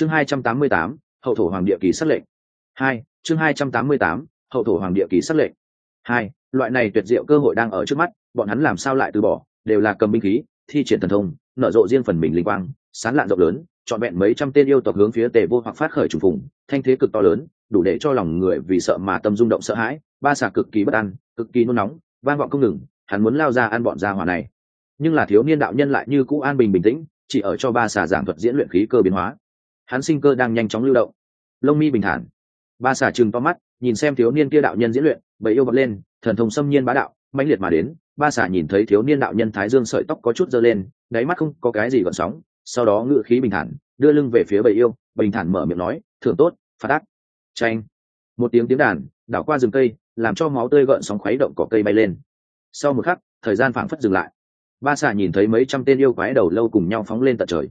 chương hai trăm tám mươi tám, hậu thổ hoàng địa kỳ sắc lệnh. Hai, chương hai trăm tám mươi tám, hậu thổ hoàng địa kỳ sắc lệnh. Hai, loại này tuyệt diệu cơ hội đang ở trước mắt, bọn hắn làm sao lại từ bỏ, đều là cầm binh khí, thi triển thần thông, nở rộ riêng phần mình linh quang, sán lạn rộng lớn, trọn vẹn mấy trăm tên yêu tộc hướng phía tề vô hoặc phát khởi trùng phùng, thanh thế cực to lớn, đủ để cho lòng người vì sợ mà tâm rung động sợ hãi, ba xà cực kỳ bất an, cực kỳ nôn nóng, vang vọng không ngừng, hắn muốn lao ra ăn bọn gia hỏa này. Nhưng là thiếu niên đạo nhân lại như cũ an bình bình tĩnh, chỉ ở cho ba xà giảng thuật diễn luyện khí cơ biến hóa hắn sinh cơ đang nhanh chóng lưu động. Lông mi bình thản. Ba xà chừng to mắt, nhìn xem thiếu niên kia đạo nhân diễn luyện bậy yêu bật lên, thần thông xâm nhiên bá đạo, mãnh liệt mà đến. Ba xà nhìn thấy thiếu niên đạo nhân thái dương sợi tóc có chút dơ lên, đáy mắt không có cái gì gợn sóng, sau đó ngự khí bình thản, đưa lưng về phía bầy yêu, bình thản mở miệng nói, thưởng tốt phát ác. Tranh một tiếng tiếng đàn, đảo qua rừng cây, làm cho máu tươi gợn sóng khuấy động cỏ cây bay lên. Sau một khắc, thời gian phảng phất dừng lại. Ba xà nhìn thấy mấy trăm tên yêu quái đầu lâu cùng nhau phóng lên tận trời.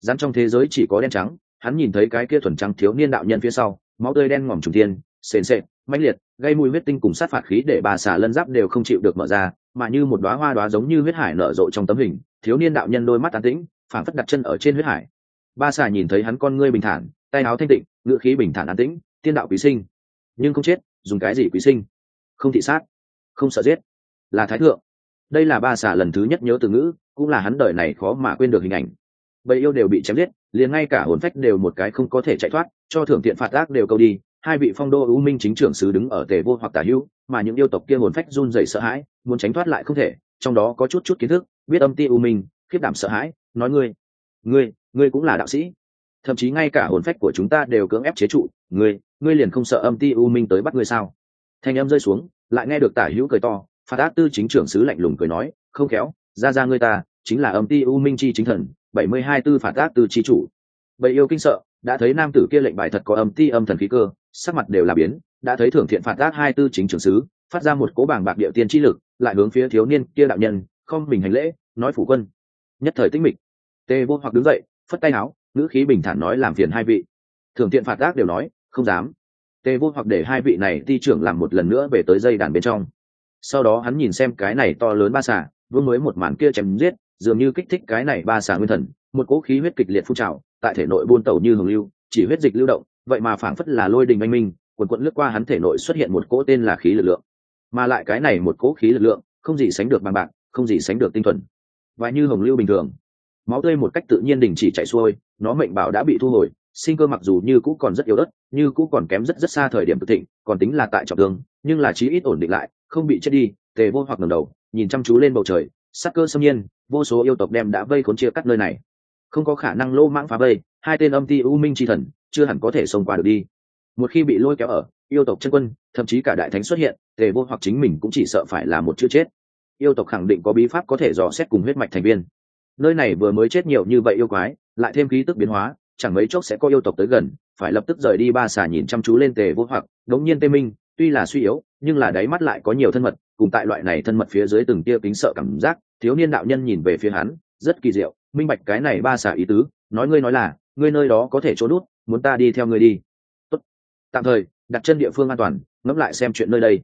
Rắn trong thế giới chỉ có đen trắng hắn nhìn thấy cái kia thuần trắng thiếu niên đạo nhân phía sau, máu tươi đen ngòm trùng tiên sền sệt, mãnh liệt, gây mùi huyết tinh cùng sát phạt khí để bà xà lân giáp đều không chịu được mở ra, mà như một đoá hoa đoá giống như huyết hải nở rộ trong tấm hình, thiếu niên đạo nhân đôi mắt tán tĩnh phản phất đặt chân ở trên huyết hải. Ba xà nhìn thấy hắn con ngươi bình thản, tay áo thanh tịnh ngựa khí bình thản an tĩnh, tiên đạo quý sinh. Nhưng không chết, dùng cái gì quý sinh? Không thị sát, không sợ giết, là thái thượng. Đây là ba xà lần thứ nhất nhớ từ ngữ, cũng là hắn đời này khó mà quên được hình ảnh. Bầy yêu đều bị chém giết liền ngay cả hồn phách đều một cái không có thể chạy thoát, cho thưởng tiện phạt ác đều câu đi, hai vị phong đô ưu minh chính trưởng sứ đứng ở tề vô hoặc tả hữu, mà những yêu tộc kia hồn phách run rẩy sợ hãi, muốn tránh thoát lại không thể, trong đó có chút chút kiến thức, biết âm ti ưu minh, khiếp đảm sợ hãi, nói ngươi ngươi ngươi cũng là đạo sĩ. Thậm chí ngay cả hồn phách của chúng ta đều cưỡng ép chế trụ, ngươi ngươi liền không sợ âm ti ưu minh tới bắt ngươi sao? Thanh âm rơi xuống, lại nghe được tả hữu cười to, phạt ác tư chính trưởng sứ lạnh lùng cười nói, không khéo, ra ra ngươi ta, chính là âm ti ưu minh chi chính thần bảy mươi hai tư phạt tác tư chi chủ. Bầy yêu kinh sợ, đã thấy nam tử kia lệnh bài thật có âm ti âm thần khí cơ, sắc mặt đều là biến, đã thấy thưởng thiện phạt tác hai tư chính trưởng sứ, phát ra một cố bảng bạc địa tiên chi lực, lại hướng phía thiếu niên kia đạo nhân, không mình hành lễ, nói phủ quân. Nhất thời tinh mịch. Tê vô hoặc đứng dậy, phất tay áo, ngữ khí bình thản nói làm phiền hai vị. Thưởng thiện phạt ác đều nói, không dám. Tê vô hoặc để hai vị này ti trưởng làm một lần nữa về tới dây đàn bên trong. Sau đó hắn nhìn xem cái này to lớn ba xà vương mới một màn kia chém giết dường như kích thích cái này ba xà nguyên thần, một cỗ khí huyết kịch liệt phun trào, tại thể nội buôn tẩu như hồng lưu, chỉ huyết dịch lưu động, vậy mà phảng phất là lôi đình anh minh, quần quận lướt qua hắn thể nội xuất hiện một cỗ tên là khí lực lượng. Mà lại cái này một cỗ khí lực lượng, không gì sánh được bằng bạc, không gì sánh được tinh thuần. Và như hồng lưu bình thường, máu tươi một cách tự nhiên đình chỉ chạy xuôi, nó mệnh bảo đã bị thu hồi, sinh cơ mặc dù như cũ còn rất yếu ớt, như cũ còn kém rất rất xa thời điểm tự thịnh, còn tính là tại trọng thương, nhưng là chí ít ổn định lại, không bị chết đi, tề vô hoặc ngẩng đầu, nhìn chăm chú lên bầu trời sắc cơ xâm nhiên, vô số yêu tộc đem đã vây khốn chia cắt nơi này. Không có khả năng lỗ mãng phá vây, hai tên âm ti u minh chi thần, chưa hẳn có thể xông qua được đi. Một khi bị lôi kéo ở, yêu tộc chân quân, thậm chí cả đại thánh xuất hiện, tề vô hoặc chính mình cũng chỉ sợ phải là một chữ chết. Yêu tộc khẳng định có bí pháp có thể dò xét cùng huyết mạch thành viên. Nơi này vừa mới chết nhiều như vậy yêu quái, lại thêm khí tức biến hóa, chẳng mấy chốc sẽ có yêu tộc tới gần, phải lập tức rời đi ba xà nhìn chăm chú lên tề vô hoặc. Đống nhiên tê minh, tuy là suy yếu, nhưng là đáy mắt lại có nhiều thân mật cùng tại loại này thân mật phía dưới từng tia kính sợ cảm giác, thiếu niên đạo nhân nhìn về phía hắn, rất kỳ diệu, minh bạch cái này ba xả ý tứ, nói ngươi nói là, ngươi nơi đó có thể trốn nút, muốn ta đi theo ngươi đi. Tốt. tạm thời, đặt chân địa phương an toàn, ngẫm lại xem chuyện nơi đây.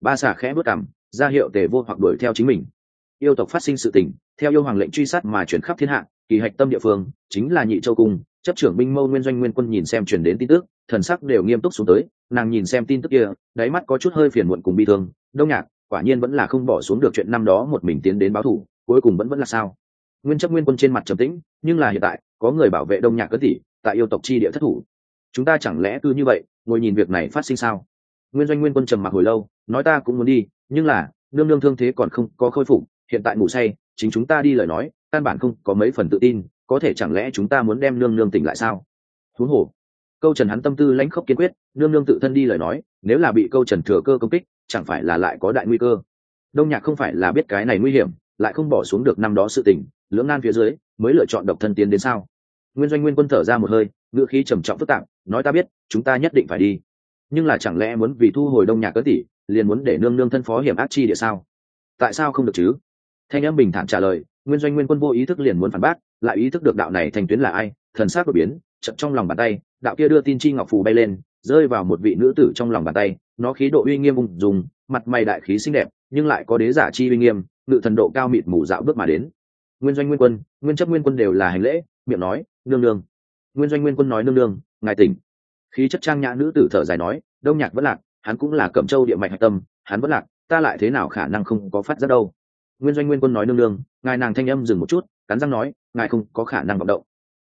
Ba xả khẽ bước cảm ra hiệu tề vô hoặc đuổi theo chính mình. Yêu tộc phát sinh sự tình, theo yêu hoàng lệnh truy sát mà chuyển khắp thiên hạ, kỳ hạch tâm địa phương, chính là nhị châu cung, chấp trưởng binh mâu nguyên doanh nguyên quân nhìn xem chuyển đến tin tức, thần sắc đều nghiêm túc xuống tới, nàng nhìn xem tin tức kia, đáy mắt có chút hơi phiền muộn cùng bi thương, đông nhạc quả nhiên vẫn là không bỏ xuống được chuyện năm đó một mình tiến đến báo thủ, cuối cùng vẫn vẫn là sao. Nguyên chấp nguyên quân trên mặt trầm tĩnh, nhưng là hiện tại, có người bảo vệ đông nhạc cất tỷ tại yêu tộc chi địa thất thủ. Chúng ta chẳng lẽ cứ như vậy, ngồi nhìn việc này phát sinh sao? Nguyên doanh nguyên quân trầm mặc hồi lâu, nói ta cũng muốn đi, nhưng là, nương nương thương thế còn không có khôi phục, hiện tại ngủ say, chính chúng ta đi lời nói, căn bản không có mấy phần tự tin, có thể chẳng lẽ chúng ta muốn đem nương nương tỉnh lại sao? Thú hồ. Câu trần hắn tâm tư lãnh khốc kiên quyết, nương nương tự thân đi lời nói, nếu là bị câu trần thừa cơ công kích chẳng phải là lại có đại nguy cơ. Đông nhạc không phải là biết cái này nguy hiểm, lại không bỏ xuống được năm đó sự tình, lưỡng nan phía dưới, mới lựa chọn độc thân tiến đến sao? Nguyên doanh nguyên quân thở ra một hơi ngựa khí trầm trọng phức tạp, nói ta biết, chúng ta nhất định phải đi. Nhưng là chẳng lẽ muốn vì thu hồi đông nhạc cớ tỷ liền muốn để nương nương thân phó hiểm ác chi địa sao? Tại sao không được chứ? Thanh em bình thản trả lời, nguyên doanh nguyên quân vô ý thức liền muốn phản bác, lại ý thức được đạo này thành tuyến là ai, thần sắc đột biến chậm trong lòng bàn tay đạo kia đưa tin chi ngọc phù bay lên, rơi vào một vị nữ tử trong lòng bàn tay. Nó khí độ uy nghiêm ung dùng mặt mày đại khí xinh đẹp, nhưng lại có đế giả chi uy nghiêm, ngự thần độ cao mịt mù dạo bước mà đến. Nguyên doanh nguyên quân, nguyên chấp nguyên quân đều là hành lễ, miệng nói, nương nương. Nguyên doanh nguyên quân nói, nương nương, ngài tỉnh. Khí chất trang nhã nữ tử thở dài nói, đông nhạc vẫn lạc, hắn cũng là cẩm châu địa mạch hạch tâm, hắn vẫn lạc, ta lại thế nào khả năng không có phát giác đâu? Nguyên doanh nguyên quân nói, nương nương, ngài nàng thanh âm dừng một chút, cắn răng nói, ngài không có khả năng vọng động.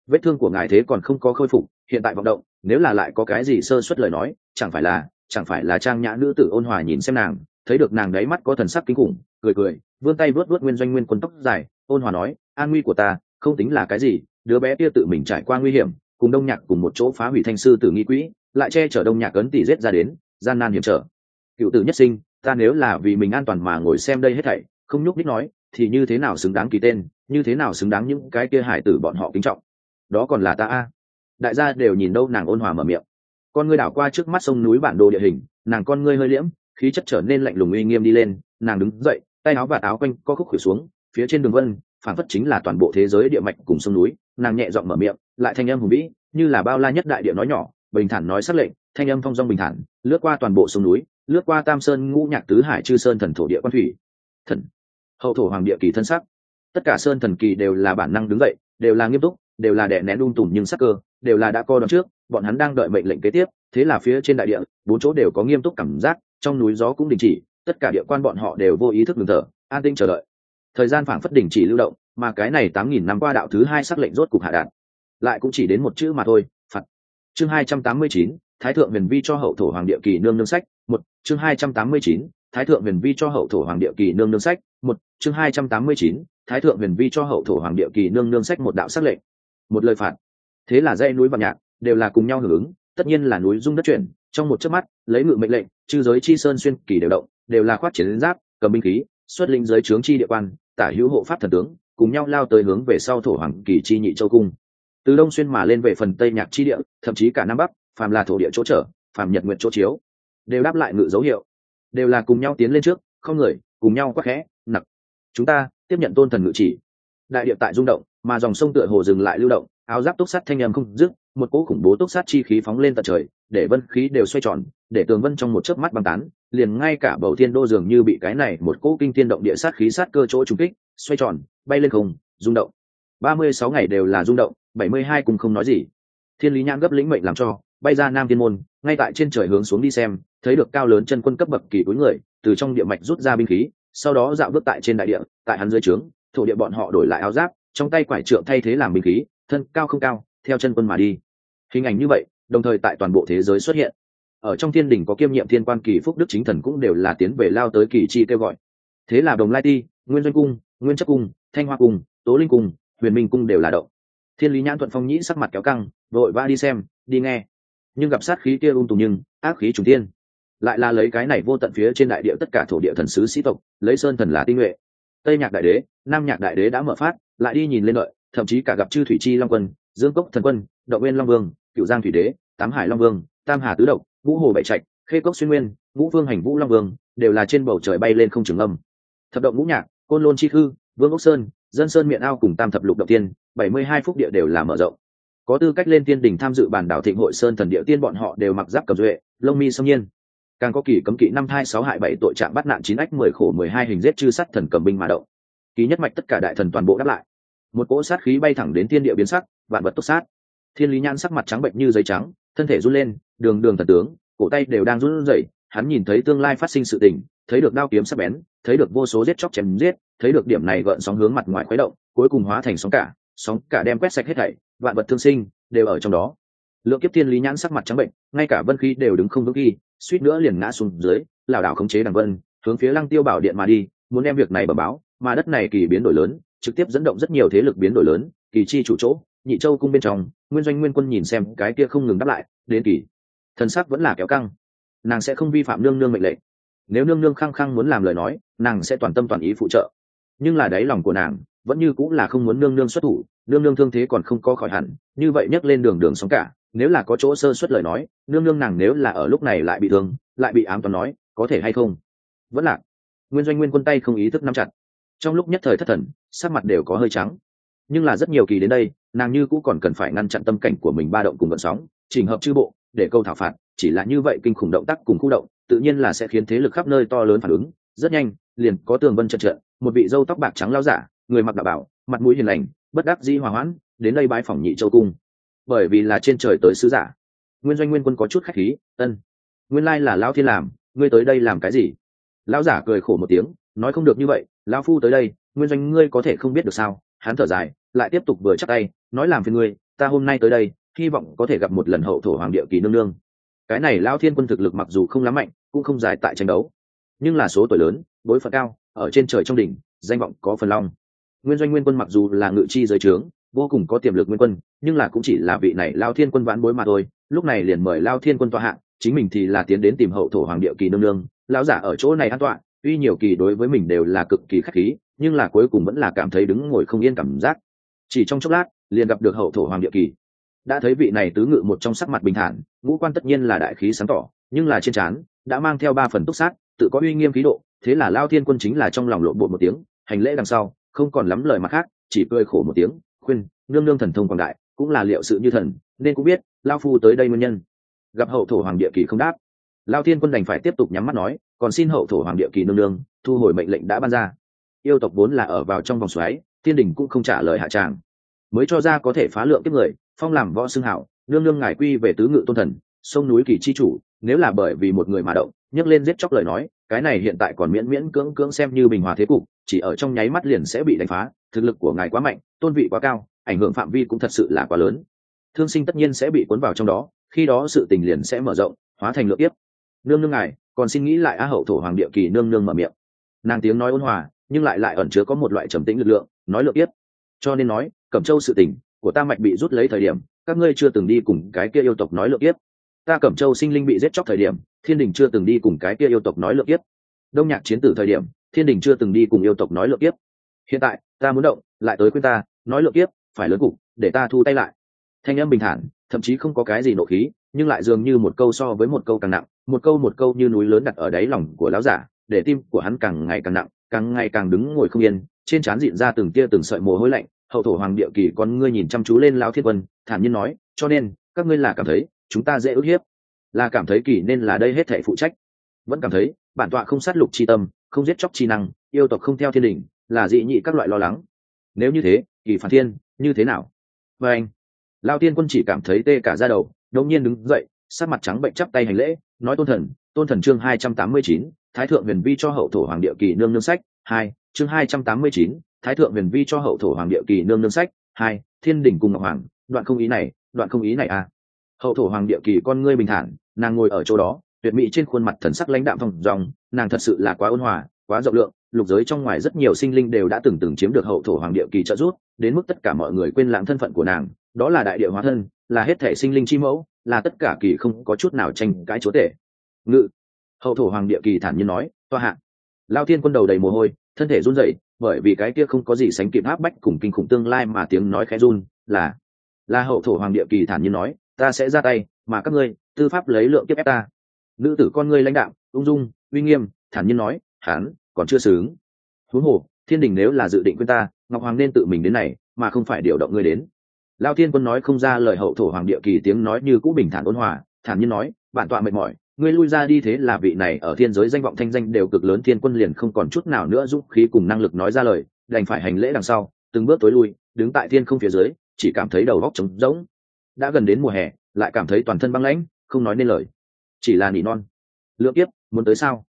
Vết thương của ngài thế còn không có khôi phục hiện tại vọng động, nếu là lại có cái gì sơ suất lời nói, chẳng phải là, chẳng phải là trang nhã nữ tử ôn hòa nhìn xem nàng, thấy được nàng đáy mắt có thần sắc kinh khủng, cười cười, vươn tay vớt vớt nguyên doanh nguyên quân tóc dài, ôn hòa nói, an nguy của ta, không tính là cái gì, đứa bé kia tự mình trải qua nguy hiểm, cùng đông nhạc cùng một chỗ phá hủy thanh sư tử nghi quỹ, lại che chở đông nhạc ấn tỷ rết ra đến, gian nan hiểm trở. Cựu tử nhất sinh, ta nếu là vì mình an toàn mà ngồi xem đây hết thảy, không nhúc nhích nói, thì như thế nào xứng đáng kỳ tên, như thế nào xứng đáng những cái kia hải tử bọn họ kính trọng? Đó còn là ta a đại gia đều nhìn đâu nàng ôn hòa mở miệng. Con ngươi đảo qua trước mắt sông núi bản đồ địa hình, nàng con ngươi hơi liễm, khí chất trở nên lạnh lùng uy nghiêm đi lên, nàng đứng dậy, tay áo và áo quanh co khúc khử xuống, phía trên đường vân phản phất chính là toàn bộ thế giới địa mạch cùng sông núi, nàng nhẹ giọng mở miệng, lại thanh âm hùng vĩ, như là bao la nhất đại địa nói nhỏ, bình thản nói sắc lệnh, thanh âm phong dong bình thản, lướt qua toàn bộ sông núi, lướt qua tam sơn ngũ nhạc tứ hải chư sơn thần thổ địa quan thủy. Thần, hậu thổ hoàng địa kỳ thân sắc. Tất cả sơn thần kỳ đều là bản năng đứng dậy, đều là nghiêm túc, đều là đè nén đun tùm nhưng sắc cơ đều là đã co đón trước, bọn hắn đang đợi mệnh lệnh kế tiếp, thế là phía trên đại địa, bốn chỗ đều có nghiêm túc cảm giác, trong núi gió cũng đình chỉ, tất cả địa quan bọn họ đều vô ý thức ngừng thở, an tinh chờ đợi. Thời gian phảng phất đình chỉ lưu động, mà cái này tám nghìn năm qua đạo thứ hai sắc lệnh rốt cục hạ đạn lại cũng chỉ đến một chữ mà thôi, phạt. Chương hai trăm tám mươi chín, thái thượng huyền vi cho hậu thổ hoàng địa kỳ nương nương sách, một. Chương hai trăm tám mươi chín, thái thượng huyền vi cho hậu thổ hoàng địa kỳ nương nương sách, một. Chương hai trăm tám mươi chín, thái thượng huyền vi cho hậu thổ hoàng địa kỳ nương nương sách một đạo sắc lệnh. Một lời phạt thế là dãy núi và nhạc đều là cùng nhau hưởng ứng, tất nhiên là núi dung đất chuyển, trong một chớp mắt, lấy ngự mệnh lệnh, chư giới chi sơn xuyên kỳ đều động, đều là khoát chiến giáp, cầm binh khí, xuất linh giới trướng chi địa quan, tả hữu hộ pháp thần tướng, cùng nhau lao tới hướng về sau thổ hoàng kỳ chi nhị châu cung. Từ đông xuyên mà lên về phần tây nhạc chi địa, thậm chí cả nam bắc, phàm là thổ địa chỗ trở, phàm nhật nguyện chỗ chiếu, đều đáp lại ngự dấu hiệu. Đều là cùng nhau tiến lên trước, không người, cùng nhau quắc khẽ, nặc. Chúng ta tiếp nhận tôn thần ngự chỉ. Đại địa tại rung động, mà dòng sông tựa hồ dừng lại lưu động áo giáp túc sắt thanh âm không dứt, một cỗ khủng bố túc sát chi khí phóng lên tận trời, để vân khí đều xoay tròn, để tường vân trong một chớp mắt băng tán, liền ngay cả bầu thiên đô dường như bị cái này một cỗ kinh thiên động địa sát khí sát cơ chỗ trùng kích, xoay tròn, bay lên không, rung động. Ba mươi sáu ngày đều là rung động, bảy mươi hai cùng không nói gì. Thiên lý nhãn gấp lĩnh mệnh làm cho, bay ra nam thiên môn, ngay tại trên trời hướng xuống đi xem, thấy được cao lớn chân quân cấp bậc kỳ cuối người, từ trong địa mạch rút ra binh khí, sau đó dạo bước tại trên đại địa, tại hắn dưới trướng, thổ địa bọn họ đổi lại áo giáp, trong tay quải trượng thay thế làm binh khí thân cao không cao, theo chân quân mà đi. Hình ảnh như vậy, đồng thời tại toàn bộ thế giới xuất hiện. Ở trong thiên đình có kiêm nhiệm thiên quan kỳ phúc đức chính thần cũng đều là tiến về lao tới kỳ chi kêu gọi. Thế là đồng lai ti, nguyên doanh cung, nguyên chất cung, thanh hoa cung, tố linh cung, huyền minh cung đều là động. Thiên lý nhãn thuận phong nhĩ sắc mặt kéo căng, vội va đi xem, đi nghe. Nhưng gặp sát khí kia ung tùng nhưng, ác khí trùng tiên lại là lấy cái này vô tận phía trên đại địa tất cả thổ địa thần sứ sĩ tộc, lấy sơn thần là tinh nhuệ. Tây nhạc đại đế, nam nhạc đại đế đã mở phát, lại đi nhìn lên lợi thậm chí cả gặp chư thủy chi long quân, dương cốc thần quân, động nguyên long vương cựu giang thủy đế, tám hải long vương, tam hà tứ độc vũ hồ bảy trạch, khê cốc xuyên nguyên vũ vương hành vũ long vương, đều là trên bầu trời bay lên không trường âm. Thập động ngũ nhạc, côn lôn chi khư, vương ốc sơn, dân sơn miệng ao cùng tam thập lục động tiên, bảy mươi hai phúc địa đều là mở rộng. Có tư cách lên tiên đình tham dự bản đảo thịnh hội sơn thần địa tiên bọn họ đều mặc giáp cầm duệ, lông mi sông nhiên. Càng có kỳ cấm kỵ năm hai sáu hại bảy tội trạng bắt nạn chín ách mười khổ mười hai hình giết chư sắt thần cầm binh mà động. Ký nhất mạch tất cả đại thần toàn bộ đáp lại một cỗ sát khí bay thẳng đến thiên địa biến sắc, vạn vật tốc sát. Thiên lý nhan sắc mặt trắng bệnh như giấy trắng, thân thể run lên, đường đường thần tướng, cổ tay đều đang run rẩy, hắn nhìn thấy tương lai phát sinh sự tình, thấy được đao kiếm sắc bén, thấy được vô số giết chóc chém giết, thấy được điểm này gợn sóng hướng mặt ngoài khuấy động, cuối cùng hóa thành sóng cả sóng cả đem quét sạch hết thảy, vạn vật thương sinh, đều ở trong đó. Lượng kiếp thiên lý nhãn sắc mặt trắng bệnh, ngay cả vân khí đều đứng không vững ghi suýt nữa liền ngã xuống dưới, lảo đảo khống chế đằng vân, hướng phía lăng tiêu bảo điện mà đi, muốn đem việc này bờ báo, mà đất này kỳ biến đổi lớn trực tiếp dẫn động rất nhiều thế lực biến đổi lớn, kỳ chi chủ chỗ, nhị châu cung bên trong, nguyên doanh nguyên quân nhìn xem cái kia không ngừng đáp lại, đến kỳ. Thần sắc vẫn là kéo căng. Nàng sẽ không vi phạm nương nương mệnh lệnh. Nếu nương nương khăng khăng muốn làm lời nói, nàng sẽ toàn tâm toàn ý phụ trợ. Nhưng là đáy lòng của nàng, vẫn như cũng là không muốn nương nương xuất thủ, nương nương thương thế còn không có khỏi hẳn, như vậy nhấc lên đường đường sống cả, nếu là có chỗ sơ xuất lời nói, nương nương nàng nếu là ở lúc này lại bị thương, lại bị ám toàn nói, có thể hay không? Vẫn là, nguyên doanh nguyên quân tay không ý thức nắm chặt. Trong lúc nhất thời thất thần sắc mặt đều có hơi trắng. Nhưng là rất nhiều kỳ đến đây, nàng như cũng còn cần phải ngăn chặn tâm cảnh của mình ba động cùng vận sóng trình hợp chư bộ, để câu thảo phạt, chỉ là như vậy kinh khủng động tác cùng khu động, tự nhiên là sẽ khiến thế lực khắp nơi to lớn phản ứng. Rất nhanh, liền có tường vân trận trận, một vị dâu tóc bạc trắng lao giả, người mặc đạo bảo, mặt mũi hiền lành, bất đắc dĩ hòa hoãn, đến đây bái phỏng nhị châu cung. Bởi vì là trên trời tới sứ giả. Nguyên doanh nguyên quân có chút khách khí, ân, nguyên lai là lao thiên làm, ngươi tới đây làm cái gì? Lão giả cười khổ một tiếng, nói không được như vậy, lão phu tới đây nguyên doanh ngươi có thể không biết được sao? Hắn thở dài, lại tiếp tục vừa chắc tay, nói làm phiền ngươi, ta hôm nay tới đây, hy vọng có thể gặp một lần hậu thổ hoàng địa kỳ nương nương. Cái này lao thiên quân thực lực mặc dù không lắm mạnh, cũng không dài tại tranh đấu. Nhưng là số tuổi lớn bối phận cao, ở trên trời trong đỉnh, danh vọng có phần long. Nguyên doanh nguyên quân mặc dù là ngự chi giới trướng, vô cùng có tiềm lực nguyên quân, nhưng là cũng chỉ là vị này lao thiên quân vãn bối mà thôi. Lúc này liền mời lao thiên quân tọa hạng chính mình thì là tiến đến tìm hậu thổ hoàng địa kỳ nương nương. Lão giả ở chỗ này an tọa tuy nhiều kỳ đối với mình đều là cực kỳ khách khí nhưng là cuối cùng vẫn là cảm thấy đứng ngồi không yên cảm giác. Chỉ trong chốc lát, liền gặp được hậu thổ hoàng địa kỳ. Đã thấy vị này tứ ngự một trong sắc mặt bình thản, ngũ quan tất nhiên là đại khí sáng tỏ, nhưng là trên trán đã mang theo ba phần túc sát, tự có uy nghiêm khí độ, thế là lao thiên quân chính là trong lòng lộn bộ một tiếng, hành lễ đằng sau, không còn lắm lời mặt khác, chỉ cười khổ một tiếng, khuyên, nương nương thần thông quảng đại, cũng là liệu sự như thần, nên cũng biết, lao phu tới đây nguyên nhân. Gặp hậu thổ hoàng địa kỳ không đáp, lao thiên quân đành phải tiếp tục nhắm mắt nói, còn xin hậu thổ hoàng địa kỳ nương nương, thu hồi mệnh lệnh đã ban ra yêu tộc vốn là ở vào trong vòng xoáy, thiên đình cũng không trả lời hạ tràng. Mới cho ra có thể phá lượng kiếp người, phong làm võ xưng hảo, nương nương ngài quy về tứ ngự tôn thần, sông núi kỳ chi chủ, nếu là bởi vì một người mà động, nhấc lên giết chóc lời nói, cái này hiện tại còn miễn miễn cưỡng cưỡng xem như bình hòa thế cục, chỉ ở trong nháy mắt liền sẽ bị đánh phá, thực lực của ngài quá mạnh, tôn vị quá cao, ảnh hưởng phạm vi cũng thật sự là quá lớn. Thương sinh tất nhiên sẽ bị cuốn vào trong đó, khi đó sự tình liền sẽ mở rộng, hóa thành lượng tiếp nương nương ngài, còn xin nghĩ lại á hậu thổ hoàng địa kỳ nương nương mở miệng. Nàng tiếng nói ôn hòa nhưng lại lại ẩn chứa có một loại trầm tĩnh lực lượng, nói lượng tiếp. Cho nên nói, cẩm châu sự tình của ta mạch bị rút lấy thời điểm, các ngươi chưa từng đi cùng cái kia yêu tộc nói lượng tiếp. Ta cẩm châu sinh linh bị giết chóc thời điểm, thiên đình chưa từng đi cùng cái kia yêu tộc nói lượng tiếp. Đông nhạc chiến tử thời điểm, thiên đình chưa từng đi cùng yêu tộc nói lượng tiếp. Hiện tại, ta muốn động, lại tới khuyên ta, nói lượng tiếp, phải lớn cục, để ta thu tay lại. Thanh âm bình thản, thậm chí không có cái gì nộ khí, nhưng lại dường như một câu so với một câu càng nặng, một câu một câu như núi lớn đặt ở đáy lòng của lão giả, để tim của hắn càng ngày càng nặng càng ngày càng đứng ngồi không yên, trên trán dịn ra từng tia từng sợi mồ hôi lạnh, hậu thổ hoàng địa kỳ con ngươi nhìn chăm chú lên lão thiết vân thản nhiên nói, cho nên, các ngươi là cảm thấy chúng ta dễ ức hiếp, là cảm thấy kỳ nên là đây hết thể phụ trách. Vẫn cảm thấy, bản tọa không sát lục chi tâm, không giết chóc chi năng, yêu tộc không theo thiên đình, là dị nhị các loại lo lắng. Nếu như thế, kỳ phản thiên, như thế nào? Và anh lao tiên quân chỉ cảm thấy tê cả ra đầu, đột nhiên đứng dậy sát mặt trắng bệnh chắp tay hành lễ, nói tôn thần tôn thần chương hai trăm tám mươi chín, thái thượng huyền vi cho hậu thổ hoàng địa kỳ nương nương sách, hai, chương hai trăm tám mươi chín, thái thượng huyền vi cho hậu thổ hoàng địa kỳ nương nương sách, hai, thiên đình cùng ngọc hoàng, đoạn không ý này, đoạn không ý này à. Hậu thổ hoàng địa kỳ con ngươi bình thản, nàng ngồi ở chỗ đó, tuyệt mỹ trên khuôn mặt thần sắc lãnh đạm thong dòng, nàng thật sự là quá ôn hòa, quá rộng lượng, lục giới trong ngoài rất nhiều sinh linh đều đã từng từng chiếm được hậu thổ hoàng địa kỳ trợ giúp, đến mức tất cả mọi người quên lãng thân phận của nàng, đó là đại địa hóa thân, là hết thể sinh linh chi mẫu, là tất cả kỳ không có chút nào tranh cãi chúa tể ngự. Hậu thổ hoàng địa kỳ thản nhiên nói, toa hạ. Lao thiên quân đầu đầy mồ hôi, thân thể run rẩy, bởi vì cái kia không có gì sánh kịp áp bách cùng kinh khủng tương lai mà tiếng nói khẽ run, là là hậu thổ hoàng địa kỳ thản nhiên nói, ta sẽ ra tay, mà các ngươi, tư pháp lấy lượng kiếp ép ta. Nữ tử con ngươi lãnh đạo ung dung, uy nghiêm, thản nhiên nói, hán, còn chưa sướng. Huống hồ, thiên đình nếu là dự định quên ta, ngọc hoàng nên tự mình đến này, mà không phải điều động ngươi đến. Lao thiên quân nói không ra lời hậu thổ hoàng địa kỳ tiếng nói như cũ bình thản ôn hòa, thản nhiên nói, bản tọa mệt mỏi ngươi lui ra đi thế là vị này ở thiên giới danh vọng thanh danh đều cực lớn thiên quân liền không còn chút nào nữa giúp khí cùng năng lực nói ra lời, đành phải hành lễ đằng sau, từng bước tối lui, đứng tại thiên không phía dưới, chỉ cảm thấy đầu góc trống rỗng. Đã gần đến mùa hè, lại cảm thấy toàn thân băng lãnh, không nói nên lời. Chỉ là nỉ non. Lượng tiếp muốn tới sao?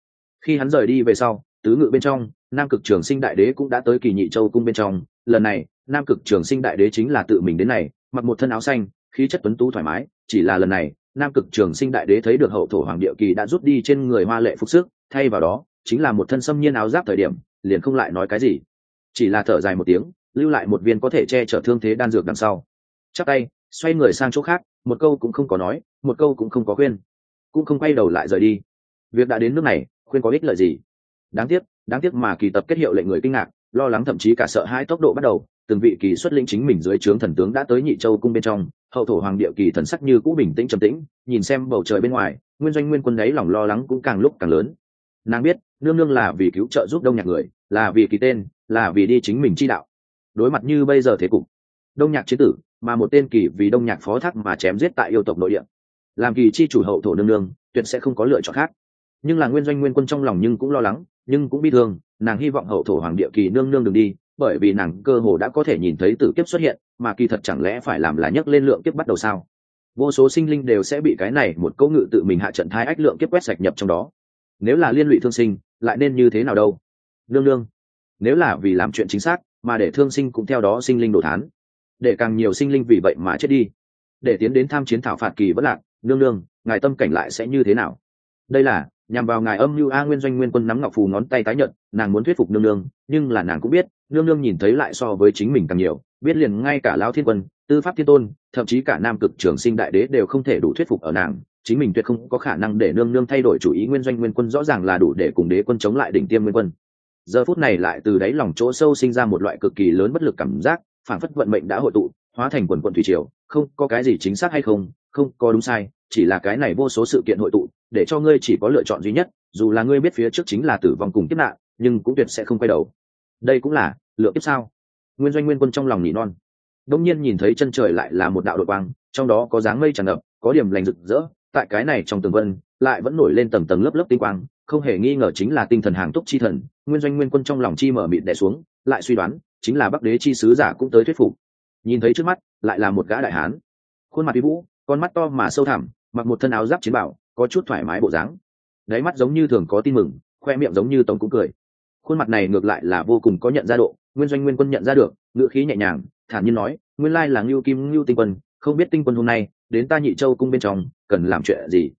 Khi hắn rời đi về sau, tứ ngự bên trong, nam cực trường sinh đại đế cũng đã tới kỳ nhị châu cung bên trong. Lần này, nam cực trường sinh đại đế chính là tự mình đến này, mặc một thân áo xanh, khí chất tuấn tú thoải mái, chỉ là lần này nam cực trường sinh đại đế thấy được hậu thổ hoàng địa kỳ đã rút đi trên người hoa lệ phục sức, thay vào đó, chính là một thân xâm nhiên áo giáp thời điểm, liền không lại nói cái gì. Chỉ là thở dài một tiếng, lưu lại một viên có thể che chở thương thế đan dược đằng sau. Chắc tay, xoay người sang chỗ khác, một câu cũng không có nói, một câu cũng không có khuyên. Cũng không quay đầu lại rời đi. Việc đã đến nước này, khuyên có ích lợi gì? Đáng tiếc đáng tiếc mà kỳ tập kết hiệu lệnh người kinh ngạc, lo lắng thậm chí cả sợ hai tốc độ bắt đầu từng vị kỳ xuất lĩnh chính mình dưới trướng thần tướng đã tới nhị châu cung bên trong, hậu thổ hoàng địa kỳ thần sắc như cũ bình tĩnh trầm tĩnh, nhìn xem bầu trời bên ngoài, nguyên doanh nguyên quân đấy lòng lo lắng cũng càng lúc càng lớn. Nàng biết, nương nương là vì cứu trợ giúp đông nhạc người, là vì kỳ tên, là vì đi chính mình chi đạo. Đối mặt như bây giờ thế cục, đông nhạc chế tử, mà một tên kỳ vì đông nhạc phó thác mà chém giết tại yêu tộc nội địa. Làm kỳ chi chủ hậu thổ nương nương, tuyệt sẽ không có lựa chọn khác. Nhưng là nguyên doanh nguyên quân trong lòng nhưng cũng lo lắng, nhưng cũng bi thương, nàng hy vọng hậu thổ hoàng địa kỳ nương nương đừng đi bởi vì nàng cơ hồ đã có thể nhìn thấy tử kiếp xuất hiện, mà kỳ thật chẳng lẽ phải làm là nhấc lên lượng kiếp bắt đầu sao? Vô số sinh linh đều sẽ bị cái này một câu ngự tự mình hạ trận thai ách lượng kiếp quét sạch nhập trong đó. Nếu là liên lụy thương sinh, lại nên như thế nào đâu? Nương nương, nếu là vì làm chuyện chính xác, mà để thương sinh cũng theo đó sinh linh đổ thán, để càng nhiều sinh linh vì vậy mà chết đi, để tiến đến tham chiến thảo phạt kỳ vẫn lạc, nương nương, ngài tâm cảnh lại sẽ như thế nào? Đây là, nhằm vào ngài âm mưu a nguyên doanh nguyên quân nắm ngọc phù ngón tay tái nhận nàng muốn thuyết phục nương nương, nhưng là nàng cũng biết nương nương nhìn thấy lại so với chính mình càng nhiều, biết liền ngay cả lao thiên quân, tư pháp thiên tôn, thậm chí cả nam cực trường sinh đại đế đều không thể đủ thuyết phục ở nàng. Chính mình tuyệt không có khả năng để nương nương thay đổi chủ ý, nguyên doanh nguyên quân rõ ràng là đủ để cùng đế quân chống lại đỉnh tiêm nguyên quân. Giờ phút này lại từ đáy lòng chỗ sâu sinh ra một loại cực kỳ lớn bất lực cảm giác phản phất vận mệnh đã hội tụ, hóa thành quần quận thủy triều, không có cái gì chính xác hay không không có đúng sai, chỉ là cái này vô số sự kiện hội tụ, để cho ngươi chỉ có lựa chọn duy nhất, dù là ngươi biết phía trước chính là tử vong cùng kiếp nạn, nhưng cũng tuyệt sẽ không quay đầu đây cũng là lựa kiếp sao? Nguyên doanh nguyên quân trong lòng nỉ non. Đông nhiên nhìn thấy chân trời lại là một đạo đội quang, trong đó có dáng mây tràn ngập, có điểm lành rực rỡ, tại cái này trong tường vân, lại vẫn nổi lên tầng tầng lớp lớp tinh quang, không hề nghi ngờ chính là tinh thần hàng túc chi thần, nguyên doanh nguyên quân trong lòng chi mở mịt đẻ xuống, lại suy đoán, chính là bắc đế chi sứ giả cũng tới thuyết phục. Nhìn thấy trước mắt, lại là một gã đại hán. Khuôn mặt vi vũ, con mắt to mà sâu thẳm, mặc một thân áo giáp chiến bảo có chút thoải mái bộ dáng. Đáy mắt giống như thường có tin mừng, khoe miệng giống như tống cũng cười khuôn mặt này ngược lại là vô cùng có nhận ra độ, nguyên doanh nguyên quân nhận ra được, ngữ khí nhẹ nhàng, thản nhiên nói, nguyên lai là ngưu kim, ngưu tinh quân, không biết tinh quân hôm nay đến ta nhị châu cung bên trong, cần làm chuyện gì?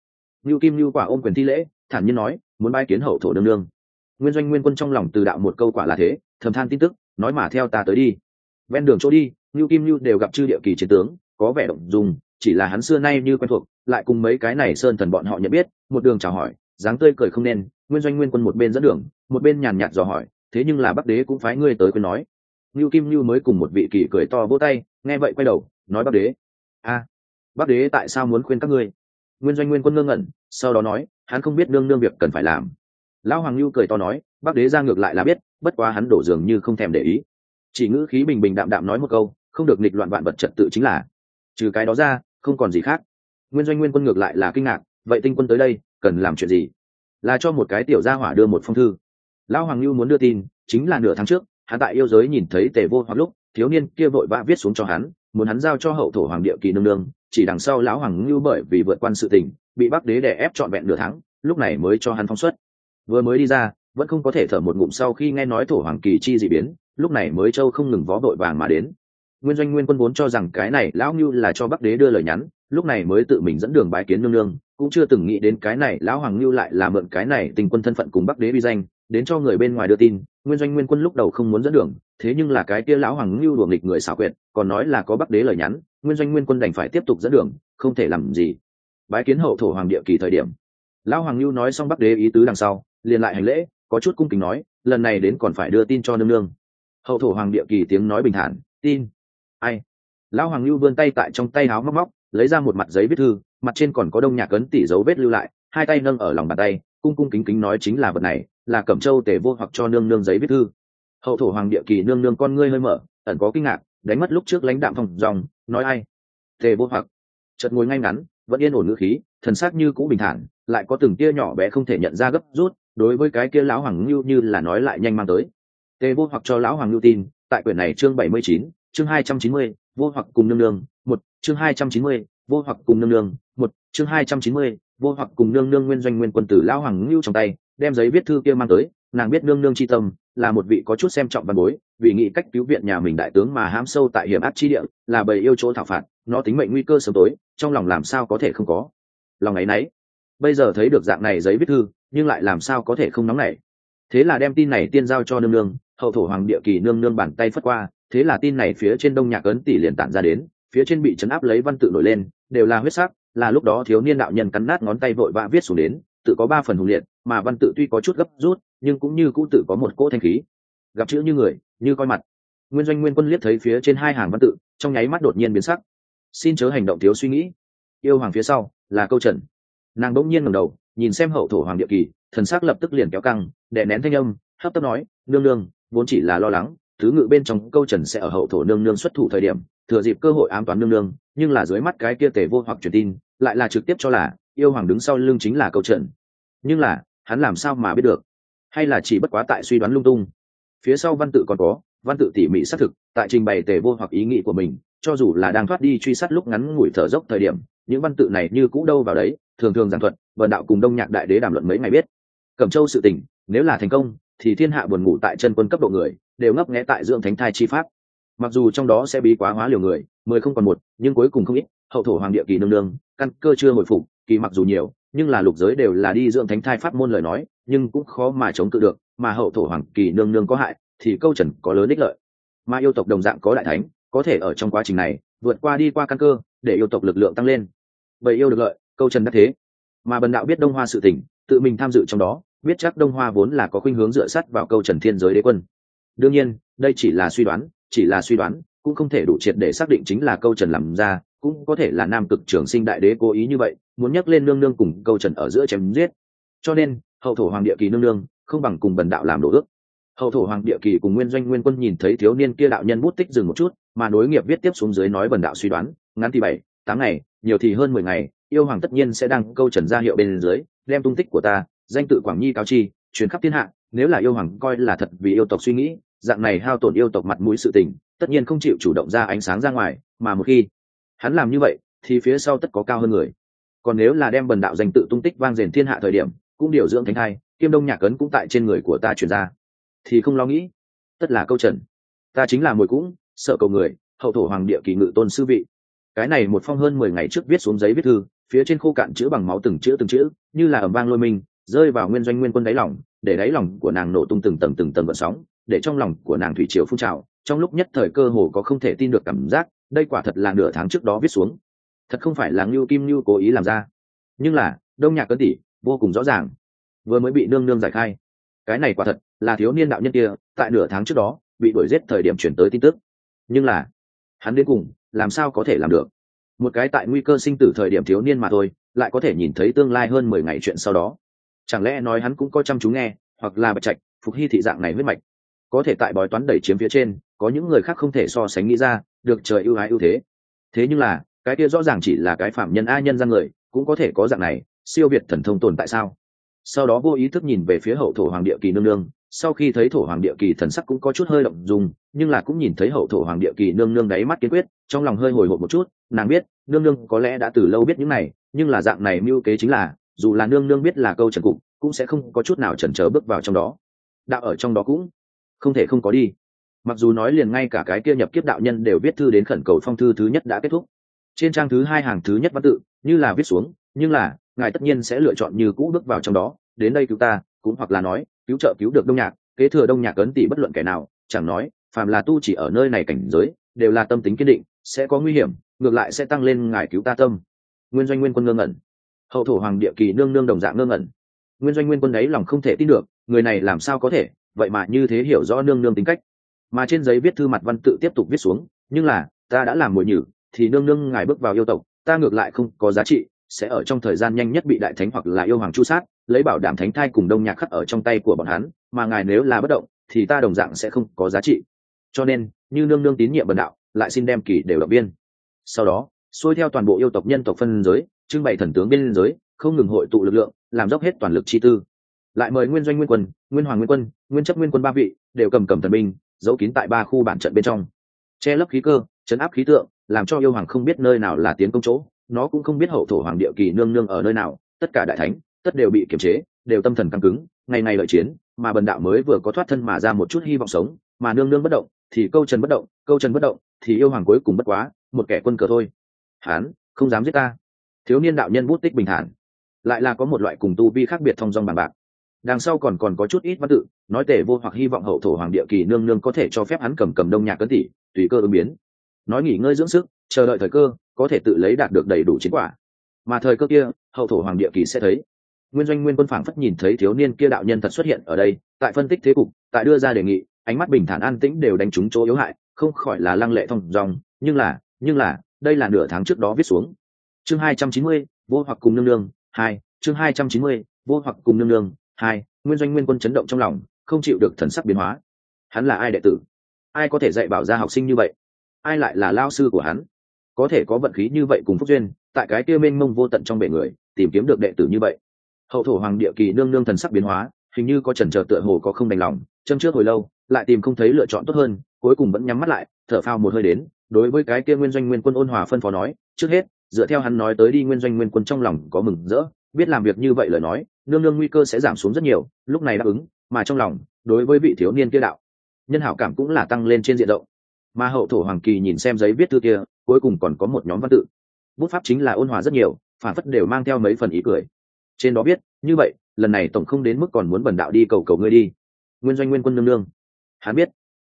Ngưu kim, ngưu quả ôm quyền thi lễ, thản nhiên nói, muốn bái kiến hậu thổ đương đương nguyên doanh nguyên quân trong lòng từ đạo một câu quả là thế, thầm than tin tức, nói mà theo ta tới đi. Ven đường chỗ đi, ngưu kim, ngưu đều gặp chư địa kỳ chiến tướng, có vẻ động dùng chỉ là hắn xưa nay như quen thuộc, lại cùng mấy cái này sơn thần bọn họ nhận biết, một đường chào hỏi, dáng tươi cười không nên, nguyên doanh nguyên quân một bên dẫn đường một bên nhàn nhạt dò hỏi, thế nhưng là bắc đế cũng phái ngươi tới quên nói. Ngưu kim ngưu mới cùng một vị kỳ cười to vỗ tay, nghe vậy quay đầu, nói bắc đế, a, bắc đế tại sao muốn khuyên các ngươi? Nguyên doanh nguyên quân ngơ ngẩn, sau đó nói, hắn không biết đương đương việc cần phải làm. Lão hoàng lưu cười to nói, bắc đế ra ngược lại là biết, bất quá hắn đổ dường như không thèm để ý. Chỉ ngữ khí bình bình đạm đạm nói một câu, không được nghịch loạn vạn vật trật tự chính là, trừ cái đó ra, không còn gì khác. Nguyên doanh nguyên quân ngược lại là kinh ngạc, vậy tinh quân tới đây, cần làm chuyện gì? Là cho một cái tiểu gia hỏa đưa một phong thư lão hoàng lưu muốn đưa tin, chính là nửa tháng trước, hắn tại yêu giới nhìn thấy tề vô hoặc lúc, thiếu niên kia vội vã viết xuống cho hắn, muốn hắn giao cho hậu thổ hoàng địa kỳ nương nương, chỉ đằng sau lão hoàng lưu bởi vì vượt quan sự tình, bị bắc đế đè ép trọn vẹn nửa tháng, lúc này mới cho hắn phóng xuất. Vừa mới đi ra, vẫn không có thể thở một ngụm sau khi nghe nói thổ hoàng kỳ chi dị biến, lúc này mới châu không ngừng vó đội vàng mà đến. Nguyên doanh nguyên quân vốn cho rằng cái này lão ngưu là cho bắc đế đưa lời nhắn, lúc này mới tự mình dẫn đường bái kiến nương nương, cũng chưa từng nghĩ đến cái này lão hoàng ngưu lại là mượn cái này tình quân thân phận cùng bắc đế bi danh đến cho người bên ngoài đưa tin, nguyên doanh nguyên quân lúc đầu không muốn dẫn đường, thế nhưng là cái kia lão hoàng ngưu đuổi nghịch người xảo quyệt, còn nói là có bắc đế lời nhắn, nguyên doanh nguyên quân đành phải tiếp tục dẫn đường, không thể làm gì. Bái kiến hậu thổ hoàng địa kỳ thời điểm. Lão hoàng lưu nói xong bắc đế ý tứ đằng sau, liền lại hành lễ, có chút cung kính nói, lần này đến còn phải đưa tin cho nương nương. Hậu thổ hoàng địa kỳ tiếng nói bình thản, tin. Ai? Lão hoàng lưu vươn tay tại trong tay áo móc móc, lấy ra một mặt giấy viết thư, mặt trên còn có đông nhạc ấn tỉ dấu vết lưu lại, hai tay nâng ở lòng bàn tay, cung cung kính kính nói chính là vật này là cẩm châu tề vô hoặc cho nương nương giấy viết thư. Hậu thổ hoàng địa kỳ nương nương con ngươi hơi mở, ẩn có kinh ngạc, đánh mất lúc trước lãnh đạm phòng dòng, nói ai? Tề vô hoặc. Chợt ngồi ngay ngắn, vẫn yên ổn ngữ khí, thần sắc như cũ bình thản, lại có từng tia nhỏ bé không thể nhận ra gấp rút, đối với cái kia lão hoàng lưu như là nói lại nhanh mang tới. Tề vô hoặc cho lão hoàng lưu tin, tại quyển này chương bảy mươi chín, chương hai trăm chín mươi, vô hoặc cùng nương nương, một, chương hai trăm chín mươi, vô hoặc cùng nương nương, một, chương hai trăm chín mươi, vô hoặc cùng nương nương nguyên doanh nguyên quân tử lão hoàng lưu trong tay đem giấy viết thư kia mang tới, nàng biết nương nương chi tâm, là một vị có chút xem trọng văn bối, vì nghĩ cách cứu viện nhà mình đại tướng mà hãm sâu tại hiểm áp chi địa, là bầy yêu chỗ thảo phạt, nó tính mệnh nguy cơ sớm tối, trong lòng làm sao có thể không có. Lòng ấy nấy, bây giờ thấy được dạng này giấy viết thư, nhưng lại làm sao có thể không nóng nảy. Thế là đem tin này tiên giao cho nương nương, hậu thổ hoàng địa kỳ nương nương bàn tay phất qua, thế là tin này phía trên đông nhạc ấn tỷ liền tản ra đến, phía trên bị chấn áp lấy văn tự nổi lên, đều là huyết sắc, là lúc đó thiếu niên đạo nhân cắn nát ngón tay vội vã viết xuống đến tự có ba phần hùng liệt, mà văn tự tuy có chút gấp rút, nhưng cũng như cũ tự có một cỗ thanh khí. Gặp chữ như người, như coi mặt. Nguyên doanh nguyên quân liếc thấy phía trên hai hàng văn tự, trong nháy mắt đột nhiên biến sắc. Xin chớ hành động thiếu suy nghĩ. Yêu hoàng phía sau, là câu trần. Nàng bỗng nhiên ngầm đầu, nhìn xem hậu thổ hoàng địa kỳ, thần s ắ c lập tức liền kéo căng, đè nén thanh âm, hấp tấp nói, nương nương, vốn chỉ là lo lắng, thứ ngự bên trong câu trần sẽ ở hậu thổ nương nương xuất thủ thời điểm, thừa dịp cơ hội ám toán nương nương, nhưng là dưới mắt cái kia tể vô hoặc truyền tin, lại là trực tiếp cho là yêu hoàng đứng sau lưng chính là câu trận, nhưng là hắn làm sao mà biết được? Hay là chỉ bất quá tại suy đoán lung tung? Phía sau văn tự còn có văn tự tỉ mỉ xác thực tại trình bày tề vô hoặc ý nghĩ của mình cho dù là đang thoát đi truy sát lúc ngắn ngủi thở dốc thời điểm những văn tự này như cũ đâu vào đấy thường thường giảng thuật vận đạo cùng đông nhạc đại đế đàm luận mấy ngày biết. Cẩm châu sự tình nếu là thành công thì thiên hạ buồn ngủ tại chân quân cấp độ người đều ngấp nghẽ tại dưỡng thánh thai chi pháp. Mặc dù trong đó sẽ bí quá hóa liều người mười không còn một nhưng cuối cùng không ít hậu thổ hoàng địa kỳ nương nương, căn cơ chưa hồi phục, kỳ mặc dù nhiều, nhưng là lục giới đều là đi dưỡng thánh thai pháp môn lời nói, nhưng cũng khó mà chống cự được, mà hậu thổ hoàng kỳ nương nương có hại, thì câu trần có lớn ích lợi. Mà yêu tộc đồng dạng có đại thánh, có thể ở trong quá trình này, vượt qua đi qua căn cơ, để yêu tộc lực lượng tăng lên. Vậy yêu được lợi, câu trần đắc thế. Mà bần đạo biết đông hoa sự tình, tự mình tham dự trong đó, biết chắc đông hoa vốn là có khuynh hướng dựa sắt vào câu trần thiên giới đế quân. Đương nhiên, đây chỉ là suy đoán, chỉ là suy đoán, cũng không thể đủ triệt để xác định chính là câu trần làm ra cũng có thể là nam cực trường sinh đại đế cố ý như vậy, muốn nhắc lên nương nương cùng câu trần ở giữa chém giết. Cho nên, hậu thổ hoàng địa kỳ nương nương, không bằng cùng bần đạo làm đồ ước. Hậu thổ hoàng địa kỳ cùng nguyên doanh nguyên quân nhìn thấy thiếu niên kia đạo nhân bút tích dừng một chút, mà nối nghiệp viết tiếp xuống dưới nói bần đạo suy đoán, ngắn thì bảy, tám ngày, nhiều thì hơn mười ngày, yêu hoàng tất nhiên sẽ đăng câu trần ra hiệu bên dưới, đem tung tích của ta, danh tự quảng nhi cao chi, truyền khắp thiên hạ, nếu là yêu hoàng coi là thật vì yêu tộc suy nghĩ, dạng này hao tổn yêu tộc mặt mũi sự tình, tất nhiên không chịu chủ động ra ánh sáng ra ngoài, mà một khi hắn làm như vậy, thì phía sau tất có cao hơn người. Còn nếu là đem bần đạo danh tự tung tích vang rền thiên hạ thời điểm, cũng điều dưỡng thánh thai, kiêm đông nhạc ấn cũng tại trên người của ta chuyển ra. Thì không lo nghĩ, tất là câu trần. Ta chính là mồi cũng, sợ cầu người, hậu thổ hoàng địa kỳ ngự tôn sư vị. Cái này một phong hơn mười ngày trước viết xuống giấy viết thư, phía trên khô cạn chữ bằng máu từng chữ từng chữ, như là ẩm vang lôi mình, rơi vào nguyên doanh nguyên quân đáy lòng, để đáy lòng của nàng nổ tung từng tầng từng tầng vận sóng, để trong lòng của nàng thủy triều phun trào. Trong lúc nhất thời cơ hồ có không thể tin được cảm giác đây quả thật là nửa tháng trước đó viết xuống. Thật không phải là ngưu kim ngưu cố ý làm ra. Nhưng là, đông nhạc cấn tỷ vô cùng rõ ràng. Vừa mới bị nương nương giải khai. Cái này quả thật là thiếu niên đạo nhân kia, tại nửa tháng trước đó, bị đuổi giết thời điểm chuyển tới tin tức. Nhưng là, hắn đến cùng, làm sao có thể làm được? Một cái tại nguy cơ sinh tử thời điểm thiếu niên mà thôi, lại có thể nhìn thấy tương lai hơn mười ngày chuyện sau đó. Chẳng lẽ nói hắn cũng có chăm chú nghe, hoặc là bạch trạch, phục hy thị dạng này huyết mạch? Có thể tại bói toán đẩy chiếm phía trên, có những người khác không thể so sánh nghĩ ra được trời ưu ái ưu thế. Thế nhưng là, cái kia rõ ràng chỉ là cái phạm nhân a nhân gian người, cũng có thể có dạng này, siêu việt thần thông tồn tại sao? Sau đó vô ý thức nhìn về phía hậu thổ hoàng địa kỳ nương nương, sau khi thấy thổ hoàng địa kỳ thần sắc cũng có chút hơi động dùng, nhưng là cũng nhìn thấy hậu thổ hoàng địa kỳ nương nương đáy mắt kiên quyết, trong lòng hơi hồi hộp một chút, nàng biết, nương nương có lẽ đã từ lâu biết những này, nhưng là dạng này mưu kế chính là, dù là nương nương biết là câu trần cục, cũng sẽ không có chút nào chần chờ bước vào trong đó. Đạo ở trong đó cũng không thể không có đi mặc dù nói liền ngay cả cái kia nhập kiếp đạo nhân đều viết thư đến khẩn cầu phong thư thứ nhất đã kết thúc. Trên trang thứ hai hàng thứ nhất văn tự, như là viết xuống, nhưng là, ngài tất nhiên sẽ lựa chọn như cũ bước vào trong đó, đến đây cứu ta, cũng hoặc là nói, cứu trợ cứu được đông nhạc, kế thừa đông nhạc ấn tỷ bất luận kẻ nào, chẳng nói, phàm là tu chỉ ở nơi này cảnh giới, đều là tâm tính kiên định, sẽ có nguy hiểm, ngược lại sẽ tăng lên ngài cứu ta tâm. Nguyên doanh nguyên quân ngơ ngẩn. Hậu thổ hoàng địa kỳ nương nương đồng dạng ngơ ngẩn. Nguyên doanh nguyên quân đấy lòng không thể tin được, người này làm sao có thể, vậy mà như thế hiểu rõ nương nương tính cách mà trên giấy viết thư mặt văn tự tiếp tục viết xuống, nhưng là, ta đã làm mồi nhử, thì nương nương ngài bước vào yêu tộc, ta ngược lại không có giá trị, sẽ ở trong thời gian nhanh nhất bị đại thánh hoặc là yêu hoàng chu sát, lấy bảo đảm thánh thai cùng đông nhạc khắc ở trong tay của bọn hắn, mà ngài nếu là bất động, thì ta đồng dạng sẽ không có giá trị. Cho nên, như nương nương tín nhiệm bần đạo, lại xin đem kỳ đều động viên. Sau đó, xuôi theo toàn bộ yêu tộc nhân tộc phân giới, trưng bày thần tướng biên giới, không ngừng hội tụ lực lượng, làm dốc hết toàn lực chi tư. Lại mời nguyên doanh nguyên quân, nguyên hoàng nguyên quân, nguyên chấp nguyên quân ba vị, đều cầm cầm thần binh giấu kín tại ba khu bản trận bên trong. Che lấp khí cơ, chấn áp khí tượng, làm cho yêu hoàng không biết nơi nào là tiến công chỗ, nó cũng không biết hậu thổ hoàng địa kỳ nương nương ở nơi nào, tất cả đại thánh, tất đều bị kiềm chế, đều tâm thần căng cứng, ngày ngày lợi chiến, mà bần đạo mới vừa có thoát thân mà ra một chút hy vọng sống, mà nương nương bất động, thì câu trần bất động, câu trần bất động, thì yêu hoàng cuối cùng bất quá, một kẻ quân cờ thôi. Hán, không dám giết ta. Thiếu niên đạo nhân bút tích bình thản. Lại là có một loại cùng tu vi khác biệt thông dong bàn bạc đằng sau còn còn có chút ít văn tự, nói tề vô hoặc hy vọng hậu thổ hoàng địa kỳ nương nương có thể cho phép hắn cầm cầm đông nhạc cấn tỷ tùy cơ ứng biến. Nói nghỉ ngơi dưỡng sức, chờ đợi thời cơ, có thể tự lấy đạt được đầy đủ chiến quả. Mà thời cơ kia, hậu thổ hoàng địa kỳ sẽ thấy. Nguyên doanh nguyên quân phảng phất nhìn thấy thiếu niên kia đạo nhân thật xuất hiện ở đây, tại phân tích thế cục, tại đưa ra đề nghị, ánh mắt bình thản an tĩnh đều đánh trúng chỗ yếu hại, không khỏi là lăng lệ thông dòng. Nhưng là nhưng là, đây là nửa tháng trước đó viết xuống. Chương hai trăm chín mươi, vô hoặc cùng nương nương, hai, chương hai trăm chín mươi, vô hoặc cùng nương nương hai, nguyên doanh nguyên quân chấn động trong lòng, không chịu được thần sắc biến hóa. Hắn là ai đệ tử? Ai có thể dạy bảo ra học sinh như vậy? Ai lại là lao sư của hắn? Có thể có vận khí như vậy cùng phúc duyên, tại cái kia mênh mông vô tận trong bể người, tìm kiếm được đệ tử như vậy. Hậu thổ hoàng địa kỳ nương nương thần sắc biến hóa, hình như có trần trờ tựa hồ có không đành lòng, châm trước hồi lâu, lại tìm không thấy lựa chọn tốt hơn, cuối cùng vẫn nhắm mắt lại, thở phào một hơi đến, đối với cái kia nguyên doanh nguyên quân ôn hòa phân phó nói, trước hết, dựa theo hắn nói tới đi, nguyên doanh nguyên quân trong lòng có mừng rỡ, biết làm việc như vậy lời nói nương nương nguy cơ sẽ giảm xuống rất nhiều, lúc này đáp ứng, mà trong lòng, đối với vị thiếu niên kia đạo, nhân hảo cảm cũng là tăng lên trên diện rộng. Mà hậu thổ hoàng kỳ nhìn xem giấy viết thư kia, cuối cùng còn có một nhóm văn tự. Bút pháp chính là ôn hòa rất nhiều, phản phất đều mang theo mấy phần ý cười. Trên đó biết như vậy, lần này tổng không đến mức còn muốn bần đạo đi cầu cầu ngươi đi. Nguyên doanh nguyên quân nương nương. Hắn biết,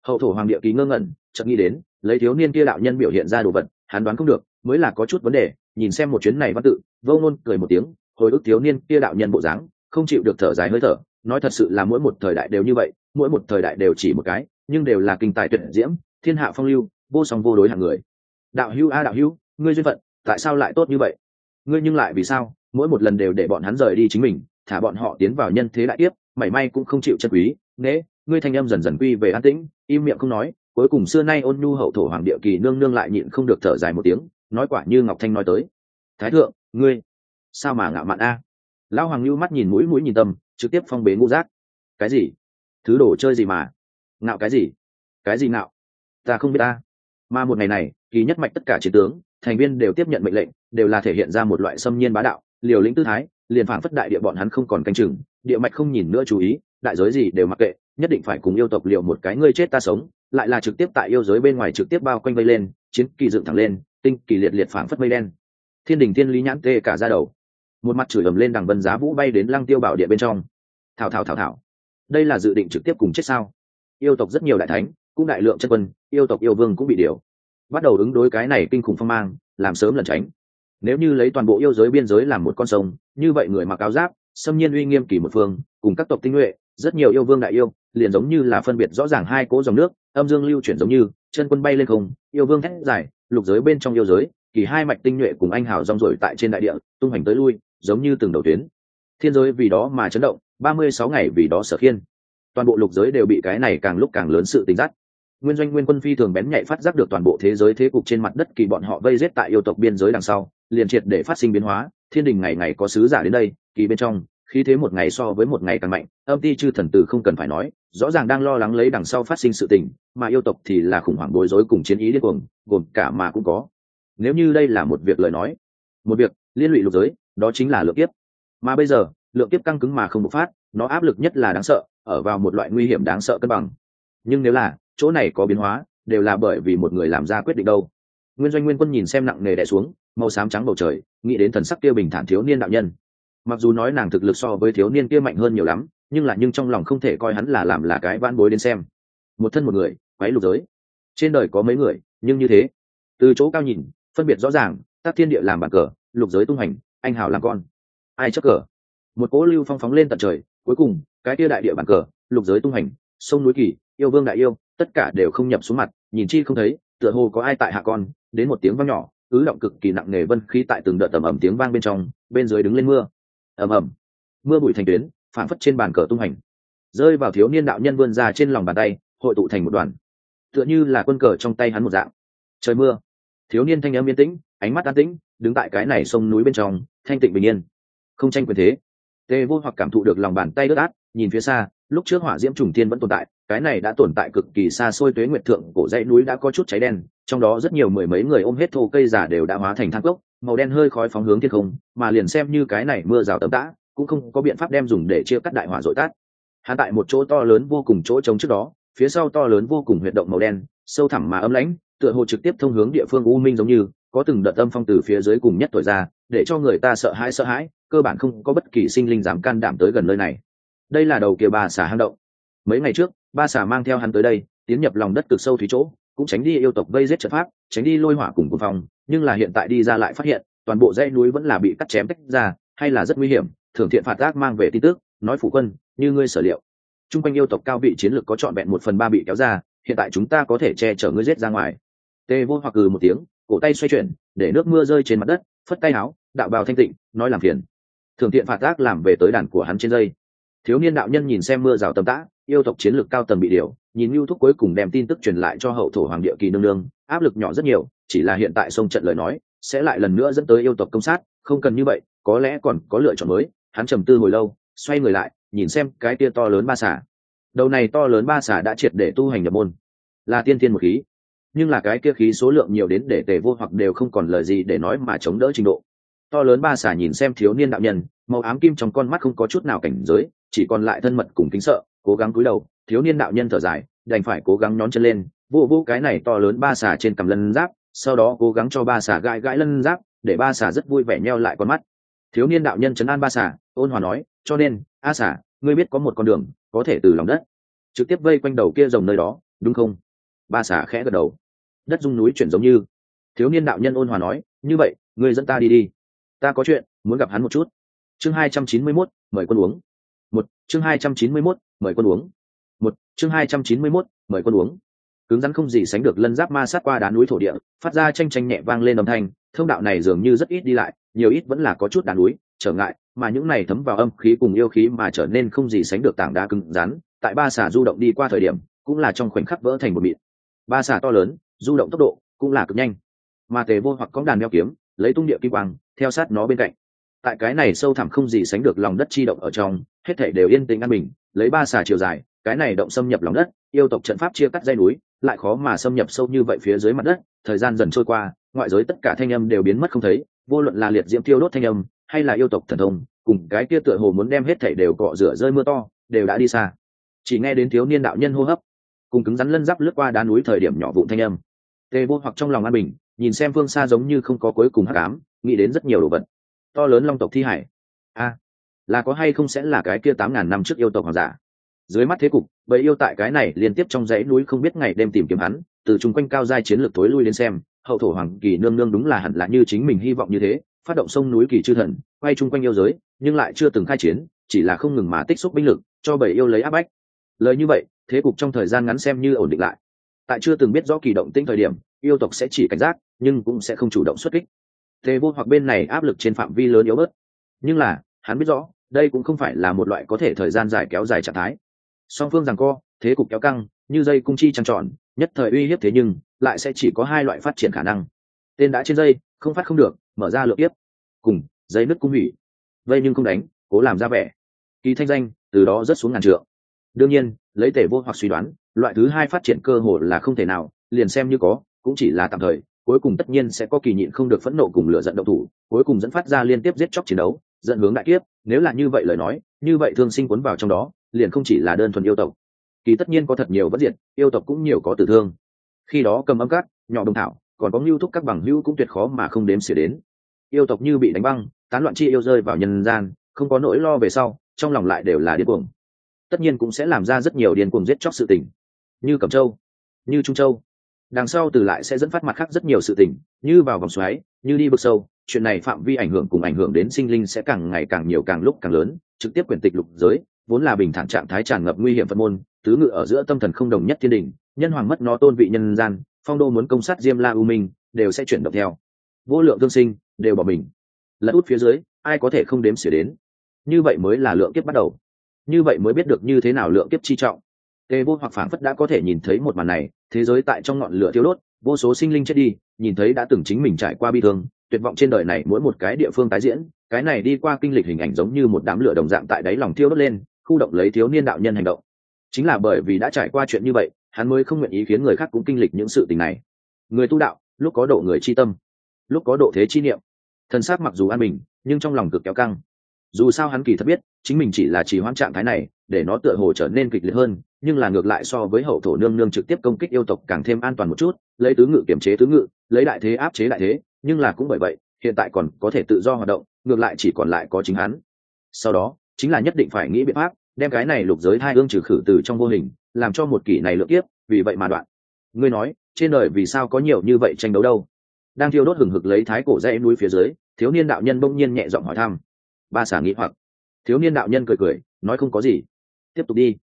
hậu thổ hoàng địa ký ngơ ngẩn, chợt nghĩ đến, lấy thiếu niên kia đạo nhân biểu hiện ra đồ vật, hắn đoán không được, mới là có chút vấn đề, nhìn xem một chuyến này văn tự, vô ngôn cười một tiếng hồi ức thiếu niên kia đạo nhân bộ dáng, không chịu được thở dài hơi thở, nói thật sự là mỗi một thời đại đều như vậy, mỗi một thời đại đều chỉ một cái, nhưng đều là kinh tài tuyệt diễm, thiên hạ phong lưu, vô song vô đối hạng người. Đạo hữu a đạo hữu, ngươi duyên phận, tại sao lại tốt như vậy? Ngươi nhưng lại vì sao, mỗi một lần đều để bọn hắn rời đi chính mình, thả bọn họ tiến vào nhân thế đại tiếp mảy may cũng không chịu chân quý nễ ngươi thanh âm dần dần quy về an tĩnh, im miệng không nói, cuối cùng xưa nay ôn nhu hậu thổ hoàng địa kỳ nương nương lại nhịn không được thở dài một tiếng, nói quả như ngọc thanh nói tới. Thái thượng, ngươi sao mà ngạo mạn a? Lão hoàng lưu mắt nhìn mũi mũi nhìn tâm, trực tiếp phong bế ngũ giác. Cái gì? Thứ đồ chơi gì mà? Ngạo cái gì? Cái gì ngạo? Ta không biết ta mà một ngày này, kỳ nhất mạch tất cả chiến tướng, thành viên đều tiếp nhận mệnh lệnh, đều là thể hiện ra một loại xâm nhiên bá đạo, liều lĩnh tư thái, liền phản phất đại địa bọn hắn không còn canh chừng, địa mạch không nhìn nữa chú ý, đại giới gì đều mặc kệ, nhất định phải cùng yêu tộc liều một cái ngươi chết ta sống, lại là trực tiếp tại yêu giới bên ngoài trực tiếp bao quanh vây lên, chiến kỳ dựng thẳng lên, tinh kỳ liệt liệt phản phất mây đen. Thiên đình thiên lý nhãn tê cả ra đầu một mặt chửi ầm lên đằng vân giá vũ bay đến lăng tiêu bảo địa bên trong. Thảo thảo thảo thảo. Đây là dự định trực tiếp cùng chết sao? Yêu tộc rất nhiều đại thánh, cũng đại lượng chân quân, yêu tộc yêu vương cũng bị điều. Bắt đầu ứng đối cái này kinh khủng phong mang, làm sớm lần tránh. Nếu như lấy toàn bộ yêu giới biên giới làm một con sông, như vậy người mặc áo giáp, xâm nhiên uy nghiêm kỳ một phương, cùng các tộc tinh nhuệ, rất nhiều yêu vương đại yêu, liền giống như là phân biệt rõ ràng hai cố dòng nước, âm dương lưu chuyển giống như, chân quân bay lên không, yêu vương thét dài, lục giới bên trong yêu giới, kỳ hai mạch tinh nhuệ cùng anh hào rong rổi tại trên đại địa, tung hành tới lui giống như từng đầu tuyến. Thiên giới vì đó mà chấn động, ba mươi sáu ngày vì đó sở khiên. Toàn bộ lục giới đều bị cái này càng lúc càng lớn sự tính giác nguyên doanh nguyên quân phi thường bén nhạy phát giác được toàn bộ thế giới thế cục trên mặt đất kỳ bọn họ vây giết tại yêu tộc biên giới đằng sau, liền triệt để phát sinh biến hóa. Thiên đình ngày ngày có sứ giả đến đây, kỳ bên trong, khí thế một ngày so với một ngày càng mạnh, âm ti chư thần tử không cần phải nói, rõ ràng đang lo lắng lấy đằng sau phát sinh sự tình, mà yêu tộc thì là khủng hoảng bối rối cùng chiến ý điên cuồng, gồm cả mà cũng có. Nếu như đây là một việc lời nói, một việc liên lụy lục giới đó chính là lượng kiếp. Mà bây giờ, lượng kiếp căng cứng mà không bộc phát, nó áp lực nhất là đáng sợ, ở vào một loại nguy hiểm đáng sợ cân bằng. Nhưng nếu là, chỗ này có biến hóa, đều là bởi vì một người làm ra quyết định đâu. Nguyên doanh nguyên quân nhìn xem nặng nề đẻ xuống, màu xám trắng bầu trời, nghĩ đến thần sắc kia bình thản thiếu niên đạo nhân. Mặc dù nói nàng thực lực so với thiếu niên kia mạnh hơn nhiều lắm, nhưng là nhưng trong lòng không thể coi hắn là làm là cái van bối đến xem. Một thân một người quấy lục giới. Trên đời có mấy người, nhưng như thế. Từ chỗ cao nhìn, phân biệt rõ ràng tác thiên địa làm bàn cờ, lục giới tung hành anh hào làm con. Ai chấp cờ? Một cỗ lưu phong phóng lên tận trời, cuối cùng, cái tia đại địa bàn cờ, lục giới tung hành, sông núi kỳ, yêu vương đại yêu, tất cả đều không nhập xuống mặt, nhìn chi không thấy, tựa hồ có ai tại hạ con, đến một tiếng vang nhỏ, ứ động cực kỳ nặng nề vân khí tại từng đợt tầm ẩm tiếng vang bên trong, bên dưới đứng lên mưa. Ầm ầm. Mưa bụi thành tuyến phản phất trên bàn cờ tung hành. Rơi vào thiếu niên đạo nhân vươn ra trên lòng bàn tay, hội tụ thành một đoàn. Tựa như là quân cờ trong tay hắn một dạng. Trời mưa. Thiếu niên thanh âm yên tĩnh, ánh mắt an tĩnh, đứng tại cái này sông núi bên trong thanh tịnh bình yên. Không tranh quyền thế. Tê vô hoặc cảm thụ được lòng bàn tay ướt át, nhìn phía xa, lúc trước hỏa diễm trùng tiên vẫn tồn tại, cái này đã tồn tại cực kỳ xa xôi tuế nguyệt thượng, cổ dãy núi đã có chút cháy đen, trong đó rất nhiều mười mấy người ôm hết thô cây giả đều đã hóa thành thang cốc, màu đen hơi khói phóng hướng thiên không, mà liền xem như cái này mưa rào tấm tã, cũng không có biện pháp đem dùng để chia cắt đại hỏa dội tát hạ tại một chỗ to lớn vô cùng chỗ trống trước đó, phía sau to lớn vô cùng huyệt động màu đen, sâu thẳm mà ấm lãnh, tựa hồ trực tiếp thông hướng địa phương u minh giống như, có từng đợt âm phong từ phía dưới cùng nhất tuổi ra để cho người ta sợ hãi sợ hãi, cơ bản không có bất kỳ sinh linh dám can đảm tới gần nơi này. Đây là đầu kia ba xà hang động. Mấy ngày trước, ba xà mang theo hắn tới đây, tiến nhập lòng đất cực sâu thủy chỗ, cũng tránh đi yêu tộc vây giết trận pháp, tránh đi lôi hỏa cùng cuồng phòng nhưng là hiện tại đi ra lại phát hiện, toàn bộ dãy núi vẫn là bị cắt chém tách ra, hay là rất nguy hiểm, thường thiện phạt ác mang về tin tức, nói phủ quân, như ngươi sở liệu. Chung quanh yêu tộc cao vị chiến lược có trọn vẹn một phần ba bị kéo ra, hiện tại chúng ta có thể che chở ngươi giết ra ngoài. Tê vô hoặc cừ một tiếng, cổ tay xoay chuyển, để nước mưa rơi trên mặt đất, phất tay áo đạo bào thanh tịnh, nói làm phiền. Thường thiện phạt tác làm về tới đàn của hắn trên dây. Thiếu niên đạo nhân nhìn xem mưa rào tầm tã, yêu tộc chiến lược cao tầng bị điều, nhìn lưu thúc cuối cùng đem tin tức truyền lại cho hậu thổ hoàng địa kỳ nương nương, áp lực nhỏ rất nhiều, chỉ là hiện tại sông trận lời nói, sẽ lại lần nữa dẫn tới yêu tộc công sát, không cần như vậy, có lẽ còn có lựa chọn mới. Hắn trầm tư hồi lâu, xoay người lại, nhìn xem cái tia to lớn ba xả đầu này to lớn ba xả đã triệt để tu hành nhập môn. Là tiên tiên một khí. Nhưng là cái kia khí số lượng nhiều đến để tề vô hoặc đều không còn lời gì để nói mà chống đỡ trình độ to lớn ba xà nhìn xem thiếu niên đạo nhân, màu ám kim trong con mắt không có chút nào cảnh giới, chỉ còn lại thân mật cùng kính sợ, cố gắng cúi đầu, thiếu niên đạo nhân thở dài, đành phải cố gắng nhón chân lên vô vô cái này to lớn ba xà trên cằm lân giáp, sau đó cố gắng cho ba xà gãi gãi lân giáp, để ba xà rất vui vẻ nheo lại con mắt. Thiếu niên đạo nhân chấn an ba xà, ôn hòa nói, cho nên, a xà, ngươi biết có một con đường có thể từ lòng đất trực tiếp vây quanh đầu kia rồng nơi đó, đúng không? Ba xà khẽ gật đầu. Đất dung núi chuyển giống như. Thiếu niên đạo nhân ôn hòa nói, như vậy, ngươi dẫn ta đi đi ta có chuyện, muốn gặp hắn một chút. Chương hai trăm chín mươi mốt, mời quân uống. Một, chương hai trăm chín mươi mốt, mời quân uống. Một, chương hai trăm chín mươi mốt, mời quân uống. Cứng rắn không gì sánh được lân giáp ma sát qua đá núi thổ địa, phát ra tranh tranh nhẹ vang lên âm thanh. Thông đạo này dường như rất ít đi lại, nhiều ít vẫn là có chút đá núi, trở ngại, mà những này thấm vào âm khí cùng yêu khí mà trở nên không gì sánh được tảng đá cứng rắn. Tại ba xả du động đi qua thời điểm, cũng là trong khoảnh khắc vỡ thành một mịn. Ba xả to lớn, du động tốc độ cũng là cực nhanh. Mà tề vô hoặc có đàn đeo kiếm lấy tung địa kim quang, theo sát nó bên cạnh. Tại cái này sâu thẳm không gì sánh được lòng đất chi động ở trong, hết thể đều yên tĩnh an bình, lấy ba xà chiều dài, cái này động xâm nhập lòng đất, yêu tộc trận pháp chia cắt dây núi, lại khó mà xâm nhập sâu như vậy phía dưới mặt đất, thời gian dần trôi qua, ngoại giới tất cả thanh âm đều biến mất không thấy, vô luận là liệt diễm tiêu đốt thanh âm, hay là yêu tộc thần thông, cùng cái kia tựa hồ muốn đem hết thảy đều cọ rửa rơi mưa to, đều đã đi xa. Chỉ nghe đến thiếu niên đạo nhân hô hấp, cùng cứng rắn lân giáp lướt qua đá núi thời điểm nhỏ vụn thanh âm. Tê vô hoặc trong lòng an bình nhìn xem phương xa giống như không có cuối cùng hắc ám, nghĩ đến rất nhiều đồ vật. To lớn long tộc thi hải. A, là có hay không sẽ là cái kia tám ngàn năm trước yêu tộc hoàng giả? Dưới mắt thế cục, bầy yêu tại cái này liên tiếp trong dãy núi không biết ngày đêm tìm kiếm hắn, từ chung quanh cao giai chiến lược tối lui đến xem, hậu thổ hoàng kỳ nương nương đúng là hẳn là như chính mình hy vọng như thế, phát động sông núi kỳ chư thần, quay chung quanh yêu giới, nhưng lại chưa từng khai chiến, chỉ là không ngừng mà tích xúc binh lực, cho bầy yêu lấy áp bách. Lời như vậy, thế cục trong thời gian ngắn xem như ổn định lại. Tại chưa từng biết rõ kỳ động tĩnh thời điểm yêu tộc sẽ chỉ cảnh giác, nhưng cũng sẽ không chủ động xuất kích. Tề vô hoặc bên này áp lực trên phạm vi lớn yếu bớt. Nhưng là, hắn biết rõ, đây cũng không phải là một loại có thể thời gian dài kéo dài trạng thái. Song phương rằng co, thế cục kéo căng, như dây cung chi trăng tròn, nhất thời uy hiếp thế nhưng, lại sẽ chỉ có hai loại phát triển khả năng. Tên đã trên dây, không phát không được, mở ra lượt tiếp. Cùng, dây nứt cung hủy. Vây nhưng không đánh, cố làm ra vẻ. Kỳ thanh danh, từ đó rất xuống ngàn trượng. Đương nhiên, lấy tể vô hoặc suy đoán, loại thứ hai phát triển cơ hội là không thể nào, liền xem như có cũng chỉ là tạm thời, cuối cùng tất nhiên sẽ có kỳ nhịn không được phẫn nộ cùng lửa giận động thủ, cuối cùng dẫn phát ra liên tiếp giết chóc chiến đấu, dẫn hướng đại kiếp, nếu là như vậy lời nói, như vậy thương sinh cuốn vào trong đó, liền không chỉ là đơn thuần yêu tộc. Kỳ tất nhiên có thật nhiều bất diệt, yêu tộc cũng nhiều có tử thương. Khi đó cầm âm cát, nhỏ đồng thảo, còn có mưu thúc các bằng hữu cũng tuyệt khó mà không đếm xỉa đến. Yêu tộc như bị đánh băng, tán loạn chi yêu rơi vào nhân gian, không có nỗi lo về sau, trong lòng lại đều là điên cuồng. Tất nhiên cũng sẽ làm ra rất nhiều điên cuồng giết chóc sự tình. Như cẩm châu, như trung châu đằng sau từ lại sẽ dẫn phát mặt khác rất nhiều sự tình, như vào vòng xoáy, như đi bực sâu, chuyện này phạm vi ảnh hưởng cùng ảnh hưởng đến sinh linh sẽ càng ngày càng nhiều càng lúc càng lớn, trực tiếp quyền tịch lục giới, vốn là bình thản trạng thái tràn ngập nguy hiểm phật môn, tứ ngự ở giữa tâm thần không đồng nhất thiên đình, nhân hoàng mất nó tôn vị nhân gian, phong đô muốn công sát diêm la u minh, đều sẽ chuyển động theo. Vô lượng thương sinh, đều bỏ mình. Lẫn út phía dưới, ai có thể không đếm xỉa đến? Như vậy mới là lượng kiếp bắt đầu. Như vậy mới biết được như thế nào lượng kiếp chi trọng. Tề vô hoặc phảng phất đã có thể nhìn thấy một màn này thế giới tại trong ngọn lửa thiếu đốt, vô số sinh linh chết đi, nhìn thấy đã từng chính mình trải qua bi thương, tuyệt vọng trên đời này mỗi một cái địa phương tái diễn, cái này đi qua kinh lịch hình ảnh giống như một đám lửa đồng dạng tại đáy lòng thiêu đốt lên, khu động lấy thiếu niên đạo nhân hành động. Chính là bởi vì đã trải qua chuyện như vậy, hắn mới không nguyện ý khiến người khác cũng kinh lịch những sự tình này. Người tu đạo, lúc có độ người chi tâm, lúc có độ thế chi niệm. Thân xác mặc dù an bình, nhưng trong lòng cực kéo căng. Dù sao hắn kỳ thật biết, chính mình chỉ là trì hoãn trạng thái này, để nó tựa hồ trở nên kịch liệt hơn nhưng là ngược lại so với hậu thổ nương nương trực tiếp công kích yêu tộc càng thêm an toàn một chút, lấy tứ ngự kiểm chế tứ ngự, lấy đại thế áp chế đại thế, nhưng là cũng bởi vậy, hiện tại còn có thể tự do hoạt động, ngược lại chỉ còn lại có chính hắn. Sau đó, chính là nhất định phải nghĩ biện pháp, đem cái này lục giới thai ương trừ khử từ trong vô hình, làm cho một kỷ này lượt tiếp vì vậy mà đoạn. Ngươi nói, trên đời vì sao có nhiều như vậy tranh đấu đâu? Đang thiêu đốt hừng hực lấy thái cổ dãy núi phía dưới, thiếu niên đạo nhân bỗng nhiên nhẹ giọng hỏi thăm. Ba xả nghĩ hoặc. Thiếu niên đạo nhân cười cười, nói không có gì. Tiếp tục đi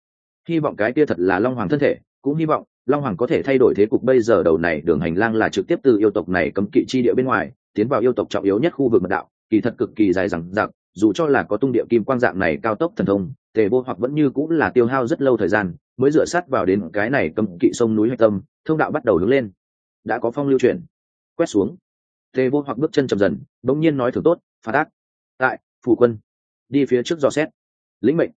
hy vọng cái kia thật là long hoàng thân thể, cũng hy vọng long hoàng có thể thay đổi thế cục bây giờ đầu này đường hành lang là trực tiếp từ yêu tộc này cấm kỵ chi địa bên ngoài, tiến vào yêu tộc trọng yếu nhất khu vực mật đạo, kỳ thật cực kỳ dài dằng dặc, dù cho là có tung địa kim quang dạng này cao tốc thần thông, tề vô hoặc vẫn như cũng là tiêu hao rất lâu thời gian, mới dựa sát vào đến cái này cấm kỵ sông núi hạch tâm, thông đạo bắt đầu hướng lên. Đã có phong lưu chuyển. Quét xuống. Tề vô hoặc bước chân chậm dần, bỗng nhiên nói thử tốt phạt ác. Tại, phủ quân. Đi phía trước dò xét. Lĩnh mệnh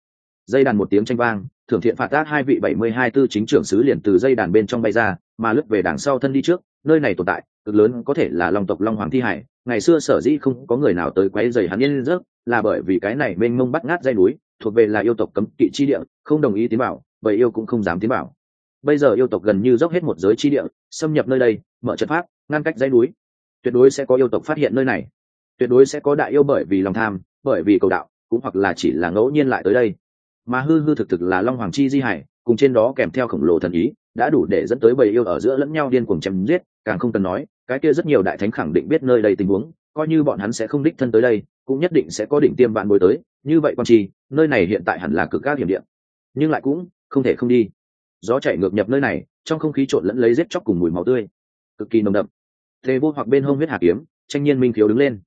dây đàn một tiếng tranh vang, thưởng thiện phạt tác hai vị bảy mươi hai tư chính trưởng sứ liền từ dây đàn bên trong bay ra, mà lướt về đằng sau thân đi trước, nơi này tồn tại, cực lớn có thể là long tộc long hoàng thi hải. Ngày xưa sở dĩ không có người nào tới quấy rầy hắn yên rớt là bởi vì cái này mênh mông bắt ngát dây núi, thuộc về là yêu tộc cấm kỵ chi địa, không đồng ý tiến bảo, bởi yêu cũng không dám tiến bảo. Bây giờ yêu tộc gần như dốc hết một giới chi địa, xâm nhập nơi đây, mở trận pháp, ngăn cách dãy núi. Tuyệt đối sẽ có yêu tộc phát hiện nơi này. Tuyệt đối sẽ có đại yêu bởi vì lòng tham, bởi vì cầu đạo, cũng hoặc là chỉ là ngẫu nhiên lại tới đây mà hư hư thực thực là long hoàng chi di hải, cùng trên đó kèm theo khổng lồ thần ý, đã đủ để dẫn tới bầy yêu ở giữa lẫn nhau điên cuồng chém giết, càng không cần nói, cái kia rất nhiều đại thánh khẳng định biết nơi đây tình huống, coi như bọn hắn sẽ không đích thân tới đây, cũng nhất định sẽ có định tiêm bạn bồi tới, như vậy quan chi, nơi này hiện tại hẳn là cực các hiểm điện nhưng lại cũng không thể không đi. Gió chạy ngược nhập nơi này, trong không khí trộn lẫn lấy rết chóc cùng mùi máu tươi. Cực kỳ nồng đậm. Thế vô hoặc bên hông huyết hà kiếm, tranh nhiên minh khiếu đứng lên.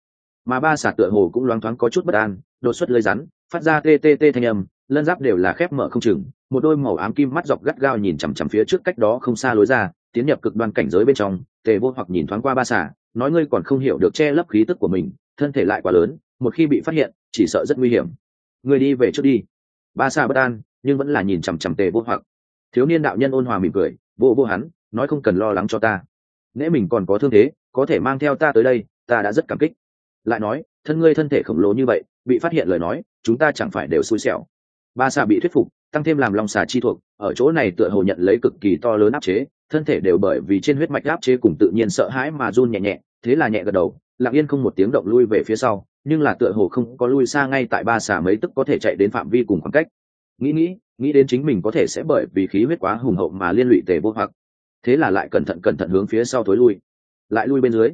Mà ba xà tựa hồ cũng loáng thoáng có chút bất an, đột xuất lơi rắn, phát ra tê tê tê thanh âm lân giáp đều là khép mở không chừng, một đôi màu ám kim mắt dọc gắt gao nhìn chằm chằm phía trước cách đó không xa lối ra, tiến nhập cực đoan cảnh giới bên trong, tề vô hoặc nhìn thoáng qua ba xả nói ngươi còn không hiểu được che lấp khí tức của mình, thân thể lại quá lớn, một khi bị phát hiện, chỉ sợ rất nguy hiểm. Ngươi đi về trước đi. Ba xả bất an, nhưng vẫn là nhìn chằm chằm tề vô hoặc. Thiếu niên đạo nhân ôn hòa mỉm cười, vô vô hắn, nói không cần lo lắng cho ta. Nếu mình còn có thương thế, có thể mang theo ta tới đây, ta đã rất cảm kích. Lại nói, thân ngươi thân thể khổng lồ như vậy, bị phát hiện lời nói, chúng ta chẳng phải đều xui xẻo ba xà bị thuyết phục, tăng thêm làm long xà chi thuộc, ở chỗ này tựa hồ nhận lấy cực kỳ to lớn áp chế, thân thể đều bởi vì trên huyết mạch áp chế cùng tự nhiên sợ hãi mà run nhẹ nhẹ, thế là nhẹ gật đầu, lặng yên không một tiếng động lui về phía sau, nhưng là tựa hồ không có lui xa ngay tại ba xà mấy tức có thể chạy đến phạm vi cùng khoảng cách. Nghĩ nghĩ nghĩ đến chính mình có thể sẽ bởi vì khí huyết quá hùng hậu mà liên lụy tề vô hoặc, thế là lại cẩn thận cẩn thận hướng phía sau thối lui, lại lui bên dưới.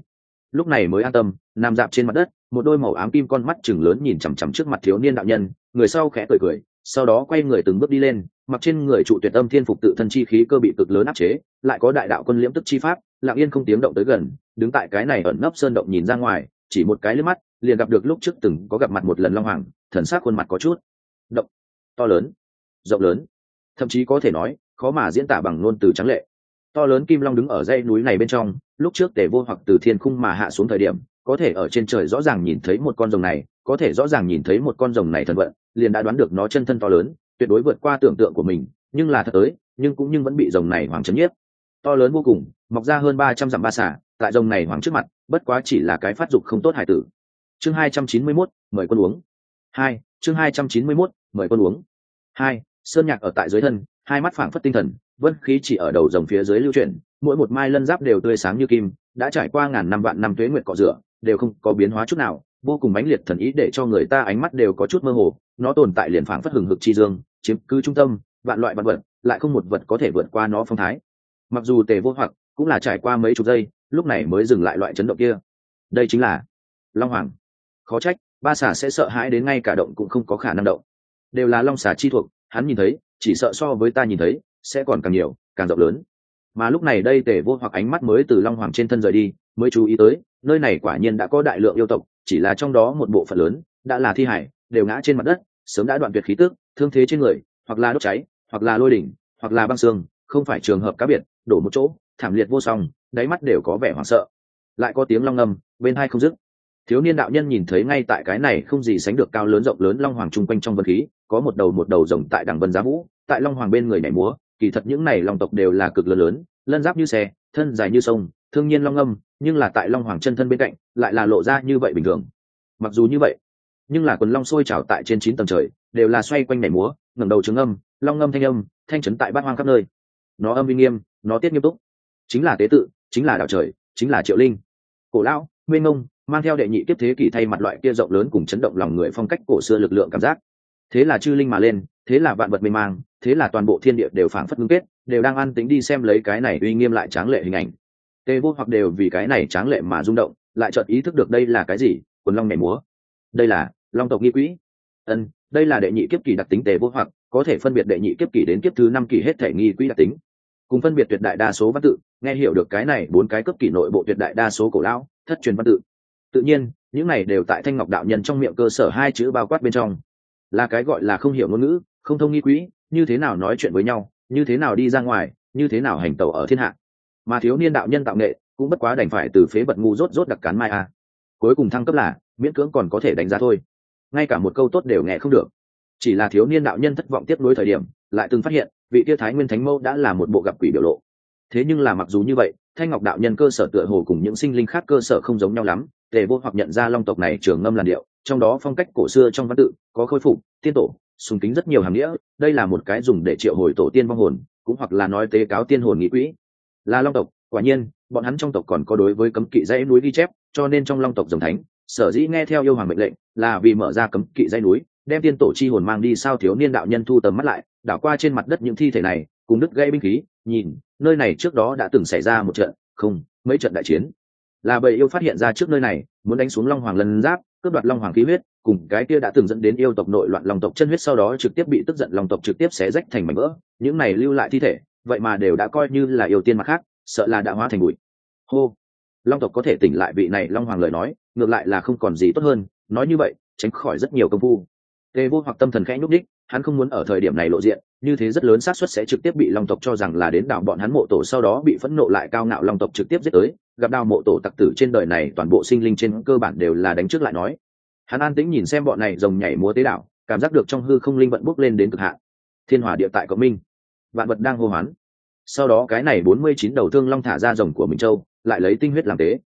Lúc này mới an tâm, nằm dạp trên mặt đất, một đôi màu ám kim con mắt chừng lớn nhìn chằm chằm trước mặt thiếu niên đạo nhân, người sau khẽ cười cười sau đó quay người từng bước đi lên, mặc trên người trụ tuyệt âm thiên phục tự thân chi khí cơ bị cực lớn áp chế, lại có đại đạo quân liễm tức chi pháp, lặng yên không tiếng động tới gần, đứng tại cái này ẩn nấp sơn động nhìn ra ngoài, chỉ một cái lướt mắt, liền gặp được lúc trước từng có gặp mặt một lần long hoàng, thần sắc khuôn mặt có chút động, to lớn, rộng lớn, thậm chí có thể nói, khó mà diễn tả bằng ngôn từ trắng lệ. To lớn kim long đứng ở dãy núi này bên trong, lúc trước tề vô hoặc từ thiên khung mà hạ xuống thời điểm, có thể ở trên trời rõ ràng nhìn thấy một con rồng này có thể rõ ràng nhìn thấy một con rồng này thần vận liền đã đoán được nó chân thân to lớn tuyệt đối vượt qua tưởng tượng của mình nhưng là thật tới nhưng cũng nhưng vẫn bị rồng này hoàng chấn nhiếp. To lớn vô cùng mọc ra hơn ba trăm dặm ba xả tại rồng này hoàng trước mặt bất quá chỉ là cái phát dục không tốt hải tử. Chương hai trăm chín mươi 291, mời quân uống. Hai chương hai trăm chín mươi 291, mời quân uống. Hai sơn nhạc ở tại dưới thân hai mắt phảng phất tinh thần vân khí chỉ ở đầu rồng phía dưới lưu chuyển mỗi một mai lân giáp đều tươi sáng như kim đã trải qua ngàn năm vạn năm tuế nguyệt cọ rửa đều không có biến hóa chút nào vô cùng mãnh liệt thần ý để cho người ta ánh mắt đều có chút mơ hồ, nó tồn tại liền phảng phất hừng hực chi dương, chiếm cứ trung tâm, vạn loại vạn vật, lại không một vật có thể vượt qua nó phong thái. Mặc dù tề vô hoặc cũng là trải qua mấy chục giây, lúc này mới dừng lại loại chấn động kia. Đây chính là long hoàng. Khó trách, ba xà sẽ sợ hãi đến ngay cả động cũng không có khả năng động. Đều là long xà chi thuộc, hắn nhìn thấy, chỉ sợ so với ta nhìn thấy, sẽ còn càng nhiều, càng rộng lớn. Mà lúc này đây tề vô hoặc ánh mắt mới từ long hoàng trên thân rời đi, mới chú ý tới, nơi này quả nhiên đã có đại lượng yêu tộc chỉ là trong đó một bộ phận lớn, đã là thi hải đều ngã trên mặt đất, sớm đã đoạn tuyệt khí tức, thương thế trên người, hoặc là đốt cháy, hoặc là lôi đỉnh, hoặc là băng xương, không phải trường hợp cá biệt, đổ một chỗ, thảm liệt vô song, đáy mắt đều có vẻ hoảng sợ. Lại có tiếng long ngầm bên hai không dứt. Thiếu niên đạo nhân nhìn thấy ngay tại cái này không gì sánh được cao lớn rộng lớn long hoàng chung quanh trong vân khí, có một đầu một đầu rồng tại đằng vân giá vũ, tại long hoàng bên người nhảy múa, kỳ thật những này long tộc đều là cực lớn lớn, lân giáp như xe, thân dài như sông thương nhiên long âm, nhưng là tại long hoàng chân thân bên cạnh, lại là lộ ra như vậy bình thường. Mặc dù như vậy, nhưng là quần long sôi trào tại trên chín tầng trời, đều là xoay quanh nhảy múa, ngẩng đầu trứng âm, long âm thanh âm, thanh trấn tại bát hoang khắp nơi. Nó âm uy nghiêm, nó tiết nghiêm túc. Chính là tế tự, chính là đạo trời, chính là triệu linh. Cổ lão nguyên ngông mang theo đệ nhị tiếp thế kỷ thay mặt loại kia rộng lớn cùng chấn động lòng người phong cách cổ xưa lực lượng cảm giác. Thế là chư linh mà lên, thế là vạn vật mê mang, thế là toàn bộ thiên địa đều phảng phất ngưng kết, đều đang ăn tính đi xem lấy cái này uy nghiêm lại tráng lệ hình ảnh tê vô hoặc đều vì cái này tráng lệ mà rung động, lại chợt ý thức được đây là cái gì, quần long nhảy múa. Đây là long tộc nghi quỹ. Ân, đây là đệ nhị kiếp kỳ đặc tính tề vô hoặc, có thể phân biệt đệ nhị kiếp kỳ đến kiếp thứ năm kỳ hết thể nghi quỹ đặc tính. Cùng phân biệt tuyệt đại đa số văn tự, nghe hiểu được cái này bốn cái cấp kỳ nội bộ tuyệt đại đa số cổ lão, thất truyền văn tự. Tự nhiên, những này đều tại thanh ngọc đạo nhân trong miệng cơ sở hai chữ bao quát bên trong. Là cái gọi là không hiểu ngôn ngữ, không thông nghi quỹ, như thế nào nói chuyện với nhau, như thế nào đi ra ngoài, như thế nào hành tẩu ở thiên hạ mà thiếu niên đạo nhân tạo nghệ cũng bất quá đành phải từ phế vật ngu rốt rốt đặc cán mai a. Cuối cùng thăng cấp là, miễn cưỡng còn có thể đánh giá thôi. Ngay cả một câu tốt đều nghe không được. Chỉ là thiếu niên đạo nhân thất vọng tiếp nối thời điểm, lại từng phát hiện, vị tiêu thái nguyên thánh mẫu đã là một bộ gặp quỷ biểu lộ. Thế nhưng là mặc dù như vậy, thanh ngọc đạo nhân cơ sở tựa hồ cùng những sinh linh khác cơ sở không giống nhau lắm. Tề vô hoặc nhận ra long tộc này trường ngâm làn điệu, trong đó phong cách cổ xưa trong văn tự, có khôi phục, tiên tổ, sùng kính rất nhiều hàm nghĩa, đây là một cái dùng để triệu hồi tổ tiên vong hồn, cũng hoặc là nói tế cáo tiên hồn nghĩ quỹ là long tộc, quả nhiên, bọn hắn trong tộc còn có đối với cấm kỵ dãy núi ghi chép, cho nên trong long tộc dòng thánh, sở dĩ nghe theo yêu hoàng mệnh lệnh, là vì mở ra cấm kỵ dãy núi, đem tiên tổ chi hồn mang đi sao thiếu niên đạo nhân thu tầm mắt lại, đảo qua trên mặt đất những thi thể này, cùng đứt gây binh khí, nhìn, nơi này trước đó đã từng xảy ra một trận, không, mấy trận đại chiến. Là bầy yêu phát hiện ra trước nơi này, muốn đánh xuống long hoàng lần giáp, cướp đoạt long hoàng khí huyết, cùng cái kia đã từng dẫn đến yêu tộc nội loạn long tộc chân huyết sau đó trực tiếp bị tức giận long tộc trực tiếp xé rách thành mảnh vỡ, những này lưu lại thi thể vậy mà đều đã coi như là yêu tiên mặt khác, sợ là đã hóa thành bụi. Hô! Long tộc có thể tỉnh lại vị này long hoàng lời nói, ngược lại là không còn gì tốt hơn, nói như vậy, tránh khỏi rất nhiều công phu. Tề vô hoặc tâm thần khẽ nhúc đích hắn không muốn ở thời điểm này lộ diện, như thế rất lớn xác suất sẽ trực tiếp bị long tộc cho rằng là đến đảo bọn hắn mộ tổ sau đó bị phẫn nộ lại cao ngạo long tộc trực tiếp giết tới, gặp đào mộ tổ tặc tử trên đời này toàn bộ sinh linh trên cơ bản đều là đánh trước lại nói. Hắn an tĩnh nhìn xem bọn này rồng nhảy múa tế đảo, cảm giác được trong hư không linh vận bốc lên đến cực hạn. Thiên hỏa địa tại cộng minh vạn vật đang hô hoán. Sau đó cái này bốn mươi chín đầu thương long thả ra rồng của mình châu, lại lấy tinh huyết làm tế.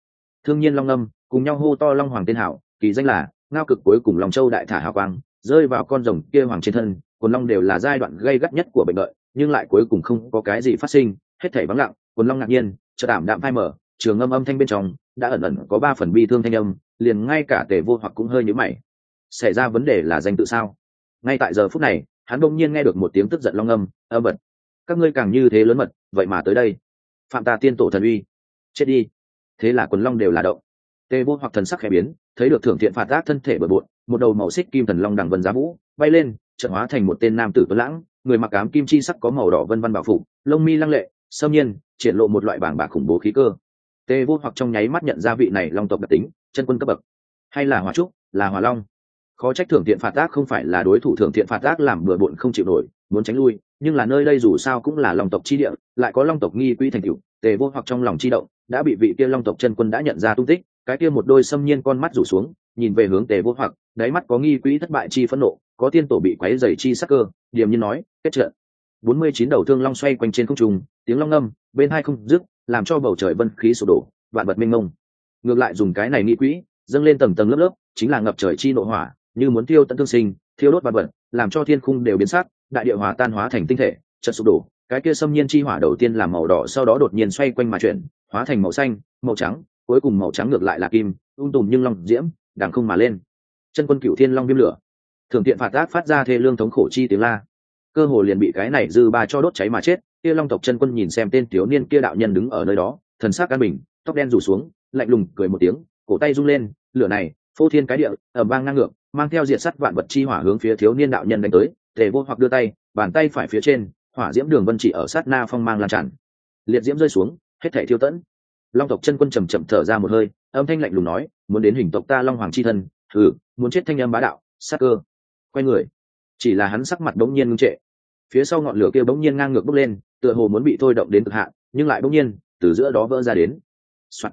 Thương nhiên long âm, cùng nhau hô to long hoàng tên hảo, kỳ danh là ngao cực cuối cùng lòng châu đại thả hào quang, rơi vào con rồng kia hoàng trên thân, quần long đều là giai đoạn gây gắt nhất của bệnh lợi nhưng lại cuối cùng không có cái gì phát sinh, hết thảy vắng lặng, quần long ngạc nhiên, chợt đảm đạm phai mở trường âm âm thanh bên trong, đã ẩn ẩn có ba phần bi thương thanh âm, liền ngay cả tề vô hoặc cũng hơi nhíu mày. Xảy ra vấn đề là danh tự sao? Ngay tại giờ phút này, hắn đột nhiên nghe được một tiếng tức giận long âm âm bật các ngươi càng như thế lớn mật, vậy mà tới đây. Phạm ta tiên tổ thần uy. Chết đi. Thế là quần long đều là động. Tề vô hoặc thần sắc khẽ biến, thấy được thưởng thiện phạt ác thân thể bờ bộn, một đầu màu xích kim thần long đằng vân giá vũ, bay lên trận hóa thành một tên nam tử tuấn lãng, người mặc ám kim chi sắc có màu đỏ vân văn bảo phủ lông mi lăng lệ, sâm nhiên, triển lộ một loại bảng bạc khủng bố khí cơ. Tề vô hoặc trong nháy mắt nhận ra vị này long tộc đặc tính, chân quân cấp bậc. Hay là hòa trúc, là hòa long. Khó trách thưởng thiện phạt ác không phải là đối thủ thưởng thiện phạt ác làm bừa bộn không chịu nổi, muốn tránh lui nhưng là nơi đây dù sao cũng là long tộc chi địa, lại có long tộc nghi quỹ thành cựu tề vô hoặc trong lòng chi động, đã bị vị kia long tộc chân quân đã nhận ra tung tích, cái kia một đôi xâm nhiên con mắt rủ xuống, nhìn về hướng tề vô hoặc, đáy mắt có nghi quỹ thất bại chi phẫn nộ, có tiên tổ bị quáy dày chi sắc cơ, điềm nhiên nói, kết trận. Bốn mươi chín đầu thương long xoay quanh trên không trung, tiếng long âm bên hai không dứt, làm cho bầu trời vân khí sụp đổ, vạn vật minh mông. Ngược lại dùng cái này nghi quỹ, dâng lên tầng tầng lớp lớp, chính là ngập trời chi nội hỏa, như muốn tiêu tận thương sinh, thiêu đốt vạn vật, làm cho thiên khung đều biến sắc đại địa hòa tan hóa thành tinh thể, chợt sụp đổ. Cái kia xâm nhiên chi hỏa đầu tiên là màu đỏ, sau đó đột nhiên xoay quanh mà chuyển, hóa thành màu xanh, màu trắng, cuối cùng màu trắng ngược lại là kim, ung tùm nhưng long diễm, đằng không mà lên. Chân quân cựu thiên long viêm lửa. Thường tiện phạt ác phát ra thê lương thống khổ chi tiếng la. Cơ hồ liền bị cái này dư ba cho đốt cháy mà chết, kia long tộc chân quân nhìn xem tên thiếu niên kia đạo nhân đứng ở nơi đó, thần sắc an bình, tóc đen rủ xuống, lạnh lùng cười một tiếng, cổ tay rung lên, lửa này, phô thiên cái địa ẩm vang ngang ngược, mang theo diện sắt vạn vật chi hỏa hướng phía thiếu niên đạo nhân đánh tới tề vô hoặc đưa tay, bàn tay phải phía trên, hỏa diễm đường vân chỉ ở sát na phong mang lan tràn. Liệt diễm rơi xuống, hết thể thiêu tẫn. Long tộc chân quân trầm chậm thở ra một hơi, âm thanh lạnh lùng nói, muốn đến hình tộc ta long hoàng c h i thân thử muốn chết thanh âm bá đạo sắc cơ. Quay người, chỉ là hắn sắc mặt bỗng nhiên ngưng trệ. Phía sau ngọn lửa kia bỗng nhiên ngang ngược bốc lên, tựa hồ muốn bị thôi động đến cực hạn, nhưng lại bỗng nhiên, từ giữa đó vỡ ra đến、Soạn.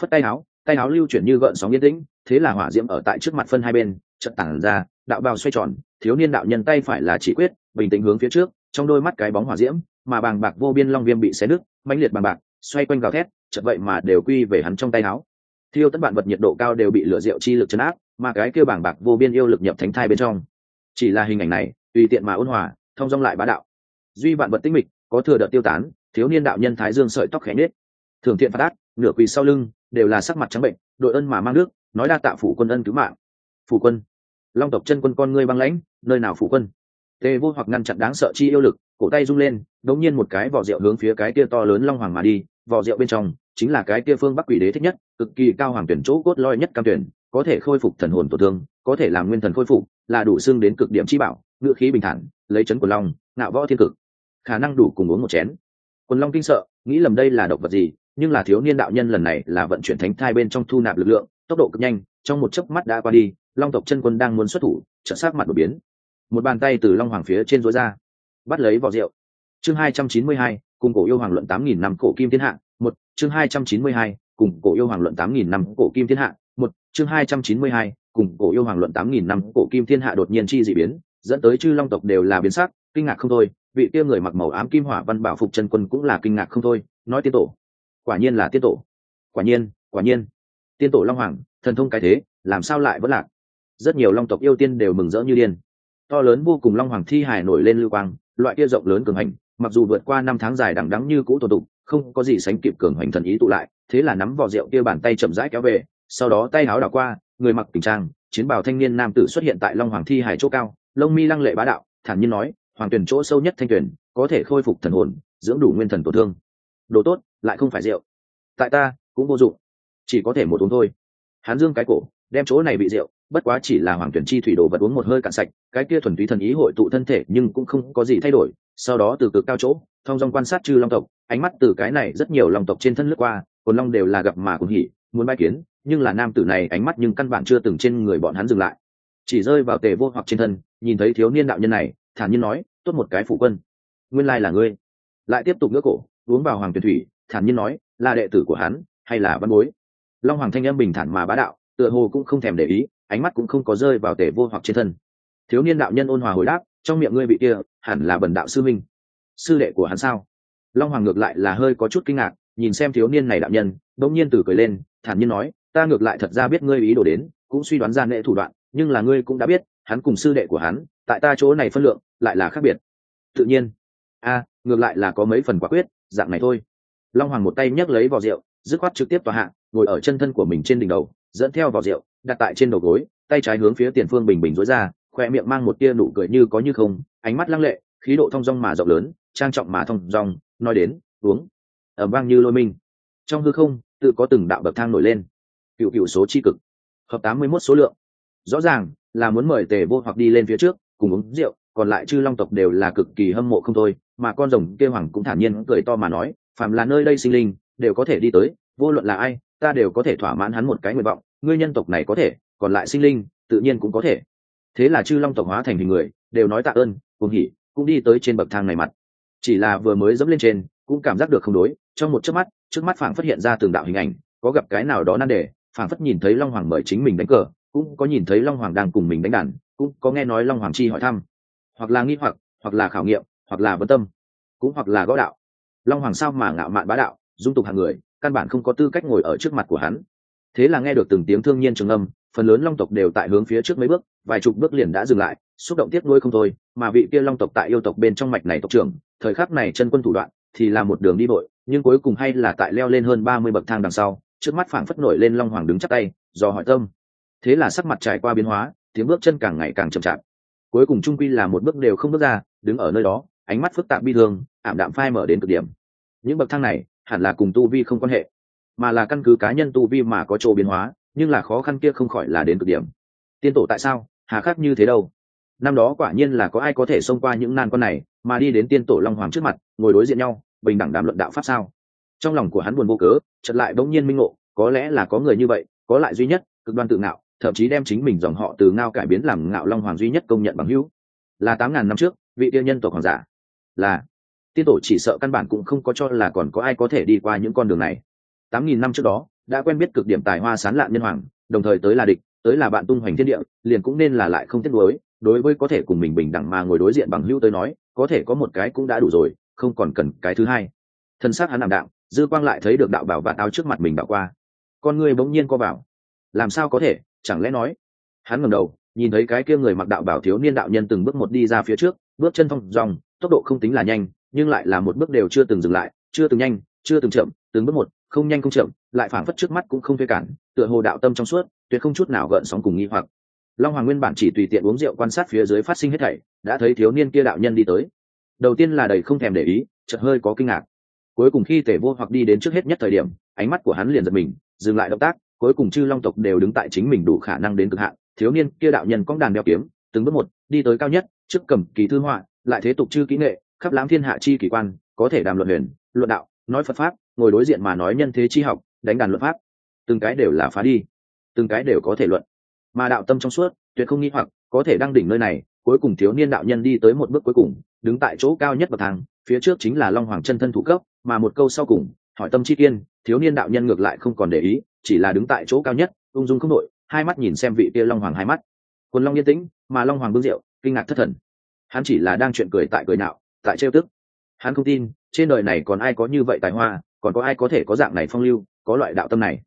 phất tay áo tay áo lưu chuyển như gợn sóng yên tĩnh, thế là hỏa diễm ở tại trước mặt phân hai bên chật tản ra đạo bào xoay tròn, thiếu niên đạo nhân tay phải là chỉ quyết, bình tĩnh hướng phía trước, trong đôi mắt cái bóng hỏa diễm, mà bàng bạc vô biên long viêm bị xé nứt, mãnh liệt bàng bạc, xoay quanh gào thét chật vậy mà đều quy về hắn trong tay áo. Thiêu tất bạn vật nhiệt độ cao đều bị lửa rượu chi lực chấn áp, mà cái kêu bảng bạc vô biên yêu lực nhập thánh thai bên trong. Chỉ là hình ảnh này, tùy tiện mà ôn hòa, thông dong lại bá đạo. Duy bạn vật tinh mịch, có thừa đợt tiêu tán, thiếu niên đạo nhân thái dương sợi tóc khẽ nết thường thiện phát ác, nửa quỳ sau lưng, đều là sắc mặt trắng bệnh, đội ân mà mang nước, nói đa tạ phủ quân ân cứu mạng. Phủ quân long tộc chân quân con ngươi băng lãnh, nơi nào phủ quân? Tề vô hoặc ngăn chặn đáng sợ chi yêu lực, cổ tay rung lên đống nhiên một cái vỏ rượu hướng phía cái kia to lớn long hoàng mà đi. Vỏ rượu bên trong chính là cái kia phương bắc quỷ đế thích nhất, cực kỳ cao hoàng tuyển chỗ cốt loi nhất cam tuyển, có thể khôi phục thần hồn tổn thương, có thể làm nguyên thần khôi phục, là đủ xương đến cực điểm chi bảo, ngự khí bình thản, lấy chấn của long, ngạo võ thiên cực. Khả năng đủ cùng uống một chén. Quần long kinh sợ, nghĩ lầm đây là độc vật gì, nhưng là thiếu niên đạo nhân lần này là vận chuyển thánh thai bên trong thu nạp lực lượng tốc độ cực nhanh, trong một chớp mắt đã qua đi, long tộc chân quân đang muốn xuất thủ trợ sát mặt đột biến. Một bàn tay từ long hoàng phía trên rối ra, bắt lấy vỏ rượu. Chương hai trăm chín mươi hai, cùng cổ yêu hoàng luận tám nghìn năm cổ kim thiên hạ, một, chương hai trăm chín mươi hai, cùng cổ yêu hoàng luận tám nghìn năm cổ kim thiên hạ, một, chương hai trăm chín mươi hai, cùng cổ yêu hoàng luận tám nghìn năm cổ kim thiên hạ đột nhiên chi dị biến, dẫn tới chư long tộc đều là biến sắc, kinh ngạc không thôi. Vị kia người mặc màu ám kim hỏa văn bảo phục chân quân cũng là kinh ngạc không thôi, nói tiên tổ. Quả nhiên là tiên tổ. Quả nhiên quả nhiên tiên tổ long hoàng, thần thông cái thế, làm sao lại vẫn lạc? Rất nhiều long tộc yêu tiên đều mừng rỡ như điên. To lớn vô cùng long hoàng thi hài nổi lên lưu quang, loại kia rộng lớn cường hành, mặc dù vượt qua năm tháng dài đằng đắng như cũ tổ tục, không có gì sánh kịp cường hoành thần ý tụ lại, thế là nắm vỏ rượu kia bàn tay chậm rãi kéo về, sau đó tay áo đảo qua, người mặc tình trang, chiến bào thanh niên nam tử xuất hiện tại long hoàng thi hải chỗ cao, lông mi lăng lệ bá đạo, thản nhiên nói, hoàng tuyển chỗ sâu nhất thanh tuyển, có thể khôi phục thần hồn, dưỡng đủ nguyên thần tổn thương. Đồ tốt, lại không phải rượu. Tại ta, cũng vô dụng chỉ có thể một uống thôi. Hắn dương cái cổ, đem chỗ này bị rượu, bất quá chỉ là hoàng tuyển chi thủy đồ vật uống một hơi cạn sạch, cái kia thuần túy thần ý hội tụ thân thể nhưng cũng không có gì thay đổi, sau đó từ cực cao chỗ thong dong quan sát chư long tộc, ánh mắt từ cái này rất nhiều long tộc trên thân lướt qua cồn long đều là gặp mà cũng hỉ, muốn bay kiến, nhưng là nam tử này ánh mắt nhưng căn bản chưa từng trên người bọn hắn dừng lại. Chỉ rơi vào tề vô hoặc trên thân, nhìn thấy thiếu niên đạo nhân này, thản nhiên nói, tốt một cái phụ quân, nguyên lai là ngươi. Lại tiếp tục ngỡ cổ, uống vào hoàng tuyển thủy, thản nhiên nói, là đệ tử của hắn, hay là văn bối? Long hoàng thanh âm bình thản mà bá đạo, tựa hồ cũng không thèm để ý, ánh mắt cũng không có rơi vào tề vô hoặc trên thân. Thiếu niên đạo nhân ôn hòa hồi đáp, trong miệng ngươi bị kia, hẳn là bần đạo sư minh sư đệ của hắn sao? Long hoàng ngược lại là hơi có chút kinh ngạc, nhìn xem thiếu niên này đạo nhân bỗng nhiên từ cười lên, thản nhiên nói, ta ngược lại thật ra biết ngươi ý đồ đến, cũng suy đoán ra nệ thủ đoạn, nhưng là ngươi cũng đã biết, hắn cùng sư đệ của hắn, tại ta chỗ này phân lượng, lại là khác biệt. Tự nhiên. A, ngược lại là có mấy phần quả quyết, dạng này thôi. Long hoàng một tay nhấc lấy vỏ rượu, dứt khoát trực tiếp tòa hạ ngồi ở chân thân của mình trên đỉnh đầu, dẫn theo vào rượu, đặt tại trên đầu gối, tay trái hướng phía tiền phương bình bình dối ra, khoe miệng mang một tia nụ cười như có như không, ánh mắt lăng lệ, khí độ thong dong mà rộng lớn, trang trọng mà thong dong, nói đến, uống. Ẩm vang như lôi minh. Trong hư không, tự có từng đạo bậc thang nổi lên. Cựu cựu số chi cực. Hợp tám mươi mốt số lượng. Rõ ràng là muốn mời tề vô hoặc đi lên phía trước, cùng uống rượu, còn lại chư long tộc đều là cực kỳ hâm mộ không thôi, mà con rồng kêu hoàng cũng thản nhiên cười to mà nói, phàm là nơi đây sinh linh, đều có thể đi tới, vô luận là ai ta đều có thể thỏa mãn hắn một cái nguyện vọng, ngươi nhân tộc này có thể, còn lại sinh linh, tự nhiên cũng có thể. Thế là chư long tộc hóa thành hình người, đều nói tạ ơn, cùng hỉ, cũng đi tới trên bậc thang này mặt. Chỉ là vừa mới dẫm lên trên, cũng cảm giác được không đối, trong một chớp mắt, trước mắt phảng phát hiện ra từng đạo hình ảnh, có gặp cái nào đó nan đề, phảng phất nhìn thấy long hoàng mời chính mình đánh cờ, cũng có nhìn thấy long hoàng đang cùng mình đánh đàn, cũng có nghe nói long hoàng chi hỏi thăm. Hoặc là nghi hoặc hoặc là khảo nghiệm, hoặc là vấn tâm, cũng hoặc là gõ đạo. Long hoàng sao mà ngạo mạn bá đạo, dung tục hàng người căn bản không có tư cách ngồi ở trước mặt của hắn. Thế là nghe được từng tiếng thương nhiên trường âm, phần lớn long tộc đều tại hướng phía trước mấy bước, vài chục bước liền đã dừng lại, xúc động tiếc nuôi không thôi, mà vị kia long tộc tại yêu tộc bên trong mạch này tộc trưởng, thời khắc này chân quân thủ đoạn, thì là một đường đi bội nhưng cuối cùng hay là tại leo lên hơn ba mươi bậc thang đằng sau, trước mắt phảng phất nổi lên long hoàng đứng chắc tay, do hỏi tâm. Thế là sắc mặt trải qua biến hóa, tiếng bước chân càng ngày càng chậm chạp. Cuối cùng trung quy là một bước đều không bước ra, đứng ở nơi đó, ánh mắt phức tạp bi thương, ảm đạm phai mở đến cực điểm. Những bậc thang này hẳn là cùng tu vi không quan hệ, mà là căn cứ cá nhân tu vi mà có chỗ biến hóa, nhưng là khó khăn kia không khỏi là đến cực điểm. Tiên tổ tại sao? Hà khắc như thế đâu? Năm đó quả nhiên là có ai có thể xông qua những nan con này, mà đi đến tiên tổ long hoàng trước mặt, ngồi đối diện nhau, bình đẳng đàm luận đạo pháp sao? Trong lòng của hắn buồn vô cớ, chợt lại bỗng nhiên minh ngộ, có lẽ là có người như vậy, có lại duy nhất, cực đoan tự ngạo, thậm chí đem chính mình dòng họ từ ngao cải biến làm ngạo long hoàng duy nhất công nhận bằng hữu. Là tám ngàn năm trước, vị tiên nhân tổ hoàng giả. Là tiên tổ chỉ sợ căn bản cũng không có cho là còn có ai có thể đi qua những con đường này. Tám nghìn năm trước đó, đã quen biết cực điểm tài hoa sán lạn nhân hoàng, đồng thời tới là địch, tới là bạn tung hoành thiên địa, liền cũng nên là lại không tiếc đối. đối với có thể cùng mình bình đẳng mà ngồi đối diện bằng hữu tới nói, có thể có một cái cũng đã đủ rồi, không còn cần cái thứ hai. Thân xác hắn làm đạo dư quang lại thấy được đạo bảo và tao trước mặt mình đạo qua. Con người bỗng nhiên co bảo làm sao có thể, chẳng lẽ nói? Hắn ngầm đầu, nhìn thấy cái kia người mặc đạo bảo thiếu niên đạo nhân từng bước một đi ra phía trước, bước chân phong dòng tốc độ không tính là nhanh nhưng lại là một bước đều chưa từng dừng lại, chưa từng nhanh, chưa từng chậm, từng bước một, không nhanh không chậm, lại phảng phất trước mắt cũng không thuê cản, tựa hồ đạo tâm trong suốt, tuyệt không chút nào gợn sóng cùng nghi hoặc. Long hoàng nguyên bản chỉ tùy tiện uống rượu quan sát phía dưới phát sinh hết thảy, đã thấy thiếu niên kia đạo nhân đi tới. Đầu tiên là đầy không thèm để ý, chợt hơi có kinh ngạc. Cuối cùng khi tể vô hoặc đi đến trước hết nhất thời điểm, ánh mắt của hắn liền giật mình, dừng lại động tác, cuối cùng chư long tộc đều đứng tại chính mình đủ khả năng đến cực hạn, thiếu niên kia đạo nhân cong đàn đeo kiếm, từng bước một, đi tới cao nhất, trước cầm kỳ thư họa, lại thế tục chư kỹ nghệ khắp lãm thiên hạ chi kỳ quan, có thể đàm luận huyền, luận đạo, nói phật pháp, ngồi đối diện mà nói nhân thế chi học, đánh đàn luận pháp. Từng cái đều là phá đi, từng cái đều có thể luận. Mà đạo tâm trong suốt, tuyệt không nghi hoặc, có thể đăng đỉnh nơi này, cuối cùng thiếu niên đạo nhân đi tới một bước cuối cùng, đứng tại chỗ cao nhất bậc thang, phía trước chính là long hoàng chân thân thủ cấp, mà một câu sau cùng, hỏi tâm chi kiên, thiếu niên đạo nhân ngược lại không còn để ý, chỉ là đứng tại chỗ cao nhất, ung dung không đội hai mắt nhìn xem vị kia long hoàng hai mắt. Quân long yên tĩnh, mà long hoàng bưng rượu, kinh ngạc thất thần. Hắn chỉ là đang chuyện cười tại cười nạo tại trêu tức. Hắn không tin, trên đời này còn ai có như vậy tài hoa, còn có ai có thể có dạng này phong lưu, có loại đạo tâm này.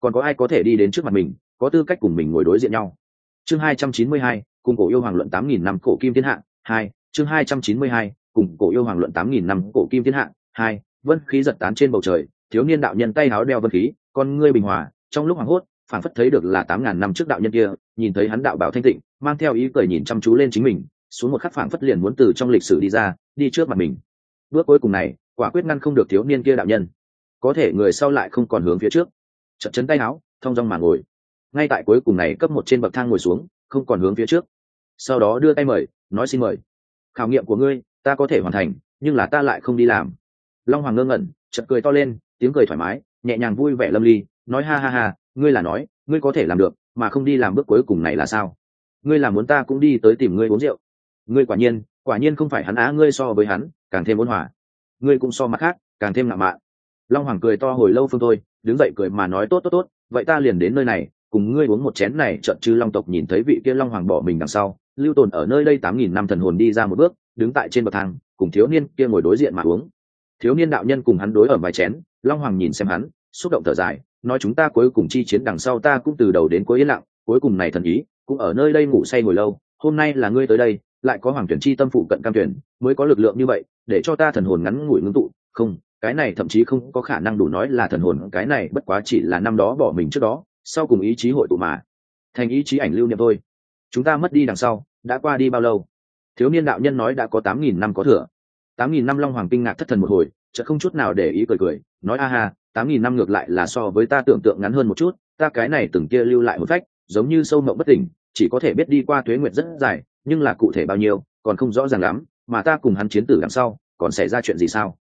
Còn có ai có thể đi đến trước mặt mình, có tư cách cùng mình ngồi đối diện nhau. Chương hai trăm chín mươi hai, cùng cổ yêu hoàng luận tám nghìn năm cổ kim thiên hạ, hai. Chương hai trăm chín mươi hai, cùng cổ yêu hoàng luận tám nghìn năm cổ kim thiên hạ, hai. Vân khí giật tán trên bầu trời, thiếu niên đạo nhân tay háo đeo vân khí, con ngươi bình hòa, trong lúc hoảng hốt phản phất thấy được là tám ngàn năm trước đạo nhân kia, nhìn thấy hắn đạo bảo thanh tịnh, mang theo ý cười nhìn chăm chú lên chính mình, xuống một khắc phản phất liền muốn từ trong lịch sử đi ra đi trước mặt mình. Bước cuối cùng này, quả quyết ngăn không được thiếu niên kia đạo nhân. Có thể người sau lại không còn hướng phía trước. Chật chấn tay áo thong dong mà ngồi. Ngay tại cuối cùng này cấp một trên bậc thang ngồi xuống, không còn hướng phía trước. Sau đó đưa tay mời, nói xin mời. Khảo nghiệm của ngươi, ta có thể hoàn thành, nhưng là ta lại không đi làm. Long hoàng ngơ ngẩn chật cười to lên, tiếng cười thoải mái, nhẹ nhàng vui vẻ lâm ly, nói ha ha ha, ngươi là nói, ngươi có thể làm được, mà không đi làm bước cuối cùng này là sao? Ngươi là muốn ta cũng đi tới tìm ngươi uống rượu. Ngươi quả nhiên quả nhiên không phải hắn á ngươi so với hắn, càng thêm ôn hòa. Ngươi cũng so mặt khác, càng thêm ngạo mạn. Long hoàng cười to hồi lâu phương thôi, đứng dậy cười mà nói, tốt tốt tốt, vậy ta liền đến nơi này, cùng ngươi uống một chén này. Trận chư long tộc nhìn thấy vị kia long hoàng bỏ mình đằng sau, lưu tồn ở nơi đây tám nghìn năm thần hồn đi ra một bước, đứng tại trên bậc thang, cùng thiếu niên kia ngồi đối diện mà uống. Thiếu niên đạo nhân cùng hắn đối ở vài chén, long hoàng nhìn xem hắn, xúc động thở dài, nói, chúng ta cuối cùng chi chiến đằng sau ta cũng từ đầu đến cuối yên lặng, cuối cùng này thần ý, cũng ở nơi đây ngủ say ngồi lâu, hôm nay là ngươi tới đây lại có hoàng tuyển chi tâm phụ cận cam tuyển, mới có lực lượng như vậy, để cho ta thần hồn ngắn ngủi ngưng tụ. Không, cái này thậm chí không có khả năng đủ nói là thần hồn, cái này bất quá chỉ là năm đó bỏ mình trước đó, sau cùng ý chí hội tụ mà. Thành ý chí ảnh lưu niệm thôi. Chúng ta mất đi đằng sau, đã qua đi bao lâu? Thiếu niên đạo nhân nói đã có tám nghìn năm có thừa. tám nghìn năm long hoàng kinh ngạc thất thần một hồi, chợt không chút nào để ý cười cười, nói, a ha, tám nghìn năm ngược lại là so với ta tưởng tượng ngắn hơn một chút, ta cái này từng kia lưu lại một phách, giống như sâu mộng bất tỉnh, chỉ có thể biết đi qua thuế nguyệt rất dài nhưng là cụ thể bao nhiêu, còn không rõ ràng lắm, mà ta cùng hắn chiến tử đằng sau, còn xảy ra chuyện gì sao?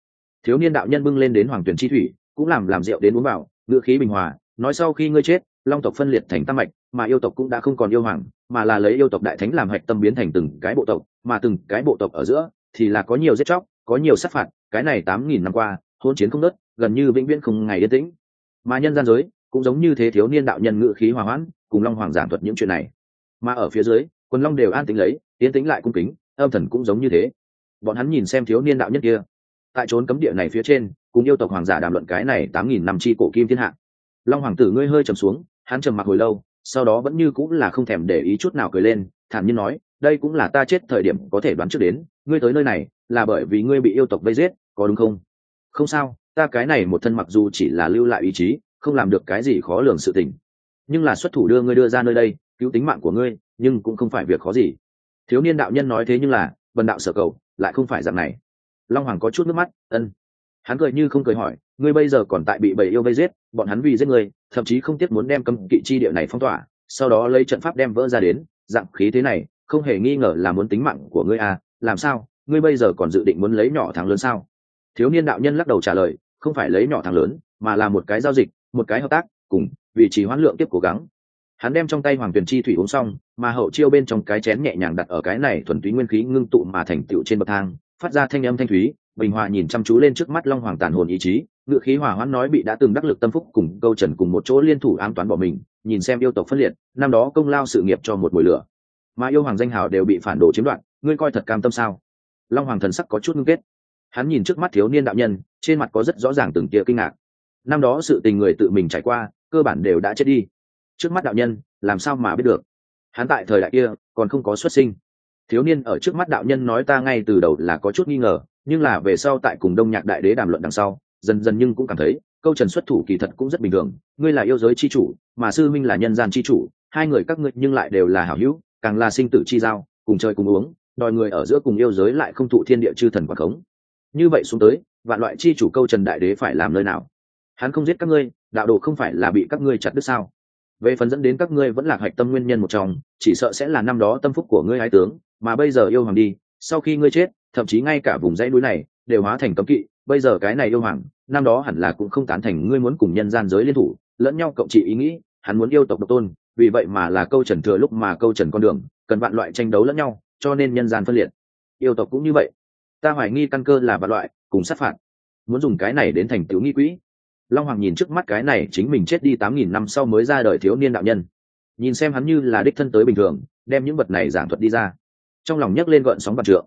Thiếu niên đạo nhân bưng lên đến hoàng tuyển chi thủy, cũng làm làm rượu đến uống vào ngựa khí bình hòa, nói sau khi ngươi chết, long tộc phân liệt thành tam mạch, mà yêu tộc cũng đã không còn yêu hoàng, mà là lấy yêu tộc đại thánh làm hạch tâm biến thành từng cái bộ tộc, mà từng cái bộ tộc ở giữa, thì là có nhiều giết chóc, có nhiều sát phạt, cái này tám nghìn năm qua hôn chiến không nớt gần như vĩnh viễn không ngày yên tĩnh. Mà nhân gian giới, cũng giống như thế thiếu niên đạo nhân ngự khí hòa hoãn, cùng long hoàng giảng thuật những chuyện này. Mà ở phía dưới quân long đều an tĩnh lấy, yên tĩnh lại cung kính, âm thần cũng giống như thế. Bọn hắn nhìn xem thiếu niên đạo nhân kia. Tại trốn cấm địa này phía trên, cùng yêu tộc hoàng giả đàm luận cái này tám nghìn năm chi cổ kim thiên hạ. Long hoàng tử ngươi hơi trầm xuống, hắn trầm mặc hồi lâu, sau đó vẫn như cũng là không thèm để ý chút nào cười lên, thản nhiên nói, đây cũng là ta chết thời điểm có thể đoán trước đến, ngươi tới nơi này là bởi vì ngươi bị yêu tộc vây giết, có đúng không? Không sao, ta cái này một thân mặc dù chỉ là lưu lại ý chí, không làm được cái gì khó lường sự tình. Nhưng là xuất thủ đưa ngươi đưa ra nơi đây, cứu tính mạng của ngươi nhưng cũng không phải việc khó gì. Thiếu niên đạo nhân nói thế nhưng là vần đạo sở cầu, lại không phải dạng này. Long hoàng có chút nước mắt, ân. Hắn cười như không cười hỏi, ngươi bây giờ còn tại bị bầy yêu vây giết, bọn hắn vì giết ngươi, thậm chí không tiếc muốn đem cấm kỵ chi địa này phong tỏa, sau đó lấy trận pháp đem vỡ ra đến, dạng khí thế này, không hề nghi ngờ là muốn tính mạng của ngươi à làm sao, ngươi bây giờ còn dự định muốn lấy nhỏ thắng lớn sao? Thiếu niên đạo nhân lắc đầu trả lời, không phải lấy nhỏ thắng lớn, mà là một cái giao dịch, một cái hợp tác, cùng vị trí hoán lượng tiếp cố gắng. Hắn đem trong tay hoàng tuyền chi thủy uống xong mà hậu chiêu bên trong cái chén nhẹ nhàng đặt ở cái này thuần túy nguyên khí ngưng tụ mà thành tựu trên bậc thang, phát ra thanh âm thanh thúy, bình hòa nhìn chăm chú lên trước mắt long hoàng tàn hồn ý chí, ngự khí hòa hoãn nói bị đã từng đắc lực tâm phúc cùng câu trần cùng một chỗ liên thủ an toán bỏ mình, nhìn xem yêu tộc phân liệt, năm đó công lao sự nghiệp cho một mùi lửa. Mà yêu hoàng danh hào đều bị phản đồ chiếm đoạt, ngươi coi thật cam tâm sao? Long hoàng thần sắc có chút ngưng kết. Hắn nhìn trước mắt thiếu niên đạo nhân, trên mặt có rất rõ ràng từng tia kinh ngạc. Năm đó sự tình người tự mình trải qua, cơ bản đều đã chết đi. Trước mắt đạo nhân, làm sao mà biết được? Hắn tại thời đại kia còn không có xuất sinh. Thiếu niên ở trước mắt đạo nhân nói ta ngay từ đầu là có chút nghi ngờ, nhưng là về sau tại cùng đông nhạc đại đế đàm luận đằng sau, dần dần nhưng cũng cảm thấy, câu trần xuất thủ kỳ thật cũng rất bình thường, ngươi là yêu giới c h i chủ, mà sư minh là nhân gian c h i chủ, hai người các ngươi nhưng lại đều là hảo hữu, càng là sinh tử chi giao, cùng chơi cùng uống, đòi người ở giữa cùng yêu giới lại không thụ thiên địa chư thần quảng khống. Như vậy xuống tới, vạn loại chi chủ câu trần đại đế phải làm nơi nào? Hắn không giết các ngươi, đạo đồ không phải là bị các ngươi chặt đứt sao? Về phần dẫn đến các ngươi vẫn là hạch tâm nguyên nhân một trong, chỉ sợ sẽ là năm đó tâm phúc của ngươi ái tướng, mà bây giờ yêu hoàng đi, sau khi ngươi chết, thậm chí ngay cả vùng dãy núi này đều hóa thành cấm kỵ, bây giờ cái này yêu hoàng, năm đó hẳn là cũng không tán thành ngươi muốn cùng nhân gian giới liên thủ, lẫn nhau cộng trị ý nghĩ, hắn muốn yêu tộc độc tôn, vì vậy mà là câu trần thừa lúc mà câu trần con đường, cần vạn loại tranh đấu lẫn nhau, cho nên nhân gian phân liệt. Yêu tộc cũng như vậy. Ta hoài nghi căn cơ là vạn loại, cùng sát phạt. Muốn dùng cái này đến thành tựu nghi quỹ long hoàng nhìn trước mắt cái này chính mình chết đi tám nghìn năm sau mới ra đời thiếu niên đạo nhân. Nhìn xem hắn như là đích thân tới bình thường, đem những vật này giảng thuật đi ra. Trong lòng nhấc lên gợn sóng vạn trượng.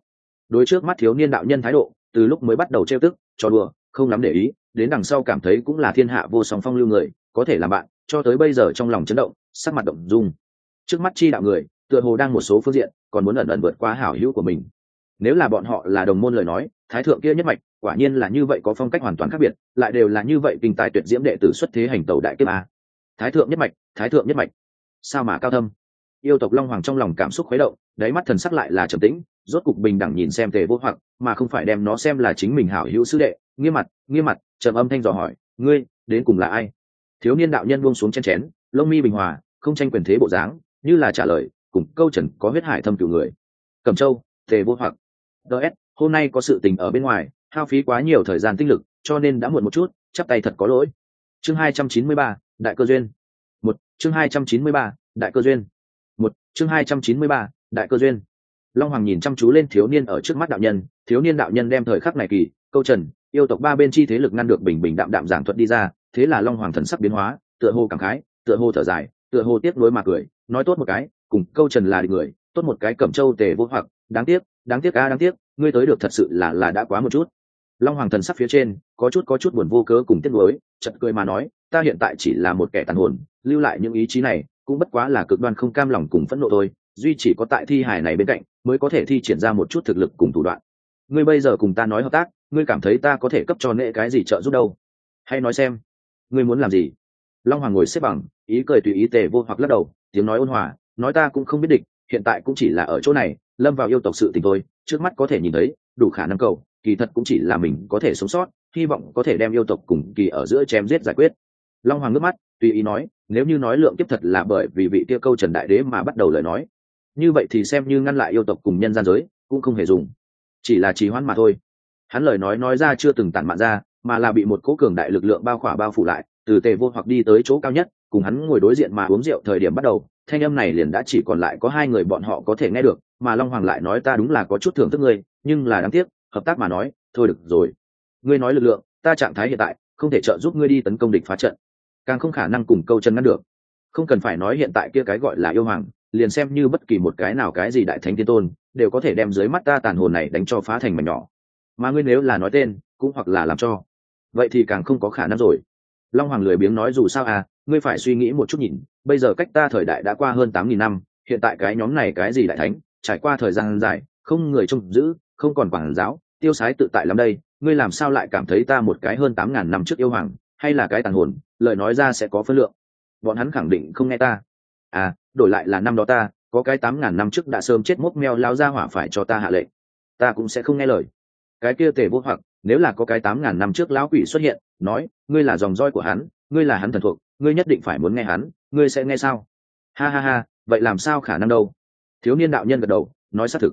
Đối trước mắt thiếu niên đạo nhân thái độ, từ lúc mới bắt đầu trêu tức, cho đùa, không lắm để ý, đến đằng sau cảm thấy cũng là thiên hạ vô song phong lưu người, có thể làm bạn, cho tới bây giờ trong lòng chấn động, sắc mặt động dung. Trước mắt chi đạo người, tựa hồ đang một số phương diện, còn muốn ẩn ẩn vượt qua hảo hữu của mình nếu là bọn họ là đồng môn lời nói, thái thượng kia nhất mạch, quả nhiên là như vậy có phong cách hoàn toàn khác biệt, lại đều là như vậy kinh tài tuyệt diễm đệ tử xuất thế hành tàu đại kiếp a. Thái thượng nhất mạch, thái thượng nhất mạch. Sao mà cao thâm? Yêu tộc long hoàng trong lòng cảm xúc khuấy động, đáy mắt thần sắc lại là trầm tĩnh, rốt cục bình đẳng nhìn xem tề vô hoặc, mà không phải đem nó xem là chính mình hảo hữu sư đệ. Nghiêm mặt nghiêm mặt, trầm âm thanh dò hỏi, ngươi, đến cùng là ai? Thiếu niên đạo nhân buông xuống chen chén, lông mi bình hòa, không tranh quyền thế bộ dáng, như là trả lời, cùng câu trần có huyết hải thâm cửu người. Cẩm châu, tề vô hoặc ts hôm nay có sự tình ở bên ngoài, hao phí quá nhiều thời gian tinh lực, cho nên đã muộn một chút, chắp tay thật có lỗi. Chương hai trăm chín mươi ba, đại cơ duyên. Một, chương hai trăm chín mươi ba, đại cơ duyên. Một, chương hai trăm chín mươi ba, đại cơ duyên. Long hoàng nhìn chăm chú lên thiếu niên ở trước mắt đạo nhân, thiếu niên đạo nhân đem thời khắc này kỳ, câu trần, yêu tộc ba bên chi thế lực ngăn được bình bình đạm đạm giảng thuật đi ra, thế là long hoàng thần sắc biến hóa, tựa hồ cảm khái, tựa hồ thở dài, tựa hồ tiếp nối mà cười, nói tốt một cái, cùng câu trần là địch người, tốt một cái cẩm châu tề vô hoặc, đáng tiếc đáng tiếc a, đáng tiếc, ngươi tới được thật sự là là đã quá một chút. Long hoàng thần sắc phía trên, có chút có chút buồn vô cớ cùng tiếc nuối chật cười mà nói, ta hiện tại chỉ là một kẻ tàn hồn, lưu lại những ý chí này, cũng bất quá là cực đoan không cam lòng cùng phẫn nộ thôi, duy chỉ có tại thi hài này bên cạnh, mới có thể thi triển ra một chút thực lực cùng thủ đoạn. Ngươi bây giờ cùng ta nói hợp tác, ngươi cảm thấy ta có thể cấp cho nệ cái gì trợ giúp đâu? Hay nói xem. Ngươi muốn làm gì? Long hoàng ngồi xếp bằng, ý cười tùy ý tề vô hoặc lắc đầu, tiếng nói ôn hòa, nói ta cũng không biết địch, hiện tại cũng chỉ là ở chỗ này lâm vào yêu tộc sự tình thôi, trước mắt có thể nhìn thấy, đủ khả năng cầu, kỳ thật cũng chỉ là mình có thể sống sót, hy vọng có thể đem yêu tộc cùng kỳ ở giữa chém giết giải quyết. Long hoàng nước mắt, tùy ý nói, nếu như nói lượng kiếp thật là bởi vì vị kia câu trần đại đế mà bắt đầu lời nói, như vậy thì xem như ngăn lại yêu tộc cùng nhân gian giới, cũng không hề dùng. Chỉ là trì hoãn mà thôi. Hắn lời nói nói ra chưa từng tản mạn ra, mà là bị một cố cường đại lực lượng bao khỏa bao phủ lại, từ tề vô hoặc đi tới chỗ cao nhất, cùng hắn ngồi đối diện mà uống rượu thời điểm bắt đầu, thanh âm này liền đã chỉ còn lại có hai người bọn họ có thể nghe được mà long hoàng lại nói ta đúng là có chút thưởng thức ngươi, nhưng là đáng tiếc, hợp tác mà nói, thôi được rồi. Ngươi nói lực lượng, ta trạng thái hiện tại, không thể trợ giúp ngươi đi tấn công địch phá trận. Càng không khả năng cùng câu chân ngăn được. Không cần phải nói hiện tại kia cái gọi là yêu hoàng, liền xem như bất kỳ một cái nào cái gì đại thánh tiên tôn, đều có thể đem dưới mắt ta tàn hồn này đánh cho phá thành mảnh nhỏ. Mà ngươi nếu là nói tên, cũng hoặc là làm cho. Vậy thì càng không có khả năng rồi. Long hoàng lười biếng nói dù sao à ngươi phải suy nghĩ một chút nhìn, bây giờ cách ta thời đại đã qua hơn tám nghìn năm, hiện tại cái nhóm này cái gì đại thánh trải qua thời gian dài, không người trông giữ, không còn quảng giáo, tiêu sái tự tại lắm đây, ngươi làm sao lại cảm thấy ta một cái hơn tám ngàn năm trước yêu hoàng, hay là cái tàn hồn, lời nói ra sẽ có phân lượng. Bọn hắn khẳng định không nghe ta. À đổi lại là năm đó ta, có cái tám ngàn năm trước đã sớm chết mốc meo lao ra hỏa phải cho ta hạ lệnh. Ta cũng sẽ không nghe lời. Cái kia tề vô hoặc, nếu là có cái tám ngàn năm trước lão quỷ xuất hiện, nói, ngươi là dòng roi của hắn, ngươi là hắn thần thuộc, ngươi nhất định phải muốn nghe hắn, ngươi sẽ nghe sao? Ha ha ha, vậy làm sao khả năng đâu? Thiếu niên đạo nhân gật đầu, nói xác thực.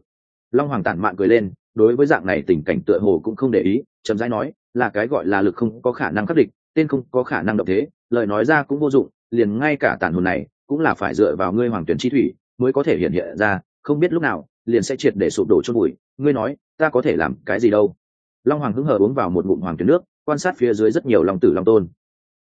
Long hoàng tản mạn cười lên, đối với dạng này tình cảnh tựa hồ cũng không để ý, chậm rãi nói, là cái gọi là lực không có khả năng khắc địch, tên không có khả năng động thế, lời nói ra cũng vô dụng, liền ngay cả tản hồn này cũng là phải dựa vào ngươi hoàng tuyển chi thủy mới có thể hiện hiện ra, không biết lúc nào, liền sẽ triệt để sụp đổ chôn bụi ngươi nói, ta có thể làm cái gì đâu? Long hoàng hứng hờ uống vào một ngụm hoàng tuyển nước, quan sát phía dưới rất nhiều lòng tử long tôn.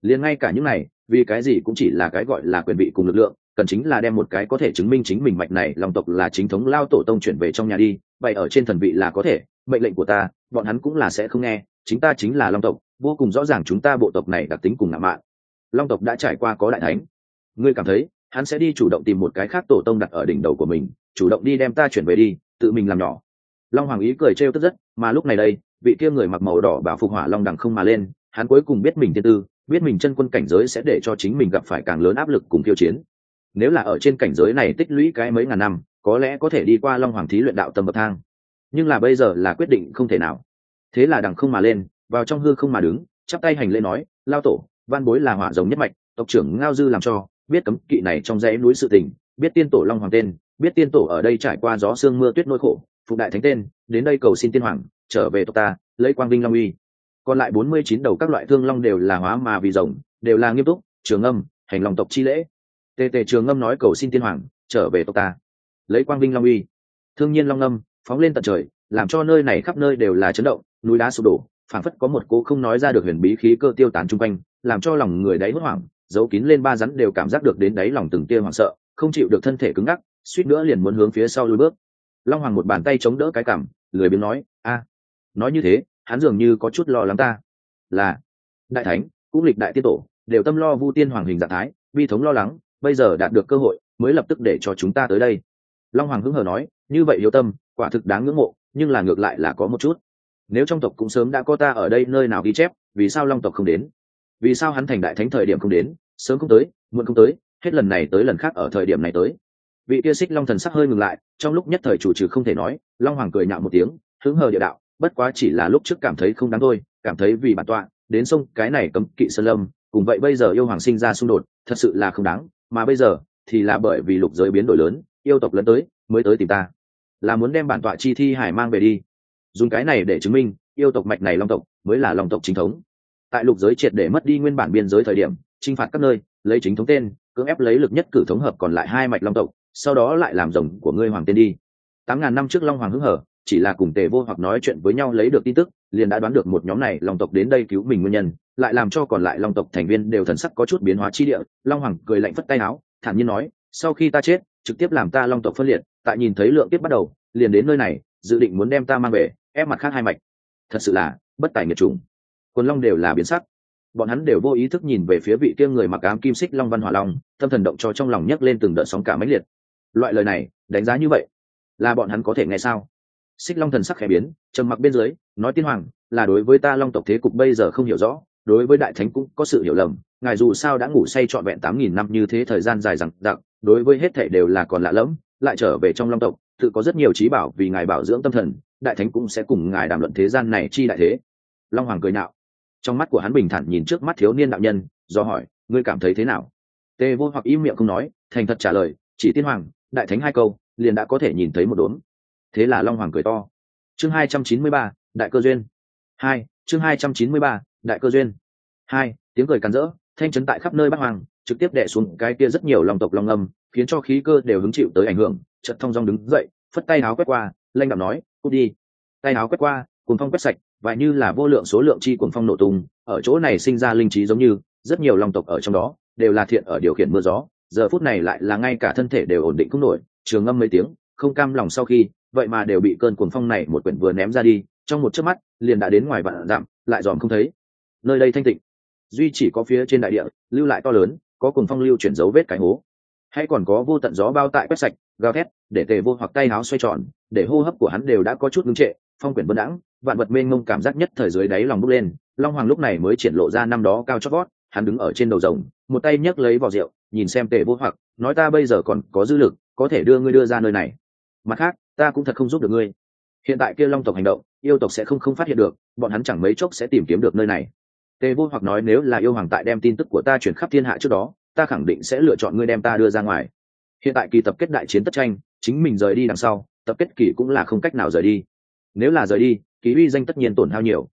Liền ngay cả những này vì cái gì cũng chỉ là cái gọi là quyền vị cùng lực lượng, cần chính là đem một cái có thể chứng minh chính mình mạch này, long tộc là chính thống lao tổ tông chuyển về trong nhà đi, vậy ở trên thần vị là có thể, mệnh lệnh của ta, bọn hắn cũng là sẽ không nghe, chính ta chính là long tộc, vô cùng rõ ràng chúng ta bộ tộc này đặc tính cùng ngạo mạn. Long tộc đã trải qua có đại thánh. Ngươi cảm thấy, hắn sẽ đi chủ động tìm một cái khác tổ tông đặt ở đỉnh đầu của mình, chủ động đi đem ta chuyển về đi, tự mình làm nhỏ. Long hoàng ý cười trêu tức rất, mà lúc này đây, vị kia người mặc màu đỏ bảo phục hỏa long đằng không mà lên, hắn cuối cùng biết mình thiên tư biết mình chân quân cảnh giới sẽ để cho chính mình gặp phải càng lớn áp lực cùng tiêu chiến. Nếu là ở trên cảnh giới này tích lũy cái mấy ngàn năm, có lẽ có thể đi qua long hoàng thí luyện đạo tầm bậc thang. Nhưng là bây giờ là quyết định không thể nào. Thế là đằng không mà lên, vào trong hư không mà đứng, chắp tay hành lễ nói, lao tổ, văn bối là hỏa giống nhất mạch, tộc trưởng ngao dư làm cho, biết cấm kỵ này trong dãy núi sự tình, biết tiên tổ long hoàng tên, biết tiên tổ ở đây trải qua gió sương mưa tuyết nỗi khổ, phục đại thánh tên, đến đây cầu xin tiên hoàng, trở về tộc ta, lấy quang vinh long uy còn lại bốn mươi chín đầu các loại thương long đều là hóa mà vì rồng, đều là nghiêm túc, trường âm, hành lòng tộc chi lễ. Tề tề trường âm nói cầu xin tiên hoàng, trở về tộc ta. Lấy quang vinh long uy. Thương nhiên long âm, phóng lên tận trời, làm cho nơi này khắp nơi đều là chấn động, núi đá sụp đổ, phảng phất có một cố không nói ra được huyền bí khí cơ tiêu tán chung quanh, làm cho lòng người đáy hốt hoảng, giấu kín lên ba rắn đều cảm giác được đến đáy lòng từng tia hoảng sợ, không chịu được thân thể cứng ngắc, suýt nữa liền muốn hướng phía sau lùi bước. Long hoàng một bàn tay chống đỡ cái cằm, lười biếng nói, a, nói như thế hắn dường như có chút lo lắng ta. Là, đại thánh, cũng lịch đại tiết tổ, đều tâm lo vu tiên hoàng hình dạng thái vi thống lo lắng, bây giờ đạt được cơ hội, mới lập tức để cho chúng ta tới đây. Long hoàng hứng hờ nói, như vậy hiếu tâm, quả thực đáng ngưỡng mộ, nhưng là ngược lại là có một chút. Nếu trong tộc cũng sớm đã có ta ở đây nơi nào ghi chép, vì sao long tộc không đến? Vì sao hắn thành đại thánh thời điểm không đến, sớm không tới, muộn không tới, hết lần này tới lần khác ở thời điểm này tới. Vị kia xích long thần sắc hơi ngừng lại, trong lúc nhất thời chủ trừ không thể nói, long hoàng cười nhạo một tiếng, hứng hờ địa đạo bất quá chỉ là lúc trước cảm thấy không đáng thôi, cảm thấy vì bản tọa, đến sông cái này cấm kỵ sơn lâm, cùng vậy bây giờ yêu hoàng sinh ra xung đột, thật sự là không đáng, mà bây giờ thì là bởi vì lục giới biến đổi lớn, yêu tộc lẫn tới, mới tới tìm ta. Là muốn đem bản tọa chi thi hải mang về đi. Dùng cái này để chứng minh, yêu tộc mạch này long tộc, mới là long tộc chính thống. Tại lục giới triệt để mất đi nguyên bản biên giới thời điểm, chinh phạt các nơi, lấy chính thống tên, cưỡng ép lấy lực nhất cử thống hợp còn lại hai mạch long tộc, sau đó lại làm rồng của ngươi hoàng tên đi. Tám ngàn năm trước long hoàng hứng hở chỉ là cùng tề vô hoặc nói chuyện với nhau lấy được tin tức, liền đã đoán được một nhóm này long tộc đến đây cứu mình nguyên nhân, lại làm cho còn lại long tộc thành viên đều thần sắc có chút biến hóa chi địa. Long hoàng cười lạnh phất tay áo, thản nhiên nói, sau khi ta chết, trực tiếp làm ta long tộc phân liệt, tại nhìn thấy lượng tiếp bắt đầu, liền đến nơi này, dự định muốn đem ta mang về, ép mặt khác hai mạch. Thật sự là bất tài nghiệt trùng quần long đều là biến sắc. Bọn hắn đều vô ý thức nhìn về phía vị kia người mặc ám kim xích long văn hỏa long, tâm thần động cho trong lòng nhấc lên từng đợt sóng cả mãnh liệt. Loại lời này, đánh giá như vậy, là bọn hắn có thể nghe sao? Xích long thần sắc khẽ biến, trầm mặc bên dưới, nói tiên hoàng, là đối với ta long tộc thế cục bây giờ không hiểu rõ, đối với đại thánh cũng có sự hiểu lầm, ngài dù sao đã ngủ say trọn vẹn tám nghìn năm như thế thời gian dài rằng dặc, đối với hết thể đều là còn lạ lẫm, lại trở về trong long tộc, tự có rất nhiều trí bảo vì ngài bảo dưỡng tâm thần, đại thánh cũng sẽ cùng ngài đàm luận thế gian này chi đại thế. Long hoàng cười nạo. Trong mắt của hắn bình thản nhìn trước mắt thiếu niên đạo nhân, do hỏi, ngươi cảm thấy thế nào? Tê vô hoặc im miệng không nói, thành thật trả lời, chỉ tiên hoàng, đại thánh hai câu, liền đã có thể nhìn thấy một đốn thế là long hoàng cười to. Chương hai trăm chín mươi ba, đại cơ duyên. Hai, chương hai trăm chín mươi ba, đại cơ duyên. Hai, tiếng cười cắn rỡ, thanh chấn tại khắp nơi bắc hoàng, trực tiếp đẻ xuống cái kia rất nhiều lòng tộc long âm, khiến cho khí cơ đều hứng chịu tới ảnh hưởng chật thong dong đứng dậy, phất tay áo quét qua, lanh đạo nói, cút đi. Tay áo quét qua cùng phong quét sạch, và như là vô lượng số lượng chi cuồng phong nổ tung, ở chỗ này sinh ra linh trí giống như, rất nhiều long tộc ở trong đó, đều là thiện ở điều khiển mưa gió, giờ phút này lại là ngay cả thân thể đều ổn định không nổi, trường ngâm mấy tiếng không cam lòng sau khi, vậy mà đều bị cơn cuồng phong này một quyển vừa ném ra đi, trong một chớp mắt, liền đã đến ngoài vạn dặm, lại dòm không thấy. Nơi đây thanh tịnh, duy chỉ có phía trên đại địa, lưu lại to lớn, có cuồng phong lưu chuyển dấu vết cái hố. Hay còn có vô tận gió bao tại quét sạch, gào thét, để tề vô hoặc tay áo xoay tròn, để hô hấp của hắn đều đã có chút ngưng trệ, phong quyển vân đãng, vạn vật mênh mông cảm giác nhất thời dưới đáy lòng bốc lên, long hoàng lúc này mới triển lộ ra năm đó cao chót vót, hắn đứng ở trên đầu rồng, một tay nhấc lấy vỏ rượu, nhìn xem tề vô hoặc, nói ta bây giờ còn có dư lực, có thể đưa ngươi đưa ra nơi này mặt khác, ta cũng thật không giúp được ngươi. Hiện tại kia long tộc hành động, yêu tộc sẽ không không phát hiện được, bọn hắn chẳng mấy chốc sẽ tìm kiếm được nơi này. Tề vô hoặc nói nếu là yêu hoàng tại đem tin tức của ta chuyển khắp thiên hạ trước đó, ta khẳng định sẽ lựa chọn ngươi đem ta đưa ra ngoài. Hiện tại kỳ tập kết đại chiến tất tranh, chính mình rời đi đằng sau, tập kết kỳ cũng là không cách nào rời đi. Nếu là rời đi, kỳ uy danh tất nhiên tổn hao nhiều.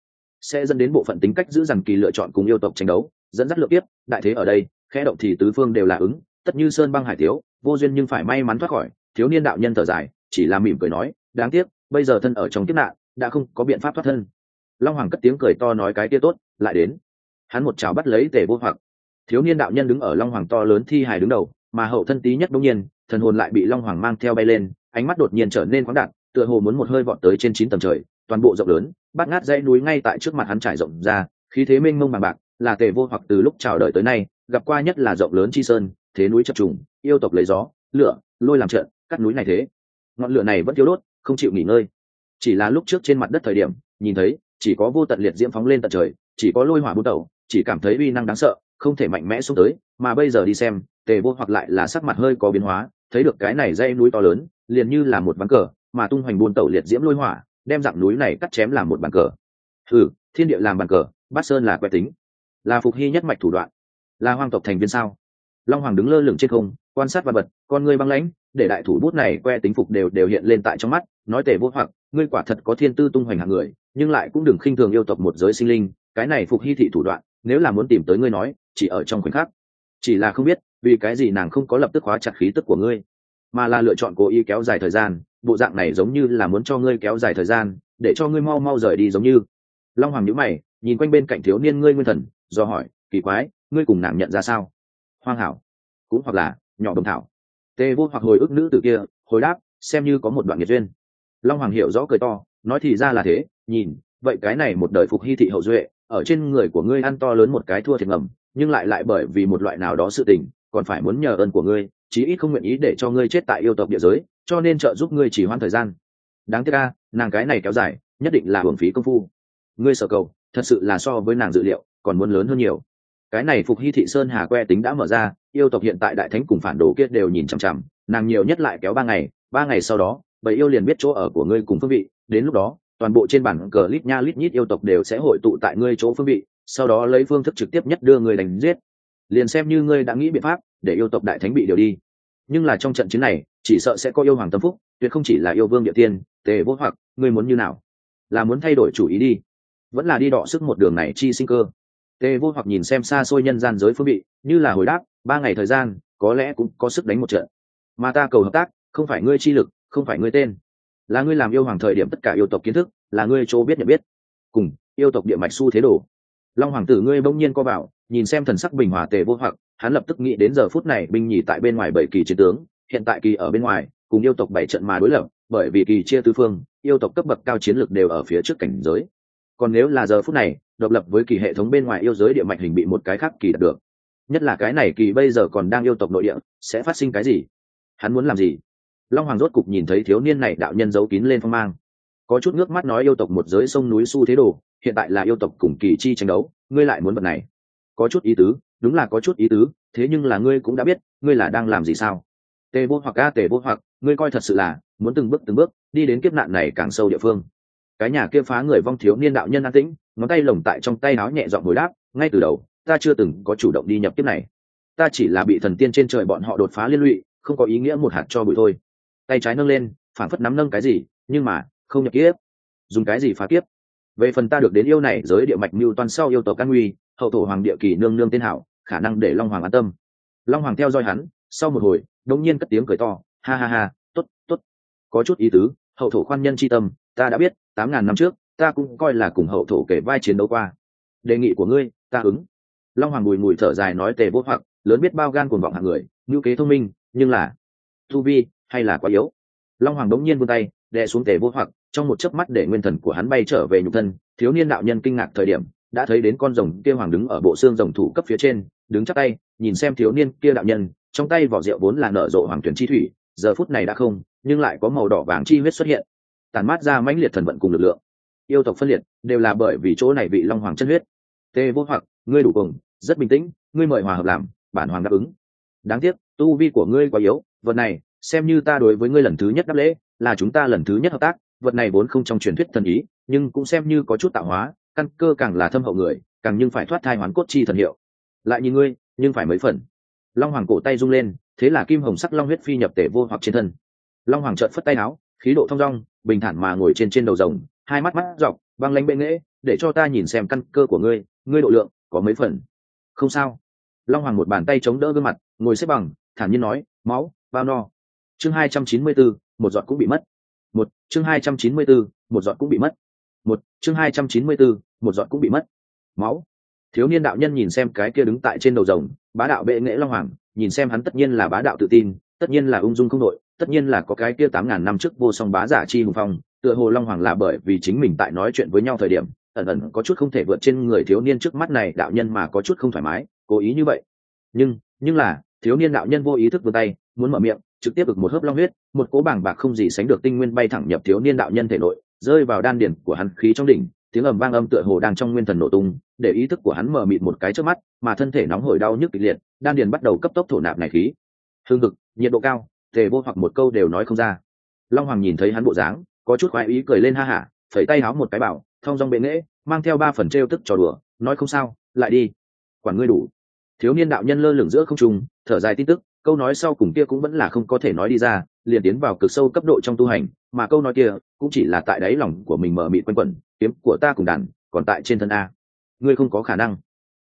Sẽ dẫn đến bộ phận tính cách giữ rằng kỳ lựa chọn cùng yêu tộc tranh đấu, dẫn dắt lượt tiếp, đại thế ở đây, khẽ động thì tứ phương đều là ứng, tất như sơn băng hải thiếu vô duyên nhưng phải may mắn thoát khỏi thiếu niên đạo nhân thở dài, chỉ là mỉm cười nói, đáng tiếc, bây giờ thân ở trong kiếp nạn, đã không có biện pháp thoát thân. Long hoàng cất tiếng cười to nói cái kia tốt, lại đến. Hắn một chảo bắt lấy tề vô hoặc. Thiếu niên đạo nhân đứng ở long hoàng to lớn thi hài đứng đầu, mà hậu thân tí nhất đông nhiên, thần hồn lại bị long hoàng mang theo bay lên, ánh mắt đột nhiên trở nên khoáng đạt, tựa hồ muốn một hơi vọt tới trên chín tầng trời, toàn bộ rộng lớn bát ngát dãy núi ngay tại trước mặt hắn trải rộng ra, khí thế mênh mông bằng bạc, là tề vô hoặc từ lúc chào đời tới nay, gặp qua nhất là rộng lớn chi sơn, thế núi chập trùng, yêu tộc lấy gió, lửa, lôi làm trận cắt núi này thế. Ngọn lửa này vẫn thiếu đốt, không chịu nghỉ ngơi. Chỉ là lúc trước trên mặt đất thời điểm, nhìn thấy, chỉ có vô tận liệt diễm phóng lên tận trời, chỉ có lôi hỏa bút đầu, chỉ cảm thấy uy năng đáng sợ, không thể mạnh mẽ xuống tới, mà bây giờ đi xem, tề vô hoặc lại là sắc mặt hơi có biến hóa, thấy được cái này dây núi to lớn, liền như là một ván cờ, mà tung hoành buôn tẩu liệt diễm lôi hỏa, đem dạng núi này cắt chém làm một bàn cờ. Ừ thiên địa làm bàn cờ, bát sơn là quẹt tính. Là phục hy nhất mạch thủ đoạn. Là hoang tộc thành viên sao? Long hoàng đứng lơ lửng trên không, quan sát và bật con người băng lãnh để đại thủ bút này que tính phục đều đều hiện lên tại trong mắt, nói tề vô hoặc, ngươi quả thật có thiên tư tung hoành hạng người, nhưng lại cũng đừng khinh thường yêu tộc một giới sinh linh, cái này phục hy thị thủ đoạn, nếu là muốn tìm tới ngươi nói, chỉ ở trong khoảnh khắc. Chỉ là không biết, vì cái gì nàng không có lập tức hóa chặt khí tức của ngươi, mà là lựa chọn cố ý kéo dài thời gian, bộ dạng này giống như là muốn cho ngươi kéo dài thời gian, để cho ngươi mau mau rời đi giống như. Long hoàng nhữ mày, nhìn quanh bên cạnh thiếu niên ngươi nguyên thần, do hỏi, kỳ quái, ngươi cùng nàng nhận ra sao? Hoang hảo. Cũng hoặc là, nhỏ đồng thảo tê vô hoặc hồi ức nữ từ kia, hồi đáp, xem như có một đoạn nghiệt duyên. Long hoàng hiểu rõ cười to, nói thì ra là thế, nhìn, vậy cái này một đời phục hy thị hậu duệ, ở trên người của ngươi ăn to lớn một cái thua thiệt ngầm, nhưng lại lại bởi vì một loại nào đó sự tình, còn phải muốn nhờ ơn của ngươi, chí ít không nguyện ý để cho ngươi chết tại yêu tộc địa giới, cho nên trợ giúp ngươi chỉ hoãn thời gian. Đáng tiếc ca nàng cái này kéo dài, nhất định là hưởng phí công phu. Ngươi sở cầu, thật sự là so với nàng dự liệu, còn muốn lớn hơn nhiều cái này phục hy thị sơn hà que tính đã mở ra, yêu tộc hiện tại đại thánh cùng phản đồ kia đều nhìn chằm chằm, nàng nhiều nhất lại kéo ba ngày ba ngày sau đó, bầy yêu liền biết chỗ ở của ngươi cùng phương vị, đến lúc đó, toàn bộ trên bản cờ lít nha lít nhít yêu tộc đều sẽ hội tụ tại ngươi chỗ phương vị, sau đó lấy phương thức trực tiếp nhất đưa người đánh giết. Liền xem như ngươi đã nghĩ biện pháp để yêu tộc đại thánh bị điều đi. Nhưng là trong trận chiến này, chỉ sợ sẽ có yêu hoàng tâm phúc, tuyệt không chỉ là yêu vương địa tiên, tề vô hoặc, ngươi muốn như nào? Là muốn thay đổi chủ ý đi. Vẫn là đi đọ sức một đường này chi sinh cơ tề vô hoặc nhìn xem xa xôi nhân gian giới phương bị như là hồi đáp, ba ngày thời gian, có lẽ cũng có sức đánh một trận. Mà ta cầu hợp tác, không phải ngươi chi lực, không phải ngươi tên. Là ngươi làm yêu hoàng thời điểm tất cả yêu tộc kiến thức, là ngươi chỗ biết nhận biết. Cùng, yêu tộc địa mạch su thế đồ long hoàng tử ngươi bỗng nhiên co vào, nhìn xem thần sắc bình hòa tề vô hoặc, hắn lập tức nghĩ đến giờ phút này binh nhì tại bên ngoài bảy kỳ chiến tướng, hiện tại kỳ ở bên ngoài, cùng yêu tộc bảy trận mà đối lập, bởi vì kỳ chia tứ phương, yêu tộc cấp bậc cao chiến lược đều ở phía trước cảnh giới. Còn nếu là giờ phút này độc lập với kỳ hệ thống bên ngoài yêu giới địa mạch hình bị một cái khác kỳ đạt được. Nhất là cái này kỳ bây giờ còn đang yêu tộc nội địa, sẽ phát sinh cái gì? Hắn muốn làm gì? Long hoàng rốt cục nhìn thấy thiếu niên này đạo nhân giấu kín lên phong mang. Có chút nước mắt nói yêu tộc một giới sông núi su thế đồ, hiện tại là yêu tộc cùng kỳ chi tranh đấu, ngươi lại muốn vật này. Có chút ý tứ, đúng là có chút ý tứ, thế nhưng là ngươi cũng đã biết, ngươi là đang làm gì sao? Tề vô hoặc A tề vô hoặc, ngươi coi thật sự là, muốn từng bước từng bước, đi đến kiếp nạn này càng sâu địa phương. Cái nhà kia phá người vong thiếu niên đạo nhân an tĩnh ngón tay lồng tại trong tay áo nhẹ dọn hồi đáp, ngay từ đầu, ta chưa từng có chủ động đi nhập kiếp này. Ta chỉ là bị thần tiên trên trời bọn họ đột phá liên lụy, không có ý nghĩa một hạt cho bụi thôi. Tay trái nâng lên phản phất nắm nâng cái gì, nhưng mà, không nhập kiếp. Dùng cái gì phá kiếp? Về phần ta được đến yêu này, giới địa mạch mưu toàn sau yêu tộc căn nguy hậu thổ hoàng địa kỳ nương nương tên hảo, khả năng để long hoàng an tâm. Long hoàng theo dõi hắn, sau một hồi, đống nhiên cất tiếng cười to, ha ha ha t ố t t ố t có chút ý tứ, hậu thổ khoan nhân c h i tâm, ta đã biết, tám ngàn năm trước ta cũng coi là cùng hậu thổ kể vai chiến đấu qua. Đề nghị của ngươi, ta ứng. Long hoàng bùi mùi thở dài nói tề vô hoặc, lớn biết bao gan cuồng vọng hạng người, ngữ kế thông minh, nhưng là tu vi hay là quá yếu. Long hoàng đống nhiên vươn tay, đè xuống tề vô hoặc, trong một chớp mắt để nguyên thần của hắn bay trở về nhục thân, thiếu niên đạo nhân kinh ngạc thời điểm, đã thấy đến con rồng kia hoàng đứng ở bộ xương rồng thủ cấp phía trên, đứng chắc tay, nhìn xem thiếu niên kia đạo nhân, trong tay vỏ rượu vốn là nở rộ hoàng tuyển chi thủy, giờ phút này đã không, nhưng lại có màu đỏ vàng chi huyết xuất hiện. Tàn mát ra mãnh liệt thần vận cùng lực lượng yêu tộc phân liệt, đều là bởi vì chỗ này bị long hoàng chân huyết. Tê vô hoặc, ngươi đủ cùng, rất bình tĩnh, ngươi mời hòa hợp làm, bản hoàng đáp ứng. Đáng tiếc, tu vi của ngươi quá yếu, vật này, xem như ta đối với ngươi lần thứ nhất đáp lễ, là chúng ta lần thứ nhất hợp tác, vật này vốn không trong truyền thuyết thần ý, nhưng cũng xem như có chút tạo hóa, căn cơ càng là thâm hậu người, càng nhưng phải thoát thai hoán cốt chi thần hiệu. Lại nhìn ngươi, nhưng phải mấy phần. Long hoàng cổ tay rung lên, thế là kim hồng sắc long huyết phi nhập tể vô hoặc trên thân. Long hoàng trợn phất tay áo, khí độ thong dong, bình thản mà ngồi trên trên đầu rồng hai mắt mắt dọc, băng lanh bệ nghễ để cho ta nhìn xem căn cơ của ngươi ngươi độ lượng có mấy phần? Không sao. Long hoàng một bàn tay chống đỡ gương mặt, ngồi xếp bằng, thản nhiên nói, máu, bao no. Chương hai trăm chín mươi bốn, một giọt cũng bị mất. Một, chương hai trăm chín mươi bốn, một giọt cũng bị mất. Một, chương hai trăm chín mươi bốn, một giọt cũng bị mất. Máu. Thiếu niên đạo nhân nhìn xem cái kia đứng tại trên đầu rồng, bá đạo bệ nghệ long hoàng, nhìn xem hắn tất nhiên là bá đạo tự tin, tất nhiên là ung dung không đội, tất nhiên là có cái kia tám ngàn năm trước vô song bá giả chi hùng phong tựa hồ long hoàng là bởi vì chính mình tại nói chuyện với nhau thời điểm ẩn ẩn có chút không thể vượt trên người thiếu niên trước mắt này đạo nhân mà có chút không thoải mái cố ý như vậy. Nhưng nhưng là thiếu niên đạo nhân vô ý thức vươn tay muốn mở miệng trực tiếp được một hớp long huyết một cố bảng bạc không gì sánh được tinh nguyên bay thẳng nhập thiếu niên đạo nhân thể nội rơi vào đan điển của hắn khí trong đỉnh tiếng ầm vang âm tựa hồ đang trong nguyên thần nổ tung để ý thức của hắn mở mịt một cái trước mắt mà thân thể nóng hổi đau nhức kịch liệt đan điền bắt đầu cấp tốc thổ nạp này khí. Hương cực, nhiệt độ cao tề vô hoặc một câu đều nói không ra. Long hoàng nhìn thấy hắn bộ dáng có chút khoái ý cười lên ha hả, phẩy tay háo một cái bảo, thong dong bệ nghễ, mang theo ba phần trêu tức trò đùa, nói không sao, lại đi. Quản ngươi đủ. Thiếu niên đạo nhân lơ lửng giữa không trung, thở dài tin tức, câu nói sau cùng kia cũng vẫn là không có thể nói đi ra, liền tiến vào cực sâu cấp độ trong tu hành, mà câu nói kia cũng chỉ là tại đáy lòng của mình mở mịt quanh quẩn, kiếm của ta cùng đàn, còn tại trên thân a. Ngươi không có khả năng.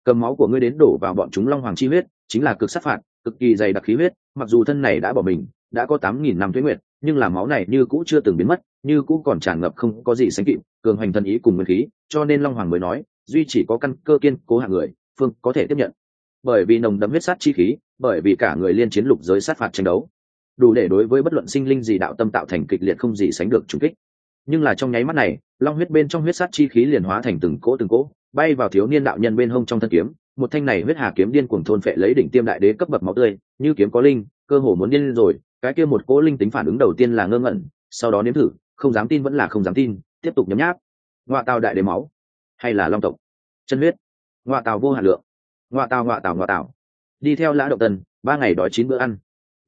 Cầm máu của ngươi đến đổ vào bọn chúng long hoàng chi huyết, chính là cực sát phạt, cực kỳ dày đặc khí huyết, mặc dù thân này đã bỏ mình, đã có tám nghìn năm tuế nguyệt nhưng là máu này như cũ chưa từng biến mất, như cũ còn tràn ngập không có gì sánh kịp, cường hoành thân ý cùng nguyên khí, cho nên long hoàng mới nói, duy chỉ có căn cơ kiên cố hạng người, phương có thể tiếp nhận. Bởi vì nồng đấm huyết sát chi khí, bởi vì cả người liên chiến lục giới sát phạt tranh đấu, đủ để đối với bất luận sinh linh gì đạo tâm tạo thành kịch liệt không gì sánh được trùng kích. Nhưng là trong nháy mắt này, long huyết bên trong huyết sát chi khí liền hóa thành từng cỗ từng cỗ, bay vào thiếu niên đạo nhân bên hông trong thân kiếm, một thanh này huyết hà kiếm điên cuồng thôn phệ lấy đỉnh tiêm đại đế cấp bậc máu tươi, như kiếm có linh cơ hồ muốn điên lên rồi, cái kia một cỗ linh tính phản ứng đầu tiên là ngơ ngẩn, sau đó nếm thử, không dám tin vẫn là không dám tin, tiếp tục nhấm nháp. Ngoại tàu đại đế máu, hay là long tộc? Chân huyết. Ngoại tàu vô hạn lượng. Ngoại tàu ngoại tàu ngoại tàu đi theo lã động tần, ba ngày đói chín bữa ăn.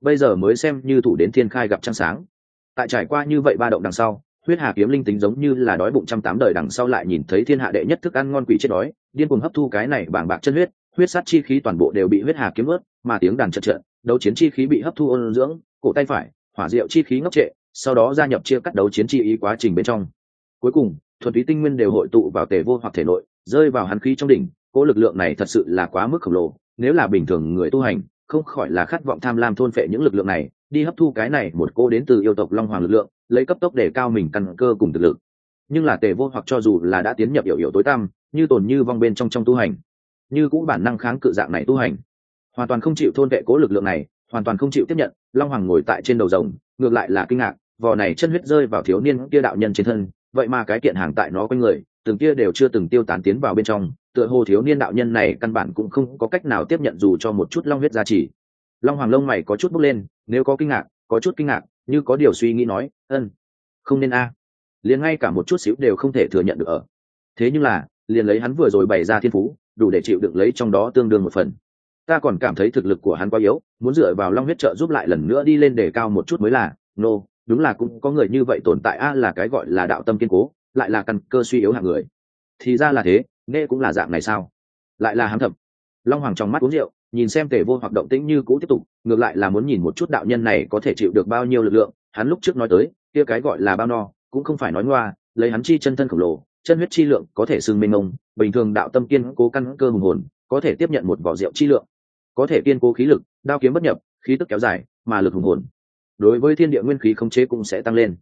Bây giờ mới xem như thủ đến thiên khai gặp trăng sáng. Tại trải qua như vậy ba động đằng sau, huyết hà kiếm linh tính giống như là đói bụng trăm tám đời đằng sau lại nhìn thấy thiên hạ đệ nhất thức ăn ngon quỷ chết đói, điên cuồng hấp thu cái này bảng bạc chân huyết huyết sát chi khí toàn bộ đều bị huyết hà kiếm ướt, mà tiếng đàn chật trận đấu chiến chi khí bị hấp thu ôn dưỡng, cổ tay phải, hỏa diệu chi khí ngốc trệ, sau đó gia nhập chia cắt đấu chiến chi ý quá trình bên trong. Cuối cùng, thuần túy tinh nguyên đều hội tụ vào tề vô hoặc thể nội, rơi vào hắn khí trong đỉnh, cỗ lực lượng này thật sự là quá mức khổng lồ, nếu là bình thường người tu hành, không khỏi là khát vọng tham lam thôn phệ những lực lượng này, đi hấp thu cái này một cô đến từ yêu tộc long hoàng lực lượng, lấy cấp tốc để cao mình căn cơ cùng thực lực. Nhưng là tề vô hoặc cho dù là đã tiến nhập hiểu hiểu tối tăm, như tồn như vong bên trong trong tu hành như cũng bản năng kháng cự dạng này tu hành. Hoàn toàn không chịu thôn vệ cố lực lượng này, hoàn toàn không chịu tiếp nhận, long hoàng ngồi tại trên đầu rồng, ngược lại là kinh ngạc, vò này chân huyết rơi vào thiếu niên kia đạo nhân trên thân, vậy mà cái kiện hàng tại nó quanh người, từng kia đều chưa từng tiêu tán tiến vào bên trong, tựa hồ thiếu niên đạo nhân này căn bản cũng không có cách nào tiếp nhận dù cho một chút long huyết gia trì. Long hoàng lông mày có chút bốc lên, nếu có kinh ngạc, có chút kinh ngạc, như có điều suy nghĩ nói, ân, không nên a. À. liền ngay cả một chút xíu đều không thể thừa nhận được ở. Thế nhưng là, liền lấy hắn vừa rồi bày ra thiên phú đủ để chịu được lấy trong đó tương đương một phần. Ta còn cảm thấy thực lực của hắn quá yếu muốn dựa vào long huyết trợ giúp lại lần nữa đi lên đề cao một chút mới là nô、no, đúng là cũng có người như vậy tồn tại a là cái gọi là đạo tâm kiên cố lại là căn cơ suy yếu hạng người. Thì ra là thế nghe cũng là dạng này sao? Lại là hám thầm. Long hoàng trong mắt uống rượu nhìn xem tề vô hoặc động tĩnh như cũ tiếp tục ngược lại là muốn nhìn một chút đạo nhân này có thể chịu được bao nhiêu lực lượng. Hắn lúc trước nói tới kia cái gọi là bao no cũng không phải nói ngoa lấy hắn chi chân thân khổng lồ chân huyết chi lượng có thể xưng mênh mông, bình thường đạo tâm kiên cố căn cơ hùng hồn, có thể tiếp nhận một vỏ rượu chi lượng. Có thể kiên cố khí lực, đao kiếm bất nhập, khí tức kéo dài, mà lực hùng hồn. Đối với thiên địa nguyên khí khống chế cũng sẽ tăng lên.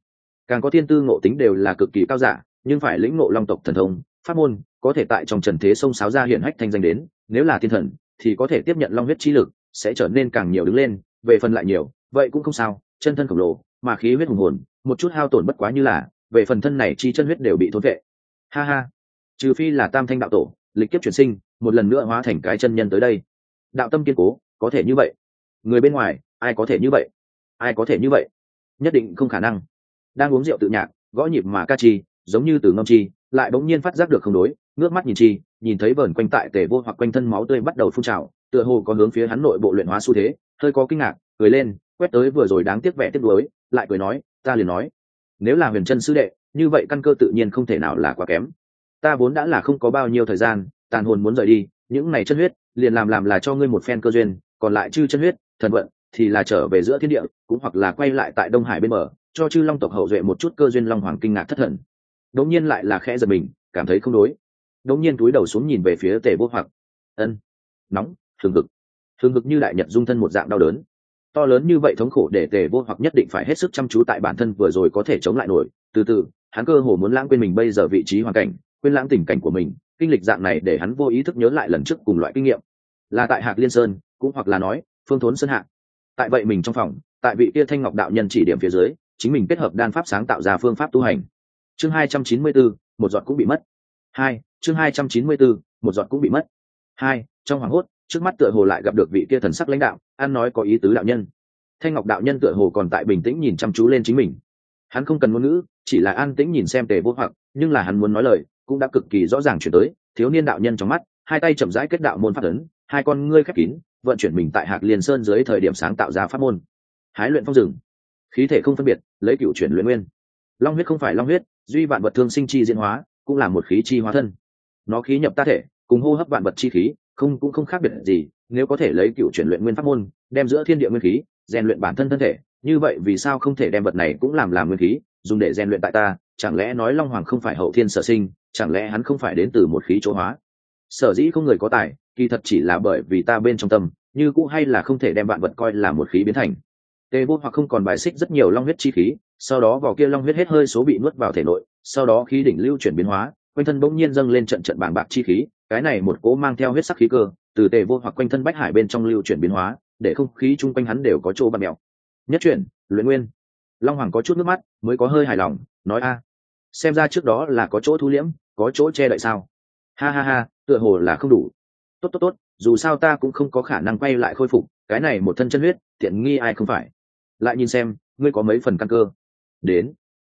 Càng có thiên tư ngộ tính đều là cực kỳ cao giả, nhưng phải lĩnh ngộ long tộc thần thông, pháp môn, có thể tại trong trần thế sông sáo ra hiện hách thanh danh đến, nếu là thiên thần, thì có thể tiếp nhận long huyết chi lực, sẽ trở nên càng nhiều đứng lên, về phần lại nhiều, vậy cũng không sao, chân thân khổng lồ, mà khí huyết hùng hồn, một chút hao tổn bất quá như là, về phần thân này chi chân huyết đều bị thốn vệ ha ha. Trừ phi là tam thanh đạo tổ, lịch kiếp chuyển sinh, một lần nữa hóa thành cái chân nhân tới đây. Đạo tâm kiên cố, có thể như vậy. Người bên ngoài, ai có thể như vậy? Ai có thể như vậy? Nhất định không khả năng. Đang uống rượu tự nhạc, gõ nhịp mà ca chi, giống như từ ngâm chi, lại bỗng nhiên phát giác được không đối, ngước mắt nhìn chi, nhìn thấy vờn quanh tại tề vô hoặc quanh thân máu tươi bắt đầu phun trào, tựa hồ có hướng phía hắn nội bộ luyện hóa xu thế, hơi có kinh ngạc, cười lên, quét tới vừa rồi đáng tiếc vẻ tiếc nuối, lại cười nói, ta liền nói, nếu là huyền chân sư đệ như vậy căn cơ tự nhiên không thể nào là quá kém. Ta vốn đã là không có bao nhiêu thời gian, tàn hồn muốn rời đi, những này chân huyết, liền làm làm là cho ngươi một phen cơ duyên, còn lại chư chân huyết, thần vận, thì là trở về giữa thiên địa, cũng hoặc là quay lại tại đông hải bên bờ, cho chư long tộc hậu duệ một chút cơ duyên long hoàng kinh ngạc thất thần. Đống nhiên lại là khẽ giật mình, cảm thấy không đối. Đống nhiên túi đầu xuống nhìn về phía tề vô hoặc. Ân, nóng thường cực thường cực như đại nhật dung thân một dạng đau đớn. To lớn như vậy thống khổ để tề vô hoặc nhất định phải hết sức chăm chú tại bản thân vừa rồi có thể chống lại nổi. Từ từ hắn cơ hồ muốn lãng quên mình bây giờ vị trí hoàn cảnh, quên lãng tình cảnh của mình, kinh lịch dạng này để hắn vô ý thức nhớ lại lần trước cùng loại kinh nghiệm. Là tại hạc liên sơn, cũng hoặc là nói, phương thốn sơn hạc tại vậy mình trong phòng, tại vị kia thanh ngọc đạo nhân chỉ điểm phía dưới, chính mình kết hợp đan pháp sáng tạo ra phương pháp tu hành. Chương hai trăm chín mươi bốn, một giọt cũng bị mất. Hai, chương hai trăm chín mươi bốn, một giọt cũng bị mất. Hai, trong hoàng hốt, trước mắt tựa hồ lại gặp được vị kia thần sắc lãnh đạo an nói có ý tứ đạo nhân. Thanh ngọc đạo nhân tựa hồ còn tại bình tĩnh nhìn chăm chú lên chính mình. Hắn không cần ngôn ngữ chỉ là an tĩnh nhìn xem tề vô hoặc, nhưng là hắn muốn nói lời, cũng đã cực kỳ rõ ràng chuyển tới, thiếu niên đạo nhân trong mắt, hai tay chậm rãi kết đạo môn pháp ấn, hai con ngươi khép kín, vận chuyển mình tại hạc liên sơn dưới thời điểm sáng tạo ra pháp môn. Hái luyện phong rừng. Khí thể không phân biệt, lấy cựu chuyển luyện nguyên. Long huyết không phải long huyết, duy vạn vật thương sinh chi diễn hóa, cũng là một khí chi hóa thân. Nó khí nhập ta thể, cùng hô hấp vạn vật chi khí, không cũng không khác biệt gì, nếu có thể lấy cựu chuyển luyện nguyên pháp môn, đem giữa thiên địa nguyên khí, rèn luyện bản thân thân thể, như vậy vì sao không thể đem vật này cũng làm làm nguyên khí? Dùng để rèn luyện tại ta, chẳng lẽ nói long hoàng không phải hậu thiên sở sinh, chẳng lẽ hắn không phải đến từ một khí chỗ hóa? Sở dĩ không người có tài, kỳ thật chỉ là bởi vì ta bên trong tâm, như cũ hay là không thể đem vạn vật coi là một khí biến thành. Tề vô hoặc không còn bài xích rất nhiều long huyết chi khí, sau đó vào kia long huyết hết hơi số bị nuốt vào thể nội, sau đó khí đỉnh lưu chuyển biến hóa, quanh thân bỗng nhiên dâng lên trận trận bảng bạc chi khí, cái này một cố mang theo huyết sắc khí cơ, từ tề vô hoặc quanh thân bách hải bên trong lưu chuyển biến hóa, để không khí chung quanh hắn đều có chỗ bạt mèo. Nhất chuyển, luyện nguyên long hoàng có chút nước mắt, mới có hơi hài lòng, nói, a, xem ra trước đó là có chỗ thu liễm, có chỗ che đậy sao? Ha ha ha, tựa hồ là không đủ. Tốt tốt tốt, dù sao ta cũng không có khả năng quay lại khôi phục, cái này một thân chân huyết, tiện nghi ai không phải. Lại nhìn xem, ngươi có mấy phần căn cơ? Đến.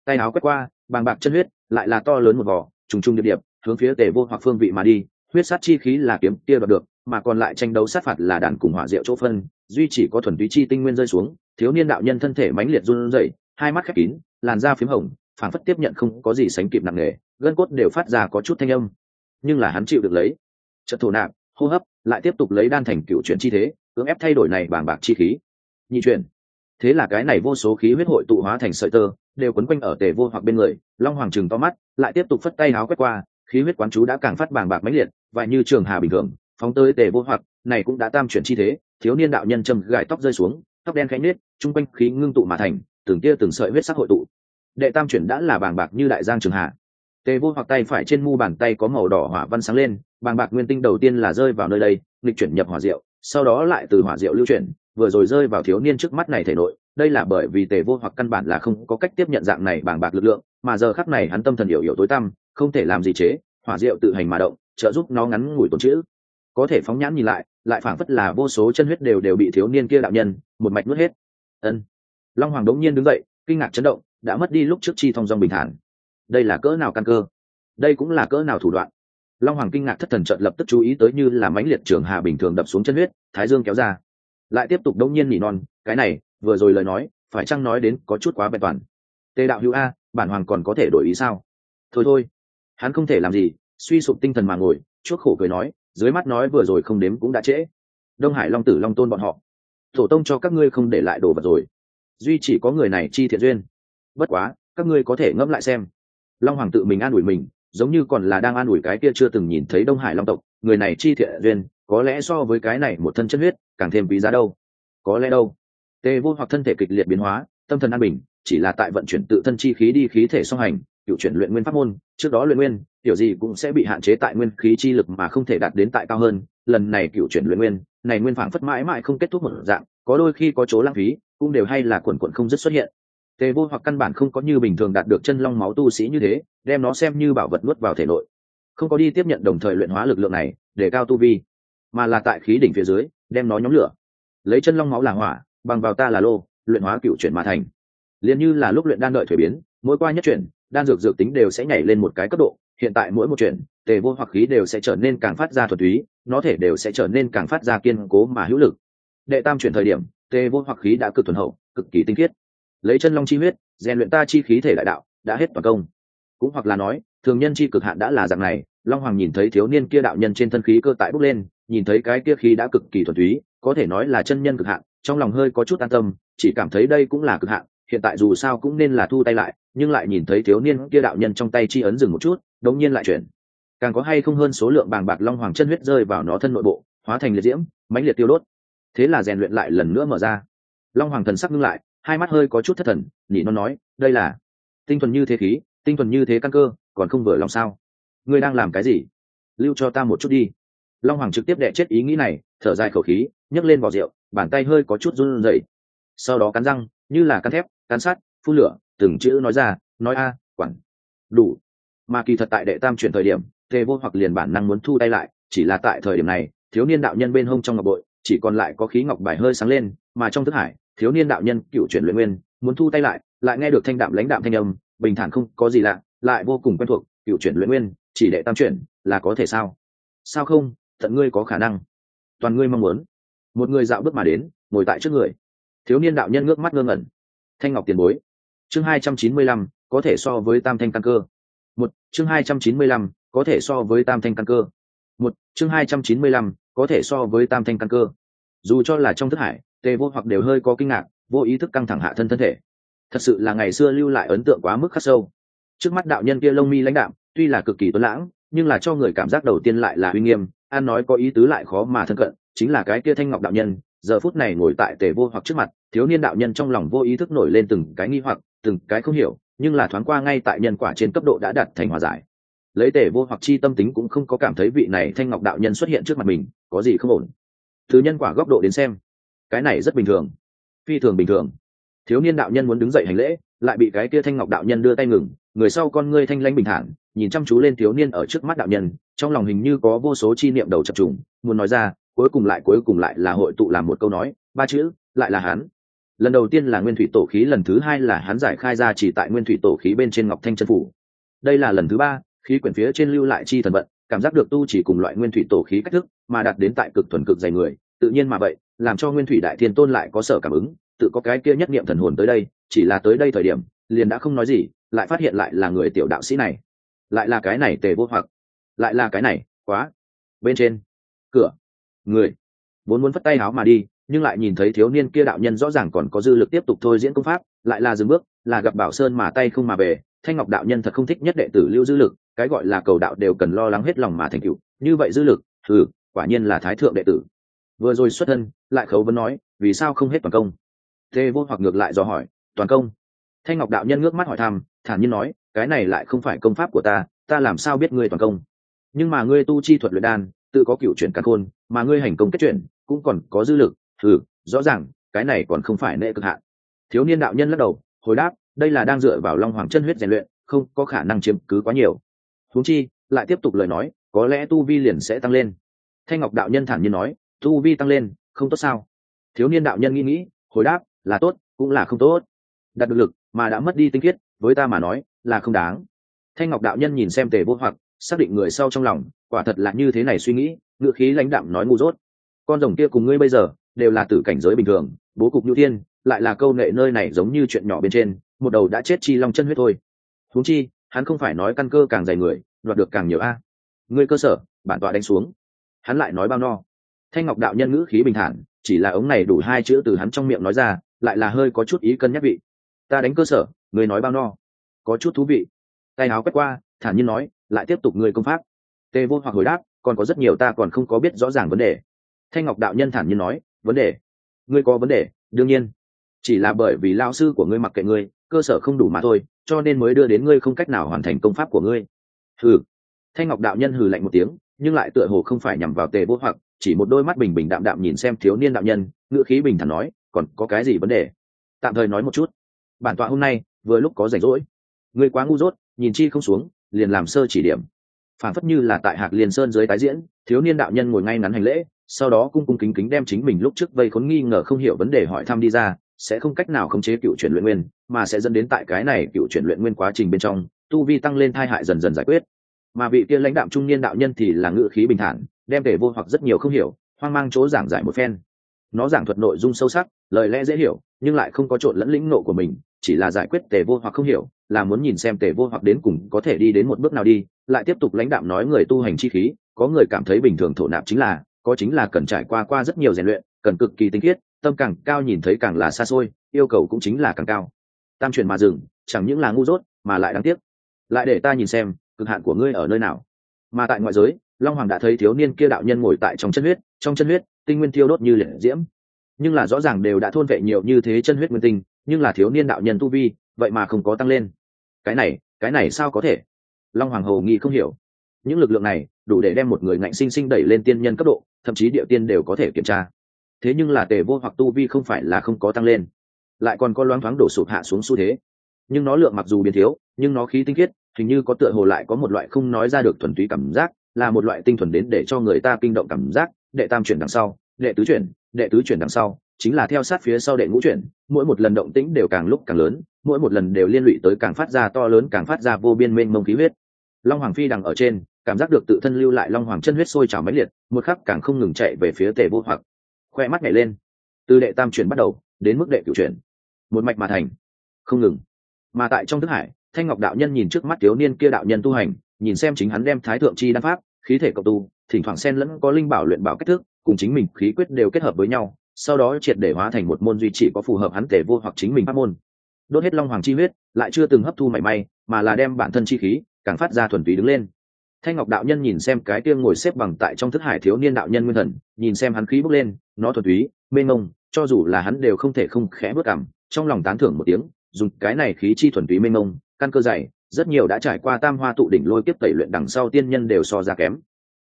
Tay áo quét qua, bàng bạc chân huyết, lại là to lớn một vỏ trùng trùng điệp điệp, hướng phía tề vô hoặc phương vị mà đi, huyết sát chi khí là kiếm kia đoạt được mà còn lại tranh đấu sát phạt là đàn cùng hỏa diệu chỗ phân, duy chỉ có thuần túy chi tinh nguyên rơi xuống, thiếu niên đạo nhân thân thể mãnh liệt run rẩy, hai mắt khép kín, làn da phím hồng phản phất tiếp nhận không có gì sánh kịp nặng nề, gân cốt đều phát ra có chút thanh âm. Nhưng là hắn chịu được lấy. Trận thổ nạp, hô hấp, lại tiếp tục lấy đan thành cựu chuyển chi thế, cưỡng ép thay đổi này bàng bạc chi khí. Nhị chuyển. Thế là cái này vô số khí huyết hội tụ hóa thành sợi tơ, đều quấn quanh ở tề vô hoặc bên người, long hoàng trừng to mắt, lại tiếp tục phất tay háo quét qua, khí huyết quán chú đã càng phát bàng bạc mãnh liệt, và như trường hà bình thường phóng tới tề vô hoặc, này cũng đã tam chuyển chi thế, thiếu niên đạo nhân châm gài tóc rơi xuống, tóc đen khẽ nết chung quanh khí ngưng tụ mà thành, từng tia từng sợi huyết sắc hội tụ. Đệ tam chuyển đã là bàng bạc như đại giang trường hạ. Tề vô hoặc tay phải trên mu bàn tay có màu đỏ hỏa văn sáng lên, bàng bạc nguyên tinh đầu tiên là rơi vào nơi đây, nghịch chuyển nhập hỏa diệu, sau đó lại từ hỏa diệu lưu chuyển, vừa rồi rơi vào thiếu niên trước mắt này thể nội, đây là bởi vì tề vô hoặc căn bản là không có cách tiếp nhận dạng này bàng bạc lực lượng, mà giờ khắc này hắn tâm thần hiểu hiểu tối tăm, không thể làm gì chế, hỏa diệu tự hành mà động, trợ giúp nó ngắn ngủi tổn chữ có thể phóng nhãn nhìn lại lại phảng phất là vô số chân huyết đều đều bị thiếu niên kia đạo nhân, một mạch nuốt hết. Ân. Long hoàng đống nhiên đứng dậy, kinh ngạc chấn động, đã mất đi lúc trước chi thông dong bình thản. Đây là cỡ nào căn cơ? Đây cũng là cỡ nào thủ đoạn? Long hoàng kinh ngạc thất thần trận lập tức chú ý tới như là mãnh liệt trường hà bình thường đập xuống chân huyết, thái dương kéo ra. Lại tiếp tục đông nhiên nỉ non, cái này, vừa rồi lời nói, phải chăng nói đến có chút quá vẹn toàn. Tề đạo hữu a, bản hoàng còn có thể đổi ý sao? Thôi thôi. Hắn không thể làm gì, suy sụp tinh thần mà ngồi, chuốc khổ cười nói dưới mắt nói vừa rồi không đếm cũng đã trễ. Đông hải long tử long tôn bọn họ. Tổ tông cho các ngươi không để lại đồ vật rồi. Duy chỉ có người này chi thiện duyên. Bất quá, các ngươi có thể ngẫm lại xem. Long hoàng tự mình an ủi mình, giống như còn là đang an ủi cái kia chưa từng nhìn thấy đông hải long tộc. Người này chi thiện duyên, có lẽ so với cái này một thân chất huyết, càng thêm quý giá đâu. Có lẽ đâu. Tê vô hoặc thân thể kịch liệt biến hóa, tâm thần an bình, chỉ là tại vận chuyển tự thân chi khí đi khí thể song hành cựu chuyển luyện nguyên pháp môn, trước đó luyện nguyên tiểu gì cũng sẽ bị hạn chế tại nguyên khí chi lực mà không thể đạt đến tại cao hơn. Lần này cựu chuyển luyện nguyên, này nguyên phảng phất mãi mãi không kết thúc một dạng, có đôi khi có chỗ lãng phí, cũng đều hay là quần quận không dứt xuất hiện. Tề vô hoặc căn bản không có như bình thường đạt được chân long máu tu sĩ như thế, đem nó xem như bảo vật nuốt vào thể nội. Không có đi tiếp nhận đồng thời luyện hóa lực lượng này, để cao tu vi, mà là tại khí đỉnh phía dưới, đem nó nhóm lửa. Lấy chân long máu là hỏa, bằng vào ta là lô, luyện hóa cựu chuyển mà thành. Liền như là lúc luyện đan đợi thuế biến, mỗi qua nhất chuyển, đan dược dược tính đều sẽ nhảy lên một cái cấp độ hiện tại mỗi một chuyện, tề vô hoặc khí đều sẽ trở nên càng phát ra thuần túy nó thể đều sẽ trở nên càng phát ra kiên cố mà hữu lực. Đệ tam chuyển thời điểm tề vô hoặc khí đã cực thuần hậu cực kỳ tinh khiết. Lấy chân long chi huyết rèn luyện ta chi khí thể đại đạo đã hết toàn công. Cũng hoặc là nói thường nhân chi cực hạn đã là dạng này long hoàng nhìn thấy thiếu niên kia đạo nhân trên thân khí cơ tại bốc lên nhìn thấy cái kia khí đã cực kỳ thuần túy có thể nói là chân nhân cực hạn trong lòng hơi có chút an tâm chỉ cảm thấy đây cũng là cực hạn hiện tại dù sao cũng nên là thu tay lại nhưng lại nhìn thấy thiếu niên kia đạo nhân trong tay chi ấn dừng một chút, đống nhiên lại chuyển. Càng có hay không hơn số lượng bàng bạc long hoàng chân huyết rơi vào nó thân nội bộ, hóa thành liệt diễm, mãnh liệt tiêu đốt. Thế là rèn luyện lại lần nữa mở ra. Long hoàng thần sắc ngưng lại, hai mắt hơi có chút thất thần nhỉ nó nói, đây là tinh thuần như thế khí, tinh thuần như thế căn cơ, còn không vừa lòng sao? Ngươi đang làm cái gì? Lưu cho ta một chút đi. Long hoàng trực tiếp đệ chết ý nghĩ này, thở dài khẩu khí, nhấc lên vỏ rượu, bàn tay hơi có chút run rẩy. Sau đó cắn răng, như là cắn thép, cắn sát phun lửa, từng chữ nói ra, nói a, quản, đủ. Mà kỳ thật tại đệ tam chuyển thời điểm tề vô hoặc liền bản năng muốn thu tay lại, chỉ là tại thời điểm này, thiếu niên đạo nhân bên hông trong ngọc bội, chỉ còn lại có khí ngọc bài hơi sáng lên, mà trong thức hải, thiếu niên đạo nhân cựu chuyển luyện nguyên, muốn thu tay lại lại nghe được thanh đạm lãnh đạm thanh âm, bình thản không có gì lạ, lại vô cùng quen thuộc, cựu chuyển luyện nguyên, chỉ đệ tam chuyển, là có thể sao? Sao không? Tận ngươi có khả năng. Toàn ngươi mong muốn. Một người dạo bước mà đến, ngồi tại trước người. Thiếu niên đạo nhân ngước mắt ngơ ngẩn. Thanh ngọc tiền bối chương hai trăm chín mươi lăm, có thể so với tam thanh căn cơ. Một, chương hai trăm chín mươi lăm, có thể so với tam thanh căn cơ. Một, chương hai trăm chín mươi lăm, có thể so với tam thanh căn cơ. Dù cho là trong thức hải, tề vô hoặc đều hơi có kinh ngạc, vô ý thức căng thẳng hạ thân thân thể. Thật sự là ngày xưa lưu lại ấn tượng quá mức khắc sâu. Trước mắt đạo nhân kia lông mi lãnh đạm, tuy là cực kỳ tuấn lãng, nhưng là cho người cảm giác đầu tiên lại là uy nghiêm, an nói có ý tứ lại khó mà thân cận, chính là cái kia thanh ngọc đạo nhân, giờ phút này ngồi tại tề vô hoặc trước mặt, thiếu niên đạo nhân trong lòng vô ý thức nổi lên từng cái nghi hoặc từng cái không hiểu, nhưng là thoáng qua ngay tại nhân quả trên cấp độ đã đạt thành hòa giải. Lấy tể vô hoặc chi tâm tính cũng không có cảm thấy vị này thanh ngọc đạo nhân xuất hiện trước mặt mình, có gì không ổn. Từ nhân quả góc độ đến xem, cái này rất bình thường, phi thường bình thường. Thiếu niên đạo nhân muốn đứng dậy hành lễ, lại bị cái kia thanh ngọc đạo nhân đưa tay ngừng, người sau con ngươi thanh lãnh bình thản, nhìn chăm chú lên thiếu niên ở trước mắt đạo nhân, trong lòng hình như có vô số chi niệm đầu chập trùng, muốn nói ra, cuối cùng lại, cuối cùng lại là hội tụ làm một câu nói, ba chữ, lại là hắn lần đầu tiên là nguyên thủy tổ khí, lần thứ hai là hắn giải khai ra chỉ tại nguyên thủy tổ khí bên trên ngọc thanh chân phủ. Đây là lần thứ ba, khí quyển phía trên lưu lại chi thần vận, cảm giác được tu chỉ cùng loại nguyên thủy tổ khí cách thức, mà đạt đến tại cực thuần cực dày người. Tự nhiên mà vậy, làm cho nguyên thủy đại thiên tôn lại có sở cảm ứng, tự có cái kia nhất niệm thần hồn tới đây, chỉ là tới đây thời điểm, liền đã không nói gì, lại phát hiện lại là người tiểu đạo sĩ này. Lại là cái này tề vô hoặc. Lại là cái này, quá. Bên trên, cửa, người. Vốn muốn phất tay áo mà đi nhưng lại nhìn thấy thiếu niên kia đạo nhân rõ ràng còn có dư lực tiếp tục thôi diễn công pháp, lại là dừng bước, là gặp bảo sơn mà tay không mà về, thanh ngọc đạo nhân thật không thích nhất đệ tử lưu dư lực, cái gọi là cầu đạo đều cần lo lắng hết lòng mà thành cựu như vậy dư lực ừ quả nhiên là thái thượng đệ tử. Vừa rồi xuất thân, lại khấu vấn nói, vì sao không hết toàn công? Tê vô hoặc ngược lại dò hỏi, toàn công? Thanh ngọc đạo nhân ngước mắt hỏi thăm, thản nhiên nói, cái này lại không phải công pháp của ta ta làm sao biết ngươi toàn công? Nhưng mà ngươi tu chi thuật luyện đan, tự có cựu chuyển căn khôn, mà ngươi hành công kết chuyển, cũng còn có dư lực ừ rõ ràng, cái này còn không phải nệ cực hạn. Thiếu niên đạo nhân lắc đầu, hồi đáp, đây là đang dựa vào long hoàng chân huyết rèn luyện, không có khả năng chiếm cứ quá nhiều. Huống chi, lại tiếp tục lời nói, có lẽ tu vi liền sẽ tăng lên. Thanh ngọc đạo nhân thản nhiên nói, tu vi tăng lên, không tốt sao? Thiếu niên đạo nhân nghĩ nghĩ, hồi đáp, là tốt, cũng là không tốt. Đạt được lực, mà đã mất đi tinh khiết, với ta mà nói, là không đáng. Thanh ngọc đạo nhân nhìn xem tề vô hoặc, xác định người sau trong lòng, quả thật là như thế này suy nghĩ ngựa khí lãnh đạm nói ngu dốt. Con rồng kia cùng ngươi bây giờ đều là tử cảnh giới bình thường, bố cục nhu thiên lại là câu nệ nơi này giống như chuyện nhỏ bên trên, một đầu đã chết chi long chân huyết thôi. Huống chi, hắn không phải nói căn cơ càng dày người, đoạt được càng nhiều a. Ngươi cơ sở, bản tọa đánh xuống. Hắn lại nói bao no. Thanh ngọc đạo nhân ngữ khí bình thản, chỉ là ống này đủ hai chữ từ hắn trong miệng nói ra, lại là hơi có chút ý cân nhắc vị. Ta đánh cơ sở người nói bao no. Có chút thú vị. Tay áo quét qua, thản nhiên nói, lại tiếp tục người công pháp. Tê vô hoặc hồi đáp, còn có rất nhiều ta còn không có biết rõ ràng vấn đề. Thanh ngọc đạo nhân thản nhiên nói vấn đề. Ngươi có vấn đề, đương nhiên. Chỉ là bởi vì lao sư của ngươi mặc kệ ngươi, cơ sở không đủ mà thôi, cho nên mới đưa đến ngươi không cách nào hoàn thành công pháp của ngươi. Hừ. Thanh ngọc đạo nhân hừ lạnh một tiếng, nhưng lại tựa hồ không phải nhằm vào tề vô hoặc, chỉ một đôi mắt bình bình đạm đạm nhìn xem thiếu niên đạo nhân, ngữ khí bình thản nói, còn có cái gì vấn đề? Tạm thời nói một chút. Bản tọa hôm nay, vừa lúc có rảnh rỗi. Ngươi quá ngu dốt, nhìn chi không xuống, liền làm sơ chỉ điểm. Phản phất như là tại hạc liền sơn dưới tái diễn, thiếu niên đạo nhân ngồi ngay ngắn hành lễ sau đó cung cung kính kính đem chính mình lúc trước vây khốn nghi ngờ không hiểu vấn đề hỏi thăm đi ra, sẽ không cách nào khống chế cựu chuyển luyện nguyên, mà sẽ dẫn đến tại cái này cựu chuyển luyện nguyên quá trình bên trong, tu vi tăng lên thai hại dần dần giải quyết. Mà vị kia lãnh đạo trung niên đạo nhân thì là ngự khí bình thản, đem để vô hoặc rất nhiều không hiểu, hoang mang chỗ giảng giải một phen. Nó giảng thuật nội dung sâu sắc, lời lẽ dễ hiểu, nhưng lại không có trộn lẫn lĩnh nộ của mình, chỉ là giải quyết tề vô hoặc không hiểu, là muốn nhìn xem tề vô hoặc đến cùng có thể đi đến một bước nào đi, lại tiếp tục lãnh đạo nói người tu hành chi khí, có người cảm thấy bình thường thổ nạp chính là có chính là cần trải qua qua rất nhiều rèn luyện, cần cực kỳ tinh khiết, tâm càng cao nhìn thấy càng là xa xôi, yêu cầu cũng chính là càng cao. Tam truyền mà dừng, chẳng những là ngu dốt, mà lại đáng tiếc. Lại để ta nhìn xem, cực hạn của ngươi ở nơi nào. Mà tại ngoại giới, long hoàng đã thấy thiếu niên kia đạo nhân ngồi tại trong chân huyết, trong chân huyết, tinh nguyên thiêu đốt như liệt diễm. Nhưng là rõ ràng đều đã thôn vệ nhiều như thế chân huyết nguyên tinh, nhưng là thiếu niên đạo nhân tu vi, vậy mà không có tăng lên. Cái này cái này sao có thể? Long hoàng hầu nghĩ không hiểu những lực lượng này đủ để đem một người ngạnh sinh sinh đẩy lên tiên nhân cấp độ, thậm chí địa tiên đều có thể kiểm tra. Thế nhưng là tề vô hoặc tu vi không phải là không có tăng lên, lại còn có loáng thoáng đổ sụp hạ xuống xu thế. Nhưng nó lượng mặc dù biến thiếu, nhưng nó khí tinh khiết, hình như có tựa hồ lại có một loại không nói ra được thuần túy cảm giác, là một loại tinh thuần đến để cho người ta kinh động cảm giác, đệ tam chuyển đằng sau, đệ tứ chuyển, đệ tứ chuyển đằng sau, chính là theo sát phía sau đệ ngũ chuyển, mỗi một lần động tĩnh đều càng lúc càng lớn, mỗi một lần đều liên lụy tới càng phát ra to lớn, càng phát ra vô biên mênh mông khí huyết long hoàng phi đằng ở trên, cảm giác được tự thân lưu lại long hoàng chân huyết sôi trào mãnh liệt, một khắc càng không ngừng chạy về phía tề vô hoặc. Khoe mắt nhảy lên. Từ đệ tam chuyển bắt đầu, đến mức đệ cửu chuyển. Một mạch mà thành. Không ngừng. Mà tại trong thức hải, thanh ngọc đạo nhân nhìn trước mắt thiếu niên kia đạo nhân tu hành, nhìn xem chính hắn đem thái thượng chi đan pháp, khí thể cộng tu, thỉnh thoảng xen lẫn có linh bảo luyện bảo cách thức cùng chính mình khí quyết đều kết hợp với nhau, sau đó triệt để hóa thành một môn duy trì có phù hợp hắn tề vô hoặc chính mình pháp môn. Đốt hết long hoàng chi huyết, lại chưa từng hấp thu mảy may, mà là đem bản thân chi khí càng phát ra thuần túy đứng lên. Thanh ngọc đạo nhân nhìn xem cái tiêm ngồi xếp bằng tại trong thức hải thiếu niên đạo nhân nguyên thần, nhìn xem hắn khí bốc lên, nó thuần túy mê mông, cho dù là hắn đều không thể không khẽ bước cảm trong lòng tán thưởng một tiếng, dùng cái này khí chi thuần túy mê mông, căn cơ dày, rất nhiều đã trải qua tam hoa tụ đỉnh lôi kiếp tẩy luyện đằng sau tiên nhân đều so ra kém.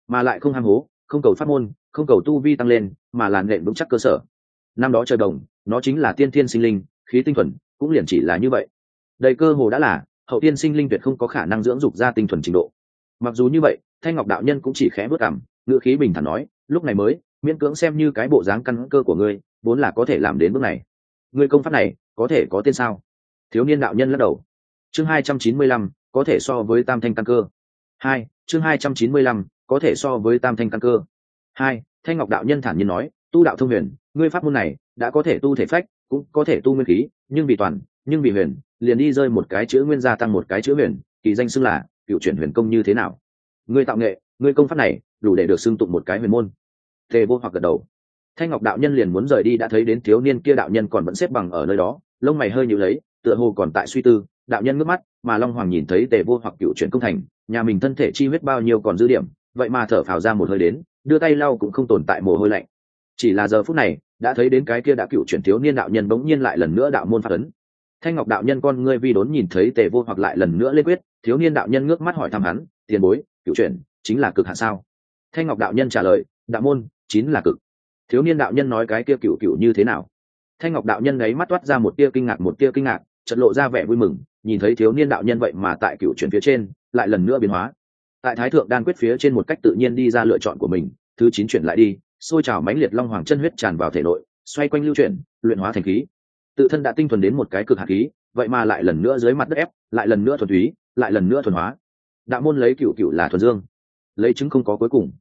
Mà lại không ham hố, không cầu pháp môn, không cầu tu vi tăng lên, mà là nện vững chắc cơ sở. Năm đó trời đồng, nó chính là tiên thiên sinh linh, khí tinh thuần, cũng liền chỉ là như vậy. Đây cơ hồ đã là hậu tiên sinh linh tuyệt không có khả năng dưỡng dục ra tinh thuần trình độ. Mặc dù như vậy, thanh ngọc đạo nhân cũng chỉ khẽ bước cảm ngựa khí bình thản nói, lúc này mới, miễn cưỡng xem như cái bộ dáng căn cơ của ngươi, vốn là có thể làm đến bước này. Ngươi công pháp này, có thể có tên sao? Thiếu niên đạo nhân lắc đầu. Chương hai trăm chín mươi lăm, có thể so với tam thanh căn cơ. Hai, chương hai trăm chín mươi lăm, có thể so với tam thanh căn cơ. Hai, thanh ngọc đạo nhân thản nhiên nói, tu đạo thông huyền, ngươi pháp môn này, đã có thể tu thể phách, cũng có thể tu nguyên khí, nhưng vì toàn, nhưng vì huyền liền đi rơi một cái chữ nguyên gia tăng một cái chữ huyền, kỳ danh xưng là cựu chuyển huyền công như thế nào? Ngươi tạo nghệ, ngươi công pháp này, đủ để được xưng tụng một cái huyền môn. Tề vô hoặc gật đầu. Thanh ngọc đạo nhân liền muốn rời đi, đã thấy đến thiếu niên kia đạo nhân còn vẫn xếp bằng ở nơi đó, lông mày hơi nhịu lấy, tựa hồ còn tại suy tư. Đạo nhân ngước mắt, mà long hoàng nhìn thấy tề vô hoặc cựu chuyển công thành, nhà mình thân thể chi huyết bao nhiêu còn dư điểm, vậy mà thở phào ra một hơi đến, đưa tay lau cũng không tồn tại mồ hôi lạnh. Chỉ là giờ phút này, đã thấy đến cái kia đã cựu chuyển thiếu niên đạo nhân bỗng nhiên lại lần nữa đạo môn phát ấn thanh ngọc đạo nhân con ngươi vi đốn nhìn thấy tề vô hoặc lại lần nữa lên quyết, thiếu niên đạo nhân ngước mắt hỏi thăm hắn, tiền bối, cựu chuyển chính là cực hạ sao? Thanh ngọc đạo nhân trả lời, đạo môn chính là cực. Thiếu niên đạo nhân nói cái kia cựu cựu như thế nào? Thanh ngọc đạo nhân ấy mắt toát ra một tia kinh ngạc, một tia kinh ngạc trận lộ ra vẻ vui mừng, nhìn thấy thiếu niên đạo nhân vậy mà tại cựu chuyển phía trên, lại lần nữa biến hóa. Tại thái thượng đan quyết phía trên một cách tự nhiên đi ra lựa chọn của mình, thứ chín chuyển lại đi, xôi trào mãnh liệt long hoàng chân huyết tràn vào thể nội, xoay quanh lưu chuyển, luyện hóa thành khí tự thân đã tinh thuần đến một cái cực hạt khí, vậy mà lại lần nữa dưới mặt đất ép, lại lần nữa thuần túy, lại lần nữa thuần hóa. Đạo môn lấy cựu cựu là thuần dương, lấy chứng không có cuối cùng.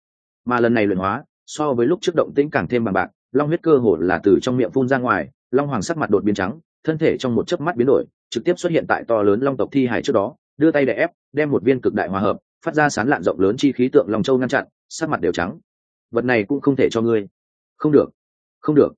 Mà lần này luyện hóa, so với lúc trước động tĩnh càng thêm bằng bạc, long huyết cơ hồ là từ trong miệng phun ra ngoài, long hoàng sắc mặt đột biến trắng, thân thể trong một chớp mắt biến đổi, trực tiếp xuất hiện tại to lớn long tộc thi hải trước đó, đưa tay để ép, đem một viên cực đại hòa hợp, phát ra sán lạn rộng lớn chi khí tượng long châu ngăn chặn, sắc mặt đều trắng. Vật này cũng không thể cho ngươi. Không được. Không được.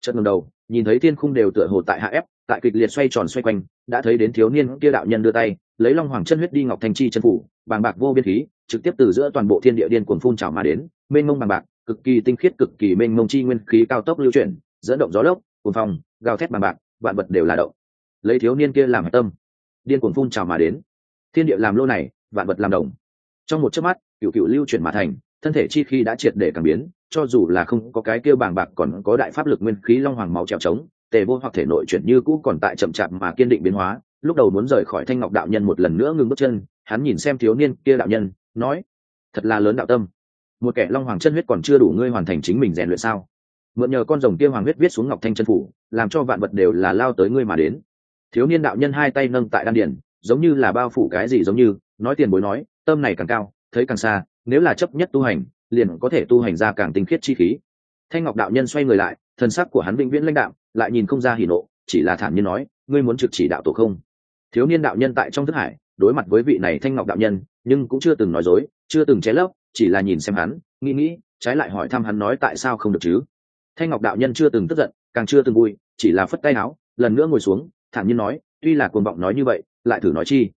Chất ngầm đầu nhìn thấy thiên khung đều tựa hồ tại hạ ép, tại kịch liệt xoay tròn xoay quanh, đã thấy đến thiếu niên kia đạo nhân đưa tay, lấy long hoàng chân huyết đi ngọc thanh chi chân phủ, bàng bạc vô biên khí, trực tiếp từ giữa toàn bộ thiên địa điên cuồng phun trào mà đến, mênh mông bàng bạc, cực kỳ tinh khiết, cực kỳ mênh mông chi nguyên khí cao tốc lưu chuyển, dẫn động gió lốc, cuồng phong, gào thét bàng bạc, vạn vật đều là động. Lấy thiếu niên kia làm tâm, điên cuồng phun trào mà đến. Thiên địa làm lô này, vạn vật làm đồng. Trong một chớp mắt cựu cựu lưu chuyển mà thành thân thể chi khi đã triệt để cảm biến, cho dù là không có cái kia bàng bạc còn có đại pháp lực nguyên khí long hoàng máu trèo trống, tề vô hoặc thể nội chuyển như cũ còn tại chậm chạp mà kiên định biến hóa, lúc đầu muốn rời khỏi thanh ngọc đạo nhân một lần nữa ngừng bước chân, hắn nhìn xem thiếu niên kia đạo nhân, nói, thật là lớn đạo tâm. Một kẻ long hoàng chân huyết còn chưa đủ ngươi hoàn thành chính mình rèn luyện sao? Mượn nhờ con rồng kia hoàng huyết viết xuống ngọc thanh chân phủ, làm cho vạn vật đều là lao tới ngươi mà đến. Thiếu niên đạo nhân hai tay nâng tại đan điển giống như là bao phủ cái gì giống như, nói tiền bối nói, tâm này càng cao, thấy càng xa nếu là chấp nhất tu hành, liền có thể tu hành ra càng tinh khiết chi khí. Thanh ngọc đạo nhân xoay người lại, thần sắc của hắn vĩnh viễn lãnh đạo lại nhìn không ra hỉ nộ, chỉ là thản nhiên nói, ngươi muốn trực chỉ đạo tổ không? Thiếu niên đạo nhân tại trong thức hải, đối mặt với vị này thanh ngọc đạo nhân, nhưng cũng chưa từng nói dối, chưa từng che lấp, chỉ là nhìn xem hắn, nghĩ nghĩ, trái lại hỏi thăm hắn nói tại sao không được chứ. Thanh ngọc đạo nhân chưa từng tức giận, càng chưa từng vui, chỉ là phất tay áo lần nữa ngồi xuống, thản nhiên nói, tuy là cuồng vọng nói như vậy, lại thử nói chi.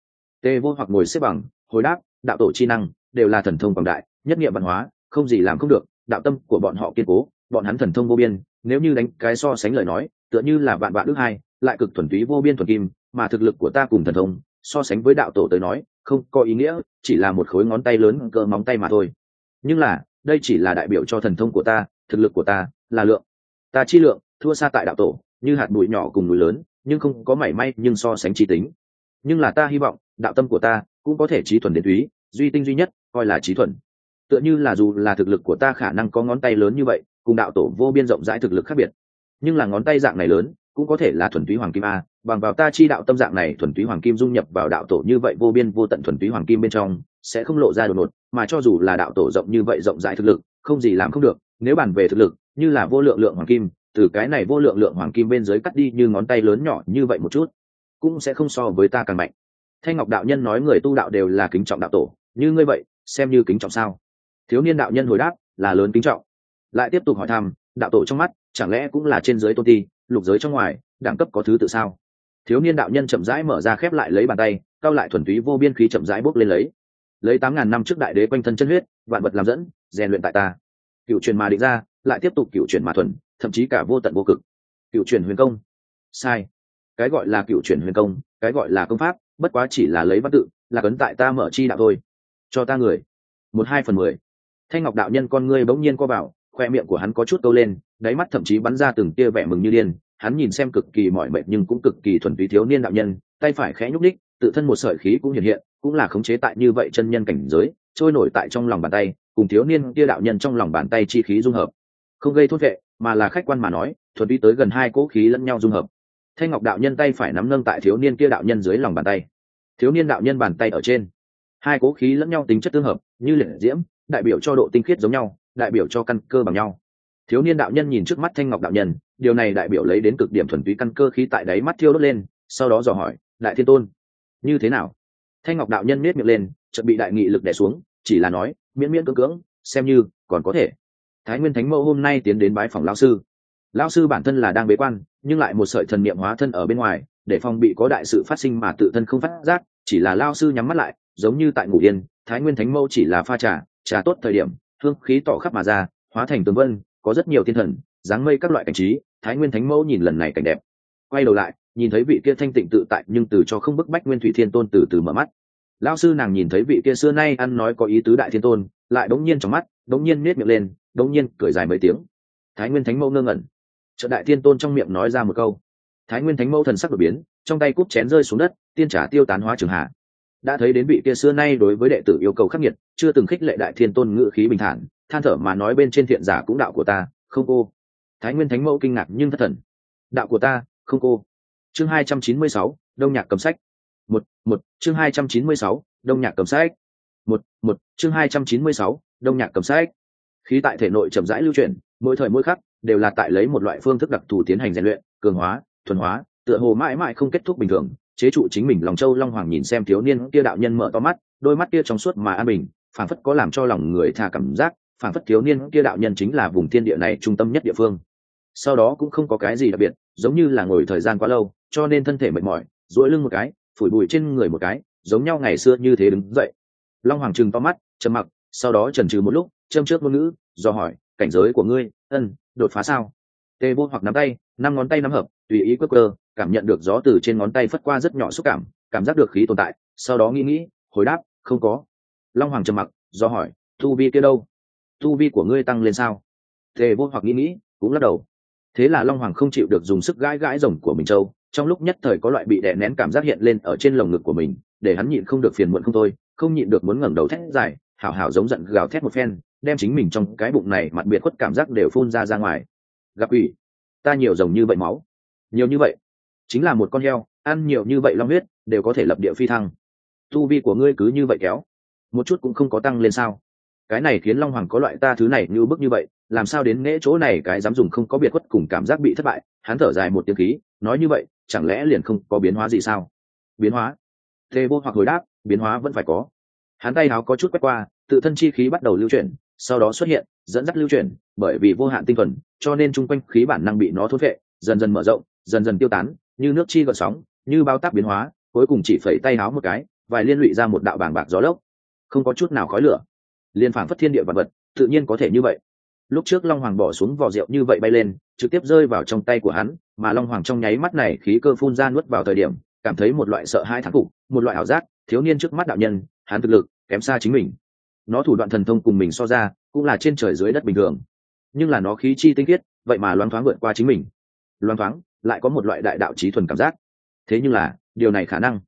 Tê vô hoặc ngồi xếp bằng, hồi đáp, đạo tổ chi năng đều là thần thông quảng đại, nhất nghiệm văn hóa, không gì làm không được, đạo tâm của bọn họ kiên cố, bọn hắn thần thông vô biên, nếu như đánh cái so sánh lời nói, tựa như là vạn vạn đức hai, lại cực thuần túy vô biên thuần kim, mà thực lực của ta cùng thần thông, so sánh với đạo tổ tới nói, không có ý nghĩa, chỉ là một khối ngón tay lớn cỡ móng tay mà thôi. Nhưng là, đây chỉ là đại biểu cho thần thông của ta, thực lực của ta, là lượng. Ta chi lượng, thua xa tại đạo tổ, như hạt bụi nhỏ cùng núi lớn, nhưng không có mảy may nhưng so sánh trí tính. Nhưng là ta hy vọng, đạo tâm của ta cũng có thể trí thuần đến túy duy tinh duy nhất, coi là trí thuần. Tựa như là dù là thực lực của ta khả năng có ngón tay lớn như vậy, cùng đạo tổ vô biên rộng rãi thực lực khác biệt. Nhưng là ngón tay dạng này lớn, cũng có thể là thuần túy hoàng kim a, bằng vào ta chi đạo tâm dạng này thuần túy hoàng kim dung nhập vào đạo tổ như vậy vô biên vô tận thuần túy hoàng kim bên trong, sẽ không lộ ra đột ngột, mà cho dù là đạo tổ rộng như vậy rộng rãi thực lực, không gì làm không được. Nếu bàn về thực lực, như là vô lượng lượng hoàng kim, từ cái này vô lượng lượng hoàng kim bên dưới cắt đi như ngón tay lớn nhỏ như vậy một chút, cũng sẽ không so với ta càng mạnh. Thanh ngọc đạo nhân nói người tu đạo đều là kính trọng đạo tổ như ngươi vậy, xem như kính trọng sao? Thiếu niên đạo nhân hồi đáp, là lớn kính trọng. Lại tiếp tục hỏi thăm, đạo tổ trong mắt, chẳng lẽ cũng là trên dưới tôn ti, lục giới trong ngoài, đẳng cấp có thứ tự sao? Thiếu niên đạo nhân chậm rãi mở ra khép lại lấy bàn tay, cao lại thuần túy vô biên khí chậm rãi bốc lên lấy. Lấy tám ngàn năm trước đại đế quanh thân chân huyết, vạn vật làm dẫn, rèn luyện tại ta. Cựu truyền mà định ra, lại tiếp tục cựu truyền mà thuần, thậm chí cả vô tận vô cực. Cựu truyền huyền công. Sai. Cái gọi là cựu truyền huyền công, cái gọi là công pháp, bất quá chỉ là lấy văn tự, là cấn tại ta mở chi đạo thôi cho ta người. Một hai phần mười. Thanh ngọc đạo nhân con ngươi bỗng nhiên co vào, khoe miệng của hắn có chút câu lên, đáy mắt thậm chí bắn ra từng tia vẻ mừng như điên. Hắn nhìn xem cực kỳ mỏi mệt nhưng cũng cực kỳ thuần túy thiếu niên đạo nhân, tay phải khẽ nhúc ních tự thân một sợi khí cũng hiện hiện, cũng là khống chế tại như vậy chân nhân cảnh giới, trôi nổi tại trong lòng bàn tay, cùng thiếu niên kia đạo nhân trong lòng bàn tay chi khí dung hợp. Không gây thốt vệ, mà là khách quan mà nói, thuần túy tới gần hai cỗ khí lẫn nhau dung hợp. Thanh ngọc đạo nhân tay phải nắm nâng tại thiếu niên kia đạo nhân dưới lòng bàn tay. Thiếu niên đạo nhân bàn tay ở trên hai cố khí lẫn nhau tính chất tương hợp, như liệt diễm, đại biểu cho độ tinh khiết giống nhau, đại biểu cho căn cơ bằng nhau. Thiếu niên đạo nhân nhìn trước mắt thanh ngọc đạo nhân, điều này đại biểu lấy đến cực điểm thuần túy căn cơ khí tại đáy mắt thiêu đốt lên, sau đó dò hỏi, đại thiên tôn, như thế nào? Thanh ngọc đạo nhân miết miệng lên chuẩn bị đại nghị lực đè xuống, chỉ là nói, miễn miễn cưỡng cưỡng, xem như, còn có thể. Thái nguyên thánh mẫu hôm nay tiến đến bái phòng lao sư. Lao sư bản thân là đang bế quan, nhưng lại một sợi thần niệm hóa thân ở bên ngoài, để phòng bị có đại sự phát sinh mà tự thân không phát giác, chỉ là lao sư nhắm mắt lại giống như tại ngủ yên, thái nguyên thánh mẫu chỉ là pha trà trà tốt thời điểm, hương khí tỏ khắp mà ra, hóa thành tường vân, có rất nhiều thiên thần, dáng mây các loại cảnh trí, thái nguyên thánh mẫu nhìn lần này cảnh đẹp. Quay đầu lại, nhìn thấy vị kia thanh tịnh tự tại nhưng từ cho không bức bách nguyên thủy thiên tôn từ từ mở mắt. Lao sư nàng nhìn thấy vị kia xưa nay ăn nói có ý tứ đại thiên tôn, lại đống nhiên trong mắt, đống nhiên nết miệng lên, đống nhiên cười dài mấy tiếng. Thái nguyên thánh mẫu ngơ ngẩn. Trợ đại thiên tôn trong miệng nói ra một câu. Thái nguyên thánh mẫu thần sắc đột biến, trong tay cúp chén rơi xuống đất, tiên trả tiêu tán hóa trường hạ đã thấy đến vị kia xưa nay đối với đệ tử yêu cầu khắc nghiệt, chưa từng khích lệ đại thiên tôn ngự khí bình thản, than thở mà nói bên trên thiện giả cũng đạo của ta, không cô. Thái nguyên thánh mẫu kinh ngạc nhưng thất thần. Đạo của ta, không cô. Chương hai trăm chín mươi sáu, đông nhạc cầm sách. Một một, chương hai trăm chín mươi sáu, đông nhạc cầm sách. Một một, chương hai trăm chín mươi sáu, đông nhạc cầm sách. Khí tại thể nội chậm rãi lưu chuyển, mỗi thời mỗi khắc, đều là tại lấy một loại phương thức đặc thù tiến hành rèn luyện, cường hóa, thuần hóa, tựa hồ mãi mãi không kết thúc bình thường chế trụ chính mình lòng châu long hoàng nhìn xem thiếu niên kia đạo nhân mở to mắt, đôi mắt kia trong suốt mà an bình, phảng phất có làm cho lòng người thà cảm giác, phảng phất thiếu niên kia đạo nhân chính là vùng thiên địa này trung tâm nhất địa phương. Sau đó cũng không có cái gì đặc biệt, giống như là ngồi thời gian quá lâu, cho nên thân thể mệt mỏi, duỗi lưng một cái, phủi bụi trên người một cái, giống nhau ngày xưa như thế đứng dậy. Long hoàng trừng to mắt, trầm mặc, sau đó chần chừ một lúc, châm trước ngôn ngữ, do hỏi, cảnh giới của ngươi, ân, đột phá sao? Tê vô hoặc nắm tay, năm ngón tay nắm hợp, tùy ý quất cơ cảm nhận được gió từ trên ngón tay phất qua rất nhỏ xúc cảm cảm giác được khí tồn tại, sau đó nghĩ nghĩ, hồi đáp, không có. Long hoàng trầm mặc, do hỏi tu vi kia đâu? Tu vi của ngươi tăng lên sao? Tề vô hoặc nghĩ nghĩ, cũng lắc đầu. Thế là long hoàng không chịu được dùng sức gãi gãi rồng của mình châu, trong lúc nhất thời có loại bị đè nén cảm giác hiện lên ở trên lồng ngực của mình, để hắn nhịn không được phiền muộn không thôi, không nhịn được muốn ngẩng đầu thét dài, hảo hảo giống giận gào thét một phen, đem chính mình trong cái bụng này mặt biệt khuất cảm giác đều phun ra ra ngoài. Gặp ủy, ta nhiều rồng như vậy máu. Nhiều như vậy? Chính là một con heo, ăn nhiều như vậy long huyết, đều có thể lập địa phi thăng. Tu vi của ngươi cứ như vậy kéo, một chút cũng không có tăng lên sao? Cái này khiến long hoàng có loại ta thứ này như bức như vậy, làm sao đến nghễ chỗ này cái dám dùng không có biệt khuất cùng cảm giác bị thất bại, hắn thở dài một tiếng khí, nói như vậy, chẳng lẽ liền không có biến hóa gì sao? Biến hóa? Tê vô hoặc hồi đáp, biến hóa vẫn phải có. Hắn tay áo có chút quét qua, tự thân chi khí bắt đầu lưu chuyển, sau đó xuất hiện, dẫn dắt lưu chuyển, bởi vì vô hạn tinh thuần, cho nên chung quanh khí bản năng bị nó thốt vệ dần dần mở rộng, dần dần tiêu tán như nước chi gợn sóng, như bao tác biến hóa, cuối cùng chỉ phẩy tay áo một cái, vài liên lụy ra một đạo bảng bạc gió lốc. Không có chút nào khói lửa. Liên phản phất thiên địa vật vật, tự nhiên có thể như vậy. Lúc trước long hoàng bỏ xuống vỏ rượu như vậy bay lên, trực tiếp rơi vào trong tay của hắn, mà long hoàng trong nháy mắt này khí cơ phun ra nuốt vào thời điểm, cảm thấy một loại sợ hãi thắng phục, một loại ảo giác, thiếu niên trước mắt đạo nhân, hắn thực lực, kém xa chính mình. Nó thủ đoạn thần thông cùng mình so ra, cũng là trên trời dưới đất bình thường. Nhưng là nó khí chi tinh khiết, vậy mà loáng thoáng vượt qua chính mình. Loáng thoáng lại có một loại đại đạo trí thuần cảm giác. Thế nhưng là, điều này khả năng.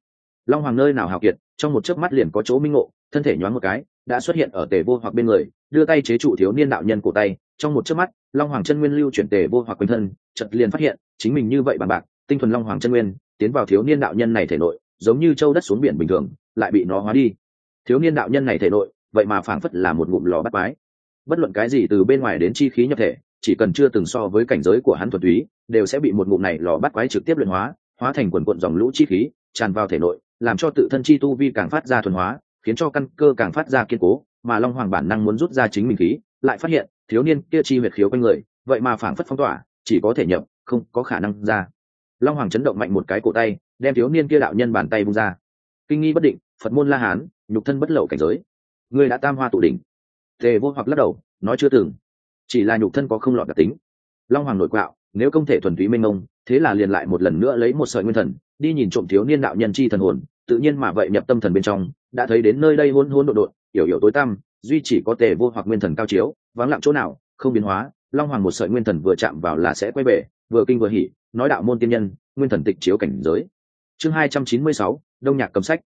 Long hoàng nơi nào hào kiệt, trong một chớp mắt liền có chỗ minh ngộ, thân thể nhoáng một cái, đã xuất hiện ở tề vô hoặc bên người, đưa tay chế trụ thiếu niên đạo nhân cổ tay. Trong một chớp mắt, long hoàng chân nguyên lưu chuyển tề vô hoặc quanh thân, chợt liền phát hiện, chính mình như vậy bàn bạc, tinh thuần long hoàng chân nguyên, tiến vào thiếu niên đạo nhân này thể nội, giống như châu đất xuống biển bình thường, lại bị nó hóa đi. Thiếu niên đạo nhân này thể nội, vậy mà phảng phất là một ngụm lò bắt bái. Bất luận cái gì từ bên ngoài đến chi khí nhập thể chỉ cần chưa từng so với cảnh giới của hắn thuần túy, đều sẽ bị một ngụm này lò bắt quái trực tiếp luyện hóa hóa thành quần quận dòng lũ chi khí, tràn vào thể nội, làm cho tự thân chi tu vi càng phát ra thuần hóa, khiến cho căn cơ càng phát ra kiên cố, mà long hoàng bản năng muốn rút ra chính mình khí, lại phát hiện, thiếu niên kia chi huyệt khiếu quanh người, vậy mà phảng phất phong tỏa, chỉ có thể nhập, không có khả năng ra. Long hoàng chấn động mạnh một cái cổ tay, đem thiếu niên kia đạo nhân bàn tay bung ra. Kinh nghi bất định, phật môn la hán, nhục thân bất lậu cảnh giới. Người đã tam hoa tụ đỉnh. Tề vô hoặc lắc đầu, nói chưa từng chỉ là nhục thân có không lọt đặc tính. Long hoàng nội quạo nếu không thể thuần túy minh ông thế là liền lại một lần nữa lấy một sợi nguyên thần đi nhìn trộm thiếu niên đạo nhân chi thần hồn tự nhiên mà vậy nhập tâm thần bên trong đã thấy đến nơi đây hôn hôn đột đội, yểu yểu tối tăm duy chỉ có tề vô hoặc nguyên thần cao chiếu vắng lặng chỗ nào không biến hóa long hoàng một sợi nguyên thần vừa chạm vào là sẽ quay về, vừa kinh vừa hỉ nói đạo môn tiên nhân nguyên thần tịch chiếu cảnh giới. Chương hai trăm chín mươi sáu đông nhạc cầm sách.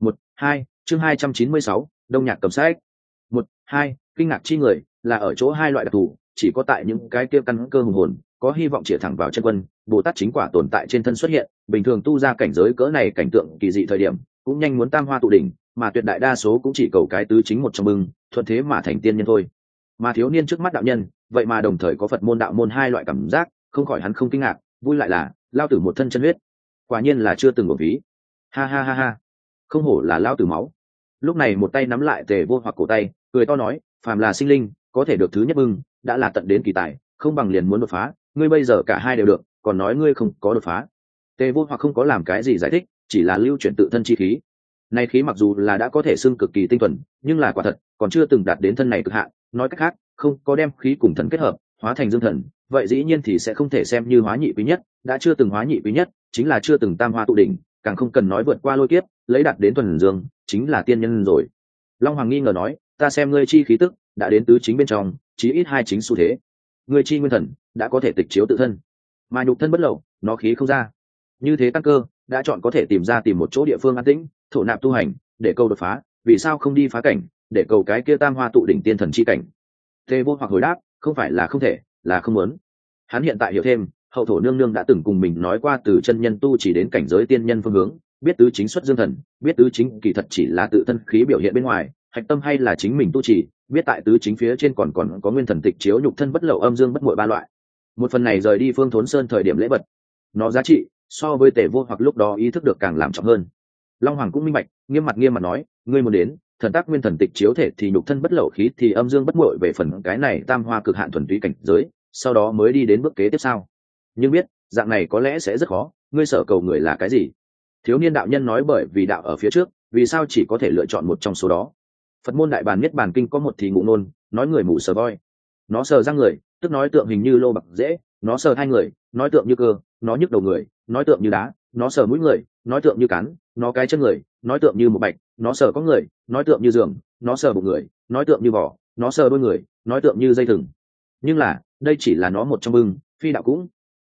Một hai chương hai trăm chín mươi sáu đông nhạc cầm sách. Một hai kinh ngạc chi người là ở chỗ hai loại đặc thù, chỉ có tại những cái kia căn cơ hùng hồn, có hy vọng chĩa thẳng vào chân quân, bồ tát chính quả tồn tại trên thân xuất hiện, bình thường tu ra cảnh giới cỡ này cảnh tượng kỳ dị thời điểm, cũng nhanh muốn tam hoa tụ đỉnh, mà tuyệt đại đa số cũng chỉ cầu cái tứ chính một trong mừng thuận thế mà thành tiên nhân thôi. Mà thiếu niên trước mắt đạo nhân, vậy mà đồng thời có phật môn đạo môn hai loại cảm giác, không khỏi hắn không kinh ngạc, vui lại là, lao tử một thân chân huyết. Quả nhiên là chưa từng một ví ha ha ha ha. Không hổ là lao tử máu. Lúc này một tay nắm lại tề vô hoặc cổ tay, cười to nói, phàm là sinh linh có thể được thứ nhất bưng, đã là tận đến kỳ tài, không bằng liền muốn đột phá, ngươi bây giờ cả hai đều được, còn nói ngươi không có đột phá. Tề vô hoặc không có làm cái gì giải thích, chỉ là lưu chuyển tự thân chi khí. Này khí mặc dù là đã có thể xưng cực kỳ tinh thuần, nhưng là quả thật, còn chưa từng đạt đến thân này cực hạn. Nói cách khác, không có đem khí cùng thần kết hợp, hóa thành dương thần, vậy dĩ nhiên thì sẽ không thể xem như hóa nhị quý nhất, đã chưa từng hóa nhị quý nhất, chính là chưa từng tam hoa tụ đỉnh, càng không cần nói vượt qua lôi kiếp, lấy đạt đến thuần dương, chính là tiên nhân rồi. Long hoàng nghi ngờ nói ta xem ngươi chi khí tức đã đến tứ chính bên trong, chí ít hai chính xu thế. Ngươi chi nguyên thần đã có thể tịch chiếu tự thân. Mà nhục thân bất lậu, nó khí không ra. Như thế tăng cơ, đã chọn có thể tìm ra tìm một chỗ địa phương an tĩnh, thổ nạp tu hành, để câu đột phá, vì sao không đi phá cảnh, để cầu cái kia tam hoa tụ đỉnh tiên thần chi cảnh? Tê vô hoặc hồi đáp, không phải là không thể, là không muốn. Hắn hiện tại hiểu thêm, hậu thổ nương nương đã từng cùng mình nói qua từ chân nhân tu chỉ đến cảnh giới tiên nhân phương hướng, biết tứ chính xuất dương thần, biết tứ chính kỳ thật chỉ là tự thân khí biểu hiện bên ngoài hạch tâm hay là chính mình tu trì, biết tại tứ chính phía trên còn còn có nguyên thần tịch chiếu nhục thân bất lậu âm dương bất mội ba loại. Một phần này rời đi phương thốn sơn thời điểm lễ vật. Nó giá trị, so với tể vô hoặc lúc đó ý thức được càng làm trọng hơn. Long hoàng cũng minh bạch, nghiêm mặt nghiêm mặt nói, ngươi muốn đến, thần tác nguyên thần tịch chiếu thể thì nhục thân bất lậu khí thì âm dương bất mội về phần cái này tam hoa cực hạn thuần túy cảnh giới, sau đó mới đi đến bước kế tiếp sau nhưng biết, dạng này có lẽ sẽ rất khó, ngươi sở cầu người là cái gì? Thiếu niên đạo nhân nói bởi vì đạo ở phía trước, vì sao chỉ có thể lựa chọn một trong số đó? Phật môn đại bàn niết bàn kinh có một thì ngụ nôn nói người mù sờ voi. Nó sờ ra người, tức nói tượng hình như lô bạc dễ nó sờ hai người, nói tượng như cơ, nó nhức đầu người, nói tượng như đá, nó sờ mũi người, nói tượng như cắn nó cái chân người, nói tượng như một bạch, nó sờ có người, nói tượng như giường, nó sờ bụng người, nói tượng như vỏ, nó sờ đôi người, nói tượng như dây thừng. Nhưng là, đây chỉ là nó một trong bưng, phi đạo cũng.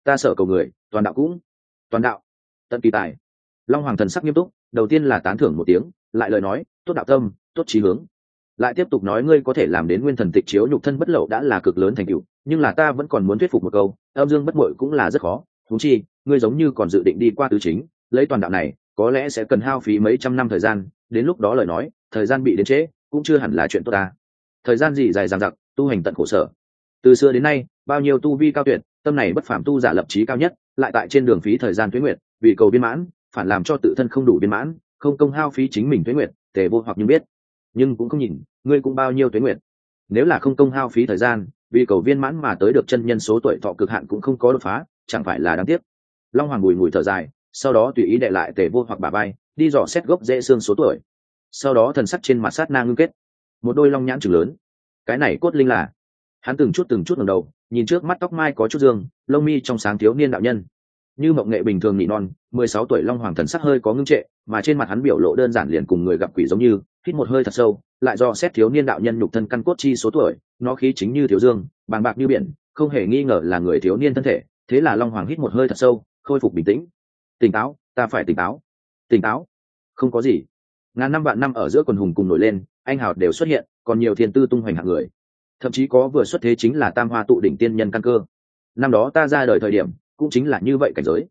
Ta sợ cầu người, toàn đạo cũng. Toàn đạo. Tận kỳ tài. Long hoàng thần sắc nghiêm túc, đầu tiên là tán thưởng một tiếng, lại lời nói, tốt đạo tâm tốt trí hướng. Lại tiếp tục nói ngươi có thể làm đến nguyên thần tịch chiếu nhục thân bất lậu đã là cực lớn thành tựu, nhưng là ta vẫn còn muốn thuyết phục một câu, âm dương bất muội cũng là rất khó. Thú chi, ngươi giống như còn dự định đi qua tứ chính, lấy toàn đạo này, có lẽ sẽ cần hao phí mấy trăm năm thời gian, đến lúc đó lời nói, thời gian bị đến trễ, cũng chưa hẳn là chuyện tốt ta. Thời gian gì dài dằng dặc, tu hành tận khổ sở. Từ xưa đến nay, bao nhiêu tu vi cao tuyệt, tâm này bất phàm tu giả lập trí cao nhất, lại tại trên đường phí thời gian tuế nguyệt, vì cầu viên mãn, phản làm cho tự thân không đủ viên mãn, không công hao phí chính mình tuế nguyệt, tề vô hoặc nhưng biết nhưng cũng không nhìn, ngươi cũng bao nhiêu tuế nguyện. nếu là không công hao phí thời gian, vì cầu viên mãn mà tới được chân nhân số tuổi thọ cực hạn cũng không có đột phá, chẳng phải là đáng tiếc. Long hoàng bùi ngùi thở dài, sau đó tùy ý đệ lại tề vô hoặc bà bay đi dò xét gốc dễ xương số tuổi. Sau đó thần sắc trên mặt sát na ngưng kết. Một đôi long nhãn chừng lớn. Cái này cốt linh là? Hắn từng chút từng chút ngẩng đầu, nhìn trước mắt tóc mai có chút dương, lông mi trong sáng thiếu niên đạo nhân. Như mộng nghệ bình thường nhị non, mười sáu tuổi long hoàng thần sắc hơi có ngưng trệ, mà trên mặt hắn biểu lộ đơn giản liền cùng người gặp quỷ giống như hít một hơi thật sâu, lại do xét thiếu niên đạo nhân nhục thân căn cốt chi số tuổi, nó khí chính như thiếu dương, bàng bạc như biển, không hề nghi ngờ là người thiếu niên thân thể, thế là long hoàng hít một hơi thật sâu, khôi phục bình tĩnh. Tỉnh táo, ta phải tỉnh táo. Tỉnh táo? Không có gì. Ngàn năm vạn năm ở giữa quần hùng cùng nổi lên, anh hào đều xuất hiện, còn nhiều thiên tư tung hoành hạng người. Thậm chí có vừa xuất thế chính là tam hoa tụ đỉnh tiên nhân căn cơ. Năm đó ta ra đời thời điểm, cũng chính là như vậy cảnh giới.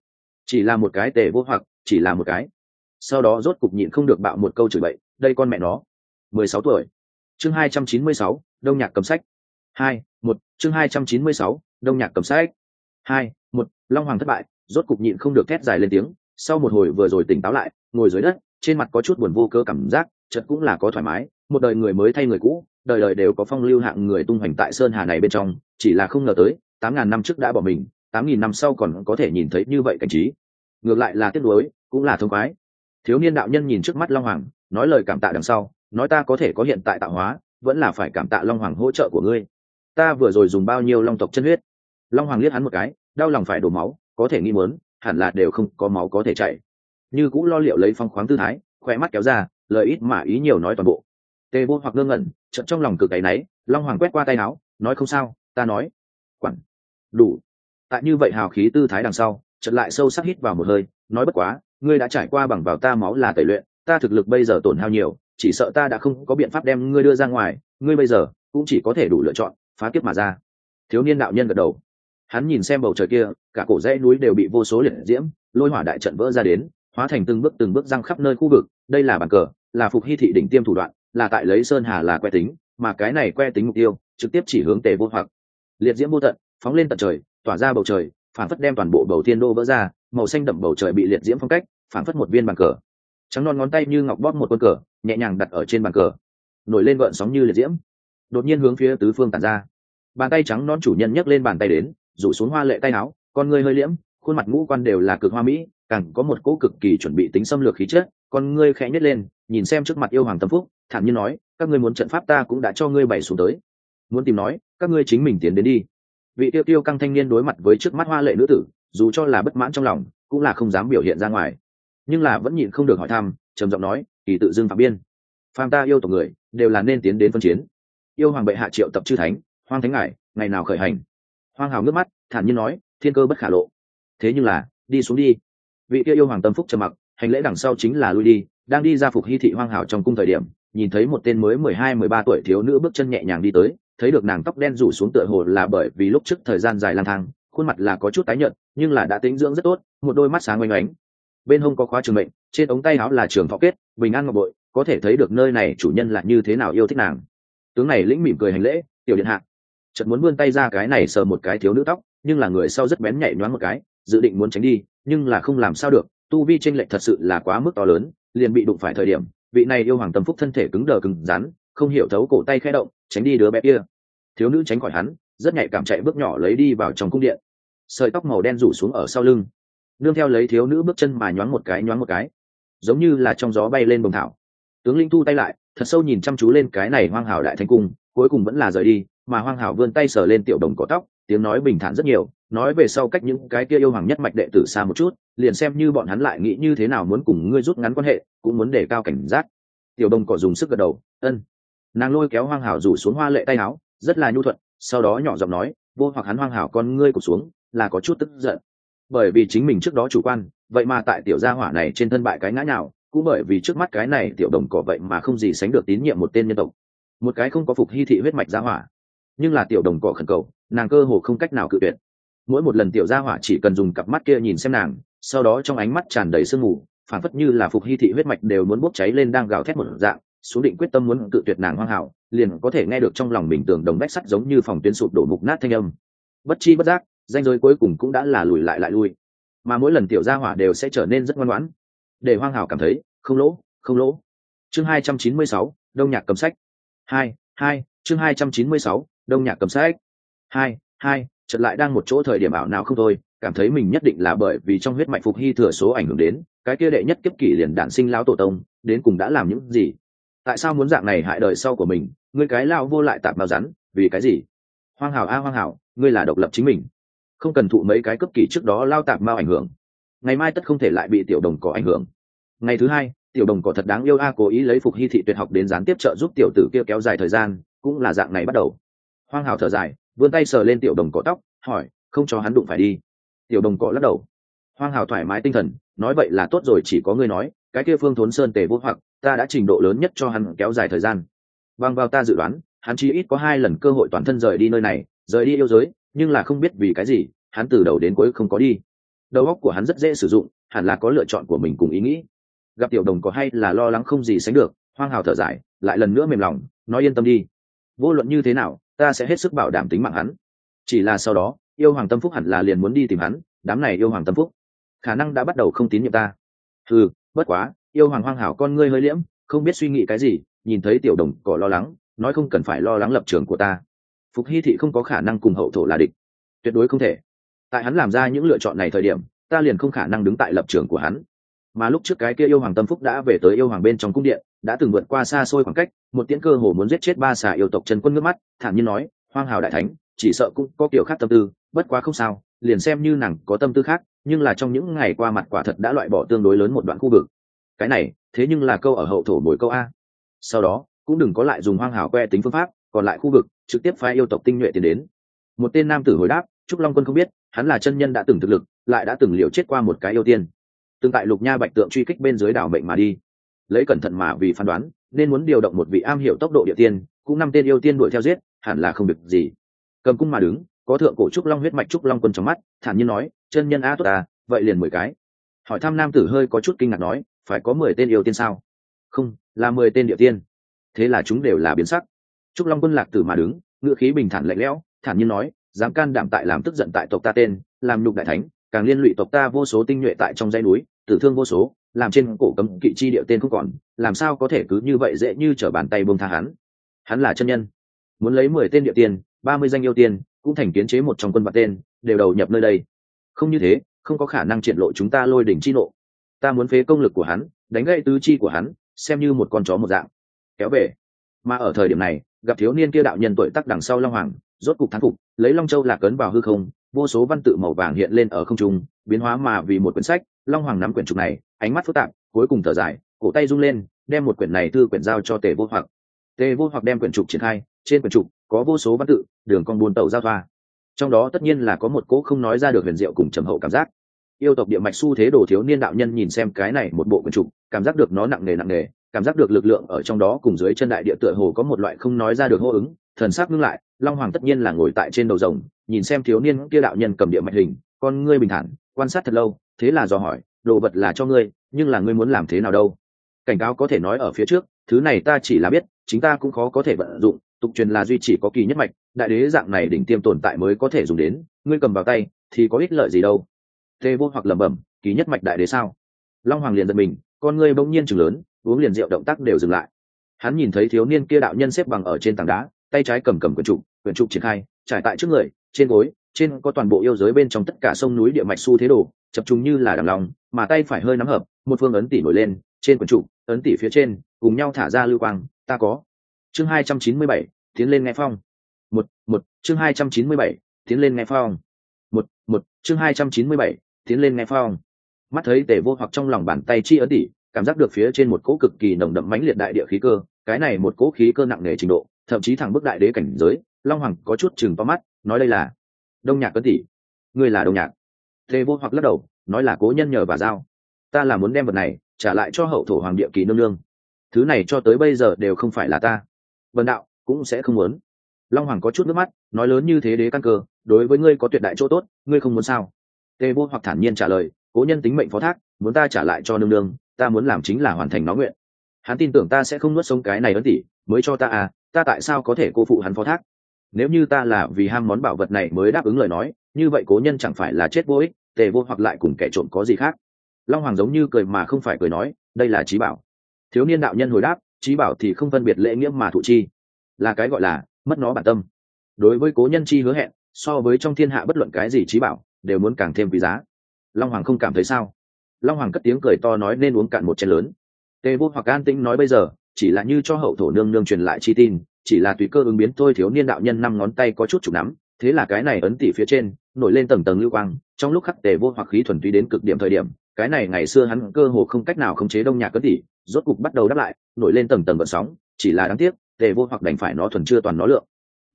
Chỉ là một cái tề vô hoặc, chỉ là một cái sau đó rốt cục nhịn không được bạo một câu chửi bậy, đây con mẹ nó. Mười sáu tuổi. Chương hai trăm chín mươi sáu, đông nhạc cầm sách. Hai, một, chương hai trăm chín mươi sáu, đông nhạc cầm sách. Hai, một, long hoàng thất bại, rốt cục nhịn không được thét dài lên tiếng, sau một hồi vừa rồi tỉnh táo lại, ngồi dưới đất, trên mặt có chút buồn vô cơ cảm giác chật cũng là có thoải mái, một đời người mới thay người cũ, đời đời đều có phong lưu hạng người tung hoành tại sơn hà này bên trong, chỉ là không ngờ tới, tám ngàn năm trước đã bỏ mình, tám nghìn năm sau còn có thể nhìn thấy như vậy cảnh trí. Ngược lại là tiếc nuối, cũng là thông khoái thiếu niên đạo nhân nhìn trước mắt long hoàng, nói lời cảm tạ đằng sau, nói ta có thể có hiện tại tạo hóa, vẫn là phải cảm tạ long hoàng hỗ trợ của ngươi. Ta vừa rồi dùng bao nhiêu long tộc chân huyết? Long hoàng liếc hắn một cái, đau lòng phải đổ máu, có thể nghi mớn hẳn là đều không có máu có thể chảy. Như cũng lo liệu lấy phong khoáng tư thái khoe mắt kéo ra, lời ít mà ý nhiều nói toàn bộ. Tê vô hoặc ngơ ngẩn trận trong lòng cực cái náy, long hoàng quét qua tay áo, nói không sao, ta nói. Quản. Đủ. Tại như vậy hào khí tư thái đằng sau trận lại sâu sắc hít vào một hơi, nói bất quá ngươi đã trải qua bằng vào ta máu là tẩy luyện, ta thực lực bây giờ tổn hao nhiều, chỉ sợ ta đã không có biện pháp đem ngươi đưa ra ngoài, ngươi bây giờ cũng chỉ có thể đủ lựa chọn, phá kiếp mà ra. Thiếu niên đạo nhân gật đầu. Hắn nhìn xem bầu trời kia, cả cổ dãy núi đều bị vô số liệt diễm, lôi hỏa đại trận vỡ ra đến, hóa thành từng bước từng bước răng khắp nơi khu vực. Đây là bàn cờ, là phục hy thị đỉnh tiêm thủ đoạn, là tại lấy sơn hà là que tính, mà cái này que tính mục tiêu, trực tiếp chỉ hướng tề vô hoặc. Liệt diễm vô tận, phóng lên tận trời, tỏa ra bầu trời, phản phất đem toàn bộ bầu thiên đô vỡ ra, màu xanh đậm bầu trời bị liệt diễm phong cách phảng phất một viên bàn cờ. Trắng non ngón tay như ngọc bóp một quân cờ, nhẹ nhàng đặt ở trên bàn cờ. Nổi lên gợn sóng như liệt diễm. Đột nhiên hướng phía tứ phương tàn ra. Bàn tay trắng non chủ nhân nhấc lên bàn tay đến, rủ xuống hoa lệ tay áo, con ngươi hơi liễm, khuôn mặt ngũ quan đều là cực hoa mỹ, càng có một cỗ cực kỳ chuẩn bị tính xâm lược khí chất. Con ngươi khẽ nhếch lên, nhìn xem trước mặt yêu hoàng tâm phúc, thản nhiên nói, các ngươi muốn trận pháp ta cũng đã cho ngươi bày xuống tới. Muốn tìm nói, các ngươi chính mình tiến đến đi. Vị tiêu tiêu căng thanh niên đối mặt với trước mắt hoa lệ nữ tử, dù cho là bất mãn trong lòng, cũng là không dám biểu hiện ra ngoài nhưng là vẫn nhịn không được hỏi thăm, trầm giọng nói, kỳ tự dưng phạm biên phàm ta yêu tộc người, đều là nên tiến đến phân chiến. Yêu hoàng bệ hạ triệu tập chư thánh, hoang thánh ngải ngày nào khởi hành? Hoang hào nước mắt, thản nhiên nói, thiên cơ bất khả lộ. Thế nhưng là, đi xuống đi. Vị kia yêu hoàng tâm phúc trầm mặc, hành lễ đằng sau chính là lui đi, đang đi ra phục hy thị hoang hào trong cung thời điểm, nhìn thấy một tên mới mười hai, mười ba tuổi thiếu nữ bước chân nhẹ nhàng đi tới, thấy được nàng tóc đen rủ xuống tựa hồ là bởi vì lúc trước thời gian dài lang thang, khuôn mặt là có chút tái nhợt, nhưng là đã tính dưỡng rất tốt, một đôi mắt sáng oanh oánh bên hông có khóa trường mệnh, trên ống tay áo là trường thọ kết, bình an ngọc bội, có thể thấy được nơi này chủ nhân là như thế nào yêu thích nàng. Tướng này lĩnh mỉm cười hành lễ, tiểu điện hạ. Chợt muốn vươn tay ra cái này sờ một cái thiếu nữ tóc, nhưng là người sau rất bén nhạy nhoáng một cái, dự định muốn tránh đi, nhưng là không làm sao được, tu vi tranh lệch thật sự là quá mức to lớn, liền bị đụng phải thời điểm, vị này yêu hoàng tâm phúc thân thể cứng đờ cứng rắn, không hiểu thấu cổ tay khẽ động, tránh đi đứa bé kia. Thiếu nữ tránh khỏi hắn, rất nhạy cảm chạy bước nhỏ lấy đi vào trong cung điện. Sợi tóc màu đen rủ xuống ở sau lưng nương theo lấy thiếu nữ bước chân mà nhoáng một cái, nhoáng một cái. Giống như là trong gió bay lên bồng thảo. Tướng linh thu tay lại, thật sâu nhìn chăm chú lên cái này hoang hảo đại thành cung, cuối cùng vẫn là rời đi, mà hoang hảo vươn tay sờ lên tiểu đồng cỏ tóc, tiếng nói bình thản rất nhiều, nói về sau cách những cái kia yêu hoàng nhất mạch đệ tử xa một chút, liền xem như bọn hắn lại nghĩ như thế nào muốn cùng ngươi rút ngắn quan hệ, cũng muốn đề cao cảnh giác. Tiểu đồng cỏ dùng sức gật đầu, ân. Nàng lôi kéo hoang hảo rủ xuống hoa lệ tay áo, rất là nhu thuận, sau đó nhỏ giọng nói, vô hoặc hắn hoang hảo con ngươi cụt xuống, là có chút tức giận bởi vì chính mình trước đó chủ quan, vậy mà tại tiểu gia hỏa này trên thân bại cái ngã nào cũng bởi vì trước mắt cái này tiểu đồng cỏ vậy mà không gì sánh được tín nhiệm một tên nhân tộc. Một cái không có phục hy thị huyết mạch gia hỏa. Nhưng là tiểu đồng cỏ khẩn cầu, nàng cơ hồ không cách nào cự tuyệt. Mỗi một lần tiểu gia hỏa chỉ cần dùng cặp mắt kia nhìn xem nàng, sau đó trong ánh mắt tràn đầy sương mù phản phất như là phục hy thị huyết mạch đều muốn bốc cháy lên đang gào thét một dạng, xuống định quyết tâm muốn cự tuyệt nàng hoang hảo, liền có thể nghe được trong lòng mình tưởng đồng bách sắt giống như phòng tuyến sụp đổ mục nát thanh âm. Bất chi bất giác danh giới cuối cùng cũng đã là lùi lại lại lui. Mà mỗi lần tiểu gia hỏa đều sẽ trở nên rất ngoan ngoãn. Để hoang hảo cảm thấy, không lỗ không lỗ. Chương hai trăm chín mươi sáu, đông nhạc cầm sách. Hai hai, chương hai trăm chín mươi sáu, đông nhạc cầm sách. Hai hai, chợt lại đang một chỗ thời điểm ảo nào không thôi, cảm thấy mình nhất định là bởi vì trong huyết mạch phục hy thừa số ảnh hưởng đến, cái kia đệ nhất kiếp kỷ liền đản sinh lão tổ tông, đến cùng đã làm những gì? Tại sao muốn dạng này hại đời sau của mình? Ngươi cái lao vô lại tạp bao rắn, vì cái gì? Hoang hảo a, hoang hảo, ngươi là độc lập chính mình không cần thụ mấy cái cấp kỳ trước đó lao tạp mao ảnh hưởng. Ngày mai tất không thể lại bị tiểu đồng cỏ ảnh hưởng. Ngày thứ hai, tiểu đồng cỏ thật đáng yêu a, cố ý lấy phục hy thị tuyệt học đến gián tiếp trợ giúp tiểu tử kia kéo dài thời gian, cũng là dạng này bắt đầu. Hoang hào thở dài, vươn tay sờ lên tiểu đồng cỏ tóc, hỏi, không cho hắn đụng phải đi. Tiểu đồng cỏ lắc đầu. Hoang hào thoải mái tinh thần, nói, vậy là tốt rồi, chỉ có ngươi nói, cái kia phương thốn sơn tề vô hoặc, ta đã trình độ lớn nhất cho hắn kéo dài thời gian. Vang vào ta dự đoán, hắn chỉ ít có hai lần cơ hội toàn thân rời đi nơi này, rời đi yêu giới, nhưng là không biết vì cái gì hắn từ đầu đến cuối không có đi. Đầu óc của hắn rất dễ sử dụng, hẳn là có lựa chọn của mình cùng ý nghĩ. Gặp tiểu đồng có hay là lo lắng không gì sánh được, hoang hào thở dài, lại lần nữa mềm lòng, nói yên tâm đi. Vô luận như thế nào, ta sẽ hết sức bảo đảm tính mạng hắn. Chỉ là sau đó, yêu hoàng tâm phúc hẳn là liền muốn đi tìm hắn, đám này yêu hoàng tâm phúc. Khả năng đã bắt đầu không tín nhiệm ta. Ừ bất quá, yêu hoàng hoang hảo con ngươi hơi liễm, không biết suy nghĩ cái gì, nhìn thấy tiểu đồng cỏ lo lắng, nói không cần phải lo lắng lập trường của ta. Phục hy thị không có khả năng cùng hậu thổ là địch. Tuyệt đối không thể tại hắn làm ra những lựa chọn này thời điểm, ta liền không khả năng đứng tại lập trường của hắn. Mà lúc trước cái kia yêu hoàng tâm phúc đã về tới yêu hoàng bên trong cung điện, đã từng vượt qua xa xôi khoảng cách, một tiễn cơ hồ muốn giết chết ba xà yêu tộc trần quân nước mắt, thản nhiên nói, hoang hào đại thánh, chỉ sợ cũng có kiểu khác tâm tư, bất quá không sao, liền xem như nàng có tâm tư khác, nhưng là trong những ngày qua mặt quả thật đã loại bỏ tương đối lớn một đoạn khu vực. Cái này, thế nhưng là câu ở hậu thổ bồi câu a. Sau đó, cũng đừng có lại dùng hoang hào que tính phương pháp, còn lại khu vực, trực tiếp phái yêu tộc tinh nhuệ tiến đến. Một tên nam tử hồi đáp, trúc long quân không biết hắn là chân nhân đã từng thực lực, lại đã từng liều chết qua một cái yêu tiên. Từng tại lục nha bạch tượng truy kích bên dưới đảo mệnh mà đi. Lấy cẩn thận mà vì phán đoán, nên muốn điều động một vị am hiểu tốc độ địa tiên, cũng năm tên yêu tiên đuổi theo giết, hẳn là không việc gì. Cầm cung mà đứng, có thượng cổ trúc long huyết mạch trúc long quân trong mắt, thản nhiên nói, chân nhân a tốt à vậy liền mười cái. Hỏi thăm nam tử hơi có chút kinh ngạc nói, phải có mười tên yêu tiên sao? Không, là mười tên địa tiên. Thế là chúng đều là biến sắc. Trúc long quân lạc tử mà đứng ngựa khí bình thản lạnh lẽo, thản nhiên nói dám can đảm tại làm tức giận tại tộc ta tên, làm nhục đại thánh, càng liên lụy tộc ta vô số tinh nhuệ tại trong dây núi, tử thương vô số, làm trên cổ cấm kỵ chi địa tên không còn, làm sao có thể cứ như vậy dễ như trở bàn tay buông tha hắn? Hắn là chân nhân. Muốn lấy mười tên địa tiên, ba mươi danh yêu tiên, cũng thành kiến chế một trong quân bạc tên, đều đầu nhập nơi đây. Không như thế, không có khả năng triển lộ chúng ta lôi đỉnh chi nộ. Ta muốn phế công lực của hắn, đánh gãy tứ chi của hắn, xem như một con chó một dạng. Kéo về mà ở thời điểm này, gặp thiếu niên kia đạo nhân tuổi tắc đằng sau long hoàng, rốt cục thắng phục, lấy long châu lạc cấn vào hư không, vô số văn tự màu vàng hiện lên ở không trung, biến hóa mà vì một quyển sách, long hoàng nắm quyển trục này, ánh mắt phức tạp, cuối cùng thở dài, cổ tay rung lên, đem một quyển này thư quyển giao cho tề vô hoặc. Tề vô hoặc đem quyển trục triển khai, trên quyển trục có vô số văn tự, đường con buôn tàu giao thoa. Trong đó tất nhiên là có một cỗ không nói ra được huyền diệu cùng trầm hậu cảm giác. Yêu tộc địa mạch xu thế đồ thiếu niên đạo nhân nhìn xem cái này một bộ quyển trục, cảm giác được nó nặng nề nặng nề cảm giác được lực lượng ở trong đó cùng dưới chân đại địa tựa hồ có một loại không nói ra được hô ứng, thần sắc ngưng lại, long hoàng tất nhiên là ngồi tại trên đầu rồng, nhìn xem thiếu niên kia đạo nhân cầm địa mạch hình, con ngươi bình thản, quan sát thật lâu, thế là dò hỏi, đồ vật là cho ngươi, nhưng là ngươi muốn làm thế nào đâu? Cảnh cáo có thể nói ở phía trước, thứ này ta chỉ là biết, chính ta cũng khó có thể vận dụng, tục truyền là duy chỉ có kỳ nhất mạch, đại đế dạng này đỉnh tiêm tồn tại mới có thể dùng đến, ngươi cầm vào tay, thì có ích lợi gì đâu? Tê vô hoặc lẩm bẩm, kỳ nhất mạch đại đế sao? Long hoàng liền giật mình, con ngươi bỗng nhiên chừng lớn uống liền rượu động tác đều dừng lại. Hắn nhìn thấy thiếu niên kia đạo nhân xếp bằng ở trên tảng đá, tay trái cầm cầm quyển trục quyển trục triển khai, trải tại trước người, trên gối, trên có toàn bộ yêu giới bên trong tất cả sông núi địa mạch su thế đồ, chập trung như là đằng lòng mà tay phải hơi nắm hợp, một phương ấn tỷ nổi lên, trên quyển trục ấn tỷ phía trên, cùng nhau thả ra lưu quang, ta có. Chương hai trăm chín mươi bảy, tiến lên nghe phong. Một một, chương hai trăm chín mươi bảy, tiến lên nghe phong. Một một, chương hai trăm chín mươi bảy, tiến lên nghe phong. Mắt thấy tề vô hoặc trong lòng bàn tay chi ấn tỷ cảm giác được phía trên một cỗ cực kỳ nồng đậm mãnh liệt đại địa khí cơ, cái này một cỗ khí cơ nặng nề trình độ, thậm chí thẳng bức đại đế cảnh giới, long hoàng có chút chừng to mắt, nói đây là đông nhạc cấn tỷ. Ngươi là đông nhạc. Tề vô hoặc lắc đầu, nói là cố nhân nhờ và giao. Ta là muốn đem vật này trả lại cho hậu thổ hoàng địa kỳ nương nương. Thứ này cho tới bây giờ đều không phải là ta. Vần đạo, cũng sẽ không muốn. Long hoàng có chút nước mắt, nói lớn như thế đế căn cơ, đối với ngươi có tuyệt đại chỗ tốt, ngươi không muốn sao? Tề vô hoặc thản nhiên trả lời, cố nhân tính mệnh phó thác, muốn ta trả lại cho nương nương ta muốn làm chính là hoàn thành nó nguyện. Hắn tin tưởng ta sẽ không nuốt sống cái này ấn tỷ, mới cho ta à ta tại sao có thể cô phụ hắn phó thác? Nếu như ta là vì ham món bảo vật này mới đáp ứng lời nói, như vậy cố nhân chẳng phải là chết vô ích, tề vô hoặc lại cùng kẻ trộm có gì khác? Long hoàng giống như cười mà không phải cười nói, đây là trí bảo. Thiếu niên đạo nhân hồi đáp, trí bảo thì không phân biệt lễ nghĩa mà thụ chi. Là cái gọi là mất nó bản tâm. Đối với cố nhân chi hứa hẹn, so với trong thiên hạ bất luận cái gì trí bảo, đều muốn càng thêm quý giá. Long hoàng không cảm thấy sao? Long hoàng cất tiếng cười to nói nên uống cạn một chén lớn. Tề vô hoặc an tĩnh nói bây giờ, chỉ là như cho hậu thổ nương nương truyền lại chi tin, chỉ là tùy cơ ứng biến thôi thiếu niên đạo nhân năm ngón tay có chút chủ nắm, thế là cái này ấn tỉ phía trên, nổi lên tầng tầng lưu quang, trong lúc khắc tề vô hoặc khí thuần túy đến cực điểm thời điểm, cái này ngày xưa hắn cơ hồ không cách nào khống chế đông nhạc cấn tỉ, rốt cục bắt đầu đáp lại, nổi lên tầng tầng vận sóng, chỉ là đáng tiếc, tề vô hoặc đành phải nó thuần chưa toàn nó lượng.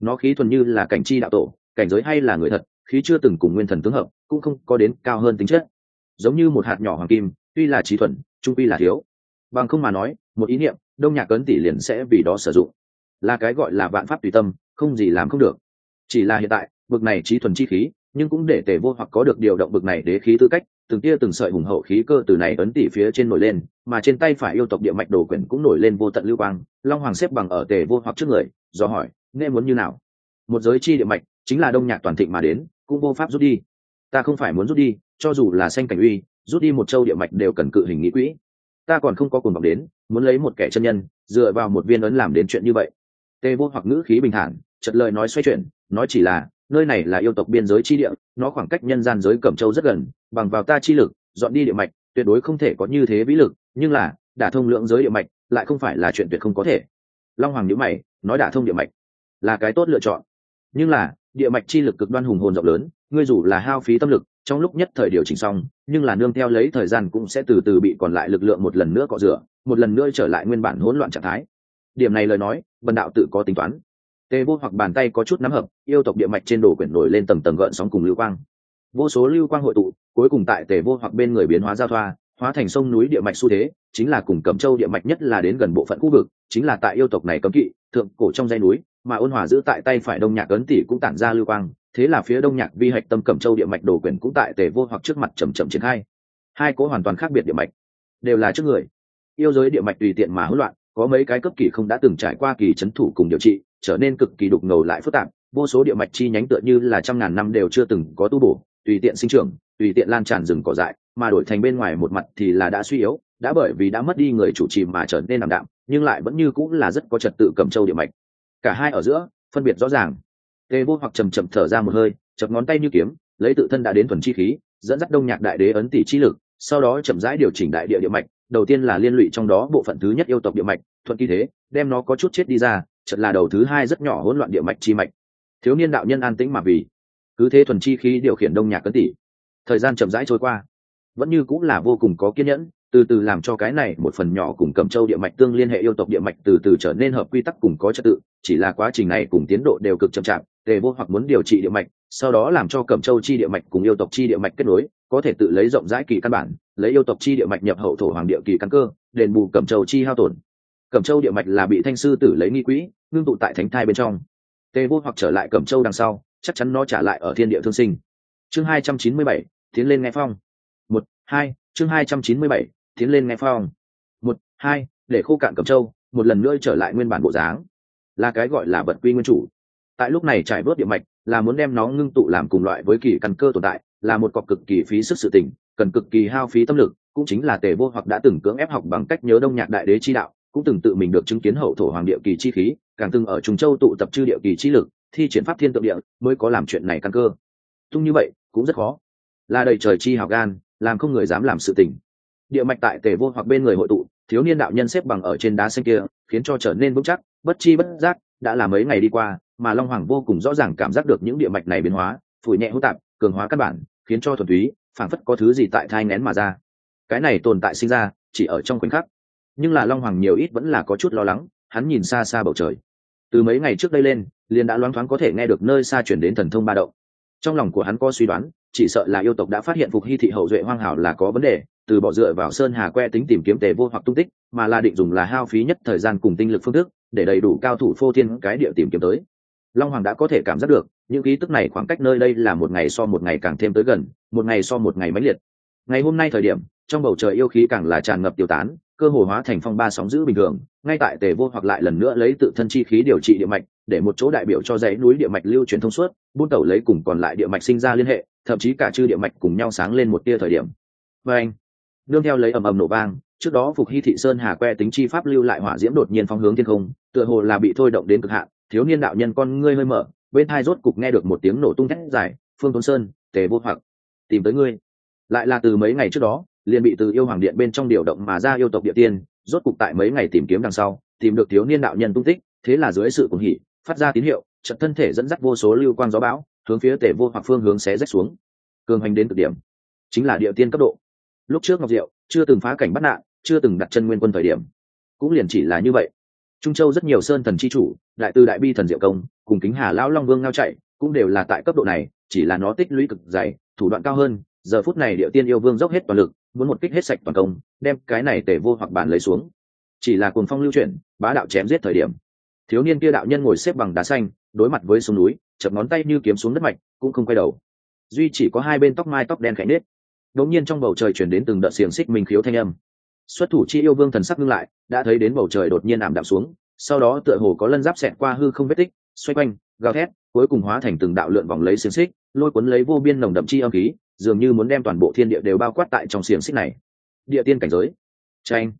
Nó khí thuần như là cảnh chi đạo tổ, cảnh giới hay là người thật, khí chưa từng cùng nguyên thần tướng hợp, cũng không có đến cao hơn tính chất giống như một hạt nhỏ hoàng kim, tuy là trí thuần, trung quy là thiếu. Bằng không mà nói, một ý niệm, đông nhạc cấn tỷ liền sẽ vì đó sử dụng. Là cái gọi là vạn pháp tùy tâm, không gì làm không được. Chỉ là hiện tại, bực này trí thuần chi khí, nhưng cũng để tề vô hoặc có được điều động bực này đế khí tư cách, từng tia từng sợi hùng hậu khí cơ từ này ấn tỷ phía trên nổi lên, mà trên tay phải yêu tộc địa mạch đồ quyển cũng nổi lên vô tận lưu quang, long hoàng xếp bằng ở tề vô hoặc trước người, do hỏi nghe muốn như nào? Một giới chi địa mạch, chính là đông nhạc toàn thịnh mà đến, cũng vô pháp rút đi ta không phải muốn rút đi, cho dù là xanh cảnh uy, rút đi một châu địa mạch đều cần cự hình nghĩ quỹ. Ta còn không có cuồng vọng đến, muốn lấy một kẻ chân nhân, dựa vào một viên ấn làm đến chuyện như vậy. Tề vô hoặc ngữ khí bình thản chật lời nói xoay chuyển, nói chỉ là, nơi này là yêu tộc biên giới chi địa, nó khoảng cách nhân gian giới cẩm châu rất gần, bằng vào ta chi lực, dọn đi địa mạch, tuyệt đối không thể có như thế vĩ lực, nhưng là, đả thông lượng giới địa mạch, lại không phải là chuyện tuyệt không có thể. Long hoàng nhữ mày, nói đả thông địa mạch là cái tốt lựa chọn. Nhưng là, địa mạch chi lực cực đoan hùng hồn rộng lớn ngươi dù là hao phí tâm lực, trong lúc nhất thời điều chỉnh xong, nhưng là nương theo lấy thời gian cũng sẽ từ từ bị còn lại lực lượng một lần nữa cọ rửa, một lần nữa trở lại nguyên bản hỗn loạn trạng thái. Điểm này lời nói, bần đạo tự có tính toán. Tê vô hoặc bàn tay có chút nắm hợp, yêu tộc địa mạch trên đồ quyển nổi lên tầng tầng gợn sóng cùng lưu quang. Vô số lưu quang hội tụ, cuối cùng tại tề vô hoặc bên người biến hóa giao thoa, hóa thành sông núi địa mạch xu thế, chính là cùng cẩm châu địa mạch nhất là đến gần bộ phận khu vực, chính là tại yêu tộc này cấm kỵ, thượng cổ trong dây núi, mà ôn hòa giữ tại tay phải đông nhạc ấn tỷ cũng tản ra lưu quang thế là phía đông nhạc vi hạch tâm cẩm châu địa mạch đồ quyền cũng tại tề vô hoặc trước mặt chầm chậm triển khai. Hai cố hoàn toàn khác biệt địa mạch, đều là trước người. Yêu giới địa mạch tùy tiện mà hỗn loạn, có mấy cái cấp kỳ không đã từng trải qua kỳ c thủ cùng điều trị, trở nên cực kỳ đục ngầu lại phức tạp. Vô số địa mạch chi nhánh tựa như là trăm ngàn năm đều chưa từng có tu bổ, tùy tiện sinh trưởng, tùy tiện lan tràn rừng cỏ dại, mà đổi thành bên ngoài một mặt thì là đã suy yếu, đã bởi vì đã mất đi người chủ trì mà trở nên nằm đạm, nhưng lại vẫn như cũng là rất có trật tự cầm châu địa mạch. Cả hai ở giữa, phân biệt rõ ràng tề vô hoặc chầm chậm thở ra một hơi, chập ngón tay như kiếm, lấy tự thân đã đến thuần chi khí, dẫn dắt đông nhạc đại đế ấn tỷ chi lực, sau đó chậm rãi điều chỉnh đại địa địa mạch, đầu tiên là liên lụy trong đó bộ phận thứ nhất yêu tộc địa mạch, thuận kỳ thế, đem nó có chút chết đi ra chật là đầu thứ hai rất nhỏ hỗn loạn địa mạch chi mạch. Thiếu niên đạo nhân an tĩnh mà vì, cứ thế thuần chi khí điều khiển đông nhạc cấn tỷ. Thời gian chậm rãi trôi qua, vẫn như cũng là vô cùng có kiên nhẫn, từ từ làm cho cái này một phần nhỏ cùng cầm châu địa mạch tương liên hệ yêu tộc địa mạch từ từ trở nên hợp quy tắc cùng có trật tự, chỉ là quá trình này cùng tiến độ đều cực chậm chạp tề vô hoặc muốn điều trị địa mạch, sau đó làm cho cẩm châu chi địa mạch cùng yêu tộc chi địa mạch kết nối, có thể tự lấy rộng rãi kỳ căn bản, lấy yêu tộc chi địa mạch nhập hậu thổ hoàng địa kỳ căn cơ, đền bù cẩm châu chi hao tổn. Cẩm châu địa mạch là bị thanh sư tử lấy nghi quỹ, ngưng tụ tại thánh thai bên trong. Tề vô hoặc trở lại cẩm châu đằng sau, chắc chắn nó trả lại ở thiên địa thương sinh. Chương hai trăm chín mươi bảy, tiến lên nghe phong. Một, hai, chương hai trăm chín mươi bảy, tiến lên nghe phong. Một, hai, để khô cạn cẩm châu, một lần nữa trở lại nguyên bản bộ dáng. Là cái gọi là vật quy nguyên chủ tại lúc này trải bớt địa mạch, là muốn đem nó ngưng tụ làm cùng loại với kỳ căn cơ tồn tại, là một cọc cực kỳ phí sức sự tình, cần cực kỳ hao phí tâm lực, cũng chính là tề vô hoặc đã từng cưỡng ép học bằng cách nhớ đông nhạc đại đế chi đạo, cũng từng tự mình được chứng kiến hậu thổ hoàng địa kỳ chi khí, càng từng ở trùng châu tụ tập chư địa kỳ chi lực, thi triển pháp thiên tượng địa, mới có làm chuyện này căn cơ. Tung như vậy, cũng rất khó. Là đầy trời chi hào gan, làm không người dám làm sự tình. Địa mạch tại tề vô hoặc bên người hội tụ, thiếu niên đạo nhân xếp bằng ở trên đá xanh kia, khiến cho trở nên vững chắc, bất chi bất giác đã là mấy ngày đi qua, mà long hoàng vô cùng rõ ràng cảm giác được những địa mạch này biến hóa, phủi nhẹ hô tạp, cường hóa căn bản, khiến cho thuần túy, phảng phất có thứ gì tại thai nén mà ra. Cái này tồn tại sinh ra, chỉ ở trong khoảnh khắc. Nhưng là long hoàng nhiều ít vẫn là có chút lo lắng, hắn nhìn xa xa bầu trời. Từ mấy ngày trước đây lên, liền đã loáng thoáng có thể nghe được nơi xa chuyển đến thần thông ba động. Trong lòng của hắn có suy đoán, chỉ sợ là yêu tộc đã phát hiện phục hy thị hậu duệ hoang hảo là có vấn đề, từ bỏ dựa vào sơn hà que tính tìm kiếm tề vô hoặc tung tích, mà là định dùng là hao phí nhất thời gian cùng tinh lực phương thức để đầy đủ cao thủ phô thiên cái địa tìm kiếm tới. Long hoàng đã có thể cảm giác được, những ký tức này khoảng cách nơi đây là một ngày so một ngày càng thêm tới gần, một ngày so một ngày mãnh liệt. Ngày hôm nay thời điểm, trong bầu trời yêu khí càng là tràn ngập tiêu tán, cơ hồ hóa thành phong ba sóng giữ bình thường, ngay tại tề vô hoặc lại lần nữa lấy tự thân chi khí điều trị địa mạch, để một chỗ đại biểu cho dãy núi địa mạch lưu truyền thông suốt, buôn tẩu lấy cùng còn lại địa mạch sinh ra liên hệ, thậm chí cả chư địa mạch cùng nhau sáng lên một tia thời điểm. Và anh, nương theo lấy ầm ầm nổ vang trước đó phục hy thị sơn hà que tính chi pháp lưu lại hỏa diễm đột nhiên phong hướng thiên không, tựa hồ là bị thôi động đến cực hạn, thiếu niên đạo nhân con ngươi hơi mở, bên thai rốt cục nghe được một tiếng nổ tung thét dài, phương tuấn sơn, tề vô hoặc, tìm tới ngươi. Lại là từ mấy ngày trước đó, liền bị từ yêu hoàng điện bên trong điều động mà ra yêu tộc địa tiên, rốt cục tại mấy ngày tìm kiếm đằng sau, tìm được thiếu niên đạo nhân tung tích, thế là dưới sự cuồng hỉ, phát ra tín hiệu trận thân thể dẫn dắt vô số lưu quang gió bão, hướng phía tề vô hoặc phương hướng xé rách xuống. Cường hành đến cực điểm, chính là địa tiên cấp độ. Lúc trước ngọc diệu chưa từng phá cảnh bắt nạn chưa từng đặt chân nguyên quân thời điểm. Cũng liền chỉ là như vậy. Trung châu rất nhiều sơn thần chi chủ, đại tư đại bi thần diệu công, cùng kính hà lão long vương ngao chạy, cũng đều là tại cấp độ này, chỉ là nó tích lũy cực dày, thủ đoạn cao hơn, giờ phút này điệu tiên yêu vương dốc hết toàn lực, muốn một kích hết sạch toàn công, đem cái này tể vô hoặc bản lấy xuống. Chỉ là cuồng phong lưu chuyển, bá đạo chém giết thời điểm. Thiếu niên kia đạo nhân ngồi xếp bằng đá xanh, đối mặt với sông núi, chập ngón tay như kiếm xuống đất mạch, cũng không quay đầu. Duy chỉ có hai bên tóc mai tóc đen khẽ nết. Đống nhiên trong bầu trời chuyển đến từng đợt xiềng xích mình khiếu thanh âm xuất thủ chi yêu vương thần sắc ngưng lại, đã thấy đến bầu trời đột nhiên ảm đạm xuống, sau đó tựa hồ có lân giáp xẹt qua hư không vết tích, xoay quanh, gào thét, cuối cùng hóa thành từng đạo lượn vòng lấy xiềng xích, lôi cuốn lấy vô biên nồng đậm chi âm khí, dường như muốn đem toàn bộ thiên địa đều bao quát tại trong xiềng xích này. Địa tiên cảnh giới. Tranh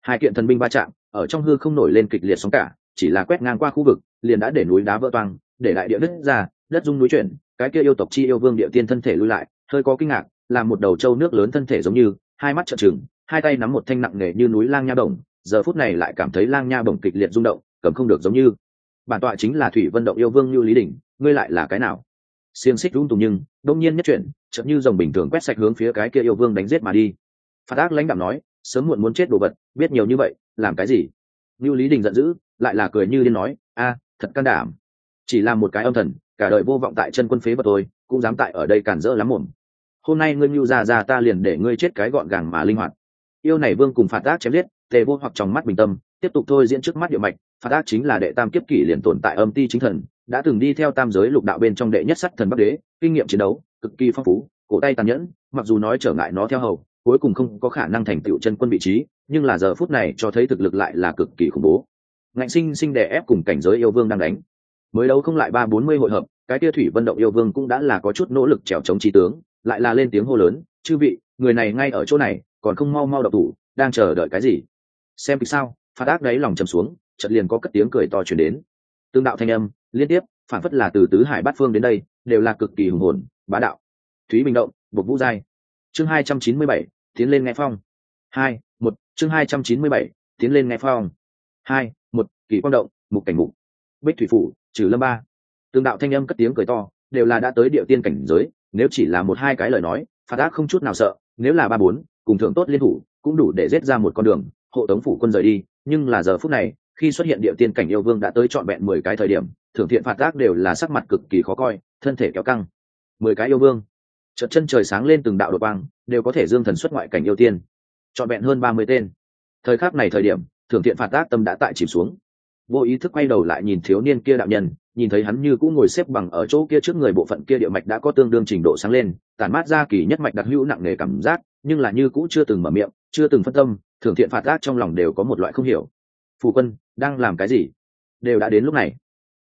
hai kiện thần binh va chạm, ở trong hư không nổi lên kịch liệt sóng cả, chỉ là quét ngang qua khu vực, liền đã để núi đá vỡ toang, để lại địa đất ra, đất dung núi chuyển, cái kia yêu tộc chi yêu vương địa tiên thân thể lui lại, hơi có kinh ngạc làm một đầu trâu nước lớn thân thể giống như, hai mắt trợn trừng hai tay nắm một thanh nặng nề như núi lang nha đồng giờ phút này lại cảm thấy lang nha đồng kịch liệt rung động, cầm không được giống như. Bản tọa chính là thủy vân động yêu vương như lý đình ngươi lại là cái nào? Xiềng xích rung tùng nhưng, đông nhiên nhất chuyển chậm như dòng bình thường quét sạch hướng phía cái kia yêu vương đánh giết mà đi. Phát ác lãnh đạo nói, sớm muộn muốn chết đồ vật, biết nhiều như vậy, làm cái gì? Như lý đình giận dữ, lại là cười như điên nói, a, thật can đảm. Chỉ là một cái âm thần, cả đời vô vọng tại chân quân phế vật tôi cũng dám tại ở đây cản rỡ lắm mồm hôm nay ngươi mưu ra ra ta liền để ngươi chết cái gọn gàng mà linh hoạt yêu này vương cùng phạt ác chém giết, tề vô hoặc trong mắt bình tâm, tiếp tục thôi diễn trước mắt địa mạch. Phạt ác chính là đệ tam kiếp kỷ liền tồn tại âm ti chính thần, đã từng đi theo tam giới lục đạo bên trong đệ nhất sắt thần bắc đế, kinh nghiệm chiến đấu, cực kỳ phong phú, cổ tay tàn nhẫn, mặc dù nói trở ngại nó theo hầu, cuối cùng không có khả năng thành tựu chân quân vị trí, nhưng là giờ phút này cho thấy thực lực lại là cực kỳ khủng bố. Ngạnh sinh sinh đè ép cùng cảnh giới yêu vương đang đánh. Mới đấu không lại ba bốn mươi hội hợp, cái tia thủy vận động yêu vương cũng đã là có chút nỗ lực trèo chống trí tướng, lại là lên tiếng hô lớn, chư vị, người này ngay ở chỗ này còn không mau mau độc thủ, đang chờ đợi cái gì? Xem kịch sao phát ác đáy lòng trầm xuống, chợt liền có cất tiếng cười to chuyển đến. Tương đạo thanh âm, liên tiếp, phản phất là từ tứ hải bát phương đến đây, đều là cực kỳ hùng hồn, bá đạo. Thúy bình động bột vũ giai. Chương hai trăm chín mươi bảy, tiến lên nghe phong. Hai, một, chương hai trăm chín mươi bảy, tiến lên nghe phong. Hai, một kỳ quang động, mục cảnh mục. Bích thủy phủ, trừ lâm ba. Tương đạo thanh âm cất tiếng cười to, đều là đã tới địa tiên cảnh giới, nếu chỉ là một hai cái lời nói, phạt ác không chút nào sợ, nếu là ba bốn cùng thượng tốt liên thủ, cũng đủ để giết ra một con đường, hộ tống phủ quân rời đi. Nhưng là giờ phút này, khi xuất hiện địa tiên cảnh yêu vương đã tới trọn vẹn mười cái thời điểm, thưởng thiện phạt ác đều là sắc mặt cực kỳ khó coi, thân thể kéo căng. Mười cái yêu vương, chợt chân trời sáng lên từng đạo đột băng đều có thể dương thần xuất ngoại cảnh yêu tiên. Trọn vẹn hơn ba mươi tên. Thời khắc này thời điểm, thưởng thiện phạt ác tâm đã tại chìm xuống. Vô ý thức quay đầu lại nhìn thiếu niên kia đạo nhân nhìn thấy hắn như cũng ngồi xếp bằng ở chỗ kia trước người bộ phận kia địa mạch đã có tương đương trình độ sáng lên, tản mát ra kỳ nhất mạch đặc hữu nặng nề cảm giác, nhưng là như cũ chưa từng mở miệng, chưa từng phân tâm, thường thiện phạt ác trong lòng đều có một loại không hiểu. Phù quân, đang làm cái gì? Đều đã đến lúc này.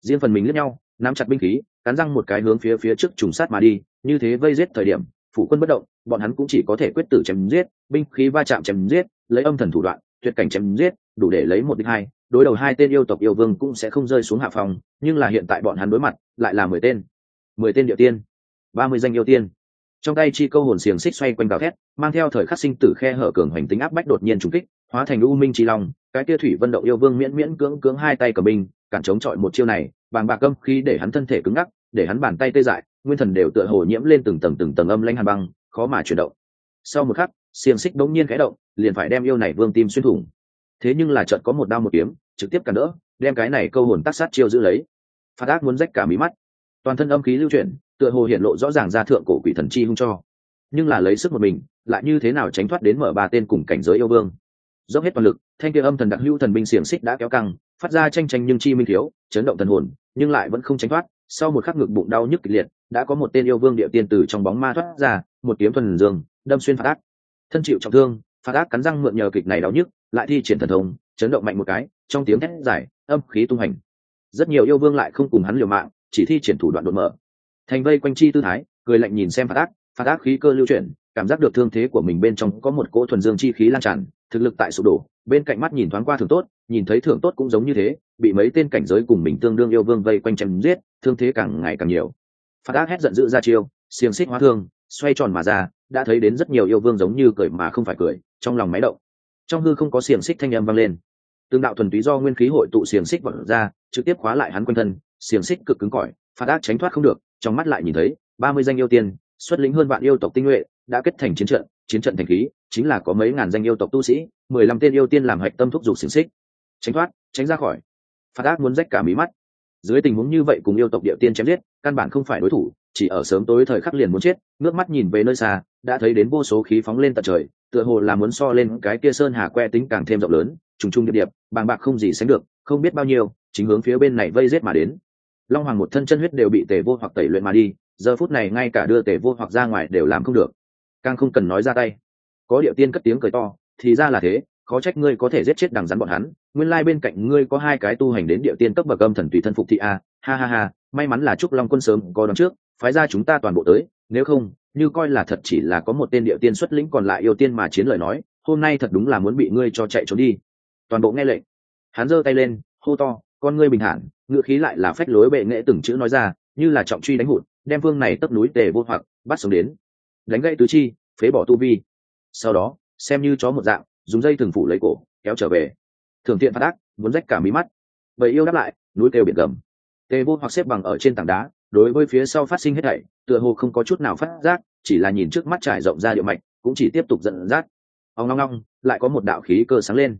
Riêng phần mình lẫn nhau, nắm chặt binh khí, cắn răng một cái hướng phía phía trước trùng sát mà đi, như thế vây giết thời điểm phủ quân bất động, bọn hắn cũng chỉ có thể quyết tử chém giết, binh khí va chạm chém giết, lấy âm thần thủ đoạn, tuyệt cảnh chém giết, đủ để lấy một đích hai đối đầu hai tên yêu tộc yêu vương cũng sẽ không rơi xuống hạ phòng, nhưng là hiện tại bọn hắn đối mặt, lại là mười tên. Mười tên địa tiên. Ba mươi danh yêu tiên. Trong tay chi câu hồn xiềng xích xoay quanh gào thét, mang theo thời khắc sinh tử khe hở cường hoành tính áp bách đột nhiên trúng kích, hóa thành u minh chi long, cái tia thủy vân động yêu vương miễn miễn cưỡng cưỡng hai tay cầm binh, cản chống chọi một chiêu này, bàng bạc âm khi để hắn thân thể cứng ngắc, để hắn bàn tay tê dại, nguyên thần đều tựa hồ nhiễm lên từng tầng từng tầng âm lanh hàn băng, khó mà chuyển động. Sau một khắc, xiềng xích bỗng nhiên khẽ động, liền phải đem yêu này vương tim xuyên thủng thế nhưng là chợt có một đao một kiếm, trực tiếp cản đỡ, đem cái này câu hồn tác sát chiêu giữ lấy. Phát ác muốn rách cả mí mắt. Toàn thân âm khí lưu chuyển, tựa hồ hiện lộ rõ ràng ra thượng cổ quỷ thần chi hung cho. Nhưng là lấy sức một mình, lại như thế nào tránh thoát đến mở ba tên cùng cảnh giới yêu vương? Dốc hết toàn lực, thanh kia âm thần đặc hữu thần binh xiềng xích đã kéo căng, phát ra tranh tranh nhưng chi minh thiếu, chấn động thần hồn, nhưng lại vẫn không tránh thoát. Sau một khắc ngực bụng đau nhức kịch liệt, đã có một tên yêu vương địa tiên từ trong bóng ma thoát ra, một kiếm thuần dương, đâm xuyên phát ác. Thân chịu trọng thương phát ác cắn răng mượn nhờ kịch này đau nhức lại thi triển thần thông, chấn động mạnh một cái, trong tiếng thét giải âm khí tung hành rất nhiều yêu vương lại không cùng hắn liều mạng, chỉ thi triển thủ đoạn đột mở. Thành vây quanh chi tư thái, cười lạnh nhìn xem phạt ác phạt ác khí cơ lưu chuyển, cảm giác được thương thế của mình bên trong có một cỗ thuần dương chi khí lan tràn, thực lực tại sụp đổ, bên cạnh mắt nhìn thoáng qua thường tốt, nhìn thấy thường tốt cũng giống như thế, bị mấy tên cảnh giới cùng mình tương đương yêu vương vây quanh chém giết, thương thế càng ngày càng nhiều. Phạt ác hét giận dữ ra chiêu, xiềng xích hóa thương, xoay tròn mà ra, đã thấy đến rất nhiều yêu vương giống như cười mà không phải cười, trong lòng máy động trong hư không có xiềng xích thanh âm vang lên. Tương đạo thuần túy do nguyên khí hội tụ xiềng xích vận ra, trực tiếp khóa lại hắn quanh thân, xiềng xích cực cứng cỏi phát ác tránh thoát không được, trong mắt lại nhìn thấy, ba mươi danh yêu tiên, xuất lĩnh hơn vạn yêu tộc tinh nhuệ, đã kết thành chiến trận chiến trận thành khí, chính là có mấy ngàn danh yêu tộc tu sĩ, mười lăm tên yêu tiên làm hạch tâm thúc giục xiềng xích. Tránh thoát, tránh ra khỏi. Phát ác muốn rách cả mí mắt. Dưới tình huống như vậy cùng yêu tộc địa tiên chém giết, căn bản không phải đối thủ, chỉ ở sớm tối thời khắc liền muốn chết nước mắt nhìn về nơi xa, đã thấy đến vô số khí phóng lên tận trời tựa hồ là muốn so lên cái kia sơn hà que tính càng thêm rộng lớn, trùng trùng điệp điệp, bàng bạc không gì sánh được, không biết bao nhiêu, chính hướng phía bên này vây rết mà đến. Long hoàng một thân chân huyết đều bị tề vô hoặc tẩy luyện mà đi, giờ phút này ngay cả đưa tề vô hoặc ra ngoài đều làm không được. Càng không cần nói ra tay. Có điệu tiên cất tiếng cười to, thì ra là thế, khó trách ngươi có thể giết chết đằng rắn bọn hắn, nguyên lai bên cạnh ngươi có hai cái tu hành đến địa tiên cấp bậc âm thần tùy thân phục thị a, ha ha ha, may mắn là trúc long quân sớm có đón trước, phái ra chúng ta toàn bộ tới, nếu không như coi là thật chỉ là có một tên địa tiên xuất lĩnh còn lại yêu tiên mà chiến lời nói, hôm nay thật đúng là muốn bị ngươi cho chạy trốn đi. Toàn bộ nghe lệnh. Hắn giơ tay lên, hô to, con ngươi bình thản. Ngựa khí lại là phách lối bệ nghệ từng chữ nói ra, như là trọng truy đánh hụt, đem vương này tấp núi tề vô hoặc, bắt sống đến. Đánh gãy tứ chi, phế bỏ tu vi. Sau đó, xem như chó một dạng, dùng dây thường phủ lấy cổ, kéo trở về. Thường thiện phát ác, muốn rách cả mí mắt. Bầy yêu đáp lại, núi kêu biển gầm. Tề vô hoặc xếp bằng ở trên tảng đá đối với phía sau phát sinh hết thảy, tựa hồ không có chút nào phát giác, chỉ là nhìn trước mắt trải rộng ra địa mạch, cũng chỉ tiếp tục dẫn dắt. Ông long long lại có một đạo khí cơ sáng lên.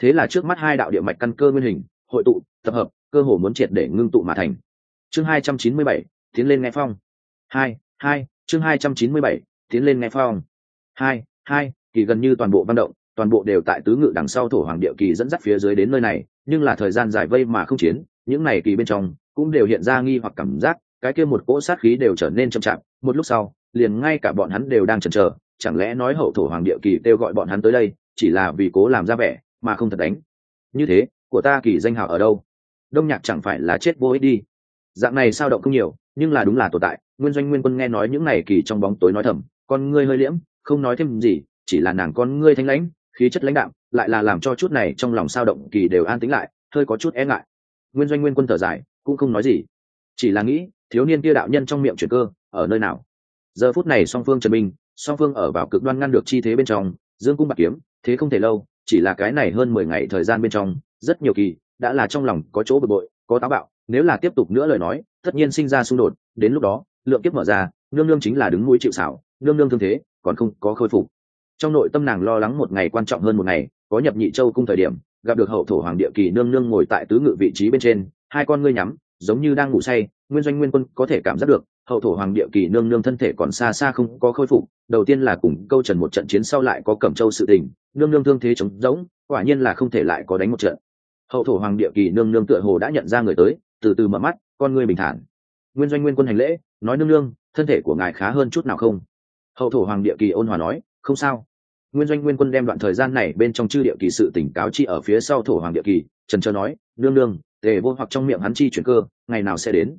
Thế là trước mắt hai đạo địa mạch căn cơ nguyên hình, hội tụ, tập hợp, cơ hồ muốn triệt để ngưng tụ mà thành. Chương hai trăm chín mươi bảy, tiến lên nghe phong. Hai hai, chương hai trăm chín mươi bảy, tiến lên nghe phong. Hai hai, kỳ gần như toàn bộ văn động, toàn bộ đều tại tứ ngự đằng sau thổ hoàng địa kỳ dẫn dắt phía dưới đến nơi này, nhưng là thời gian dài vây mà không chiến, những này kỳ bên trong cũng đều hiện ra nghi hoặc cảm giác cái kia một cỗ sát khí đều trở nên chậm chạp, một lúc sau, liền ngay cả bọn hắn đều đang chần chờ, chẳng lẽ nói hậu thổ hoàng địa kỳ kêu gọi bọn hắn tới đây, chỉ là vì cố làm ra vẻ, mà không thật đánh. Như thế, của ta kỳ danh hào ở đâu? Đông nhạc chẳng phải là chết vô ích đi. Dạng này sao động không nhiều, nhưng là đúng là tồn tại, nguyên doanh nguyên quân nghe nói những này kỳ trong bóng tối nói thầm, con ngươi hơi liễm, không nói thêm gì, chỉ là nàng con ngươi thanh lãnh, khí chất lãnh đạm, lại là làm cho chút này trong lòng sao động kỳ đều an tĩnh lại, hơi có chút e ngại. Nguyên doanh nguyên quân thở dài, cũng không nói gì, chỉ là nghĩ thiếu niên kia đạo nhân trong miệng chuyển cơ, ở nơi nào? Giờ phút này song phương trần minh, song phương ở vào cực đoan ngăn được chi thế bên trong, dương cung bạc kiếm, thế không thể lâu, chỉ là cái này hơn mười ngày thời gian bên trong, rất nhiều kỳ, đã là trong lòng có chỗ bực bội, có táo bạo, nếu là tiếp tục nữa lời nói, tất nhiên sinh ra xung đột, đến lúc đó, lượng kiếp mở ra, nương nương chính là đứng mũi chịu xảo nương nương thương thế, còn không có khôi phục. Trong nội tâm nàng lo lắng một ngày quan trọng hơn một ngày, có nhập nhị châu cung thời điểm, gặp được hậu thổ hoàng địa kỳ nương nương ngồi tại tứ ngự vị trí bên trên, hai con ngươi nhắm giống như đang ngủ say, nguyên doanh nguyên quân có thể cảm giác được, hậu thổ hoàng địa kỳ nương nương thân thể còn xa xa không có khôi phục, đầu tiên là cùng câu trần một trận chiến sau lại có cẩm châu sự tình, nương nương thương thế chống rỗng, quả nhiên là không thể lại có đánh một trận. Hậu thổ hoàng địa kỳ nương nương tựa hồ đã nhận ra người tới, từ từ mở mắt, con ngươi bình thản. Nguyên doanh nguyên quân hành lễ, nói nương nương, thân thể của ngài khá hơn chút nào không? Hậu thổ hoàng địa kỳ ôn hòa nói, không sao nguyên doanh nguyên quân đem đoạn thời gian này bên trong chư địa kỳ sự tỉnh cáo chi ở phía sau thổ hoàng địa kỳ, trần trơ nói, nương nương, tề vô hoặc trong miệng hắn chi chuyển cơ, ngày nào sẽ đến?